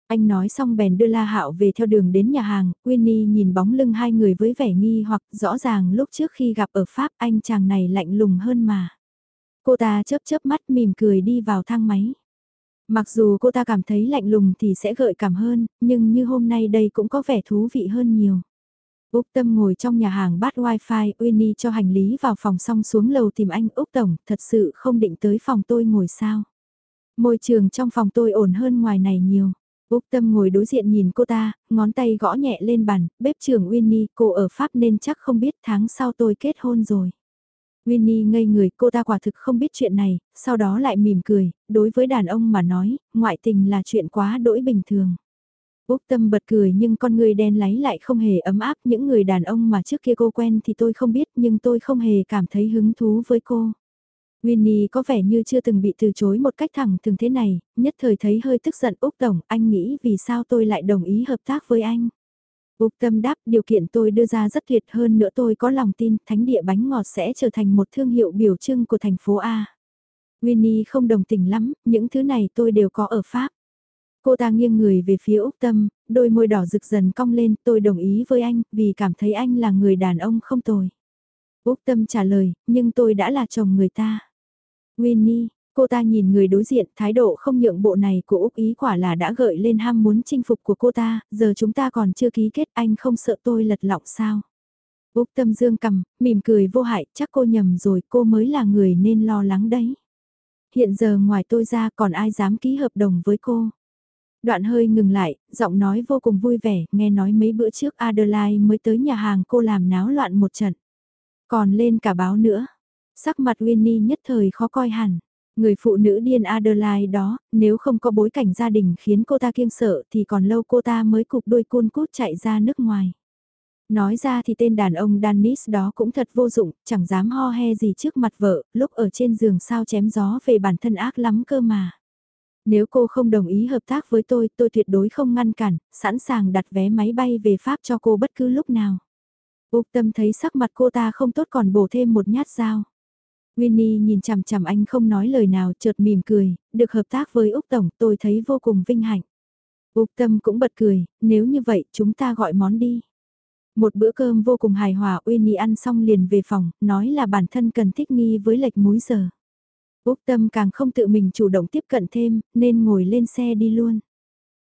Anh nói xong bèn đưa La Hạo về theo đường đến nhà hàng, Winnie nhìn bóng lưng hai người với vẻ nghi hoặc rõ ràng lúc trước khi gặp ở Pháp anh chàng này lạnh lùng hơn mà. Cô ta chớp chớp mắt mỉm cười đi vào thang máy. Mặc dù cô ta cảm thấy lạnh lùng thì sẽ gợi cảm hơn, nhưng như hôm nay đây cũng có vẻ thú vị hơn nhiều. Úc Tâm ngồi trong nhà hàng bắt wifi, Winnie cho hành lý vào phòng xong xuống lầu tìm anh Úc Tổng, thật sự không định tới phòng tôi ngồi sao. Môi trường trong phòng tôi ổn hơn ngoài này nhiều. Úc Tâm ngồi đối diện nhìn cô ta, ngón tay gõ nhẹ lên bàn, bếp trưởng Winnie, cô ở Pháp nên chắc không biết tháng sau tôi kết hôn rồi. Winnie ngây người cô ta quả thực không biết chuyện này, sau đó lại mỉm cười, đối với đàn ông mà nói, ngoại tình là chuyện quá đỗi bình thường. Úc Tâm bật cười nhưng con người đen láy lại không hề ấm áp những người đàn ông mà trước kia cô quen thì tôi không biết nhưng tôi không hề cảm thấy hứng thú với cô. Winnie có vẻ như chưa từng bị từ chối một cách thẳng thường thế này, nhất thời thấy hơi tức giận Úc Tổng, anh nghĩ vì sao tôi lại đồng ý hợp tác với anh. Úc Tâm đáp điều kiện tôi đưa ra rất tuyệt hơn nữa tôi có lòng tin thánh địa bánh ngọt sẽ trở thành một thương hiệu biểu trưng của thành phố A. Winnie không đồng tình lắm, những thứ này tôi đều có ở Pháp. Cô ta nghiêng người về phía Úc Tâm, đôi môi đỏ rực dần cong lên, tôi đồng ý với anh, vì cảm thấy anh là người đàn ông không tồi. Úc Tâm trả lời, nhưng tôi đã là chồng người ta. Winnie, cô ta nhìn người đối diện, thái độ không nhượng bộ này của Úc ý quả là đã gợi lên ham muốn chinh phục của cô ta, giờ chúng ta còn chưa ký kết anh không sợ tôi lật lọng sao. Úc Tâm dương cầm, mỉm cười vô hại, chắc cô nhầm rồi, cô mới là người nên lo lắng đấy. Hiện giờ ngoài tôi ra còn ai dám ký hợp đồng với cô. Đoạn hơi ngừng lại, giọng nói vô cùng vui vẻ, nghe nói mấy bữa trước Adelaide mới tới nhà hàng cô làm náo loạn một trận. Còn lên cả báo nữa. Sắc mặt Winnie nhất thời khó coi hẳn. Người phụ nữ điên Adelaide đó, nếu không có bối cảnh gia đình khiến cô ta kiêng sợ thì còn lâu cô ta mới cục đôi côn cút chạy ra nước ngoài. Nói ra thì tên đàn ông Danis đó cũng thật vô dụng, chẳng dám ho he gì trước mặt vợ, lúc ở trên giường sao chém gió về bản thân ác lắm cơ mà. Nếu cô không đồng ý hợp tác với tôi, tôi tuyệt đối không ngăn cản, sẵn sàng đặt vé máy bay về Pháp cho cô bất cứ lúc nào. Úc tâm thấy sắc mặt cô ta không tốt còn bổ thêm một nhát dao. Winnie nhìn chằm chằm anh không nói lời nào chợt mỉm cười, được hợp tác với Úc Tổng tôi thấy vô cùng vinh hạnh. Úc Tâm cũng bật cười, nếu như vậy chúng ta gọi món đi. Một bữa cơm vô cùng hài hòa Winnie ăn xong liền về phòng, nói là bản thân cần thích nghi với lệch múi giờ. Úc Tâm càng không tự mình chủ động tiếp cận thêm, nên ngồi lên xe đi luôn.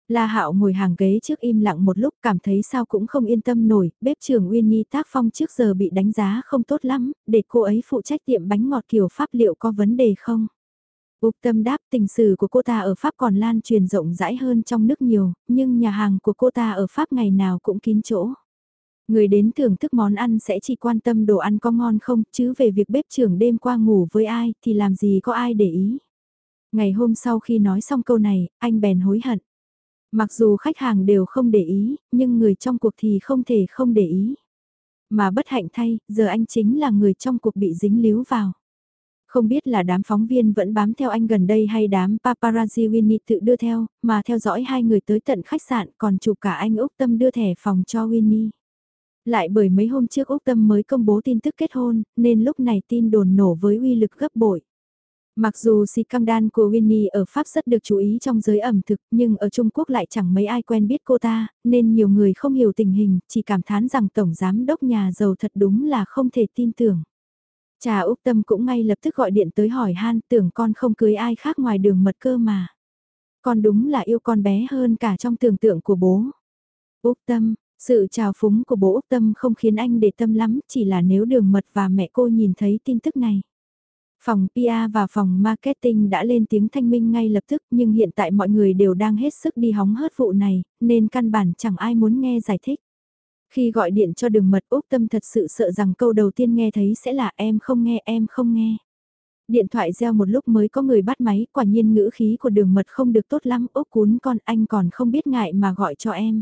La Hạo ngồi hàng ghế trước im lặng một lúc cảm thấy sao cũng không yên tâm nổi, bếp trưởng Nhi tác phong trước giờ bị đánh giá không tốt lắm, để cô ấy phụ trách tiệm bánh ngọt kiểu Pháp liệu có vấn đề không? Úc Tâm đáp tình sử của cô ta ở Pháp còn lan truyền rộng rãi hơn trong nước nhiều, nhưng nhà hàng của cô ta ở Pháp ngày nào cũng kín chỗ. Người đến thưởng thức món ăn sẽ chỉ quan tâm đồ ăn có ngon không, chứ về việc bếp trưởng đêm qua ngủ với ai thì làm gì có ai để ý. Ngày hôm sau khi nói xong câu này, anh bèn hối hận. Mặc dù khách hàng đều không để ý, nhưng người trong cuộc thì không thể không để ý. Mà bất hạnh thay, giờ anh chính là người trong cuộc bị dính líu vào. Không biết là đám phóng viên vẫn bám theo anh gần đây hay đám paparazzi Winnie tự đưa theo, mà theo dõi hai người tới tận khách sạn còn chụp cả anh Úc Tâm đưa thẻ phòng cho Winnie. Lại bởi mấy hôm trước Úc Tâm mới công bố tin tức kết hôn, nên lúc này tin đồn nổ với uy lực gấp bội. Mặc dù xì căng đan của Winnie ở Pháp rất được chú ý trong giới ẩm thực, nhưng ở Trung Quốc lại chẳng mấy ai quen biết cô ta, nên nhiều người không hiểu tình hình, chỉ cảm thán rằng Tổng Giám Đốc nhà giàu thật đúng là không thể tin tưởng. Trà Úc Tâm cũng ngay lập tức gọi điện tới hỏi han tưởng con không cưới ai khác ngoài đường mật cơ mà. Con đúng là yêu con bé hơn cả trong tưởng tượng của bố. Úc Tâm, sự trào phúng của bố Úc Tâm không khiến anh để tâm lắm, chỉ là nếu đường mật và mẹ cô nhìn thấy tin tức này. Phòng PR và phòng marketing đã lên tiếng thanh minh ngay lập tức nhưng hiện tại mọi người đều đang hết sức đi hóng hớt vụ này, nên căn bản chẳng ai muốn nghe giải thích. Khi gọi điện cho đường mật Úc Tâm thật sự sợ rằng câu đầu tiên nghe thấy sẽ là em không nghe em không nghe. Điện thoại reo một lúc mới có người bắt máy, quả nhiên ngữ khí của đường mật không được tốt lắm, Úc cún con anh còn không biết ngại mà gọi cho em.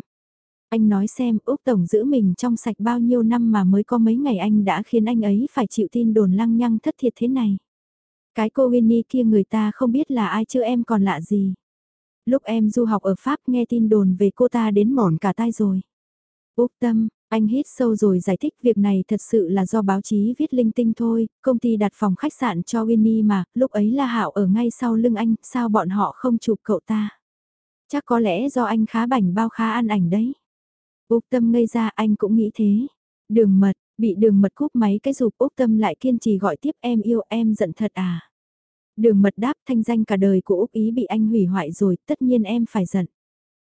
Anh nói xem Úc Tổng giữ mình trong sạch bao nhiêu năm mà mới có mấy ngày anh đã khiến anh ấy phải chịu tin đồn lăng nhăng thất thiệt thế này. Cái cô Winnie kia người ta không biết là ai chứ em còn lạ gì. Lúc em du học ở Pháp nghe tin đồn về cô ta đến mỏi cả tai rồi. Úc Tâm, anh hít sâu rồi giải thích việc này thật sự là do báo chí viết linh tinh thôi, công ty đặt phòng khách sạn cho Winnie mà, lúc ấy là Hạo ở ngay sau lưng anh, sao bọn họ không chụp cậu ta. Chắc có lẽ do anh khá bảnh bao khá ăn ảnh đấy. Úc Tâm ngây ra anh cũng nghĩ thế. Đường mật, bị đường mật cúp máy cái rụp Úc Tâm lại kiên trì gọi tiếp em yêu em giận thật à. Đường mật đáp thanh danh cả đời của Úc Ý bị anh hủy hoại rồi, tất nhiên em phải giận.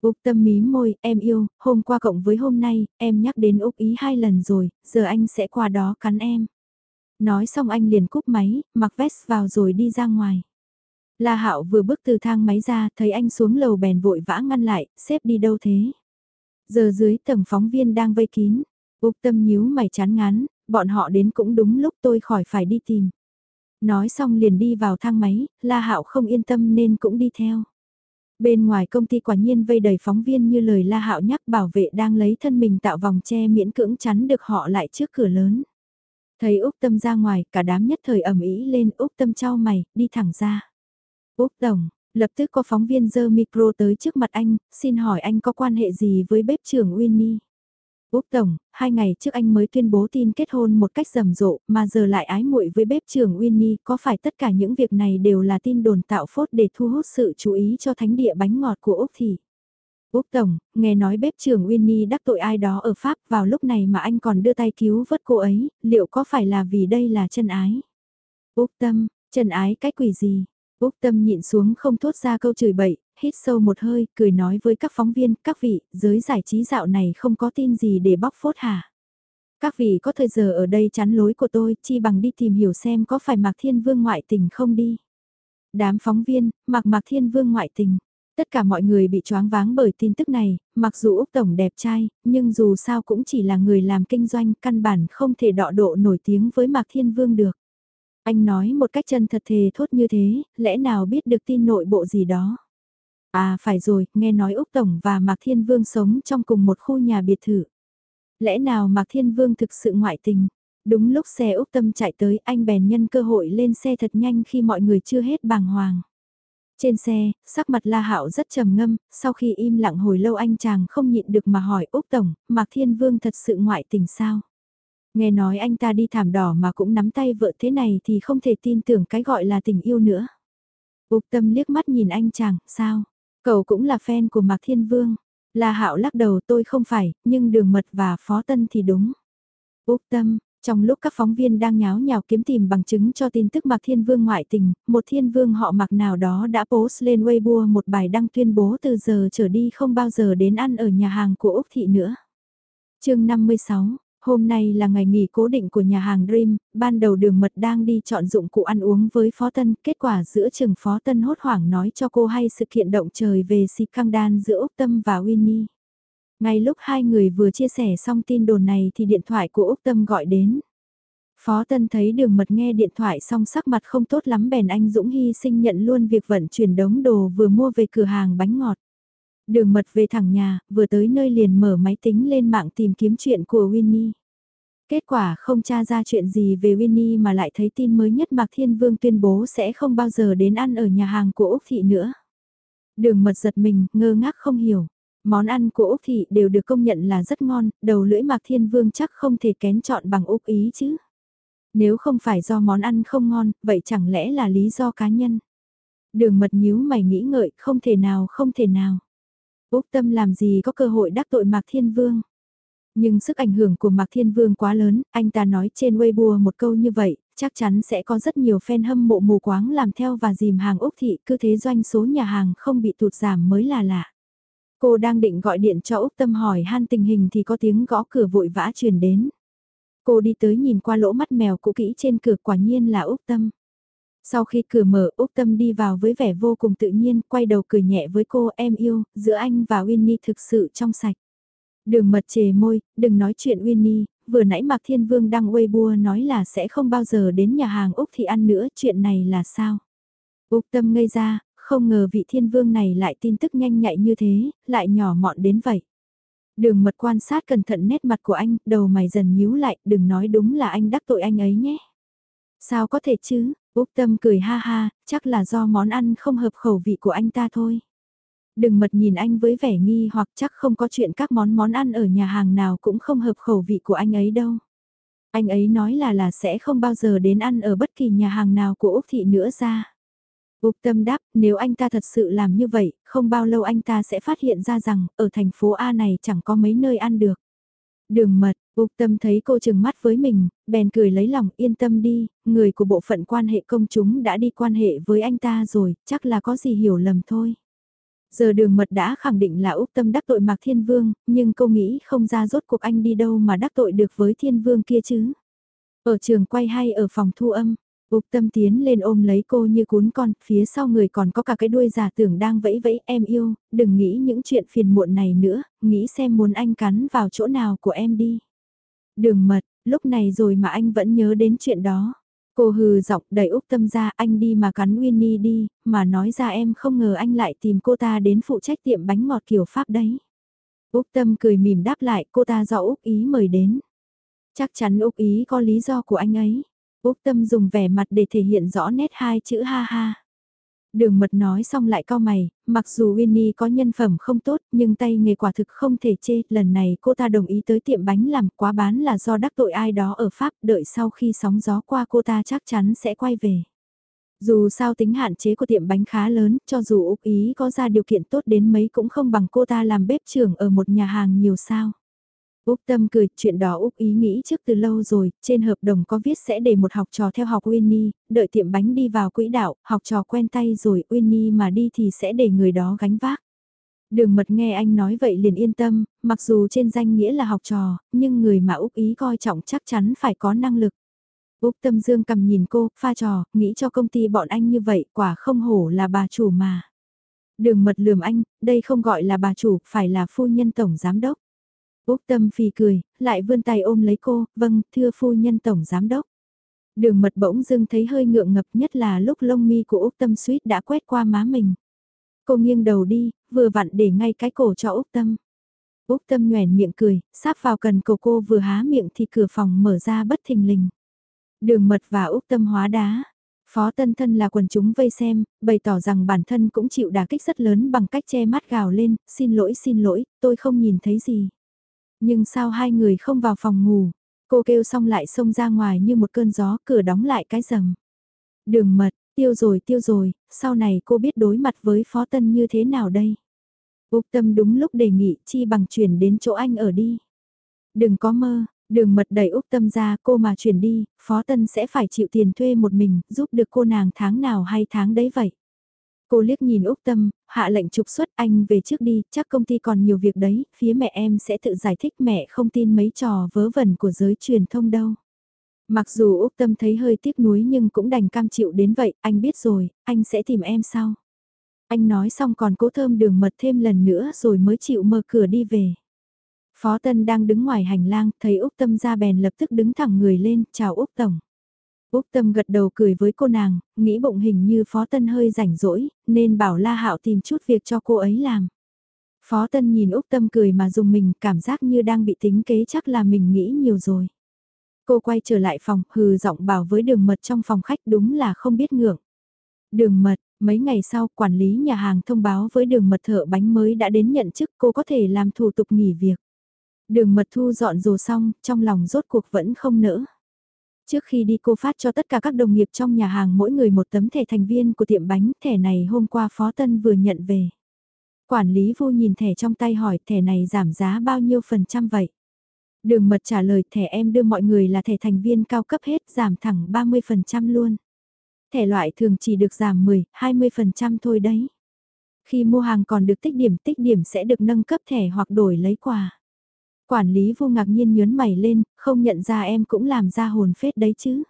Úc Tâm mí môi, em yêu, hôm qua cộng với hôm nay, em nhắc đến Úc Ý hai lần rồi, giờ anh sẽ qua đó cắn em. Nói xong anh liền cúp máy, mặc vest vào rồi đi ra ngoài. La Hạo vừa bước từ thang máy ra, thấy anh xuống lầu bèn vội vã ngăn lại, xếp đi đâu thế? Giờ dưới tầng phóng viên đang vây kín, Úc Tâm nhíu mày chán ngán, bọn họ đến cũng đúng lúc tôi khỏi phải đi tìm. Nói xong liền đi vào thang máy, La Hạo không yên tâm nên cũng đi theo. Bên ngoài công ty quả nhiên vây đầy phóng viên như lời La Hạo nhắc bảo vệ đang lấy thân mình tạo vòng che miễn cưỡng chắn được họ lại trước cửa lớn. Thấy Úc Tâm ra ngoài, cả đám nhất thời ẩm ý lên Úc Tâm trao mày, đi thẳng ra. Úc Tổng, lập tức có phóng viên dơ micro tới trước mặt anh, xin hỏi anh có quan hệ gì với bếp trưởng Winnie? Úc Tổng, hai ngày trước anh mới tuyên bố tin kết hôn một cách rầm rộ, mà giờ lại ái muội với bếp trưởng Winnie, có phải tất cả những việc này đều là tin đồn tạo phốt để thu hút sự chú ý cho thánh địa bánh ngọt của Úc thì? Úc Tổng, nghe nói bếp trưởng Winnie đắc tội ai đó ở Pháp vào lúc này mà anh còn đưa tay cứu vớt cô ấy, liệu có phải là vì đây là chân ái? Úc Tâm, chân ái cái quỷ gì? Úc Tâm nhịn xuống không thốt ra câu chửi bậy, hít sâu một hơi, cười nói với các phóng viên, các vị, giới giải trí dạo này không có tin gì để bóc phốt hả? Các vị có thời giờ ở đây chắn lối của tôi, chi bằng đi tìm hiểu xem có phải Mạc Thiên Vương ngoại tình không đi. Đám phóng viên, Mạc Mạc Thiên Vương ngoại tình. Tất cả mọi người bị choáng váng bởi tin tức này, mặc dù Úc Tổng đẹp trai, nhưng dù sao cũng chỉ là người làm kinh doanh, căn bản không thể đọ độ nổi tiếng với Mạc Thiên Vương được. Anh nói một cách chân thật thề thốt như thế, lẽ nào biết được tin nội bộ gì đó. À phải rồi, nghe nói Úc Tổng và Mạc Thiên Vương sống trong cùng một khu nhà biệt thự. Lẽ nào Mạc Thiên Vương thực sự ngoại tình? Đúng lúc xe Úc Tâm chạy tới anh bèn nhân cơ hội lên xe thật nhanh khi mọi người chưa hết bàng hoàng. Trên xe, sắc mặt La Hạo rất trầm ngâm, sau khi im lặng hồi lâu anh chàng không nhịn được mà hỏi Úc Tổng, Mạc Thiên Vương thật sự ngoại tình sao? Nghe nói anh ta đi thảm đỏ mà cũng nắm tay vợ thế này thì không thể tin tưởng cái gọi là tình yêu nữa. Úc Tâm liếc mắt nhìn anh chàng, sao? Cậu cũng là fan của Mạc Thiên Vương. La Hạo lắc đầu tôi không phải, nhưng đường mật và phó tân thì đúng. Úc Tâm, trong lúc các phóng viên đang nháo nhào kiếm tìm bằng chứng cho tin tức Mạc Thiên Vương ngoại tình, một thiên vương họ Mạc nào đó đã post lên Weibo một bài đăng tuyên bố từ giờ trở đi không bao giờ đến ăn ở nhà hàng của Úc Thị nữa. chương 56 Hôm nay là ngày nghỉ cố định của nhà hàng Dream, ban đầu đường mật đang đi chọn dụng cụ ăn uống với Phó Tân, kết quả giữa trường Phó Tân hốt hoảng nói cho cô hay sự kiện động trời về si căng đan giữa Úc Tâm và Winnie. Ngay lúc hai người vừa chia sẻ xong tin đồn này thì điện thoại của Úc Tâm gọi đến. Phó Tân thấy đường mật nghe điện thoại xong sắc mặt không tốt lắm bèn anh Dũng hy sinh nhận luôn việc vận chuyển đống đồ vừa mua về cửa hàng bánh ngọt. Đường mật về thẳng nhà, vừa tới nơi liền mở máy tính lên mạng tìm kiếm chuyện của Winnie. Kết quả không tra ra chuyện gì về Winnie mà lại thấy tin mới nhất Mạc Thiên Vương tuyên bố sẽ không bao giờ đến ăn ở nhà hàng của Úc Thị nữa. Đường mật giật mình, ngơ ngác không hiểu. Món ăn của Úc Thị đều được công nhận là rất ngon, đầu lưỡi Mạc Thiên Vương chắc không thể kén chọn bằng Úc Ý chứ. Nếu không phải do món ăn không ngon, vậy chẳng lẽ là lý do cá nhân? Đường mật nhíu mày nghĩ ngợi, không thể nào, không thể nào. Úc Tâm làm gì có cơ hội đắc tội Mạc Thiên Vương. Nhưng sức ảnh hưởng của Mạc Thiên Vương quá lớn, anh ta nói trên Weibo một câu như vậy, chắc chắn sẽ có rất nhiều fan hâm mộ mù quáng làm theo và dìm hàng Úc Thị, cứ thế doanh số nhà hàng không bị tụt giảm mới là lạ. Cô đang định gọi điện cho Úc Tâm hỏi han tình hình thì có tiếng gõ cửa vội vã truyền đến. Cô đi tới nhìn qua lỗ mắt mèo cũ kỹ trên cửa quả nhiên là Úc Tâm. Sau khi cửa mở Úc Tâm đi vào với vẻ vô cùng tự nhiên, quay đầu cười nhẹ với cô em yêu, giữa anh và Winnie thực sự trong sạch. Đường mật chề môi, đừng nói chuyện Winnie, vừa nãy Mạc Thiên Vương đăng Weibo nói là sẽ không bao giờ đến nhà hàng Úc thì ăn nữa, chuyện này là sao? Úc Tâm ngây ra, không ngờ vị Thiên Vương này lại tin tức nhanh nhạy như thế, lại nhỏ mọn đến vậy. Đường mật quan sát cẩn thận nét mặt của anh, đầu mày dần nhíu lại, đừng nói đúng là anh đắc tội anh ấy nhé. Sao có thể chứ, Úc Tâm cười ha ha, chắc là do món ăn không hợp khẩu vị của anh ta thôi. Đừng mật nhìn anh với vẻ nghi hoặc chắc không có chuyện các món món ăn ở nhà hàng nào cũng không hợp khẩu vị của anh ấy đâu. Anh ấy nói là là sẽ không bao giờ đến ăn ở bất kỳ nhà hàng nào của Úc Thị nữa ra. Úc Tâm đáp, nếu anh ta thật sự làm như vậy, không bao lâu anh ta sẽ phát hiện ra rằng, ở thành phố A này chẳng có mấy nơi ăn được. Đường mật, Úc Tâm thấy cô chừng mắt với mình, bèn cười lấy lòng yên tâm đi, người của bộ phận quan hệ công chúng đã đi quan hệ với anh ta rồi, chắc là có gì hiểu lầm thôi. Giờ đường mật đã khẳng định là Úc Tâm đắc tội Mạc Thiên Vương, nhưng cô nghĩ không ra rốt cuộc anh đi đâu mà đắc tội được với Thiên Vương kia chứ. Ở trường quay hay ở phòng thu âm, Úc Tâm tiến lên ôm lấy cô như cuốn con, phía sau người còn có cả cái đuôi giả tưởng đang vẫy vẫy em yêu, đừng nghĩ những chuyện phiền muộn này nữa, nghĩ xem muốn anh cắn vào chỗ nào của em đi. Đường mật, lúc này rồi mà anh vẫn nhớ đến chuyện đó. Cô hừ giọng đẩy Úc Tâm ra anh đi mà cắn Winnie đi, mà nói ra em không ngờ anh lại tìm cô ta đến phụ trách tiệm bánh ngọt kiểu Pháp đấy. Úc Tâm cười mỉm đáp lại cô ta do Úc Ý mời đến. Chắc chắn Úc Ý có lý do của anh ấy. Úc Tâm dùng vẻ mặt để thể hiện rõ nét hai chữ ha ha. Đường mật nói xong lại cao mày, mặc dù Winnie có nhân phẩm không tốt nhưng tay nghề quả thực không thể chê, lần này cô ta đồng ý tới tiệm bánh làm quá bán là do đắc tội ai đó ở Pháp, đợi sau khi sóng gió qua cô ta chắc chắn sẽ quay về. Dù sao tính hạn chế của tiệm bánh khá lớn, cho dù Úc Ý có ra điều kiện tốt đến mấy cũng không bằng cô ta làm bếp trưởng ở một nhà hàng nhiều sao. Úc Tâm cười, chuyện đó Úc ý nghĩ trước từ lâu rồi, trên hợp đồng có viết sẽ để một học trò theo học Winnie, đợi tiệm bánh đi vào quỹ đạo, học trò quen tay rồi Winnie mà đi thì sẽ để người đó gánh vác. Đường mật nghe anh nói vậy liền yên tâm, mặc dù trên danh nghĩa là học trò, nhưng người mà Úc ý coi trọng chắc chắn phải có năng lực. Úc Tâm Dương cầm nhìn cô, pha trò, nghĩ cho công ty bọn anh như vậy, quả không hổ là bà chủ mà. Đường mật lườm anh, đây không gọi là bà chủ, phải là phu nhân tổng giám đốc. Úc Tâm phì cười, lại vươn tay ôm lấy cô, vâng, thưa phu nhân tổng giám đốc. Đường mật bỗng dưng thấy hơi ngượng ngập nhất là lúc lông mi của Úc Tâm suýt đã quét qua má mình. Cô nghiêng đầu đi, vừa vặn để ngay cái cổ cho Úc Tâm. Úc Tâm nhoèn miệng cười, sắp vào cần cổ cô vừa há miệng thì cửa phòng mở ra bất thình lình. Đường mật và Úc Tâm hóa đá. Phó Tân Thân là quần chúng vây xem, bày tỏ rằng bản thân cũng chịu đả kích rất lớn bằng cách che mắt gào lên, xin lỗi xin lỗi, tôi không nhìn thấy gì. Nhưng sao hai người không vào phòng ngủ? Cô kêu xong lại xông ra ngoài như một cơn gió, cửa đóng lại cái rầm. Đường mật, tiêu rồi tiêu rồi, sau này cô biết đối mặt với Phó Tân như thế nào đây? Úc Tâm đúng lúc đề nghị chi bằng chuyển đến chỗ anh ở đi. Đừng có mơ, đường mật đẩy Úc Tâm ra cô mà chuyển đi, Phó Tân sẽ phải chịu tiền thuê một mình, giúp được cô nàng tháng nào hay tháng đấy vậy. Cô liếc nhìn Úc Tâm, hạ lệnh trục xuất anh về trước đi, chắc công ty còn nhiều việc đấy, phía mẹ em sẽ tự giải thích mẹ không tin mấy trò vớ vẩn của giới truyền thông đâu. Mặc dù Úc Tâm thấy hơi tiếc nuối nhưng cũng đành cam chịu đến vậy, anh biết rồi, anh sẽ tìm em sau. Anh nói xong còn cố thơm đường mật thêm lần nữa rồi mới chịu mở cửa đi về. Phó Tân đang đứng ngoài hành lang, thấy Úc Tâm ra bèn lập tức đứng thẳng người lên, chào Úc Tổng. Úc Tâm gật đầu cười với cô nàng, nghĩ bụng hình như Phó Tân hơi rảnh rỗi, nên bảo La Hạo tìm chút việc cho cô ấy làm. Phó Tân nhìn Úc Tâm cười mà dùng mình cảm giác như đang bị tính kế chắc là mình nghĩ nhiều rồi. Cô quay trở lại phòng, hừ giọng bảo với đường mật trong phòng khách đúng là không biết ngượng. Đường mật, mấy ngày sau quản lý nhà hàng thông báo với đường mật thợ bánh mới đã đến nhận chức cô có thể làm thủ tục nghỉ việc. Đường mật thu dọn dù xong, trong lòng rốt cuộc vẫn không nỡ. Trước khi đi cô phát cho tất cả các đồng nghiệp trong nhà hàng mỗi người một tấm thẻ thành viên của tiệm bánh, thẻ này hôm qua Phó Tân vừa nhận về. Quản lý vô nhìn thẻ trong tay hỏi thẻ này giảm giá bao nhiêu phần trăm vậy? Đường mật trả lời thẻ em đưa mọi người là thẻ thành viên cao cấp hết giảm thẳng 30% luôn. Thẻ loại thường chỉ được giảm 10, 20% thôi đấy. Khi mua hàng còn được tích điểm, tích điểm sẽ được nâng cấp thẻ hoặc đổi lấy quà. Quản lý vô ngạc nhiên nhớn mày lên, không nhận ra em cũng làm ra hồn phết đấy chứ.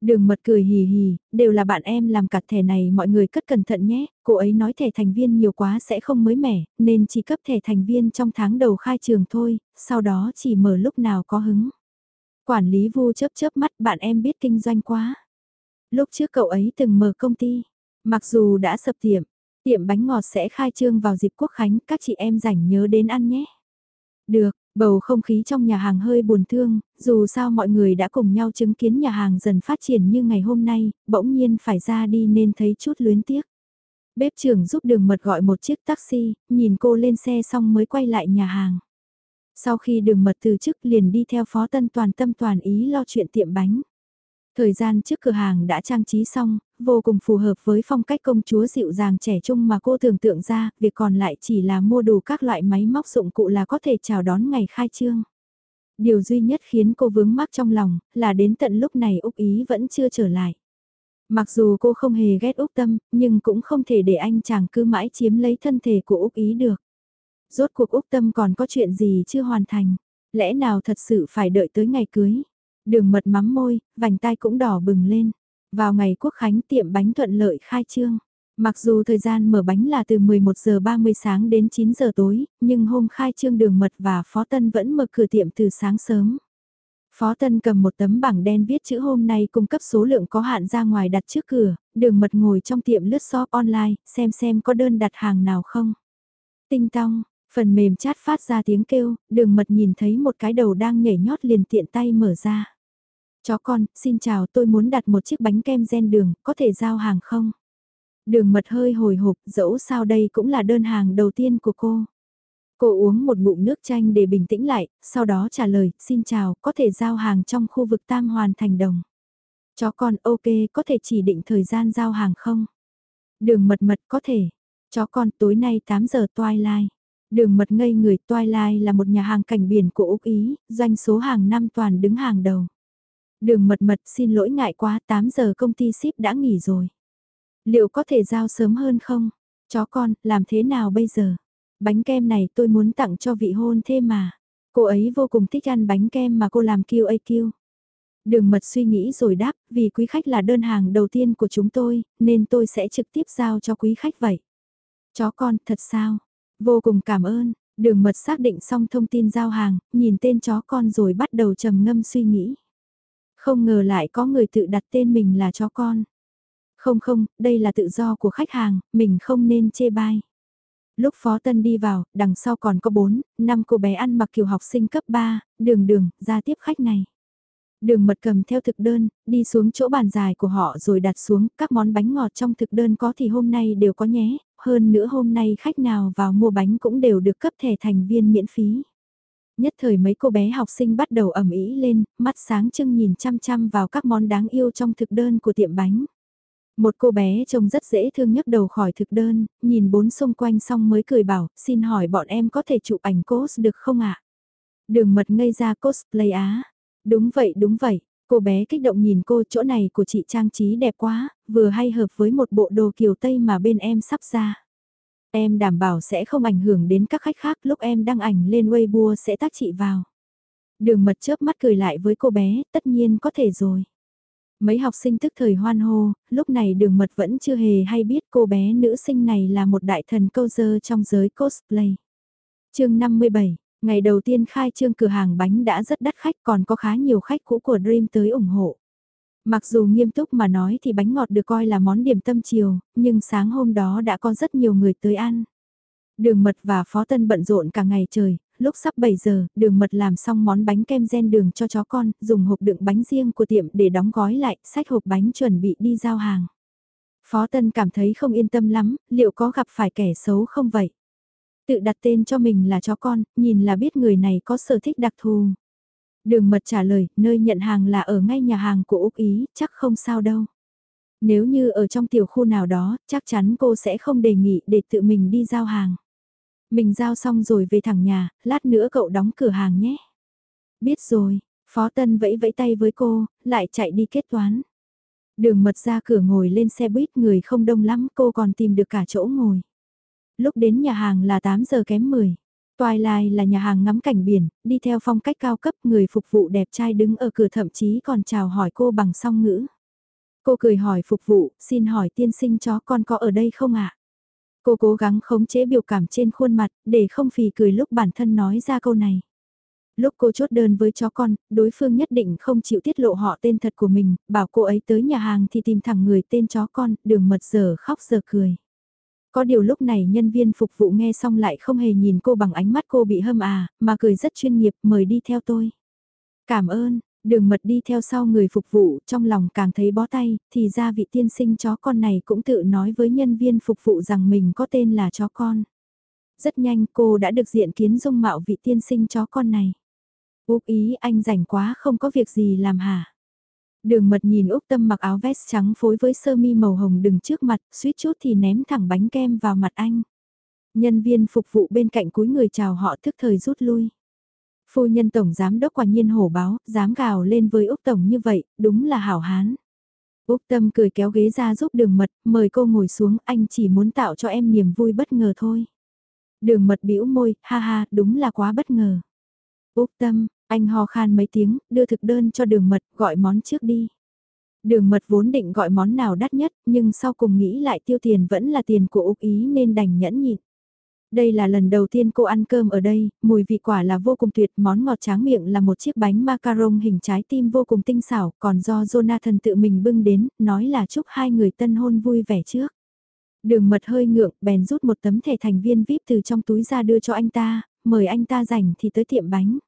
Đường mật cười hì hì, đều là bạn em làm cặt thẻ này mọi người cất cẩn thận nhé, cô ấy nói thẻ thành viên nhiều quá sẽ không mới mẻ, nên chỉ cấp thẻ thành viên trong tháng đầu khai trường thôi, sau đó chỉ mở lúc nào có hứng. Quản lý vu chớp chớp mắt bạn em biết kinh doanh quá. Lúc trước cậu ấy từng mở công ty, mặc dù đã sập tiệm, tiệm bánh ngọt sẽ khai trương vào dịp quốc khánh, các chị em rảnh nhớ đến ăn nhé. Được, Bầu không khí trong nhà hàng hơi buồn thương, dù sao mọi người đã cùng nhau chứng kiến nhà hàng dần phát triển như ngày hôm nay, bỗng nhiên phải ra đi nên thấy chút luyến tiếc. Bếp trưởng giúp đường mật gọi một chiếc taxi, nhìn cô lên xe xong mới quay lại nhà hàng. Sau khi đường mật từ chức liền đi theo phó tân toàn tâm toàn ý lo chuyện tiệm bánh. Thời gian trước cửa hàng đã trang trí xong, vô cùng phù hợp với phong cách công chúa dịu dàng trẻ trung mà cô tưởng tượng ra, việc còn lại chỉ là mua đủ các loại máy móc dụng cụ là có thể chào đón ngày khai trương. Điều duy nhất khiến cô vướng mắc trong lòng là đến tận lúc này Úc Ý vẫn chưa trở lại. Mặc dù cô không hề ghét Úc Tâm, nhưng cũng không thể để anh chàng cứ mãi chiếm lấy thân thể của Úc Ý được. Rốt cuộc Úc Tâm còn có chuyện gì chưa hoàn thành, lẽ nào thật sự phải đợi tới ngày cưới. Đường mật mắm môi, vành tai cũng đỏ bừng lên. Vào ngày quốc khánh tiệm bánh thuận lợi khai trương. Mặc dù thời gian mở bánh là từ 11 giờ 30 sáng đến 9 giờ tối, nhưng hôm khai trương đường mật và Phó Tân vẫn mở cửa tiệm từ sáng sớm. Phó Tân cầm một tấm bảng đen viết chữ hôm nay cung cấp số lượng có hạn ra ngoài đặt trước cửa, đường mật ngồi trong tiệm lướt shop online, xem xem có đơn đặt hàng nào không. Tinh tong, phần mềm chat phát ra tiếng kêu, đường mật nhìn thấy một cái đầu đang nhảy nhót liền tiện tay mở ra. Chó con, xin chào tôi muốn đặt một chiếc bánh kem gen đường, có thể giao hàng không? Đường mật hơi hồi hộp, dẫu sao đây cũng là đơn hàng đầu tiên của cô. Cô uống một ngụm nước chanh để bình tĩnh lại, sau đó trả lời, xin chào, có thể giao hàng trong khu vực Tam Hoàn Thành Đồng. Chó con ok, có thể chỉ định thời gian giao hàng không? Đường mật mật có thể. Chó con tối nay 8 giờ Twilight. Đường mật ngây người Twilight là một nhà hàng cảnh biển của Úc Ý, doanh số hàng năm toàn đứng hàng đầu. Đường mật mật xin lỗi ngại quá 8 giờ công ty ship đã nghỉ rồi. Liệu có thể giao sớm hơn không? Chó con, làm thế nào bây giờ? Bánh kem này tôi muốn tặng cho vị hôn thê mà. Cô ấy vô cùng thích ăn bánh kem mà cô làm QAQ. Đường mật suy nghĩ rồi đáp, vì quý khách là đơn hàng đầu tiên của chúng tôi, nên tôi sẽ trực tiếp giao cho quý khách vậy. Chó con, thật sao? Vô cùng cảm ơn. Đường mật xác định xong thông tin giao hàng, nhìn tên chó con rồi bắt đầu trầm ngâm suy nghĩ. Không ngờ lại có người tự đặt tên mình là chó con. Không không, đây là tự do của khách hàng, mình không nên chê bai. Lúc Phó Tân đi vào, đằng sau còn có 4, 5 cô bé ăn mặc kiểu học sinh cấp 3, đường đường, ra tiếp khách này. Đường mật cầm theo thực đơn, đi xuống chỗ bàn dài của họ rồi đặt xuống, các món bánh ngọt trong thực đơn có thì hôm nay đều có nhé, hơn nữa hôm nay khách nào vào mua bánh cũng đều được cấp thẻ thành viên miễn phí. Nhất thời mấy cô bé học sinh bắt đầu ẩm ý lên, mắt sáng trưng nhìn chăm chăm vào các món đáng yêu trong thực đơn của tiệm bánh. Một cô bé trông rất dễ thương nhấc đầu khỏi thực đơn, nhìn bốn xung quanh xong mới cười bảo, xin hỏi bọn em có thể chụp ảnh cos được không ạ? Đường mật ngây ra cosplay á. Đúng vậy đúng vậy, cô bé kích động nhìn cô chỗ này của chị trang trí đẹp quá, vừa hay hợp với một bộ đồ kiểu Tây mà bên em sắp ra. Em đảm bảo sẽ không ảnh hưởng đến các khách khác lúc em đăng ảnh lên Weibo sẽ tác trị vào. Đường mật chớp mắt cười lại với cô bé, tất nhiên có thể rồi. Mấy học sinh tức thời hoan hô, lúc này đường mật vẫn chưa hề hay biết cô bé nữ sinh này là một đại thần câu dơ trong giới cosplay. chương 57, ngày đầu tiên khai trương cửa hàng bánh đã rất đắt khách còn có khá nhiều khách cũ của Dream tới ủng hộ. Mặc dù nghiêm túc mà nói thì bánh ngọt được coi là món điểm tâm chiều, nhưng sáng hôm đó đã có rất nhiều người tới ăn. Đường mật và phó tân bận rộn cả ngày trời, lúc sắp 7 giờ, đường mật làm xong món bánh kem gen đường cho chó con, dùng hộp đựng bánh riêng của tiệm để đóng gói lại, sách hộp bánh chuẩn bị đi giao hàng. Phó Tân cảm thấy không yên tâm lắm, liệu có gặp phải kẻ xấu không vậy? Tự đặt tên cho mình là chó con, nhìn là biết người này có sở thích đặc thù. Đường mật trả lời, nơi nhận hàng là ở ngay nhà hàng của Úc Ý, chắc không sao đâu. Nếu như ở trong tiểu khu nào đó, chắc chắn cô sẽ không đề nghị để tự mình đi giao hàng. Mình giao xong rồi về thẳng nhà, lát nữa cậu đóng cửa hàng nhé. Biết rồi, Phó Tân vẫy vẫy tay với cô, lại chạy đi kết toán. Đường mật ra cửa ngồi lên xe buýt người không đông lắm cô còn tìm được cả chỗ ngồi. Lúc đến nhà hàng là 8 giờ kém 10. Twilight là nhà hàng ngắm cảnh biển, đi theo phong cách cao cấp người phục vụ đẹp trai đứng ở cửa thậm chí còn chào hỏi cô bằng song ngữ. Cô cười hỏi phục vụ, xin hỏi tiên sinh chó con có ở đây không ạ? Cô cố gắng khống chế biểu cảm trên khuôn mặt, để không phì cười lúc bản thân nói ra câu này. Lúc cô chốt đơn với chó con, đối phương nhất định không chịu tiết lộ họ tên thật của mình, bảo cô ấy tới nhà hàng thì tìm thẳng người tên chó con, đường mật giờ khóc giờ cười. Có điều lúc này nhân viên phục vụ nghe xong lại không hề nhìn cô bằng ánh mắt cô bị hâm à, mà cười rất chuyên nghiệp mời đi theo tôi. Cảm ơn, Đường mật đi theo sau người phục vụ, trong lòng càng thấy bó tay, thì ra vị tiên sinh chó con này cũng tự nói với nhân viên phục vụ rằng mình có tên là chó con. Rất nhanh cô đã được diện kiến dung mạo vị tiên sinh chó con này. Úc ý anh rảnh quá không có việc gì làm hả? Đường mật nhìn Úc Tâm mặc áo vest trắng phối với sơ mi màu hồng đứng trước mặt, suýt chút thì ném thẳng bánh kem vào mặt anh. Nhân viên phục vụ bên cạnh cúi người chào họ thức thời rút lui. Phu nhân tổng giám đốc quả nhiên hổ báo, dám gào lên với Úc Tổng như vậy, đúng là hảo hán. Úc Tâm cười kéo ghế ra giúp đường mật, mời cô ngồi xuống, anh chỉ muốn tạo cho em niềm vui bất ngờ thôi. Đường mật bĩu môi, ha ha, đúng là quá bất ngờ. Úc Tâm, anh ho khan mấy tiếng, đưa thực đơn cho đường mật, gọi món trước đi. Đường mật vốn định gọi món nào đắt nhất, nhưng sau cùng nghĩ lại tiêu tiền vẫn là tiền của Úc Ý nên đành nhẫn nhịn. Đây là lần đầu tiên cô ăn cơm ở đây, mùi vị quả là vô cùng tuyệt, món ngọt tráng miệng là một chiếc bánh macaron hình trái tim vô cùng tinh xảo, còn do Jonathan tự mình bưng đến, nói là chúc hai người tân hôn vui vẻ trước. Đường mật hơi ngượng, bèn rút một tấm thẻ thành viên VIP từ trong túi ra đưa cho anh ta, mời anh ta rảnh thì tới tiệm bánh.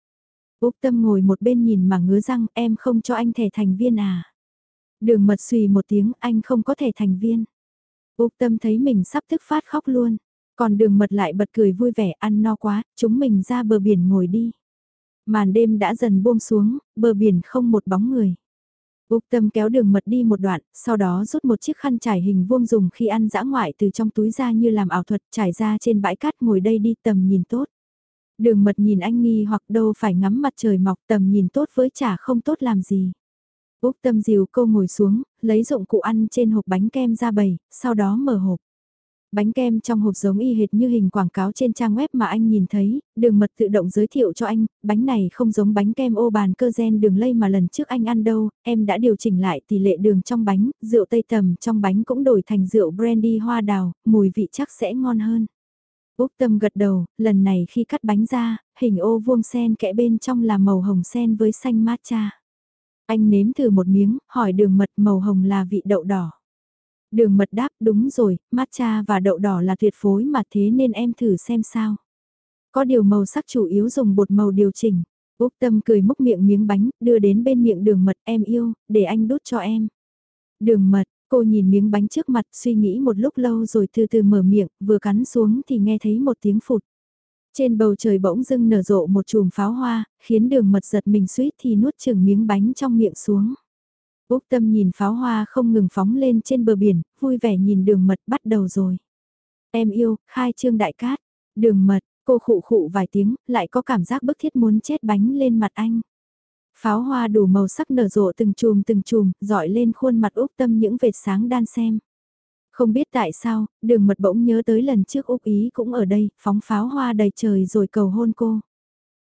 Úc Tâm ngồi một bên nhìn mà ngứa răng, em không cho anh thẻ thành viên à. Đường mật xùy một tiếng, anh không có thẻ thành viên. Úc Tâm thấy mình sắp thức phát khóc luôn. Còn đường mật lại bật cười vui vẻ ăn no quá, chúng mình ra bờ biển ngồi đi. Màn đêm đã dần buông xuống, bờ biển không một bóng người. Úc Tâm kéo đường mật đi một đoạn, sau đó rút một chiếc khăn trải hình vuông dùng khi ăn dã ngoại từ trong túi ra như làm ảo thuật trải ra trên bãi cát ngồi đây đi tầm nhìn tốt. Đường mật nhìn anh nghi hoặc đâu phải ngắm mặt trời mọc tầm nhìn tốt với chả không tốt làm gì. Úc Tâm dìu cô ngồi xuống, lấy dụng cụ ăn trên hộp bánh kem ra bầy, sau đó mở hộp. Bánh kem trong hộp giống y hệt như hình quảng cáo trên trang web mà anh nhìn thấy, đường mật tự động giới thiệu cho anh, bánh này không giống bánh kem ô bàn cơ gen đường lây mà lần trước anh ăn đâu, em đã điều chỉnh lại tỷ lệ đường trong bánh, rượu tây tầm trong bánh cũng đổi thành rượu brandy hoa đào, mùi vị chắc sẽ ngon hơn. Úc tâm gật đầu, lần này khi cắt bánh ra, hình ô vuông sen kẽ bên trong là màu hồng sen với xanh matcha. Anh nếm thử một miếng, hỏi đường mật màu hồng là vị đậu đỏ. Đường mật đáp đúng rồi, matcha và đậu đỏ là tuyệt phối mà thế nên em thử xem sao. Có điều màu sắc chủ yếu dùng bột màu điều chỉnh. Úc Tâm cười múc miệng miếng bánh, đưa đến bên miệng đường mật em yêu, để anh đút cho em. Đường mật, cô nhìn miếng bánh trước mặt suy nghĩ một lúc lâu rồi từ từ mở miệng, vừa cắn xuống thì nghe thấy một tiếng phụt. Trên bầu trời bỗng dưng nở rộ một chùm pháo hoa, khiến đường mật giật mình suýt thì nuốt chừng miếng bánh trong miệng xuống. Úc Tâm nhìn pháo hoa không ngừng phóng lên trên bờ biển, vui vẻ nhìn đường mật bắt đầu rồi. Em yêu, khai trương đại cát, đường mật, cô khụ khụ vài tiếng, lại có cảm giác bức thiết muốn chết bánh lên mặt anh. Pháo hoa đủ màu sắc nở rộ từng chùm từng chùm, dọi lên khuôn mặt Úc Tâm những vệt sáng đan xem. Không biết tại sao, đường mật bỗng nhớ tới lần trước Úc Ý cũng ở đây, phóng pháo hoa đầy trời rồi cầu hôn cô.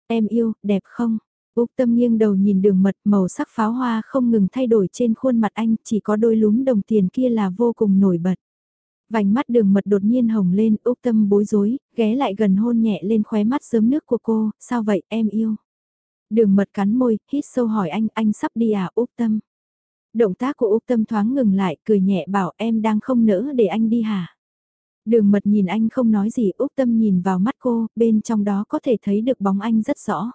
Em yêu, đẹp không? Úc tâm nghiêng đầu nhìn đường mật màu sắc pháo hoa không ngừng thay đổi trên khuôn mặt anh, chỉ có đôi lúm đồng tiền kia là vô cùng nổi bật. Vành mắt đường mật đột nhiên hồng lên, Úc tâm bối rối, ghé lại gần hôn nhẹ lên khóe mắt sớm nước của cô, sao vậy em yêu? Đường mật cắn môi, hít sâu hỏi anh, anh sắp đi à Úc tâm? Động tác của Úc tâm thoáng ngừng lại, cười nhẹ bảo em đang không nỡ để anh đi hả? Đường mật nhìn anh không nói gì, Úc tâm nhìn vào mắt cô, bên trong đó có thể thấy được bóng anh rất rõ.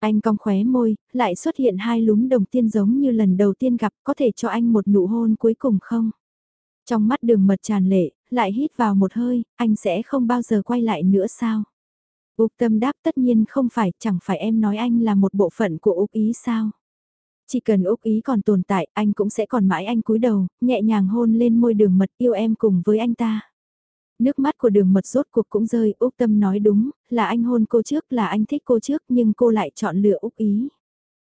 Anh cong khóe môi, lại xuất hiện hai lúm đồng tiên giống như lần đầu tiên gặp có thể cho anh một nụ hôn cuối cùng không? Trong mắt đường mật tràn lệ, lại hít vào một hơi, anh sẽ không bao giờ quay lại nữa sao? Úc tâm đáp tất nhiên không phải, chẳng phải em nói anh là một bộ phận của Úc ý sao? Chỉ cần Úc ý còn tồn tại, anh cũng sẽ còn mãi anh cúi đầu, nhẹ nhàng hôn lên môi đường mật yêu em cùng với anh ta. Nước mắt của đường mật rốt cuộc cũng rơi, Úc Tâm nói đúng, là anh hôn cô trước, là anh thích cô trước, nhưng cô lại chọn lựa Úc ý.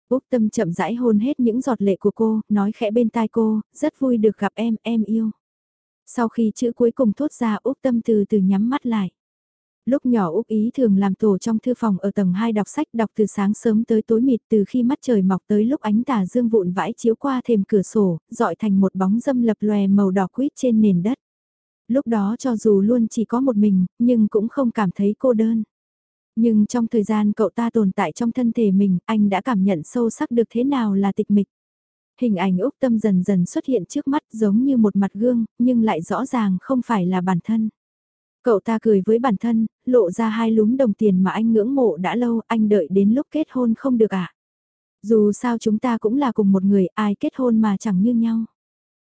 Úc Tâm chậm rãi hôn hết những giọt lệ của cô, nói khẽ bên tai cô, rất vui được gặp em, em yêu. Sau khi chữ cuối cùng thốt ra Úc Tâm từ từ nhắm mắt lại. Lúc nhỏ Úc Ý thường làm tổ trong thư phòng ở tầng 2 đọc sách đọc từ sáng sớm tới tối mịt từ khi mắt trời mọc tới lúc ánh tà dương vụn vãi chiếu qua thềm cửa sổ, dọi thành một bóng dâm lập lòe màu đỏ quýt trên nền đất. Lúc đó cho dù luôn chỉ có một mình, nhưng cũng không cảm thấy cô đơn. Nhưng trong thời gian cậu ta tồn tại trong thân thể mình, anh đã cảm nhận sâu sắc được thế nào là tịch mịch. Hình ảnh Úc Tâm dần dần xuất hiện trước mắt giống như một mặt gương, nhưng lại rõ ràng không phải là bản thân. Cậu ta cười với bản thân, lộ ra hai lúm đồng tiền mà anh ngưỡng mộ đã lâu, anh đợi đến lúc kết hôn không được à. Dù sao chúng ta cũng là cùng một người, ai kết hôn mà chẳng như nhau.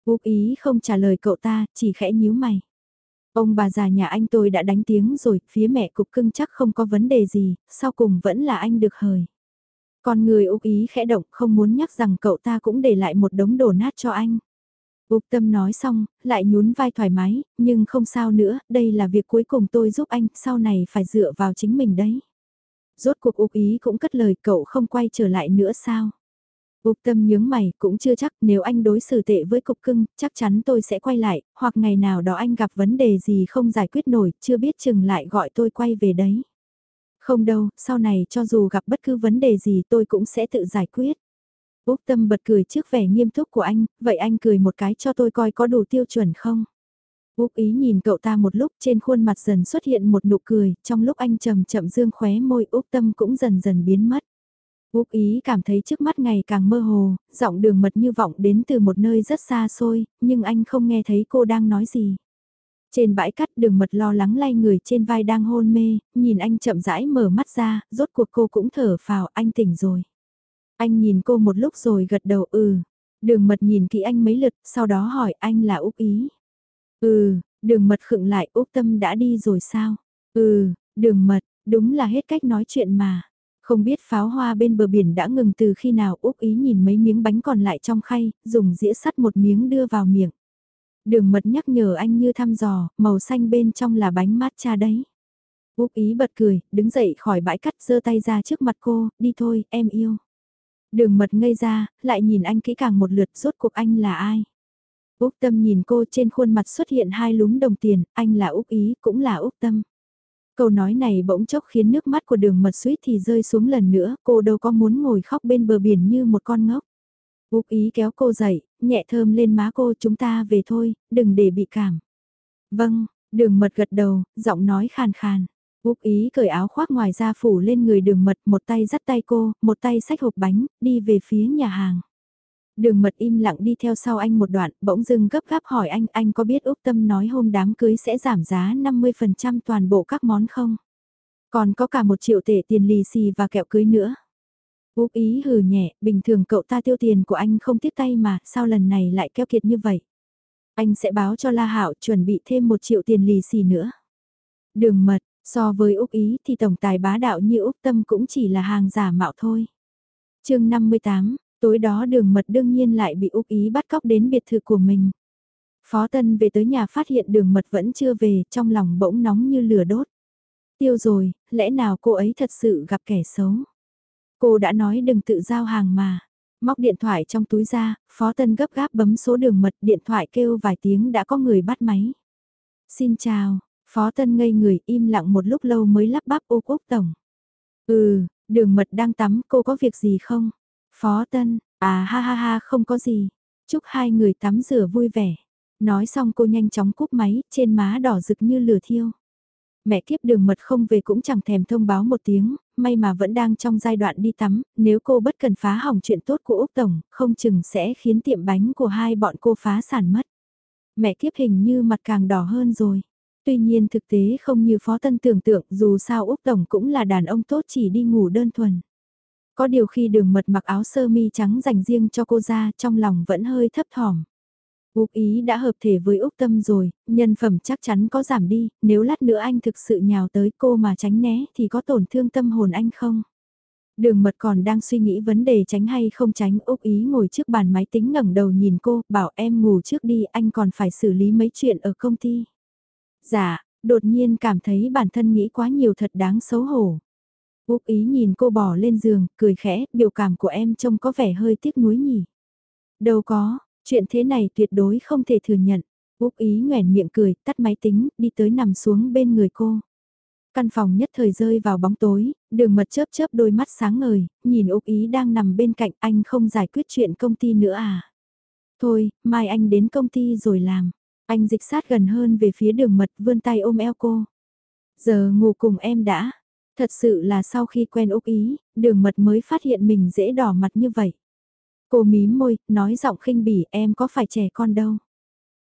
Úc ý không trả lời cậu ta, chỉ khẽ nhíu mày. Ông bà già nhà anh tôi đã đánh tiếng rồi, phía mẹ cục cưng chắc không có vấn đề gì, sau cùng vẫn là anh được hời. còn người Úc Ý khẽ động không muốn nhắc rằng cậu ta cũng để lại một đống đổ nát cho anh. Úc Tâm nói xong, lại nhún vai thoải mái, nhưng không sao nữa, đây là việc cuối cùng tôi giúp anh, sau này phải dựa vào chính mình đấy. Rốt cuộc Úc Ý cũng cất lời cậu không quay trở lại nữa sao? Úc Tâm nhướng mày, cũng chưa chắc nếu anh đối xử tệ với cục cưng, chắc chắn tôi sẽ quay lại, hoặc ngày nào đó anh gặp vấn đề gì không giải quyết nổi, chưa biết chừng lại gọi tôi quay về đấy. Không đâu, sau này cho dù gặp bất cứ vấn đề gì tôi cũng sẽ tự giải quyết. Úc Tâm bật cười trước vẻ nghiêm túc của anh, vậy anh cười một cái cho tôi coi có đủ tiêu chuẩn không? Úc ý nhìn cậu ta một lúc trên khuôn mặt dần xuất hiện một nụ cười, trong lúc anh chậm chậm dương khóe môi Úc Tâm cũng dần dần biến mất. Úc ý cảm thấy trước mắt ngày càng mơ hồ, giọng đường mật như vọng đến từ một nơi rất xa xôi, nhưng anh không nghe thấy cô đang nói gì. Trên bãi cắt đường mật lo lắng lay người trên vai đang hôn mê, nhìn anh chậm rãi mở mắt ra, rốt cuộc cô cũng thở phào, anh tỉnh rồi. Anh nhìn cô một lúc rồi gật đầu ừ. Đường mật nhìn kỹ anh mấy lượt, sau đó hỏi anh là Úc Ý. Ừ, đường mật khựng lại Úc Tâm đã đi rồi sao? Ừ, đường mật, đúng là hết cách nói chuyện mà. Không biết pháo hoa bên bờ biển đã ngừng từ khi nào Úc Ý nhìn mấy miếng bánh còn lại trong khay, dùng dĩa sắt một miếng đưa vào miệng. Đường mật nhắc nhở anh như thăm dò, màu xanh bên trong là bánh matcha đấy. Úc Ý bật cười, đứng dậy khỏi bãi cắt giơ tay ra trước mặt cô, đi thôi, em yêu. Đường mật ngây ra, lại nhìn anh kỹ càng một lượt rốt cuộc anh là ai. Úc Tâm nhìn cô trên khuôn mặt xuất hiện hai lúm đồng tiền, anh là Úc Ý, cũng là Úc Tâm. Câu nói này bỗng chốc khiến nước mắt của đường mật suýt thì rơi xuống lần nữa, cô đâu có muốn ngồi khóc bên bờ biển như một con ngốc. Úc Ý kéo cô dậy, nhẹ thơm lên má cô chúng ta về thôi, đừng để bị cảm. Vâng, đường mật gật đầu, giọng nói khàn khàn. Úc ý cởi áo khoác ngoài ra phủ lên người đường mật, một tay dắt tay cô, một tay xách hộp bánh, đi về phía nhà hàng. Đường mật im lặng đi theo sau anh một đoạn, bỗng dưng gấp gáp hỏi anh, anh có biết Úc Tâm nói hôm đám cưới sẽ giảm giá 50% toàn bộ các món không? Còn có cả một triệu tệ tiền lì xì và kẹo cưới nữa. Úc ý hừ nhẹ, bình thường cậu ta tiêu tiền của anh không tiếc tay mà, sao lần này lại keo kiệt như vậy? Anh sẽ báo cho La Hạo chuẩn bị thêm một triệu tiền lì xì nữa. Đường mật, So với Úc Ý thì tổng tài bá đạo như Úc Tâm cũng chỉ là hàng giả mạo thôi. chương 58, tối đó đường mật đương nhiên lại bị Úc Ý bắt cóc đến biệt thự của mình. Phó Tân về tới nhà phát hiện đường mật vẫn chưa về, trong lòng bỗng nóng như lửa đốt. Tiêu rồi, lẽ nào cô ấy thật sự gặp kẻ xấu? Cô đã nói đừng tự giao hàng mà. Móc điện thoại trong túi ra, Phó Tân gấp gáp bấm số đường mật điện thoại kêu vài tiếng đã có người bắt máy. Xin chào, Phó Tân ngây người im lặng một lúc lâu mới lắp bắp ô quốc tổng. Ừ, đường mật đang tắm cô có việc gì không? Phó Tân, à ha ha ha không có gì. Chúc hai người tắm rửa vui vẻ. Nói xong cô nhanh chóng cúp máy, trên má đỏ rực như lửa thiêu. Mẹ kiếp đường mật không về cũng chẳng thèm thông báo một tiếng, may mà vẫn đang trong giai đoạn đi tắm, nếu cô bất cần phá hỏng chuyện tốt của Úc Tổng, không chừng sẽ khiến tiệm bánh của hai bọn cô phá sản mất. Mẹ kiếp hình như mặt càng đỏ hơn rồi. Tuy nhiên thực tế không như Phó Tân tưởng tượng dù sao Úc Tổng cũng là đàn ông tốt chỉ đi ngủ đơn thuần. Có điều khi đường mật mặc áo sơ mi trắng dành riêng cho cô ra trong lòng vẫn hơi thấp thỏm. Úc ý đã hợp thể với Úc Tâm rồi, nhân phẩm chắc chắn có giảm đi, nếu lát nữa anh thực sự nhào tới cô mà tránh né thì có tổn thương tâm hồn anh không? Đường mật còn đang suy nghĩ vấn đề tránh hay không tránh Úc ý ngồi trước bàn máy tính ngẩng đầu nhìn cô, bảo em ngủ trước đi anh còn phải xử lý mấy chuyện ở công ty. Dạ, đột nhiên cảm thấy bản thân nghĩ quá nhiều thật đáng xấu hổ. Úc ý nhìn cô bỏ lên giường, cười khẽ, biểu cảm của em trông có vẻ hơi tiếc nuối nhỉ. Đâu có, chuyện thế này tuyệt đối không thể thừa nhận. Úc ý nhoẻn miệng cười, tắt máy tính, đi tới nằm xuống bên người cô. Căn phòng nhất thời rơi vào bóng tối, đường mật chớp chớp đôi mắt sáng ngời, nhìn Úc ý đang nằm bên cạnh anh không giải quyết chuyện công ty nữa à. Thôi, mai anh đến công ty rồi làm. Anh dịch sát gần hơn về phía đường mật vươn tay ôm eo cô. Giờ ngủ cùng em đã. Thật sự là sau khi quen Úc Ý, đường mật mới phát hiện mình dễ đỏ mặt như vậy. Cô mím môi, nói giọng khinh bỉ em có phải trẻ con đâu.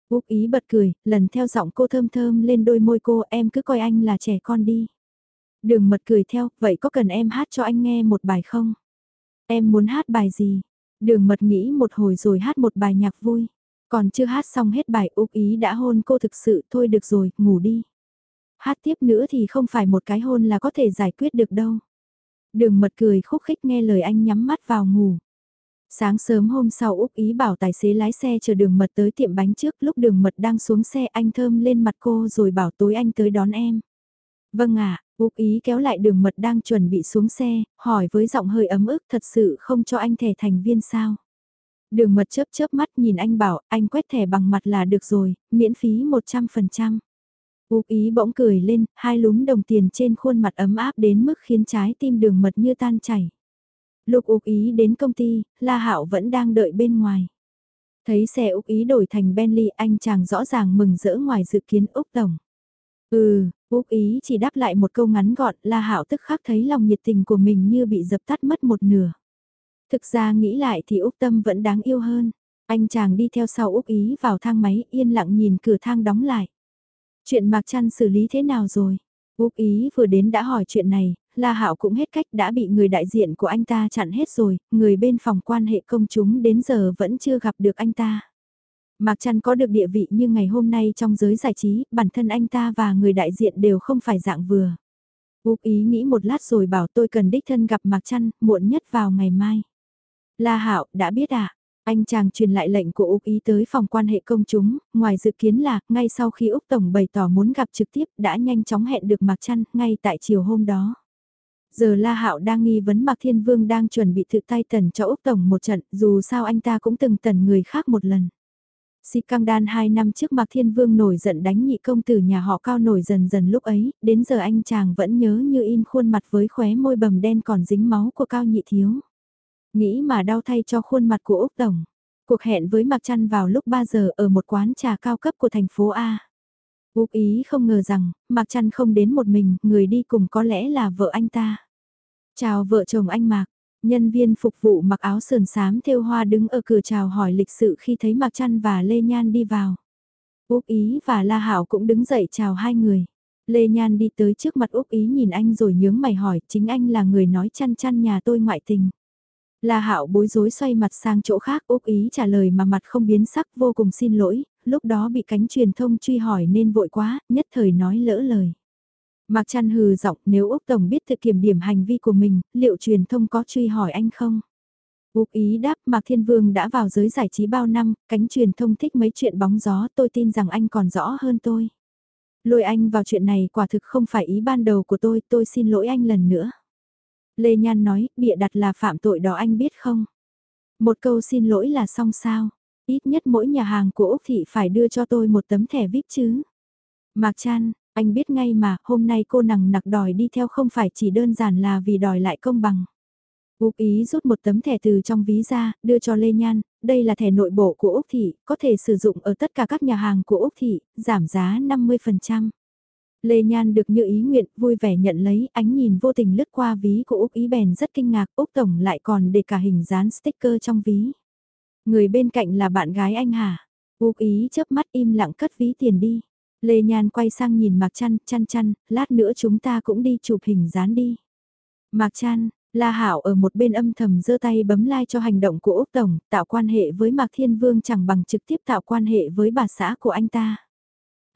Úc Ý bật cười, lần theo giọng cô thơm thơm lên đôi môi cô em cứ coi anh là trẻ con đi. Đường mật cười theo, vậy có cần em hát cho anh nghe một bài không? Em muốn hát bài gì? Đường mật nghĩ một hồi rồi hát một bài nhạc vui. Còn chưa hát xong hết bài Úc Ý đã hôn cô thực sự thôi được rồi, ngủ đi. Hát tiếp nữa thì không phải một cái hôn là có thể giải quyết được đâu. Đường mật cười khúc khích nghe lời anh nhắm mắt vào ngủ. Sáng sớm hôm sau Úc Ý bảo tài xế lái xe chờ đường mật tới tiệm bánh trước lúc đường mật đang xuống xe anh thơm lên mặt cô rồi bảo tối anh tới đón em. Vâng ạ, Úc Ý kéo lại đường mật đang chuẩn bị xuống xe, hỏi với giọng hơi ấm ức thật sự không cho anh thẻ thành viên sao. Đường mật chớp chớp mắt nhìn anh bảo anh quét thẻ bằng mặt là được rồi, miễn phí 100%. Úc Ý bỗng cười lên, hai lúm đồng tiền trên khuôn mặt ấm áp đến mức khiến trái tim đường mật như tan chảy. Lúc Úc Ý đến công ty, La Hạo vẫn đang đợi bên ngoài. Thấy xe Úc Ý đổi thành Bentley anh chàng rõ ràng mừng rỡ ngoài dự kiến Úc Tổng. Ừ, Úc Ý chỉ đáp lại một câu ngắn gọn La Hạo tức khắc thấy lòng nhiệt tình của mình như bị dập tắt mất một nửa. Thực ra nghĩ lại thì Úc Tâm vẫn đáng yêu hơn. Anh chàng đi theo sau Úc Ý vào thang máy yên lặng nhìn cửa thang đóng lại. Chuyện Mạc Trăn xử lý thế nào rồi? Úc Ý vừa đến đã hỏi chuyện này, La Hạo cũng hết cách đã bị người đại diện của anh ta chặn hết rồi, người bên phòng quan hệ công chúng đến giờ vẫn chưa gặp được anh ta. Mạc Trăn có được địa vị như ngày hôm nay trong giới giải trí, bản thân anh ta và người đại diện đều không phải dạng vừa. Úc ý nghĩ một lát rồi bảo tôi cần đích thân gặp Mạc Trăn, muộn nhất vào ngày mai. La Hạo đã biết à? Anh chàng truyền lại lệnh của Úc Ý tới phòng quan hệ công chúng, ngoài dự kiến là, ngay sau khi Úc Tổng bày tỏ muốn gặp trực tiếp đã nhanh chóng hẹn được Mạc Trăn ngay tại chiều hôm đó. Giờ La Hạo đang nghi vấn Mạc Thiên Vương đang chuẩn bị thực tay tần cho Úc Tổng một trận, dù sao anh ta cũng từng tần người khác một lần. Si căng đan hai năm trước Mạc Thiên Vương nổi giận đánh nhị công tử nhà họ cao nổi dần dần lúc ấy, đến giờ anh chàng vẫn nhớ như in khuôn mặt với khóe môi bầm đen còn dính máu của cao nhị thiếu. Nghĩ mà đau thay cho khuôn mặt của Úc Tổng. Cuộc hẹn với Mạc Trăn vào lúc 3 giờ ở một quán trà cao cấp của thành phố A. Úc ý không ngờ rằng, Mạc Trăn không đến một mình, người đi cùng có lẽ là vợ anh ta. Chào vợ chồng anh Mạc, nhân viên phục vụ mặc áo sườn xám thêu hoa đứng ở cửa chào hỏi lịch sự khi thấy Mạc Trăn và Lê Nhan đi vào. Úc Ý và La Hảo cũng đứng dậy chào hai người. Lê Nhan đi tới trước mặt Úc Ý nhìn anh rồi nhướng mày hỏi chính anh là người nói chăn chăn nhà tôi ngoại tình. La Hạo bối rối xoay mặt sang chỗ khác Úc Ý trả lời mà mặt không biến sắc vô cùng xin lỗi, lúc đó bị cánh truyền thông truy hỏi nên vội quá, nhất thời nói lỡ lời. Mạc Trăn hừ giọng nếu Úc Tổng biết thực kiểm điểm hành vi của mình, liệu truyền thông có truy hỏi anh không? Úc ý đáp Mạc Thiên Vương đã vào giới giải trí bao năm, cánh truyền thông thích mấy chuyện bóng gió tôi tin rằng anh còn rõ hơn tôi. Lôi anh vào chuyện này quả thực không phải ý ban đầu của tôi, tôi xin lỗi anh lần nữa. Lê Nhan nói, bịa đặt là phạm tội đó anh biết không? Một câu xin lỗi là xong sao? Ít nhất mỗi nhà hàng của Úc Thị phải đưa cho tôi một tấm thẻ VIP chứ. Mạc Chan, anh biết ngay mà, hôm nay cô nằng nặc đòi đi theo không phải chỉ đơn giản là vì đòi lại công bằng. Úc Ý rút một tấm thẻ từ trong ví ra, đưa cho Lê Nhan, đây là thẻ nội bộ của Úc Thị, có thể sử dụng ở tất cả các nhà hàng của Úc Thị, giảm giá 50%. Lê Nhan được như ý nguyện, vui vẻ nhận lấy, ánh nhìn vô tình lướt qua ví của Úc Ý bèn rất kinh ngạc, Úc Tổng lại còn để cả hình dán sticker trong ví. Người bên cạnh là bạn gái anh hả? Úc Ý chớp mắt im lặng cất ví tiền đi. Lê Nhan quay sang nhìn Mạc Trăn, chăn chăn, lát nữa chúng ta cũng đi chụp hình dán đi. Mạc Trăn, La Hảo ở một bên âm thầm giơ tay bấm like cho hành động của Úc Tổng, tạo quan hệ với Mạc Thiên Vương chẳng bằng trực tiếp tạo quan hệ với bà xã của anh ta.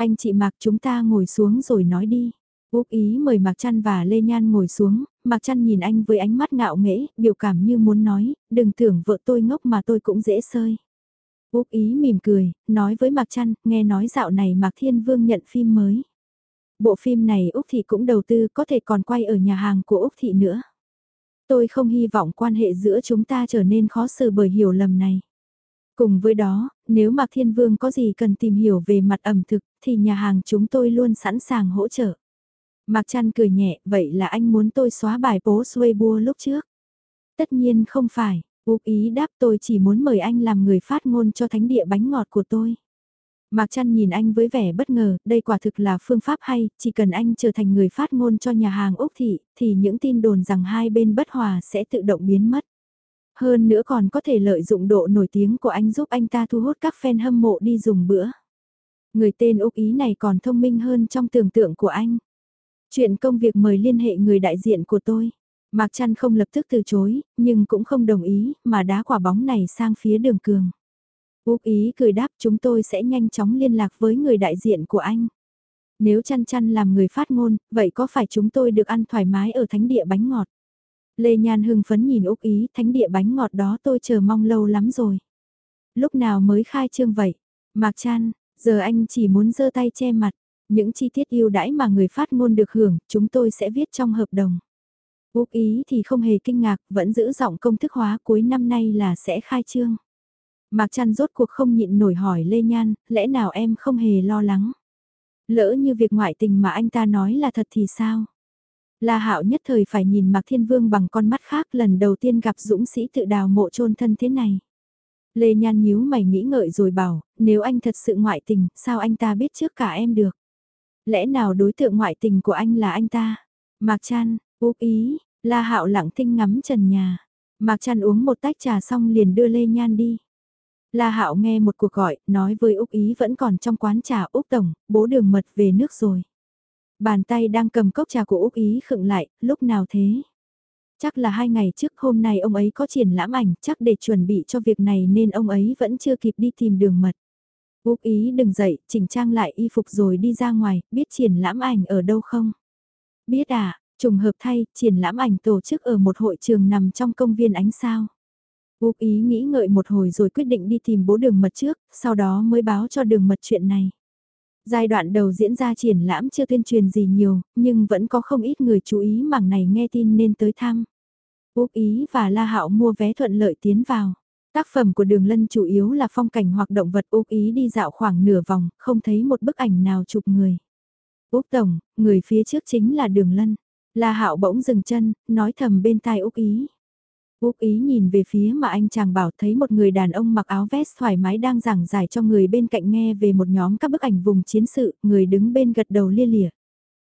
Anh chị Mạc chúng ta ngồi xuống rồi nói đi. Úc ý mời Mạc Trăn và Lê Nhan ngồi xuống, Mạc Trăn nhìn anh với ánh mắt ngạo nghễ, biểu cảm như muốn nói, đừng tưởng vợ tôi ngốc mà tôi cũng dễ sơi. Úc ý mỉm cười, nói với Mạc Trăn, nghe nói dạo này Mạc Thiên Vương nhận phim mới. Bộ phim này Úc Thị cũng đầu tư có thể còn quay ở nhà hàng của Úc Thị nữa. Tôi không hy vọng quan hệ giữa chúng ta trở nên khó xử bởi hiểu lầm này. Cùng với đó, nếu Mạc Thiên Vương có gì cần tìm hiểu về mặt ẩm thực thì nhà hàng chúng tôi luôn sẵn sàng hỗ trợ. Mạc Trăn cười nhẹ, vậy là anh muốn tôi xóa bài post Weibo lúc trước? Tất nhiên không phải, Úc ý đáp tôi chỉ muốn mời anh làm người phát ngôn cho thánh địa bánh ngọt của tôi. Mạc Trăn nhìn anh với vẻ bất ngờ, đây quả thực là phương pháp hay, chỉ cần anh trở thành người phát ngôn cho nhà hàng Úc Thị, thì những tin đồn rằng hai bên bất hòa sẽ tự động biến mất. Hơn nữa còn có thể lợi dụng độ nổi tiếng của anh giúp anh ta thu hút các fan hâm mộ đi dùng bữa. Người tên Úc Ý này còn thông minh hơn trong tưởng tượng của anh. Chuyện công việc mời liên hệ người đại diện của tôi. Mạc Trăn không lập tức từ chối, nhưng cũng không đồng ý, mà đá quả bóng này sang phía đường cường. Úc Ý cười đáp chúng tôi sẽ nhanh chóng liên lạc với người đại diện của anh. Nếu chăn chăn làm người phát ngôn, vậy có phải chúng tôi được ăn thoải mái ở thánh địa bánh ngọt? Lê Nhan hưng phấn nhìn Úc Ý thánh địa bánh ngọt đó tôi chờ mong lâu lắm rồi. Lúc nào mới khai trương vậy? Mạc Chan, giờ anh chỉ muốn giơ tay che mặt. Những chi tiết yêu đãi mà người phát ngôn được hưởng, chúng tôi sẽ viết trong hợp đồng. Úc Ý thì không hề kinh ngạc, vẫn giữ giọng công thức hóa cuối năm nay là sẽ khai trương. Mạc Trăn rốt cuộc không nhịn nổi hỏi Lê Nhan, lẽ nào em không hề lo lắng? Lỡ như việc ngoại tình mà anh ta nói là thật thì sao? La Hạo nhất thời phải nhìn Mạc Thiên Vương bằng con mắt khác lần đầu tiên gặp dũng sĩ tự đào mộ chôn thân thế này. Lê Nhan nhíu mày nghĩ ngợi rồi bảo, nếu anh thật sự ngoại tình, sao anh ta biết trước cả em được? Lẽ nào đối tượng ngoại tình của anh là anh ta? Mạc Chan, úp ý, La Hạo lặng thinh ngắm trần nhà. Mạc Chan uống một tách trà xong liền đưa Lê Nhan đi. La Hạo nghe một cuộc gọi, nói với Úc Ý vẫn còn trong quán trà Úc Tổng, bố đường mật về nước rồi. Bàn tay đang cầm cốc trà của Úc Ý khựng lại, lúc nào thế? Chắc là hai ngày trước hôm nay ông ấy có triển lãm ảnh, chắc để chuẩn bị cho việc này nên ông ấy vẫn chưa kịp đi tìm đường mật. Úc Ý đừng dậy, chỉnh trang lại y phục rồi đi ra ngoài, biết triển lãm ảnh ở đâu không? Biết à, trùng hợp thay, triển lãm ảnh tổ chức ở một hội trường nằm trong công viên ánh sao. Úc ý nghĩ ngợi một hồi rồi quyết định đi tìm bố đường mật trước, sau đó mới báo cho đường mật chuyện này. Giai đoạn đầu diễn ra triển lãm chưa tuyên truyền gì nhiều, nhưng vẫn có không ít người chú ý mảng này nghe tin nên tới thăm. Úc ý và La Hạo mua vé thuận lợi tiến vào. Tác phẩm của Đường Lân chủ yếu là phong cảnh hoặc động vật Úc ý đi dạo khoảng nửa vòng, không thấy một bức ảnh nào chụp người. Úc Tổng, người phía trước chính là Đường Lân. La Hạo bỗng dừng chân, nói thầm bên tai Úc ý. Úc ý nhìn về phía mà anh chàng bảo thấy một người đàn ông mặc áo vest thoải mái đang giảng giải cho người bên cạnh nghe về một nhóm các bức ảnh vùng chiến sự, người đứng bên gật đầu lia lịa.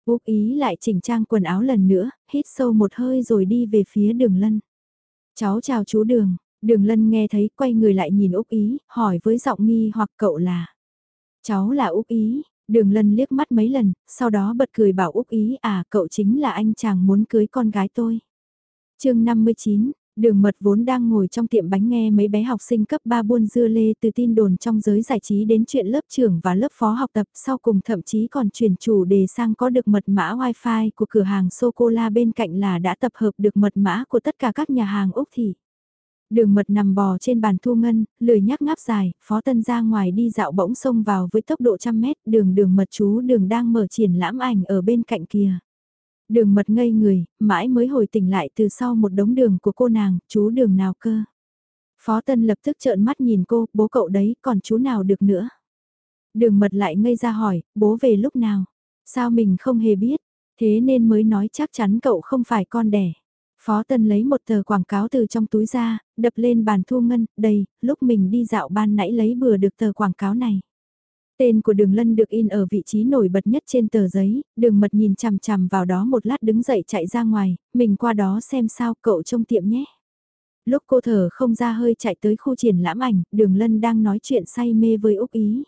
Úc ý lại chỉnh trang quần áo lần nữa, hít sâu một hơi rồi đi về phía đường lân. Cháu chào chú đường, đường lân nghe thấy quay người lại nhìn Úc ý, hỏi với giọng nghi hoặc cậu là. Cháu là Úc ý, đường lân liếc mắt mấy lần, sau đó bật cười bảo Úc ý à cậu chính là anh chàng muốn cưới con gái tôi. chương 59 Đường mật vốn đang ngồi trong tiệm bánh nghe mấy bé học sinh cấp 3 buôn dưa lê từ tin đồn trong giới giải trí đến chuyện lớp trưởng và lớp phó học tập sau cùng thậm chí còn chuyển chủ đề sang có được mật mã wifi của cửa hàng sô-cô-la bên cạnh là đã tập hợp được mật mã của tất cả các nhà hàng Úc Thị. Đường mật nằm bò trên bàn thu ngân, lười nhắc ngáp dài, phó tân ra ngoài đi dạo bỗng xông vào với tốc độ trăm mét, đường đường mật chú đường đang mở triển lãm ảnh ở bên cạnh kia. Đường mật ngây người, mãi mới hồi tỉnh lại từ sau một đống đường của cô nàng, chú đường nào cơ. Phó Tân lập tức trợn mắt nhìn cô, bố cậu đấy, còn chú nào được nữa. Đường mật lại ngây ra hỏi, bố về lúc nào? Sao mình không hề biết? Thế nên mới nói chắc chắn cậu không phải con đẻ. Phó Tân lấy một tờ quảng cáo từ trong túi ra, đập lên bàn thu ngân, đây, lúc mình đi dạo ban nãy lấy bừa được tờ quảng cáo này. Tên của đường lân được in ở vị trí nổi bật nhất trên tờ giấy, đường mật nhìn chằm chằm vào đó một lát đứng dậy chạy ra ngoài, mình qua đó xem sao cậu trong tiệm nhé. Lúc cô thở không ra hơi chạy tới khu triển lãm ảnh, đường lân đang nói chuyện say mê với Úc Ý.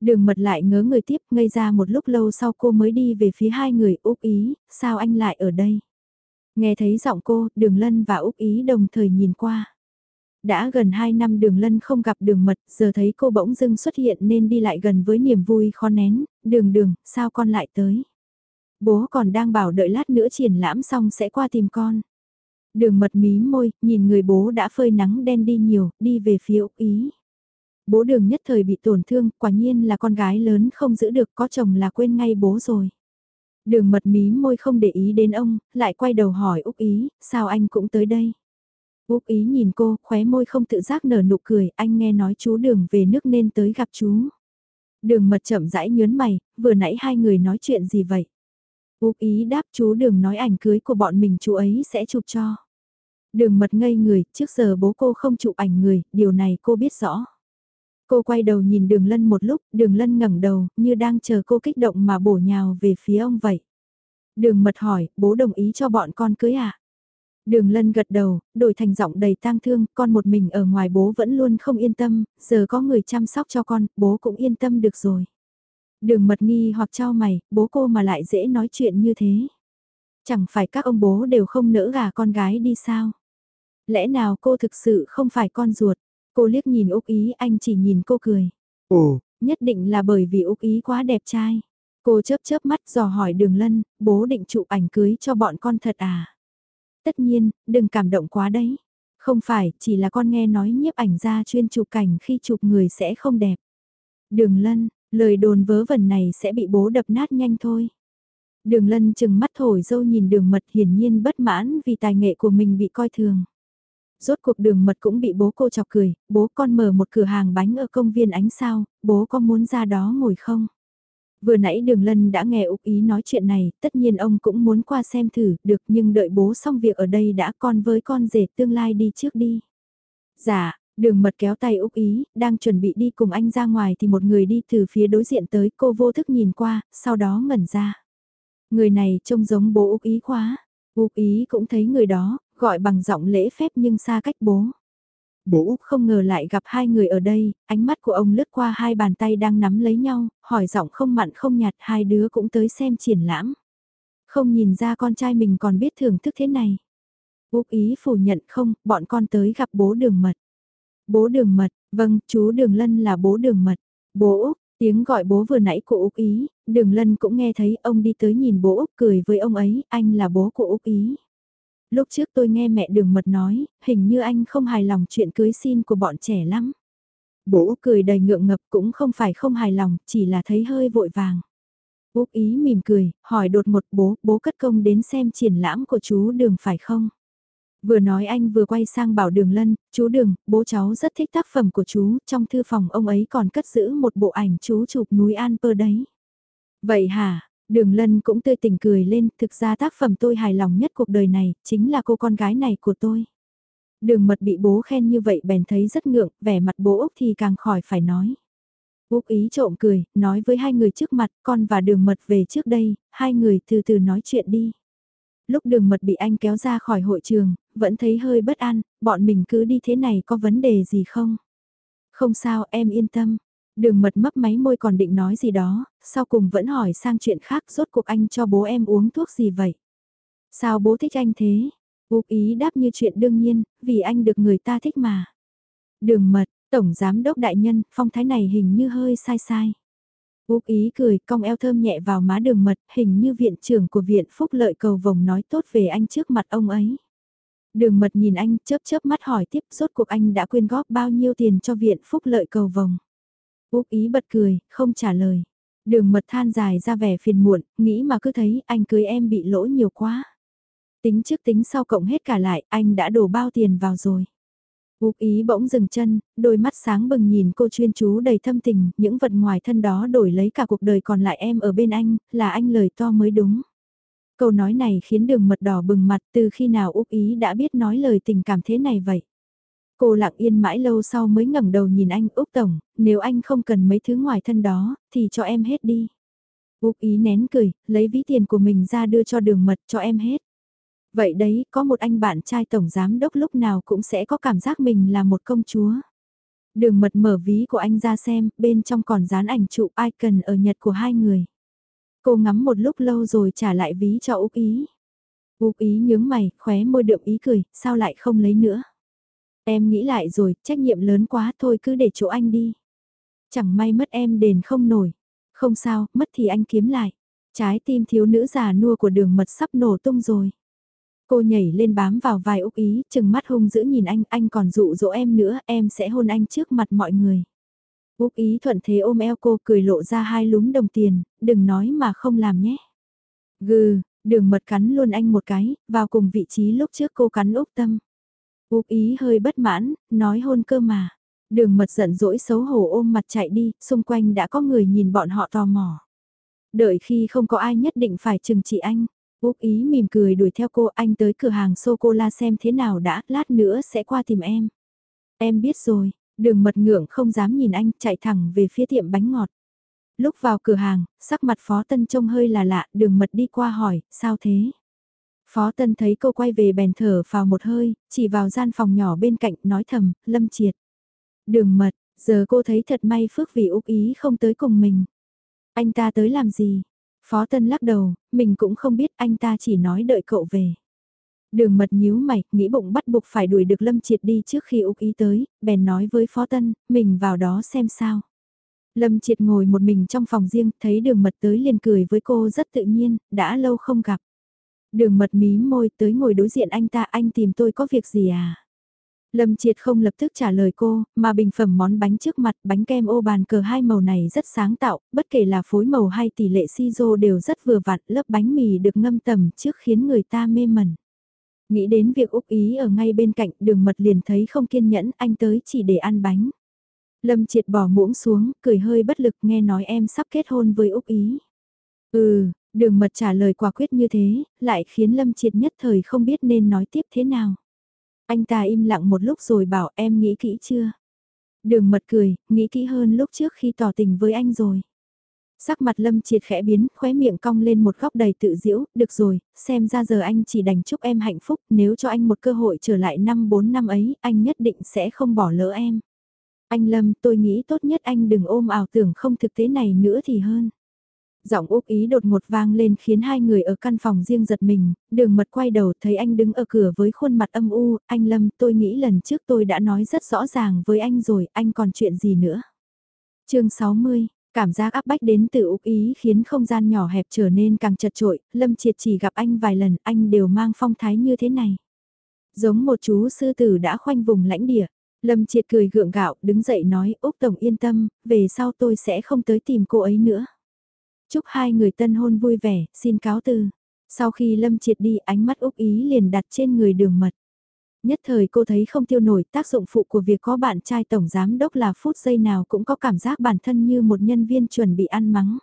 Đường mật lại ngớ người tiếp ngây ra một lúc lâu sau cô mới đi về phía hai người Úc Ý, sao anh lại ở đây? Nghe thấy giọng cô, đường lân và Úc Ý đồng thời nhìn qua. Đã gần 2 năm đường lân không gặp đường mật, giờ thấy cô bỗng dưng xuất hiện nên đi lại gần với niềm vui khó nén, đường đường, sao con lại tới? Bố còn đang bảo đợi lát nữa triển lãm xong sẽ qua tìm con. Đường mật mí môi, nhìn người bố đã phơi nắng đen đi nhiều, đi về phía Úc Ý. Bố đường nhất thời bị tổn thương, quả nhiên là con gái lớn không giữ được có chồng là quên ngay bố rồi. Đường mật mí môi không để ý đến ông, lại quay đầu hỏi Úc Ý, sao anh cũng tới đây? Úc ý nhìn cô, khóe môi không tự giác nở nụ cười, anh nghe nói chú đường về nước nên tới gặp chú. Đường mật chậm rãi nhớn mày, vừa nãy hai người nói chuyện gì vậy? Úc ý đáp chú đường nói ảnh cưới của bọn mình chú ấy sẽ chụp cho. Đường mật ngây người, trước giờ bố cô không chụp ảnh người, điều này cô biết rõ. Cô quay đầu nhìn đường lân một lúc, đường lân ngẩng đầu, như đang chờ cô kích động mà bổ nhào về phía ông vậy. Đường mật hỏi, bố đồng ý cho bọn con cưới à? Đường lân gật đầu, đổi thành giọng đầy tang thương, con một mình ở ngoài bố vẫn luôn không yên tâm, giờ có người chăm sóc cho con, bố cũng yên tâm được rồi. Đường mật nghi hoặc trao mày, bố cô mà lại dễ nói chuyện như thế. Chẳng phải các ông bố đều không nỡ gà con gái đi sao? Lẽ nào cô thực sự không phải con ruột? Cô liếc nhìn Úc Ý anh chỉ nhìn cô cười. Ồ, nhất định là bởi vì Úc Ý quá đẹp trai. Cô chớp chớp mắt dò hỏi đường lân, bố định chụp ảnh cưới cho bọn con thật à? Tất nhiên, đừng cảm động quá đấy. Không phải, chỉ là con nghe nói nhiếp ảnh gia chuyên chụp cảnh khi chụp người sẽ không đẹp. Đường lân, lời đồn vớ vẩn này sẽ bị bố đập nát nhanh thôi. Đường lân chừng mắt thổi dâu nhìn đường mật hiển nhiên bất mãn vì tài nghệ của mình bị coi thường. Rốt cuộc đường mật cũng bị bố cô chọc cười, bố con mở một cửa hàng bánh ở công viên ánh sao, bố có muốn ra đó ngồi không? Vừa nãy đường lân đã nghe Úc Ý nói chuyện này, tất nhiên ông cũng muốn qua xem thử, được nhưng đợi bố xong việc ở đây đã con với con rể tương lai đi trước đi. Dạ, đường mật kéo tay Úc Ý, đang chuẩn bị đi cùng anh ra ngoài thì một người đi từ phía đối diện tới cô vô thức nhìn qua, sau đó ngẩn ra. Người này trông giống bố Úc Ý quá. Úc Ý cũng thấy người đó, gọi bằng giọng lễ phép nhưng xa cách bố. Bố Úc không ngờ lại gặp hai người ở đây, ánh mắt của ông lướt qua hai bàn tay đang nắm lấy nhau, hỏi giọng không mặn không nhạt hai đứa cũng tới xem triển lãm. Không nhìn ra con trai mình còn biết thưởng thức thế này. Úc ý phủ nhận không, bọn con tới gặp bố đường mật. Bố đường mật, vâng, chú đường lân là bố đường mật. Bố Úc, tiếng gọi bố vừa nãy của Úc ý, đường lân cũng nghe thấy ông đi tới nhìn bố Úc cười với ông ấy, anh là bố của Úc ý lúc trước tôi nghe mẹ đường mật nói, hình như anh không hài lòng chuyện cưới xin của bọn trẻ lắm. Bố cười đầy ngượng ngập cũng không phải không hài lòng, chỉ là thấy hơi vội vàng. Úc ý mỉm cười, hỏi đột một bố, bố cất công đến xem triển lãm của chú đường phải không? Vừa nói anh vừa quay sang bảo đường lân, chú đường, bố cháu rất thích tác phẩm của chú, trong thư phòng ông ấy còn cất giữ một bộ ảnh chú chụp núi An Pơ đấy. Vậy hả, Đường lân cũng tươi tỉnh cười lên, thực ra tác phẩm tôi hài lòng nhất cuộc đời này, chính là cô con gái này của tôi. Đường mật bị bố khen như vậy bèn thấy rất ngượng, vẻ mặt bố Úc thì càng khỏi phải nói. Úc ý trộm cười, nói với hai người trước mặt, con và đường mật về trước đây, hai người từ từ nói chuyện đi. Lúc đường mật bị anh kéo ra khỏi hội trường, vẫn thấy hơi bất an, bọn mình cứ đi thế này có vấn đề gì không? Không sao, em yên tâm, Đường mật mấp máy môi còn định nói gì đó, sau cùng vẫn hỏi sang chuyện khác rốt cuộc anh cho bố em uống thuốc gì vậy? Sao bố thích anh thế? Úc ý đáp như chuyện đương nhiên, vì anh được người ta thích mà. Đường mật, tổng giám đốc đại nhân, phong thái này hình như hơi sai sai. Úc ý cười, cong eo thơm nhẹ vào má đường mật, hình như viện trưởng của viện phúc lợi cầu vồng nói tốt về anh trước mặt ông ấy. Đường mật nhìn anh, chớp chớp mắt hỏi tiếp, rốt cuộc anh đã quyên góp bao nhiêu tiền cho viện phúc lợi cầu vồng. Úc ý bật cười, không trả lời. Đường mật than dài ra vẻ phiền muộn, nghĩ mà cứ thấy anh cưới em bị lỗ nhiều quá. Tính trước tính sau cộng hết cả lại, anh đã đổ bao tiền vào rồi. Úc ý bỗng dừng chân, đôi mắt sáng bừng nhìn cô chuyên chú đầy thâm tình, những vật ngoài thân đó đổi lấy cả cuộc đời còn lại em ở bên anh, là anh lời to mới đúng. Câu nói này khiến đường mật đỏ bừng mặt từ khi nào Úc ý đã biết nói lời tình cảm thế này vậy. Cô lặng yên mãi lâu sau mới ngẩng đầu nhìn anh Úc Tổng, nếu anh không cần mấy thứ ngoài thân đó, thì cho em hết đi. Úc ý nén cười, lấy ví tiền của mình ra đưa cho đường mật cho em hết. Vậy đấy, có một anh bạn trai tổng giám đốc lúc nào cũng sẽ có cảm giác mình là một công chúa. Đường mật mở ví của anh ra xem, bên trong còn dán ảnh chụp icon ở Nhật của hai người. Cô ngắm một lúc lâu rồi trả lại ví cho Úc Ý. Úc Ý nhướng mày, khóe môi đượm ý cười, sao lại không lấy nữa. Em nghĩ lại rồi, trách nhiệm lớn quá thôi cứ để chỗ anh đi. Chẳng may mất em đền không nổi. Không sao, mất thì anh kiếm lại. Trái tim thiếu nữ già nua của đường mật sắp nổ tung rồi. Cô nhảy lên bám vào vài Úc Ý, chừng mắt hung dữ nhìn anh, anh còn dụ dỗ em nữa, em sẽ hôn anh trước mặt mọi người. Úc Ý thuận thế ôm eo cô cười lộ ra hai lúm đồng tiền, đừng nói mà không làm nhé. Gừ, đường mật cắn luôn anh một cái, vào cùng vị trí lúc trước cô cắn Úc Tâm. Úc ý hơi bất mãn, nói hôn cơ mà. Đường mật giận dỗi xấu hổ ôm mặt chạy đi, xung quanh đã có người nhìn bọn họ tò mò. Đợi khi không có ai nhất định phải chừng trị anh. Úc ý mỉm cười đuổi theo cô anh tới cửa hàng sô-cô-la xem thế nào đã, lát nữa sẽ qua tìm em. Em biết rồi, đường mật ngưỡng không dám nhìn anh, chạy thẳng về phía tiệm bánh ngọt. Lúc vào cửa hàng, sắc mặt phó tân trông hơi là lạ, đường mật đi qua hỏi, sao thế? Phó Tân thấy cô quay về bèn thở vào một hơi, chỉ vào gian phòng nhỏ bên cạnh nói thầm, lâm triệt. Đường mật, giờ cô thấy thật may phước vì Úc Ý không tới cùng mình. Anh ta tới làm gì? Phó Tân lắc đầu, mình cũng không biết anh ta chỉ nói đợi cậu về. Đường mật nhíu mày, nghĩ bụng bắt buộc phải đuổi được Lâm Triệt đi trước khi Úc Ý tới, bèn nói với Phó Tân, mình vào đó xem sao. Lâm Triệt ngồi một mình trong phòng riêng, thấy đường mật tới liền cười với cô rất tự nhiên, đã lâu không gặp. Đường mật mí môi tới ngồi đối diện anh ta anh tìm tôi có việc gì à? Lâm Triệt không lập tức trả lời cô, mà bình phẩm món bánh trước mặt bánh kem ô bàn cờ hai màu này rất sáng tạo, bất kể là phối màu hay tỷ lệ si rô đều rất vừa vặn, lớp bánh mì được ngâm tầm trước khiến người ta mê mẩn. Nghĩ đến việc Úc Ý ở ngay bên cạnh đường mật liền thấy không kiên nhẫn anh tới chỉ để ăn bánh. Lâm Triệt bỏ muỗng xuống, cười hơi bất lực nghe nói em sắp kết hôn với Úc Ý. Ừ, đường mật trả lời quả quyết như thế, lại khiến Lâm Triệt nhất thời không biết nên nói tiếp thế nào. Anh ta im lặng một lúc rồi bảo em nghĩ kỹ chưa? Đường mật cười, nghĩ kỹ hơn lúc trước khi tỏ tình với anh rồi. Sắc mặt Lâm Triệt khẽ biến, khóe miệng cong lên một góc đầy tự diễu, được rồi, xem ra giờ anh chỉ đành chúc em hạnh phúc, nếu cho anh một cơ hội trở lại năm 4 năm ấy, anh nhất định sẽ không bỏ lỡ em. Anh Lâm, tôi nghĩ tốt nhất anh đừng ôm ảo tưởng không thực tế này nữa thì hơn. Giọng Úc Ý đột ngột vang lên khiến hai người ở căn phòng riêng giật mình, đường mật quay đầu thấy anh đứng ở cửa với khuôn mặt âm u, anh Lâm tôi nghĩ lần trước tôi đã nói rất rõ ràng với anh rồi, anh còn chuyện gì nữa. chương 60, cảm giác áp bách đến từ Úc Ý khiến không gian nhỏ hẹp trở nên càng chật trội, Lâm Triệt chỉ gặp anh vài lần, anh đều mang phong thái như thế này. Giống một chú sư tử đã khoanh vùng lãnh địa. Lâm Triệt cười gượng gạo, đứng dậy nói, Úc Tổng yên tâm, về sau tôi sẽ không tới tìm cô ấy nữa. Chúc hai người tân hôn vui vẻ, xin cáo từ. Sau khi Lâm triệt đi ánh mắt Úc Ý liền đặt trên người đường mật. Nhất thời cô thấy không tiêu nổi tác dụng phụ của việc có bạn trai tổng giám đốc là phút giây nào cũng có cảm giác bản thân như một nhân viên chuẩn bị ăn mắng.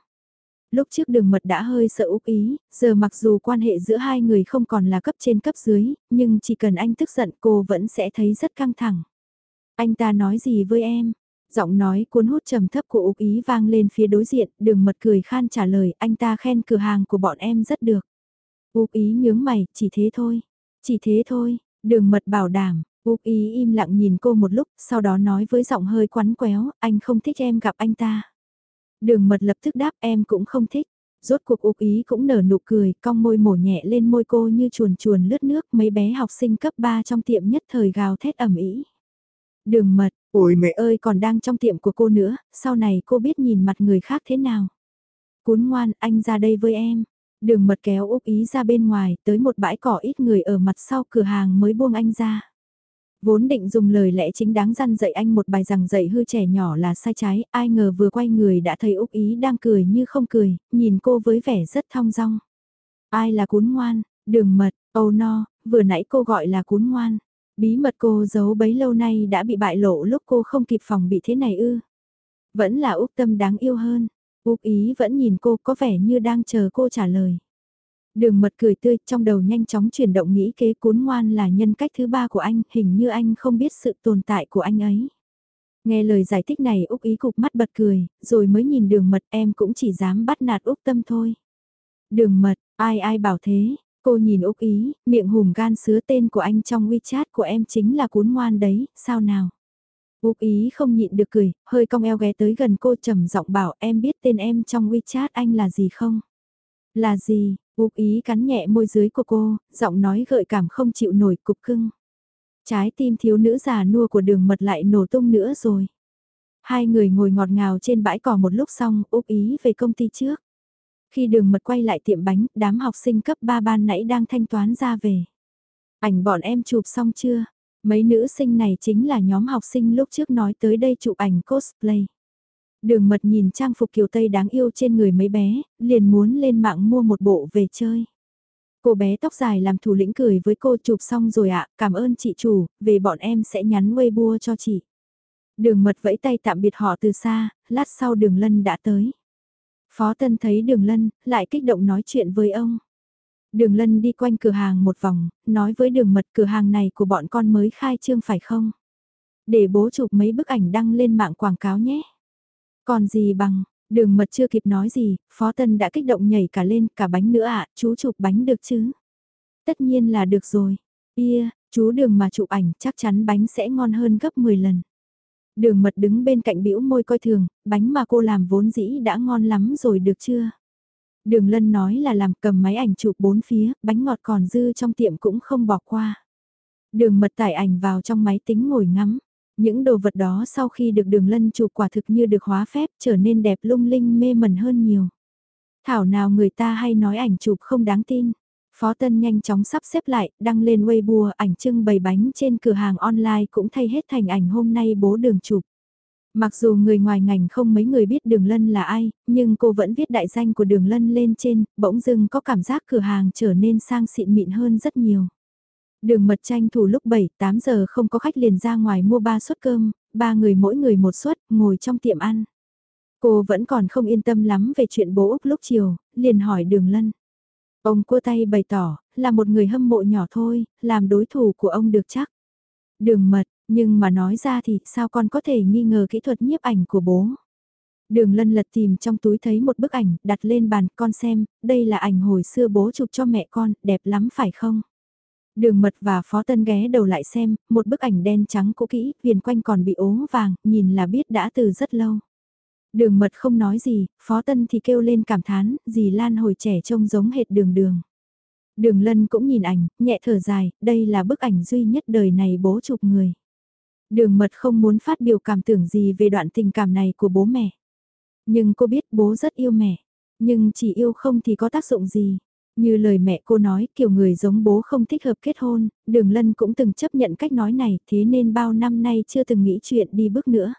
Lúc trước đường mật đã hơi sợ Úc Ý, giờ mặc dù quan hệ giữa hai người không còn là cấp trên cấp dưới, nhưng chỉ cần anh tức giận cô vẫn sẽ thấy rất căng thẳng. Anh ta nói gì với em? Giọng nói cuốn hút trầm thấp của Úc Ý vang lên phía đối diện, đường mật cười khan trả lời, anh ta khen cửa hàng của bọn em rất được. Úc Ý nhướng mày, chỉ thế thôi. Chỉ thế thôi, đường mật bảo đảm, Úc Ý im lặng nhìn cô một lúc, sau đó nói với giọng hơi quắn quéo, anh không thích em gặp anh ta. Đường mật lập tức đáp em cũng không thích. Rốt cuộc Úc Ý cũng nở nụ cười, cong môi mổ nhẹ lên môi cô như chuồn chuồn lướt nước mấy bé học sinh cấp 3 trong tiệm nhất thời gào thét ẩm ý. Đường mật, ôi mẹ ơi còn đang trong tiệm của cô nữa, sau này cô biết nhìn mặt người khác thế nào. Cún ngoan, anh ra đây với em. Đường mật kéo Úc Ý ra bên ngoài, tới một bãi cỏ ít người ở mặt sau cửa hàng mới buông anh ra. Vốn định dùng lời lẽ chính đáng răn dạy anh một bài rằng dạy hư trẻ nhỏ là sai trái, ai ngờ vừa quay người đã thấy Úc Ý đang cười như không cười, nhìn cô với vẻ rất thong dong. Ai là cún ngoan, đường mật, âu no, vừa nãy cô gọi là cún ngoan. Bí mật cô giấu bấy lâu nay đã bị bại lộ lúc cô không kịp phòng bị thế này ư. Vẫn là Úc Tâm đáng yêu hơn. Úc Ý vẫn nhìn cô có vẻ như đang chờ cô trả lời. Đường mật cười tươi trong đầu nhanh chóng chuyển động nghĩ kế cuốn ngoan là nhân cách thứ ba của anh, hình như anh không biết sự tồn tại của anh ấy. Nghe lời giải thích này Úc Ý cục mắt bật cười, rồi mới nhìn đường mật em cũng chỉ dám bắt nạt Úc Tâm thôi. Đường mật, ai ai bảo thế, Cô nhìn Úc Ý, miệng hùm gan sứa tên của anh trong WeChat của em chính là cuốn ngoan đấy, sao nào? Úc Ý không nhịn được cười, hơi cong eo ghé tới gần cô trầm giọng bảo em biết tên em trong WeChat anh là gì không? Là gì? Úc Ý cắn nhẹ môi dưới của cô, giọng nói gợi cảm không chịu nổi cục cưng. Trái tim thiếu nữ già nua của đường mật lại nổ tung nữa rồi. Hai người ngồi ngọt ngào trên bãi cỏ một lúc xong, Úc Ý về công ty trước. Khi đường mật quay lại tiệm bánh, đám học sinh cấp 3 ban nãy đang thanh toán ra về. Ảnh bọn em chụp xong chưa? Mấy nữ sinh này chính là nhóm học sinh lúc trước nói tới đây chụp ảnh cosplay. Đường mật nhìn trang phục kiểu Tây đáng yêu trên người mấy bé, liền muốn lên mạng mua một bộ về chơi. Cô bé tóc dài làm thủ lĩnh cười với cô chụp xong rồi ạ, cảm ơn chị chủ, về bọn em sẽ nhắn Weibo cho chị. Đường mật vẫy tay tạm biệt họ từ xa, lát sau đường lân đã tới. Phó Tân thấy Đường Lân, lại kích động nói chuyện với ông. Đường Lân đi quanh cửa hàng một vòng, nói với đường mật cửa hàng này của bọn con mới khai trương phải không? Để bố chụp mấy bức ảnh đăng lên mạng quảng cáo nhé. Còn gì bằng, đường mật chưa kịp nói gì, Phó Tân đã kích động nhảy cả lên, cả bánh nữa ạ, chú chụp bánh được chứ? Tất nhiên là được rồi. Bia, chú đường mà chụp ảnh chắc chắn bánh sẽ ngon hơn gấp 10 lần. Đường mật đứng bên cạnh bĩu môi coi thường, bánh mà cô làm vốn dĩ đã ngon lắm rồi được chưa? Đường lân nói là làm cầm máy ảnh chụp bốn phía, bánh ngọt còn dư trong tiệm cũng không bỏ qua. Đường mật tải ảnh vào trong máy tính ngồi ngắm. Những đồ vật đó sau khi được đường lân chụp quả thực như được hóa phép trở nên đẹp lung linh mê mẩn hơn nhiều. Thảo nào người ta hay nói ảnh chụp không đáng tin. Phó Tân nhanh chóng sắp xếp lại, đăng lên Weibo ảnh trưng bày bánh trên cửa hàng online cũng thay hết thành ảnh hôm nay bố đường chụp. Mặc dù người ngoài ngành không mấy người biết Đường Lân là ai, nhưng cô vẫn viết đại danh của Đường Lân lên trên, bỗng dưng có cảm giác cửa hàng trở nên sang xịn mịn hơn rất nhiều. Đường mật tranh thủ lúc 7-8 giờ không có khách liền ra ngoài mua ba suất cơm, ba người mỗi người một suất, ngồi trong tiệm ăn. Cô vẫn còn không yên tâm lắm về chuyện bố Úc lúc chiều, liền hỏi Đường Lân. Ông cua tay bày tỏ, là một người hâm mộ nhỏ thôi, làm đối thủ của ông được chắc. Đường mật, nhưng mà nói ra thì sao con có thể nghi ngờ kỹ thuật nhiếp ảnh của bố. Đường lân lật tìm trong túi thấy một bức ảnh, đặt lên bàn con xem, đây là ảnh hồi xưa bố chụp cho mẹ con, đẹp lắm phải không? Đường mật và phó tân ghé đầu lại xem, một bức ảnh đen trắng cũ kỹ, viền quanh còn bị ố vàng, nhìn là biết đã từ rất lâu. Đường mật không nói gì, phó tân thì kêu lên cảm thán, dì Lan hồi trẻ trông giống hệt đường đường. Đường lân cũng nhìn ảnh, nhẹ thở dài, đây là bức ảnh duy nhất đời này bố chụp người. Đường mật không muốn phát biểu cảm tưởng gì về đoạn tình cảm này của bố mẹ. Nhưng cô biết bố rất yêu mẹ. Nhưng chỉ yêu không thì có tác dụng gì. Như lời mẹ cô nói, kiểu người giống bố không thích hợp kết hôn, đường lân cũng từng chấp nhận cách nói này, thế nên bao năm nay chưa từng nghĩ chuyện đi bước nữa.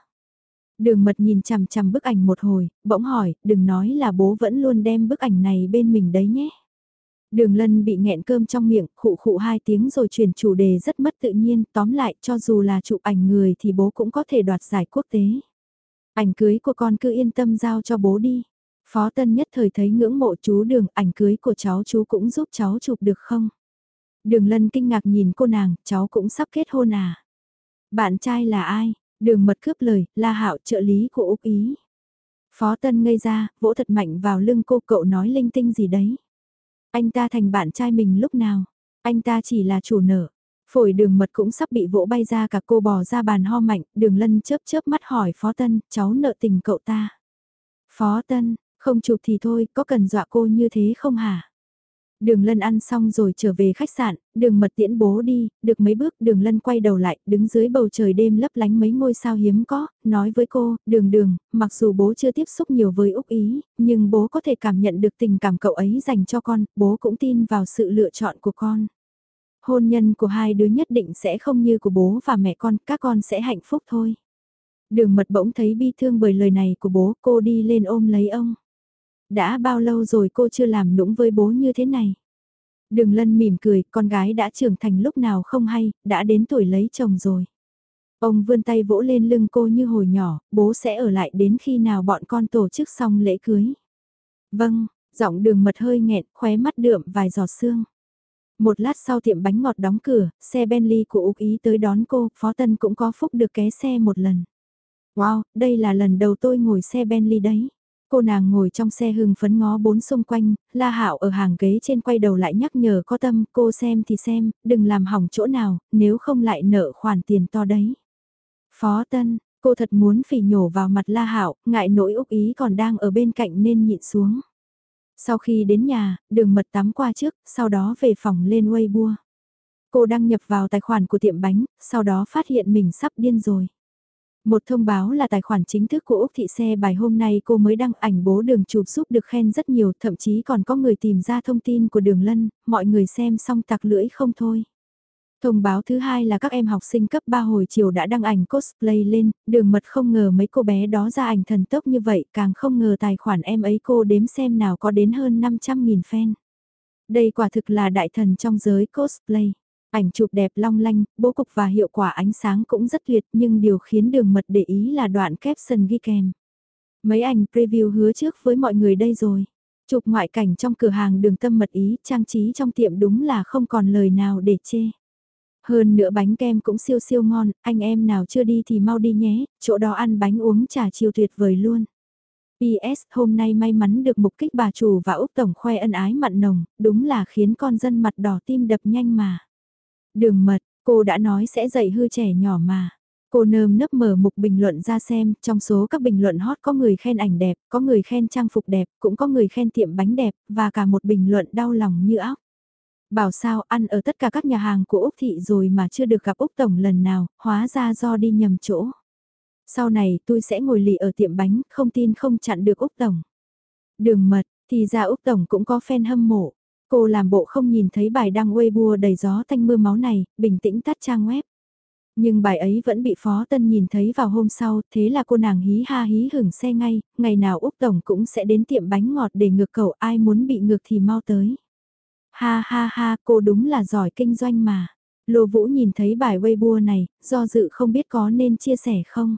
Đường mật nhìn chằm chằm bức ảnh một hồi, bỗng hỏi, đừng nói là bố vẫn luôn đem bức ảnh này bên mình đấy nhé. Đường lân bị nghẹn cơm trong miệng, khụ khụ hai tiếng rồi chuyển chủ đề rất mất tự nhiên, tóm lại cho dù là chụp ảnh người thì bố cũng có thể đoạt giải quốc tế. Ảnh cưới của con cứ yên tâm giao cho bố đi. Phó Tân nhất thời thấy ngưỡng mộ chú đường, ảnh cưới của cháu chú cũng giúp cháu chụp được không? Đường lân kinh ngạc nhìn cô nàng, cháu cũng sắp kết hôn à? Bạn trai là ai? Đường mật cướp lời, la hạo trợ lý của Úc Ý. Phó Tân ngây ra, vỗ thật mạnh vào lưng cô cậu nói linh tinh gì đấy. Anh ta thành bạn trai mình lúc nào? Anh ta chỉ là chủ nợ. Phổi đường mật cũng sắp bị vỗ bay ra cả cô bò ra bàn ho mạnh, đường lân chớp chớp mắt hỏi Phó Tân, cháu nợ tình cậu ta. Phó Tân, không chụp thì thôi, có cần dọa cô như thế không hả? Đường lân ăn xong rồi trở về khách sạn, đường mật tiễn bố đi, được mấy bước đường lân quay đầu lại, đứng dưới bầu trời đêm lấp lánh mấy ngôi sao hiếm có, nói với cô, đường đường, mặc dù bố chưa tiếp xúc nhiều với Úc Ý, nhưng bố có thể cảm nhận được tình cảm cậu ấy dành cho con, bố cũng tin vào sự lựa chọn của con. Hôn nhân của hai đứa nhất định sẽ không như của bố và mẹ con, các con sẽ hạnh phúc thôi. Đường mật bỗng thấy bi thương bởi lời này của bố, cô đi lên ôm lấy ông. Đã bao lâu rồi cô chưa làm nũng với bố như thế này? Đường lân mỉm cười, con gái đã trưởng thành lúc nào không hay, đã đến tuổi lấy chồng rồi. Ông vươn tay vỗ lên lưng cô như hồi nhỏ, bố sẽ ở lại đến khi nào bọn con tổ chức xong lễ cưới. Vâng, giọng đường mật hơi nghẹn, khóe mắt đượm vài giọt sương. Một lát sau tiệm bánh ngọt đóng cửa, xe Bentley của Úc Ý tới đón cô, Phó Tân cũng có phúc được ké xe một lần. Wow, đây là lần đầu tôi ngồi xe Bentley đấy. Cô nàng ngồi trong xe hưng phấn ngó bốn xung quanh, La Hạo ở hàng ghế trên quay đầu lại nhắc nhở có tâm, cô xem thì xem, đừng làm hỏng chỗ nào, nếu không lại nợ khoản tiền to đấy. Phó Tân, cô thật muốn phỉ nhổ vào mặt La Hạo, ngại nỗi úc ý còn đang ở bên cạnh nên nhịn xuống. Sau khi đến nhà, đường mật tắm qua trước, sau đó về phòng lên Weibo. Cô đăng nhập vào tài khoản của tiệm bánh, sau đó phát hiện mình sắp điên rồi. Một thông báo là tài khoản chính thức của Úc Thị Xe bài hôm nay cô mới đăng ảnh bố đường chụp giúp được khen rất nhiều, thậm chí còn có người tìm ra thông tin của đường lân, mọi người xem xong tặc lưỡi không thôi. Thông báo thứ hai là các em học sinh cấp 3 hồi chiều đã đăng ảnh cosplay lên, đường mật không ngờ mấy cô bé đó ra ảnh thần tốc như vậy, càng không ngờ tài khoản em ấy cô đếm xem nào có đến hơn 500.000 fan. Đây quả thực là đại thần trong giới cosplay. Ảnh chụp đẹp long lanh, bố cục và hiệu quả ánh sáng cũng rất tuyệt nhưng điều khiến đường mật để ý là đoạn caption ghi kèm. Mấy ảnh preview hứa trước với mọi người đây rồi. Chụp ngoại cảnh trong cửa hàng đường tâm mật ý, trang trí trong tiệm đúng là không còn lời nào để chê. Hơn nữa bánh kem cũng siêu siêu ngon, anh em nào chưa đi thì mau đi nhé, chỗ đó ăn bánh uống trà chiều tuyệt vời luôn. PS hôm nay may mắn được mục kích bà chủ và Úc Tổng khoe ân ái mặn nồng, đúng là khiến con dân mặt đỏ tim đập nhanh mà. Đường mật, cô đã nói sẽ dạy hư trẻ nhỏ mà. Cô nơm nấp mở mục bình luận ra xem, trong số các bình luận hot có người khen ảnh đẹp, có người khen trang phục đẹp, cũng có người khen tiệm bánh đẹp, và cả một bình luận đau lòng như óc. Bảo sao ăn ở tất cả các nhà hàng của Úc Thị rồi mà chưa được gặp Úc Tổng lần nào, hóa ra do đi nhầm chỗ. Sau này tôi sẽ ngồi lì ở tiệm bánh, không tin không chặn được Úc Tổng. Đường mật, thì ra Úc Tổng cũng có fan hâm mộ. Cô làm bộ không nhìn thấy bài đăng Weibo đầy gió thanh mưa máu này, bình tĩnh tắt trang web. Nhưng bài ấy vẫn bị Phó Tân nhìn thấy vào hôm sau, thế là cô nàng hí ha hí hửng xe ngay, ngày nào Úc Tổng cũng sẽ đến tiệm bánh ngọt để ngược cậu ai muốn bị ngược thì mau tới. Ha ha ha, cô đúng là giỏi kinh doanh mà. Lô Vũ nhìn thấy bài Weibo này, do dự không biết có nên chia sẻ không.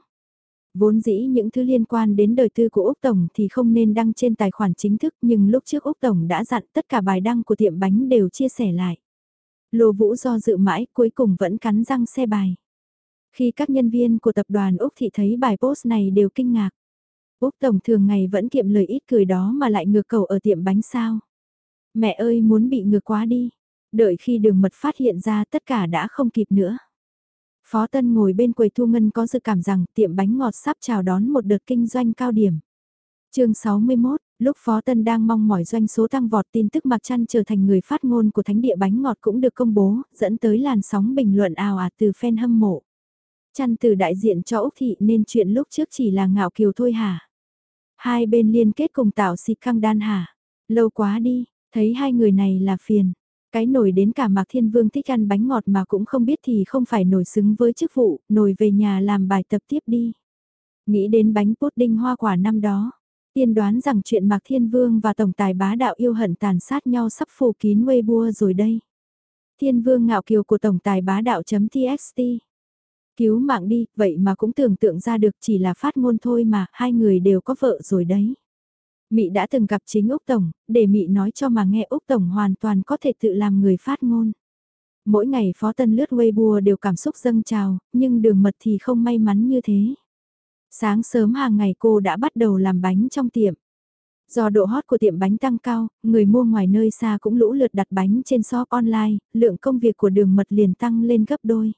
Vốn dĩ những thứ liên quan đến đời tư của Úc Tổng thì không nên đăng trên tài khoản chính thức, nhưng lúc trước Úc Tổng đã dặn tất cả bài đăng của tiệm bánh đều chia sẻ lại. Lô Vũ do dự mãi, cuối cùng vẫn cắn răng xe bài. Khi các nhân viên của tập đoàn Úc Thị thấy bài post này đều kinh ngạc. Úc Tổng thường ngày vẫn kiệm lời ít cười đó mà lại ngược cầu ở tiệm bánh sao. Mẹ ơi, muốn bị ngược quá đi. Đợi khi đường mật phát hiện ra, tất cả đã không kịp nữa. Phó Tân ngồi bên quầy thu ngân có dự cảm rằng tiệm bánh ngọt sắp chào đón một đợt kinh doanh cao điểm. chương 61, lúc Phó Tân đang mong mỏi doanh số tăng vọt tin tức Mạc Trăn trở thành người phát ngôn của thánh địa bánh ngọt cũng được công bố, dẫn tới làn sóng bình luận ào ạt từ fan hâm mộ. Trăn từ đại diện cho Úc Thị nên chuyện lúc trước chỉ là ngạo kiều thôi hả? Hai bên liên kết cùng tạo xịt căng đan hả? Lâu quá đi, thấy hai người này là phiền. Cái nồi đến cả Mạc Thiên Vương thích ăn bánh ngọt mà cũng không biết thì không phải nổi xứng với chức vụ, nổi về nhà làm bài tập tiếp đi. Nghĩ đến bánh pudding hoa quả năm đó, tiên đoán rằng chuyện Mạc Thiên Vương và Tổng tài bá đạo yêu hận tàn sát nhau sắp phủ kín Weibo rồi đây. Thiên Vương ngạo kiều của Tổng tài bá đạo.txt Cứu mạng đi, vậy mà cũng tưởng tượng ra được chỉ là phát ngôn thôi mà, hai người đều có vợ rồi đấy. Mị đã từng gặp chính Úc Tổng, để Mị nói cho mà nghe Úc Tổng hoàn toàn có thể tự làm người phát ngôn. Mỗi ngày Phó Tân lướt Weibo đều cảm xúc dâng trào, nhưng đường mật thì không may mắn như thế. Sáng sớm hàng ngày cô đã bắt đầu làm bánh trong tiệm. Do độ hot của tiệm bánh tăng cao, người mua ngoài nơi xa cũng lũ lượt đặt bánh trên shop online, lượng công việc của đường mật liền tăng lên gấp đôi.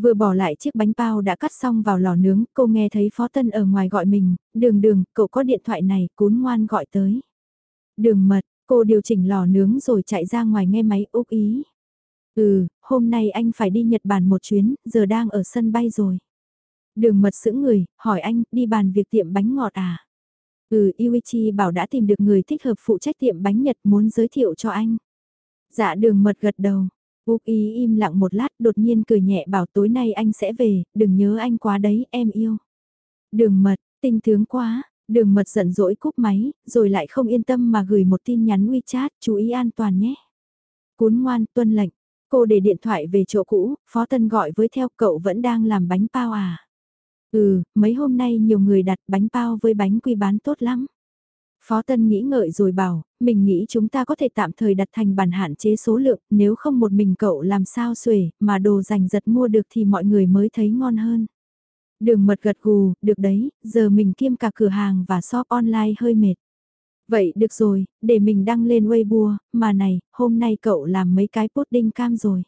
Vừa bỏ lại chiếc bánh bao đã cắt xong vào lò nướng, cô nghe thấy Phó Tân ở ngoài gọi mình, đường đường, cậu có điện thoại này, cún ngoan gọi tới. Đường mật, cô điều chỉnh lò nướng rồi chạy ra ngoài nghe máy úc ý. Ừ, hôm nay anh phải đi Nhật Bản một chuyến, giờ đang ở sân bay rồi. Đường mật sững người, hỏi anh, đi bàn việc tiệm bánh ngọt à? Ừ, Iwichi bảo đã tìm được người thích hợp phụ trách tiệm bánh Nhật muốn giới thiệu cho anh. Dạ đường mật gật đầu, Úc ý im lặng một lát đột nhiên cười nhẹ bảo tối nay anh sẽ về, đừng nhớ anh quá đấy, em yêu. Đường mật, tinh tướng quá, đường mật giận dỗi cúp máy, rồi lại không yên tâm mà gửi một tin nhắn WeChat, chú ý an toàn nhé. Cún ngoan, tuân lệnh. Cô để điện thoại về chỗ cũ, Phó Tân gọi với theo cậu vẫn đang làm bánh bao à. Ừ, mấy hôm nay nhiều người đặt bánh bao với bánh quy bán tốt lắm. Phó Tân nghĩ ngợi rồi bảo, mình nghĩ chúng ta có thể tạm thời đặt thành bản hạn chế số lượng, nếu không một mình cậu làm sao xuể, mà đồ giành giật mua được thì mọi người mới thấy ngon hơn. Đường mật gật gù, được đấy, giờ mình kiêm cả cửa hàng và shop online hơi mệt. Vậy được rồi, để mình đăng lên Weibo, mà này, hôm nay cậu làm mấy cái pudding cam rồi.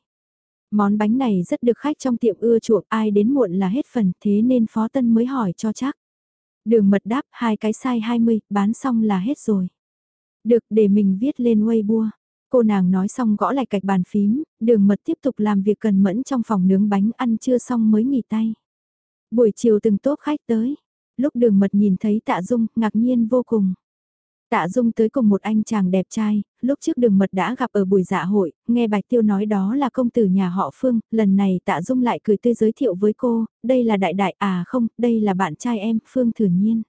Món bánh này rất được khách trong tiệm ưa chuộng, ai đến muộn là hết phần, thế nên Phó Tân mới hỏi cho chắc. Đường mật đáp hai cái sai 20, bán xong là hết rồi. Được để mình viết lên Weibo. Cô nàng nói xong gõ lại cạch bàn phím, đường mật tiếp tục làm việc cần mẫn trong phòng nướng bánh ăn chưa xong mới nghỉ tay. Buổi chiều từng tốt khách tới. Lúc đường mật nhìn thấy tạ dung, ngạc nhiên vô cùng. Tạ Dung tới cùng một anh chàng đẹp trai, lúc trước đường mật đã gặp ở buổi dạ hội, nghe Bạch Tiêu nói đó là công tử nhà họ Phương, lần này Tạ Dung lại cười tươi giới thiệu với cô, đây là đại đại, à không, đây là bạn trai em, Phương Thừa Nhiên.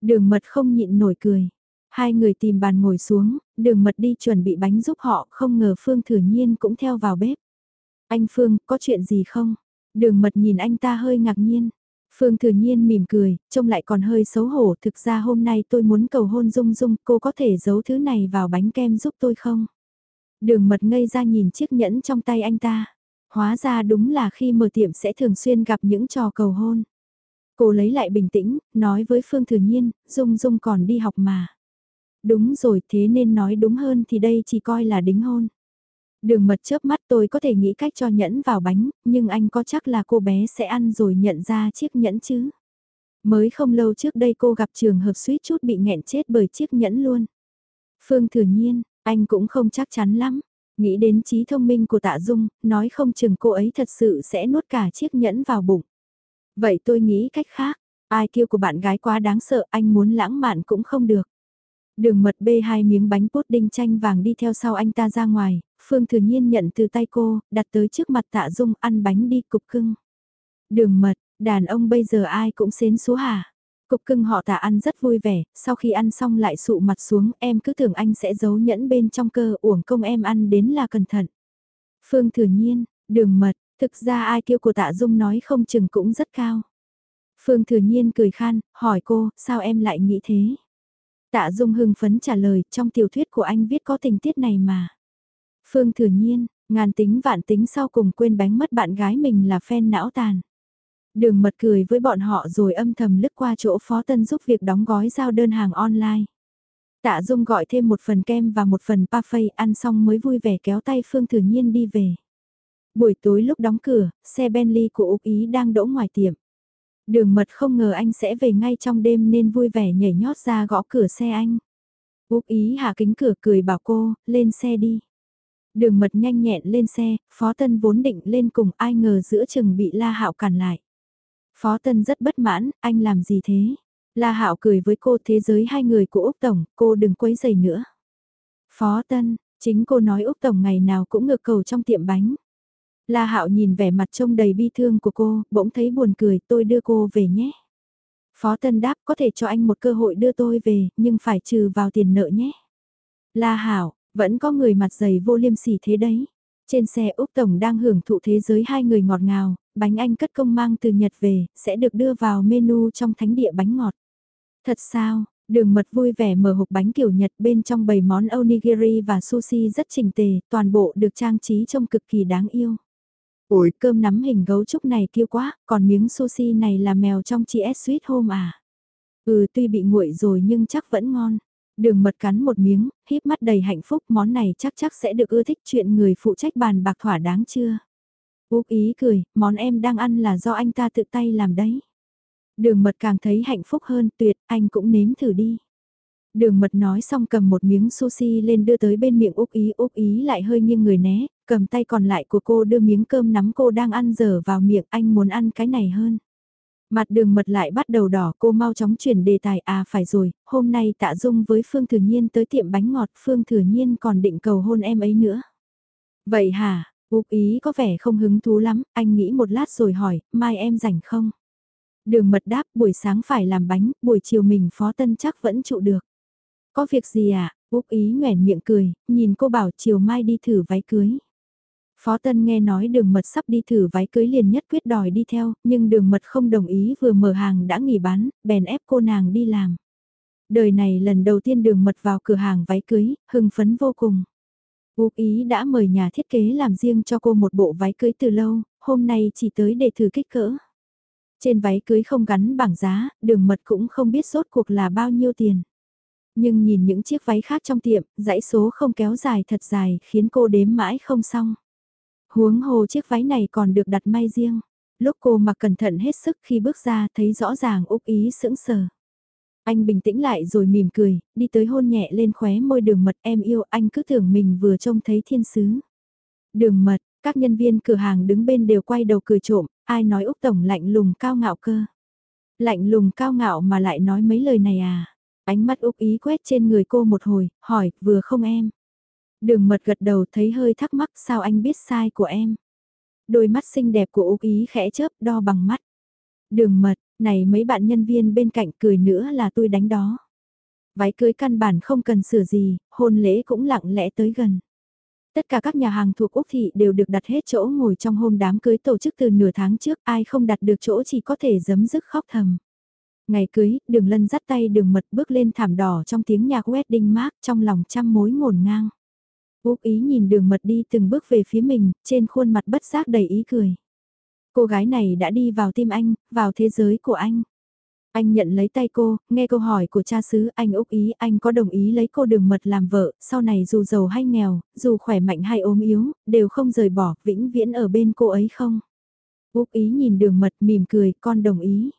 Đường mật không nhịn nổi cười. Hai người tìm bàn ngồi xuống, đường mật đi chuẩn bị bánh giúp họ, không ngờ Phương Thừa Nhiên cũng theo vào bếp. Anh Phương, có chuyện gì không? Đường mật nhìn anh ta hơi ngạc nhiên. Phương Thừa Nhiên mỉm cười, trông lại còn hơi xấu hổ, thực ra hôm nay tôi muốn cầu hôn Dung Dung, cô có thể giấu thứ này vào bánh kem giúp tôi không? Đường mật ngây ra nhìn chiếc nhẫn trong tay anh ta. Hóa ra đúng là khi mở tiệm sẽ thường xuyên gặp những trò cầu hôn. Cô lấy lại bình tĩnh, nói với Phương Thừa Nhiên, Dung Dung còn đi học mà. Đúng rồi, thế nên nói đúng hơn thì đây chỉ coi là đính hôn. Đường mật chớp mắt tôi có thể nghĩ cách cho nhẫn vào bánh, nhưng anh có chắc là cô bé sẽ ăn rồi nhận ra chiếc nhẫn chứ? Mới không lâu trước đây cô gặp trường hợp suýt chút bị nghẹn chết bởi chiếc nhẫn luôn. Phương thừa nhiên, anh cũng không chắc chắn lắm. Nghĩ đến trí thông minh của tạ dung, nói không chừng cô ấy thật sự sẽ nuốt cả chiếc nhẫn vào bụng. Vậy tôi nghĩ cách khác, ai kêu của bạn gái quá đáng sợ anh muốn lãng mạn cũng không được. Đường mật bê hai miếng bánh pudding chanh vàng đi theo sau anh ta ra ngoài, Phương Thừa Nhiên nhận từ tay cô, đặt tới trước mặt tạ dung ăn bánh đi cục cưng. Đường mật, đàn ông bây giờ ai cũng xến số hả? Cục cưng họ tạ ăn rất vui vẻ, sau khi ăn xong lại sụ mặt xuống em cứ tưởng anh sẽ giấu nhẫn bên trong cơ uổng công em ăn đến là cẩn thận. Phương Thừa Nhiên, đường mật, thực ra ai kêu của tạ dung nói không chừng cũng rất cao. Phương Thừa Nhiên cười khan, hỏi cô, sao em lại nghĩ thế? Tạ Dung hưng phấn trả lời, trong tiểu thuyết của anh viết có tình tiết này mà. Phương Thừa Nhiên, ngàn tính vạn tính sau cùng quên bánh mất bạn gái mình là phen não tàn. Đường mật cười với bọn họ rồi âm thầm lướt qua chỗ Phó Tân giúp việc đóng gói giao đơn hàng online. Tạ Dung gọi thêm một phần kem và một phần parfait ăn xong mới vui vẻ kéo tay Phương Thừa Nhiên đi về. Buổi tối lúc đóng cửa, xe Bentley của Úc Ý đang đỗ ngoài tiệm. Đường mật không ngờ anh sẽ về ngay trong đêm nên vui vẻ nhảy nhót ra gõ cửa xe anh. Úc Ý hạ kính cửa cười bảo cô, lên xe đi. Đường mật nhanh nhẹn lên xe, Phó Tân vốn định lên cùng ai ngờ giữa chừng bị La Hạo cản lại. Phó Tân rất bất mãn, anh làm gì thế? La Hạo cười với cô thế giới hai người của Úc Tổng, cô đừng quấy giày nữa. Phó Tân, chính cô nói Úc Tổng ngày nào cũng ngược cầu trong tiệm bánh. La Hạo nhìn vẻ mặt trông đầy bi thương của cô, bỗng thấy buồn cười, tôi đưa cô về nhé. Phó Tân đáp có thể cho anh một cơ hội đưa tôi về, nhưng phải trừ vào tiền nợ nhé. La Hạo, vẫn có người mặt dày vô liêm sỉ thế đấy. Trên xe Úc Tổng đang hưởng thụ thế giới hai người ngọt ngào, bánh anh cất công mang từ Nhật về, sẽ được đưa vào menu trong thánh địa bánh ngọt. Thật sao, đường mật vui vẻ mở hộp bánh kiểu Nhật bên trong bầy món onigiri và sushi rất chỉnh tề, toàn bộ được trang trí trông cực kỳ đáng yêu. Ôi, cơm nắm hình gấu trúc này kêu quá, còn miếng sushi này là mèo trong chị S Sweet Home à? Ừ, tuy bị nguội rồi nhưng chắc vẫn ngon. Đường mật cắn một miếng, híp mắt đầy hạnh phúc, món này chắc chắc sẽ được ưa thích chuyện người phụ trách bàn bạc thỏa đáng chưa? Úc ý cười, món em đang ăn là do anh ta tự tay làm đấy. Đường mật càng thấy hạnh phúc hơn, tuyệt, anh cũng nếm thử đi. Đường mật nói xong cầm một miếng sushi lên đưa tới bên miệng Úc ý, Úc ý lại hơi nghiêng người né, cầm tay còn lại của cô đưa miếng cơm nắm cô đang ăn dở vào miệng, anh muốn ăn cái này hơn. Mặt đường mật lại bắt đầu đỏ cô mau chóng chuyển đề tài à phải rồi, hôm nay tạ dung với Phương Thừa Nhiên tới tiệm bánh ngọt Phương Thừa Nhiên còn định cầu hôn em ấy nữa. Vậy hả, Úc ý có vẻ không hứng thú lắm, anh nghĩ một lát rồi hỏi, mai em rảnh không? Đường mật đáp buổi sáng phải làm bánh, buổi chiều mình phó tân chắc vẫn trụ được. Có việc gì à? Úc ý nhoẻn miệng cười, nhìn cô bảo chiều mai đi thử váy cưới. Phó Tân nghe nói đường mật sắp đi thử váy cưới liền nhất quyết đòi đi theo, nhưng đường mật không đồng ý vừa mở hàng đã nghỉ bán, bèn ép cô nàng đi làm. Đời này lần đầu tiên đường mật vào cửa hàng váy cưới, hưng phấn vô cùng. Úc ý đã mời nhà thiết kế làm riêng cho cô một bộ váy cưới từ lâu, hôm nay chỉ tới để thử kích cỡ. Trên váy cưới không gắn bảng giá, đường mật cũng không biết rốt cuộc là bao nhiêu tiền. Nhưng nhìn những chiếc váy khác trong tiệm, dãy số không kéo dài thật dài khiến cô đếm mãi không xong. Huống hồ chiếc váy này còn được đặt may riêng. Lúc cô mặc cẩn thận hết sức khi bước ra thấy rõ ràng Úc ý sững sờ. Anh bình tĩnh lại rồi mỉm cười, đi tới hôn nhẹ lên khóe môi đường mật em yêu anh cứ tưởng mình vừa trông thấy thiên sứ. Đường mật, các nhân viên cửa hàng đứng bên đều quay đầu cười trộm, ai nói Úc Tổng lạnh lùng cao ngạo cơ. Lạnh lùng cao ngạo mà lại nói mấy lời này à. Ánh mắt Úc ý quét trên người cô một hồi, hỏi, vừa không em. Đường mật gật đầu thấy hơi thắc mắc sao anh biết sai của em. Đôi mắt xinh đẹp của Úc ý khẽ chớp đo bằng mắt. Đường mật, này mấy bạn nhân viên bên cạnh cười nữa là tôi đánh đó. Váy cưới căn bản không cần sửa gì, hôn lễ cũng lặng lẽ tới gần. Tất cả các nhà hàng thuộc Úc Thị đều được đặt hết chỗ ngồi trong hôm đám cưới tổ chức từ nửa tháng trước, ai không đặt được chỗ chỉ có thể giấm dứt khóc thầm. Ngày cưới, đường lân dắt tay đường mật bước lên thảm đỏ trong tiếng nhạc wedding mark trong lòng trăm mối ngổn ngang. Úc ý nhìn đường mật đi từng bước về phía mình, trên khuôn mặt bất giác đầy ý cười. Cô gái này đã đi vào tim anh, vào thế giới của anh. Anh nhận lấy tay cô, nghe câu hỏi của cha xứ, anh Úc ý, anh có đồng ý lấy cô đường mật làm vợ, sau này dù giàu hay nghèo, dù khỏe mạnh hay ốm yếu, đều không rời bỏ, vĩnh viễn ở bên cô ấy không? Úc ý nhìn đường mật mỉm cười, con đồng ý.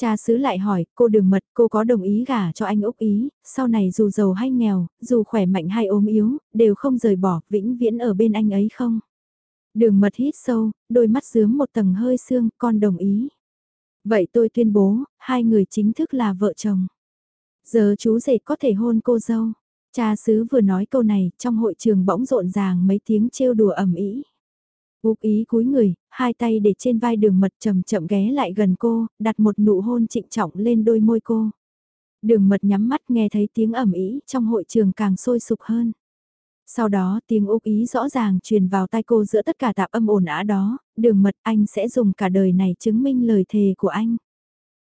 Cha xứ lại hỏi, cô đường mật, cô có đồng ý gả cho anh Úc ý, sau này dù giàu hay nghèo, dù khỏe mạnh hay ốm yếu, đều không rời bỏ, vĩnh viễn ở bên anh ấy không? Đường mật hít sâu, đôi mắt dướm một tầng hơi sương, con đồng ý. Vậy tôi tuyên bố, hai người chính thức là vợ chồng. Giờ chú rể có thể hôn cô dâu. Cha xứ vừa nói câu này, trong hội trường bỗng rộn ràng mấy tiếng trêu đùa ẩm ý. Úc ý cúi người, hai tay để trên vai đường mật chậm chậm ghé lại gần cô, đặt một nụ hôn trịnh trọng lên đôi môi cô. Đường mật nhắm mắt nghe thấy tiếng ẩm ý trong hội trường càng sôi sục hơn. Sau đó tiếng Úc ý rõ ràng truyền vào tai cô giữa tất cả tạp âm ồn ả đó, đường mật anh sẽ dùng cả đời này chứng minh lời thề của anh.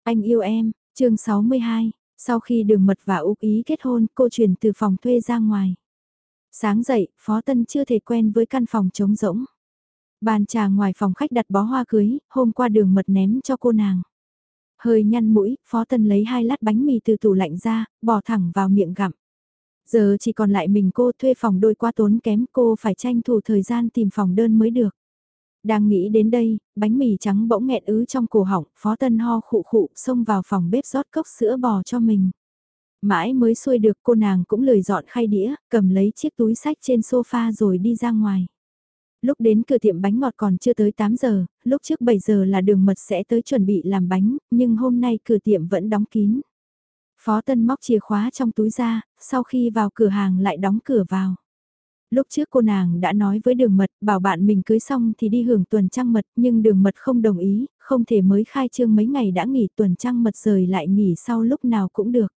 Anh yêu em, chương 62, sau khi đường mật và Úc ý kết hôn cô chuyển từ phòng thuê ra ngoài. Sáng dậy, Phó Tân chưa thể quen với căn phòng trống rỗng. Bàn trà ngoài phòng khách đặt bó hoa cưới, hôm qua đường mật ném cho cô nàng. Hơi nhăn mũi, Phó Tân lấy hai lát bánh mì từ tủ lạnh ra, bỏ thẳng vào miệng gặm. Giờ chỉ còn lại mình cô thuê phòng đôi qua tốn kém cô phải tranh thủ thời gian tìm phòng đơn mới được. Đang nghĩ đến đây, bánh mì trắng bỗng nghẹn ứ trong cổ họng, Phó Tân ho khụ khụ xông vào phòng bếp rót cốc sữa bò cho mình. Mãi mới xuôi được cô nàng cũng lười dọn khay đĩa, cầm lấy chiếc túi sách trên sofa rồi đi ra ngoài lúc đến cửa tiệm bánh ngọt còn chưa tới 8 giờ, lúc trước 7 giờ là đường mật sẽ tới chuẩn bị làm bánh, nhưng hôm nay cửa tiệm vẫn đóng kín. Phó Tân móc chìa khóa trong túi ra, sau khi vào cửa hàng lại đóng cửa vào. Lúc trước cô nàng đã nói với đường mật bảo bạn mình cưới xong thì đi hưởng tuần trăng mật nhưng đường mật không đồng ý, không thể mới khai trương mấy ngày đã nghỉ tuần trăng mật rời lại nghỉ sau lúc nào cũng được.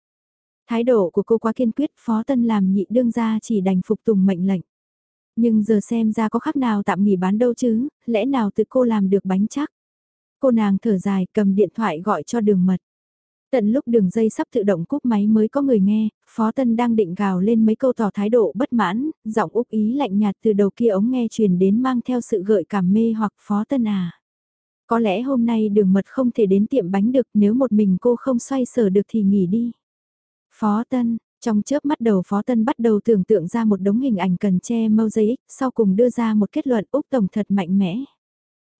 Thái độ của cô quá kiên quyết Phó Tân làm nhị đương ra chỉ đành phục tùng mệnh lệnh. Nhưng giờ xem ra có khác nào tạm nghỉ bán đâu chứ, lẽ nào tự cô làm được bánh chắc. Cô nàng thở dài cầm điện thoại gọi cho đường mật. Tận lúc đường dây sắp tự động cúp máy mới có người nghe, Phó Tân đang định gào lên mấy câu tỏ thái độ bất mãn, giọng úc ý lạnh nhạt từ đầu kia ống nghe truyền đến mang theo sự gợi cảm mê hoặc Phó Tân à. Có lẽ hôm nay đường mật không thể đến tiệm bánh được nếu một mình cô không xoay sở được thì nghỉ đi. Phó Tân, trong chớp mắt đầu Phó Tân bắt đầu tưởng tượng ra một đống hình ảnh cần che mosaic, sau cùng đưa ra một kết luận Úc Tổng thật mạnh mẽ.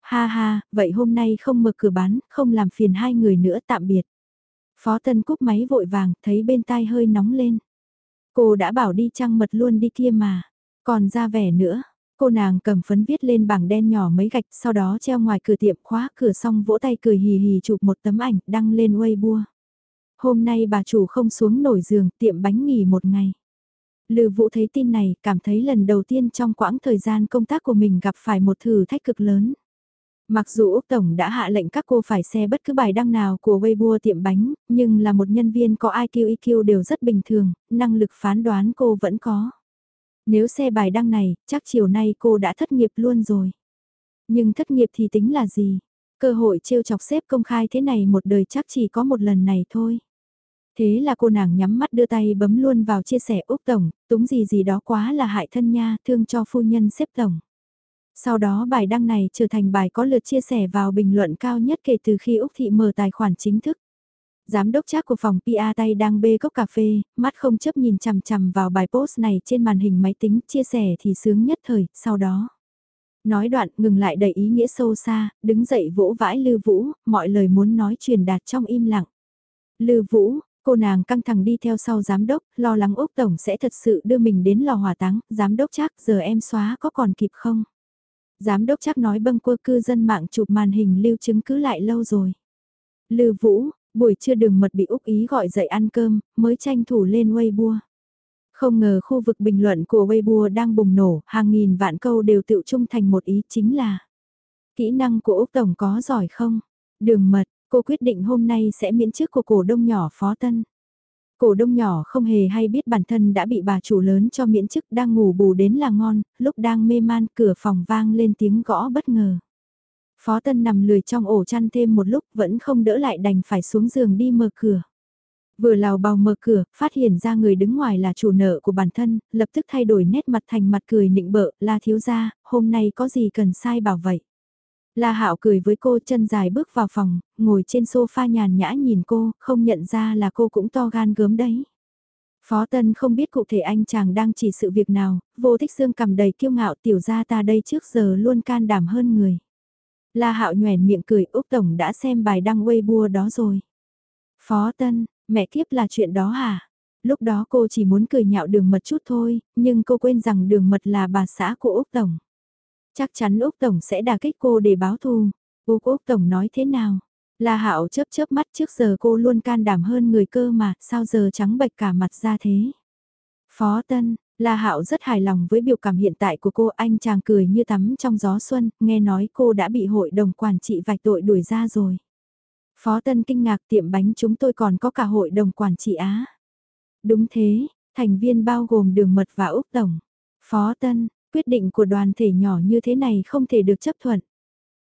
Ha ha, vậy hôm nay không mở cửa bán, không làm phiền hai người nữa tạm biệt. Phó Tân cúp máy vội vàng, thấy bên tai hơi nóng lên. Cô đã bảo đi trăng mật luôn đi kia mà, còn ra vẻ nữa. Cô nàng cầm phấn viết lên bảng đen nhỏ mấy gạch, sau đó treo ngoài cửa tiệm khóa cửa xong vỗ tay cười hì hì chụp một tấm ảnh, đăng lên Weibo. Hôm nay bà chủ không xuống nổi giường, tiệm bánh nghỉ một ngày. Lư Vũ thấy tin này, cảm thấy lần đầu tiên trong quãng thời gian công tác của mình gặp phải một thử thách cực lớn. Mặc dù Úc Tổng đã hạ lệnh các cô phải xe bất cứ bài đăng nào của Weibo tiệm bánh, nhưng là một nhân viên có IQ EQ đều rất bình thường, năng lực phán đoán cô vẫn có. Nếu xe bài đăng này, chắc chiều nay cô đã thất nghiệp luôn rồi. Nhưng thất nghiệp thì tính là gì? Cơ hội trêu chọc xếp công khai thế này một đời chắc chỉ có một lần này thôi. Thế là cô nàng nhắm mắt đưa tay bấm luôn vào chia sẻ Úc Tổng, túng gì gì đó quá là hại thân nha, thương cho phu nhân xếp Tổng. Sau đó bài đăng này trở thành bài có lượt chia sẻ vào bình luận cao nhất kể từ khi Úc Thị mở tài khoản chính thức. Giám đốc trác của phòng PA tay đang bê cốc cà phê, mắt không chấp nhìn chằm chằm vào bài post này trên màn hình máy tính chia sẻ thì sướng nhất thời, sau đó. Nói đoạn ngừng lại đầy ý nghĩa sâu xa, đứng dậy vỗ vãi Lư Vũ, mọi lời muốn nói truyền đạt trong im lặng. Lư Vũ, cô nàng căng thẳng đi theo sau giám đốc, lo lắng Úc Tổng sẽ thật sự đưa mình đến lò hỏa táng, giám đốc chắc giờ em xóa có còn kịp không? Giám đốc chắc nói bâng quơ cư dân mạng chụp màn hình lưu chứng cứ lại lâu rồi. Lư Vũ, buổi trưa đường mật bị Úc Ý gọi dậy ăn cơm, mới tranh thủ lên Weibo. Không ngờ khu vực bình luận của Weibo đang bùng nổ, hàng nghìn vạn câu đều tự trung thành một ý chính là Kỹ năng của Úc Tổng có giỏi không? Đường mật, cô quyết định hôm nay sẽ miễn chức của cổ đông nhỏ Phó Tân. Cổ đông nhỏ không hề hay biết bản thân đã bị bà chủ lớn cho miễn chức đang ngủ bù đến là ngon, lúc đang mê man cửa phòng vang lên tiếng gõ bất ngờ. Phó Tân nằm lười trong ổ chăn thêm một lúc vẫn không đỡ lại đành phải xuống giường đi mở cửa. Vừa lào bào mở cửa, phát hiện ra người đứng ngoài là chủ nợ của bản thân, lập tức thay đổi nét mặt thành mặt cười nịnh bợ, la thiếu gia, hôm nay có gì cần sai bảo vậy. La Hạo cười với cô chân dài bước vào phòng, ngồi trên sofa nhàn nhã nhìn cô, không nhận ra là cô cũng to gan gớm đấy. Phó Tân không biết cụ thể anh chàng đang chỉ sự việc nào, vô thích xương cầm đầy kiêu ngạo tiểu gia ta đây trước giờ luôn can đảm hơn người. La Hạo nhoèn miệng cười Úc Tổng đã xem bài đăng Weibo đó rồi. Phó Tân, mẹ kiếp là chuyện đó hả? Lúc đó cô chỉ muốn cười nhạo đường mật chút thôi, nhưng cô quên rằng đường mật là bà xã của Úc Tổng. Chắc chắn Úc Tổng sẽ đả kích cô để báo thù. Úc Úc Tổng nói thế nào? La Hạo chớp chớp mắt trước giờ cô luôn can đảm hơn người cơ mà, sao giờ trắng bệch cả mặt ra thế. Phó Tân, La Hạo rất hài lòng với biểu cảm hiện tại của cô, anh chàng cười như tắm trong gió xuân, nghe nói cô đã bị hội đồng quản trị vạch tội đuổi ra rồi. Phó Tân kinh ngạc tiệm bánh chúng tôi còn có cả hội đồng quản trị Á. Đúng thế, thành viên bao gồm Đường Mật và Úc Tổng. Phó Tân, quyết định của đoàn thể nhỏ như thế này không thể được chấp thuận.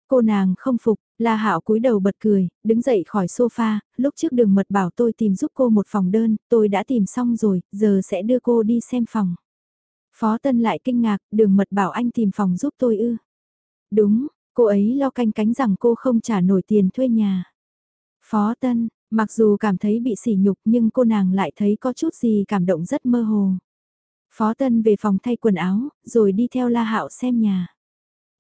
Cô nàng không phục, La Hạo cúi đầu bật cười, đứng dậy khỏi sofa, lúc trước đường mật bảo tôi tìm giúp cô một phòng đơn, tôi đã tìm xong rồi, giờ sẽ đưa cô đi xem phòng. Phó Tân lại kinh ngạc, đường mật bảo anh tìm phòng giúp tôi ư. Đúng, cô ấy lo canh cánh rằng cô không trả nổi tiền thuê nhà. Phó Tân, mặc dù cảm thấy bị sỉ nhục nhưng cô nàng lại thấy có chút gì cảm động rất mơ hồ. Phó Tân về phòng thay quần áo, rồi đi theo La Hạo xem nhà.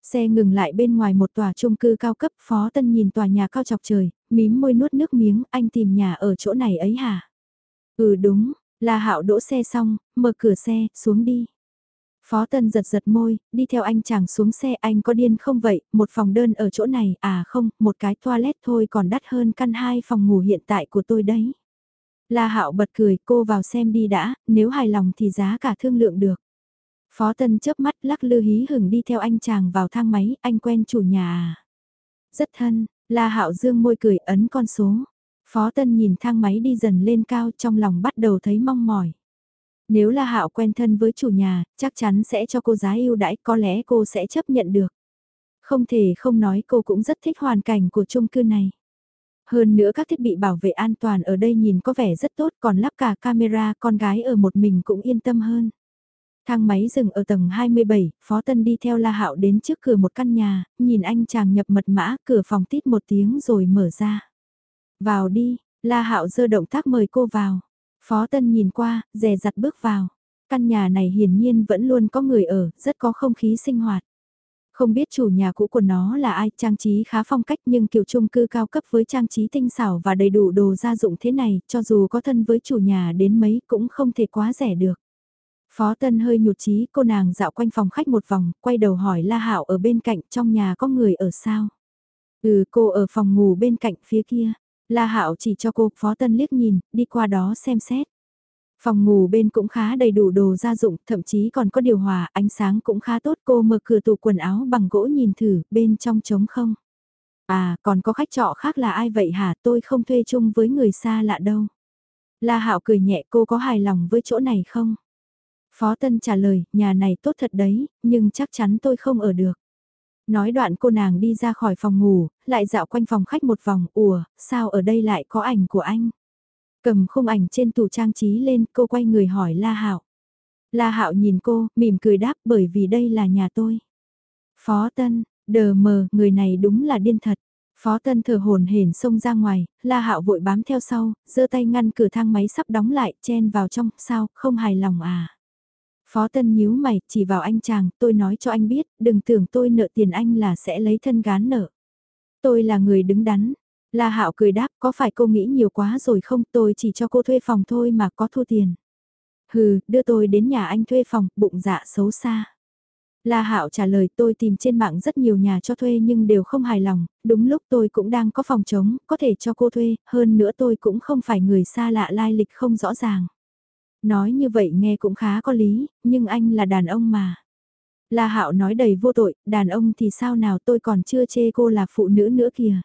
Xe ngừng lại bên ngoài một tòa chung cư cao cấp, Phó Tân nhìn tòa nhà cao chọc trời, mím môi nuốt nước miếng, anh tìm nhà ở chỗ này ấy hả? Ừ đúng, La Hạo đỗ xe xong, mở cửa xe, xuống đi. Phó Tân giật giật môi, đi theo anh chàng xuống xe anh có điên không vậy, một phòng đơn ở chỗ này, à không, một cái toilet thôi còn đắt hơn căn hai phòng ngủ hiện tại của tôi đấy. La Hạo bật cười, cô vào xem đi đã, nếu hài lòng thì giá cả thương lượng được. Phó Tân chớp mắt lắc lư hí hửng đi theo anh chàng vào thang máy, anh quen chủ nhà à. Rất thân, La Hạo dương môi cười ấn con số. Phó Tân nhìn thang máy đi dần lên cao trong lòng bắt đầu thấy mong mỏi. Nếu La Hạo quen thân với chủ nhà, chắc chắn sẽ cho cô giá ưu đãi, có lẽ cô sẽ chấp nhận được. Không thể không nói cô cũng rất thích hoàn cảnh của chung cư này. Hơn nữa các thiết bị bảo vệ an toàn ở đây nhìn có vẻ rất tốt còn lắp cả camera con gái ở một mình cũng yên tâm hơn. Thang máy dừng ở tầng 27, Phó Tân đi theo La Hạo đến trước cửa một căn nhà, nhìn anh chàng nhập mật mã, cửa phòng tít một tiếng rồi mở ra. Vào đi, La Hạo dơ động tác mời cô vào. Phó Tân nhìn qua, dè dặt bước vào. Căn nhà này hiển nhiên vẫn luôn có người ở, rất có không khí sinh hoạt. Không biết chủ nhà cũ của nó là ai, trang trí khá phong cách nhưng kiểu chung cư cao cấp với trang trí tinh xảo và đầy đủ đồ gia dụng thế này, cho dù có thân với chủ nhà đến mấy cũng không thể quá rẻ được. Phó Tân hơi nhụt chí cô nàng dạo quanh phòng khách một vòng, quay đầu hỏi La Hạo ở bên cạnh trong nhà có người ở sao? Ừ cô ở phòng ngủ bên cạnh phía kia. La Hạo chỉ cho cô Phó Tân liếc nhìn, đi qua đó xem xét. Phòng ngủ bên cũng khá đầy đủ đồ gia dụng, thậm chí còn có điều hòa, ánh sáng cũng khá tốt. Cô mở cửa tủ quần áo bằng gỗ nhìn thử, bên trong trống không. À, còn có khách trọ khác là ai vậy hả? Tôi không thuê chung với người xa lạ đâu. La Hạo cười nhẹ cô có hài lòng với chỗ này không? Phó Tân trả lời, nhà này tốt thật đấy, nhưng chắc chắn tôi không ở được. Nói đoạn cô nàng đi ra khỏi phòng ngủ, lại dạo quanh phòng khách một vòng, ủa, sao ở đây lại có ảnh của anh? Cầm khung ảnh trên tủ trang trí lên, cô quay người hỏi La Hạo. La Hạo nhìn cô, mỉm cười đáp bởi vì đây là nhà tôi. Phó Tân, đờ mờ, người này đúng là điên thật. Phó Tân thở hồn hển xông ra ngoài, La Hạo vội bám theo sau, giơ tay ngăn cửa thang máy sắp đóng lại, chen vào trong, sao, không hài lòng à? Phó Tân nhíu mày, chỉ vào anh chàng, tôi nói cho anh biết, đừng tưởng tôi nợ tiền anh là sẽ lấy thân gán nợ. Tôi là người đứng đắn. La Hạo cười đáp, có phải cô nghĩ nhiều quá rồi không, tôi chỉ cho cô thuê phòng thôi mà có thu tiền. Hừ, đưa tôi đến nhà anh thuê phòng, bụng dạ xấu xa. La Hạo trả lời tôi tìm trên mạng rất nhiều nhà cho thuê nhưng đều không hài lòng, đúng lúc tôi cũng đang có phòng trống, có thể cho cô thuê, hơn nữa tôi cũng không phải người xa lạ lai lịch không rõ ràng. Nói như vậy nghe cũng khá có lý, nhưng anh là đàn ông mà. La Hạo nói đầy vô tội, đàn ông thì sao nào tôi còn chưa chê cô là phụ nữ nữa kìa.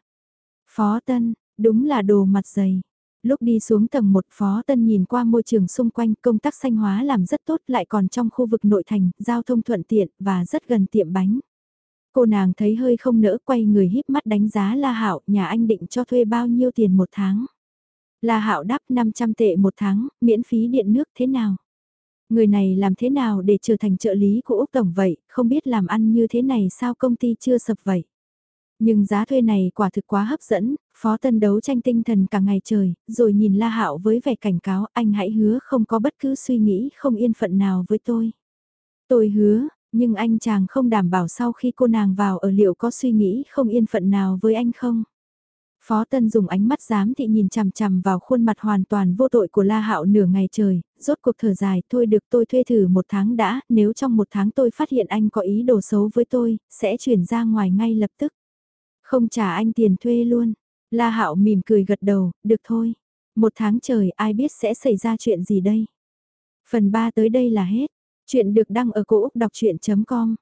Phó Tân, đúng là đồ mặt dày. Lúc đi xuống tầng 1 Phó Tân nhìn qua môi trường xung quanh công tác xanh hóa làm rất tốt lại còn trong khu vực nội thành, giao thông thuận tiện và rất gần tiệm bánh. Cô nàng thấy hơi không nỡ quay người híp mắt đánh giá La Hạo nhà anh định cho thuê bao nhiêu tiền một tháng. La Hạo đáp 500 tệ một tháng, miễn phí điện nước thế nào? Người này làm thế nào để trở thành trợ lý của Úc Tổng vậy, không biết làm ăn như thế này sao công ty chưa sập vậy? Nhưng giá thuê này quả thực quá hấp dẫn, Phó Tân đấu tranh tinh thần cả ngày trời, rồi nhìn La Hạo với vẻ cảnh cáo anh hãy hứa không có bất cứ suy nghĩ không yên phận nào với tôi. Tôi hứa, nhưng anh chàng không đảm bảo sau khi cô nàng vào ở liệu có suy nghĩ không yên phận nào với anh không? Phó Tân dùng ánh mắt giám thị nhìn chằm chằm vào khuôn mặt hoàn toàn vô tội của La Hạo nửa ngày trời, rốt cuộc thở dài, thôi được tôi thuê thử một tháng đã, nếu trong một tháng tôi phát hiện anh có ý đồ xấu với tôi, sẽ chuyển ra ngoài ngay lập tức. Không trả anh tiền thuê luôn. La Hạo mỉm cười gật đầu, được thôi. Một tháng trời ai biết sẽ xảy ra chuyện gì đây. Phần 3 tới đây là hết. Chuyện được đăng ở cổ Úc đọc chuyện.com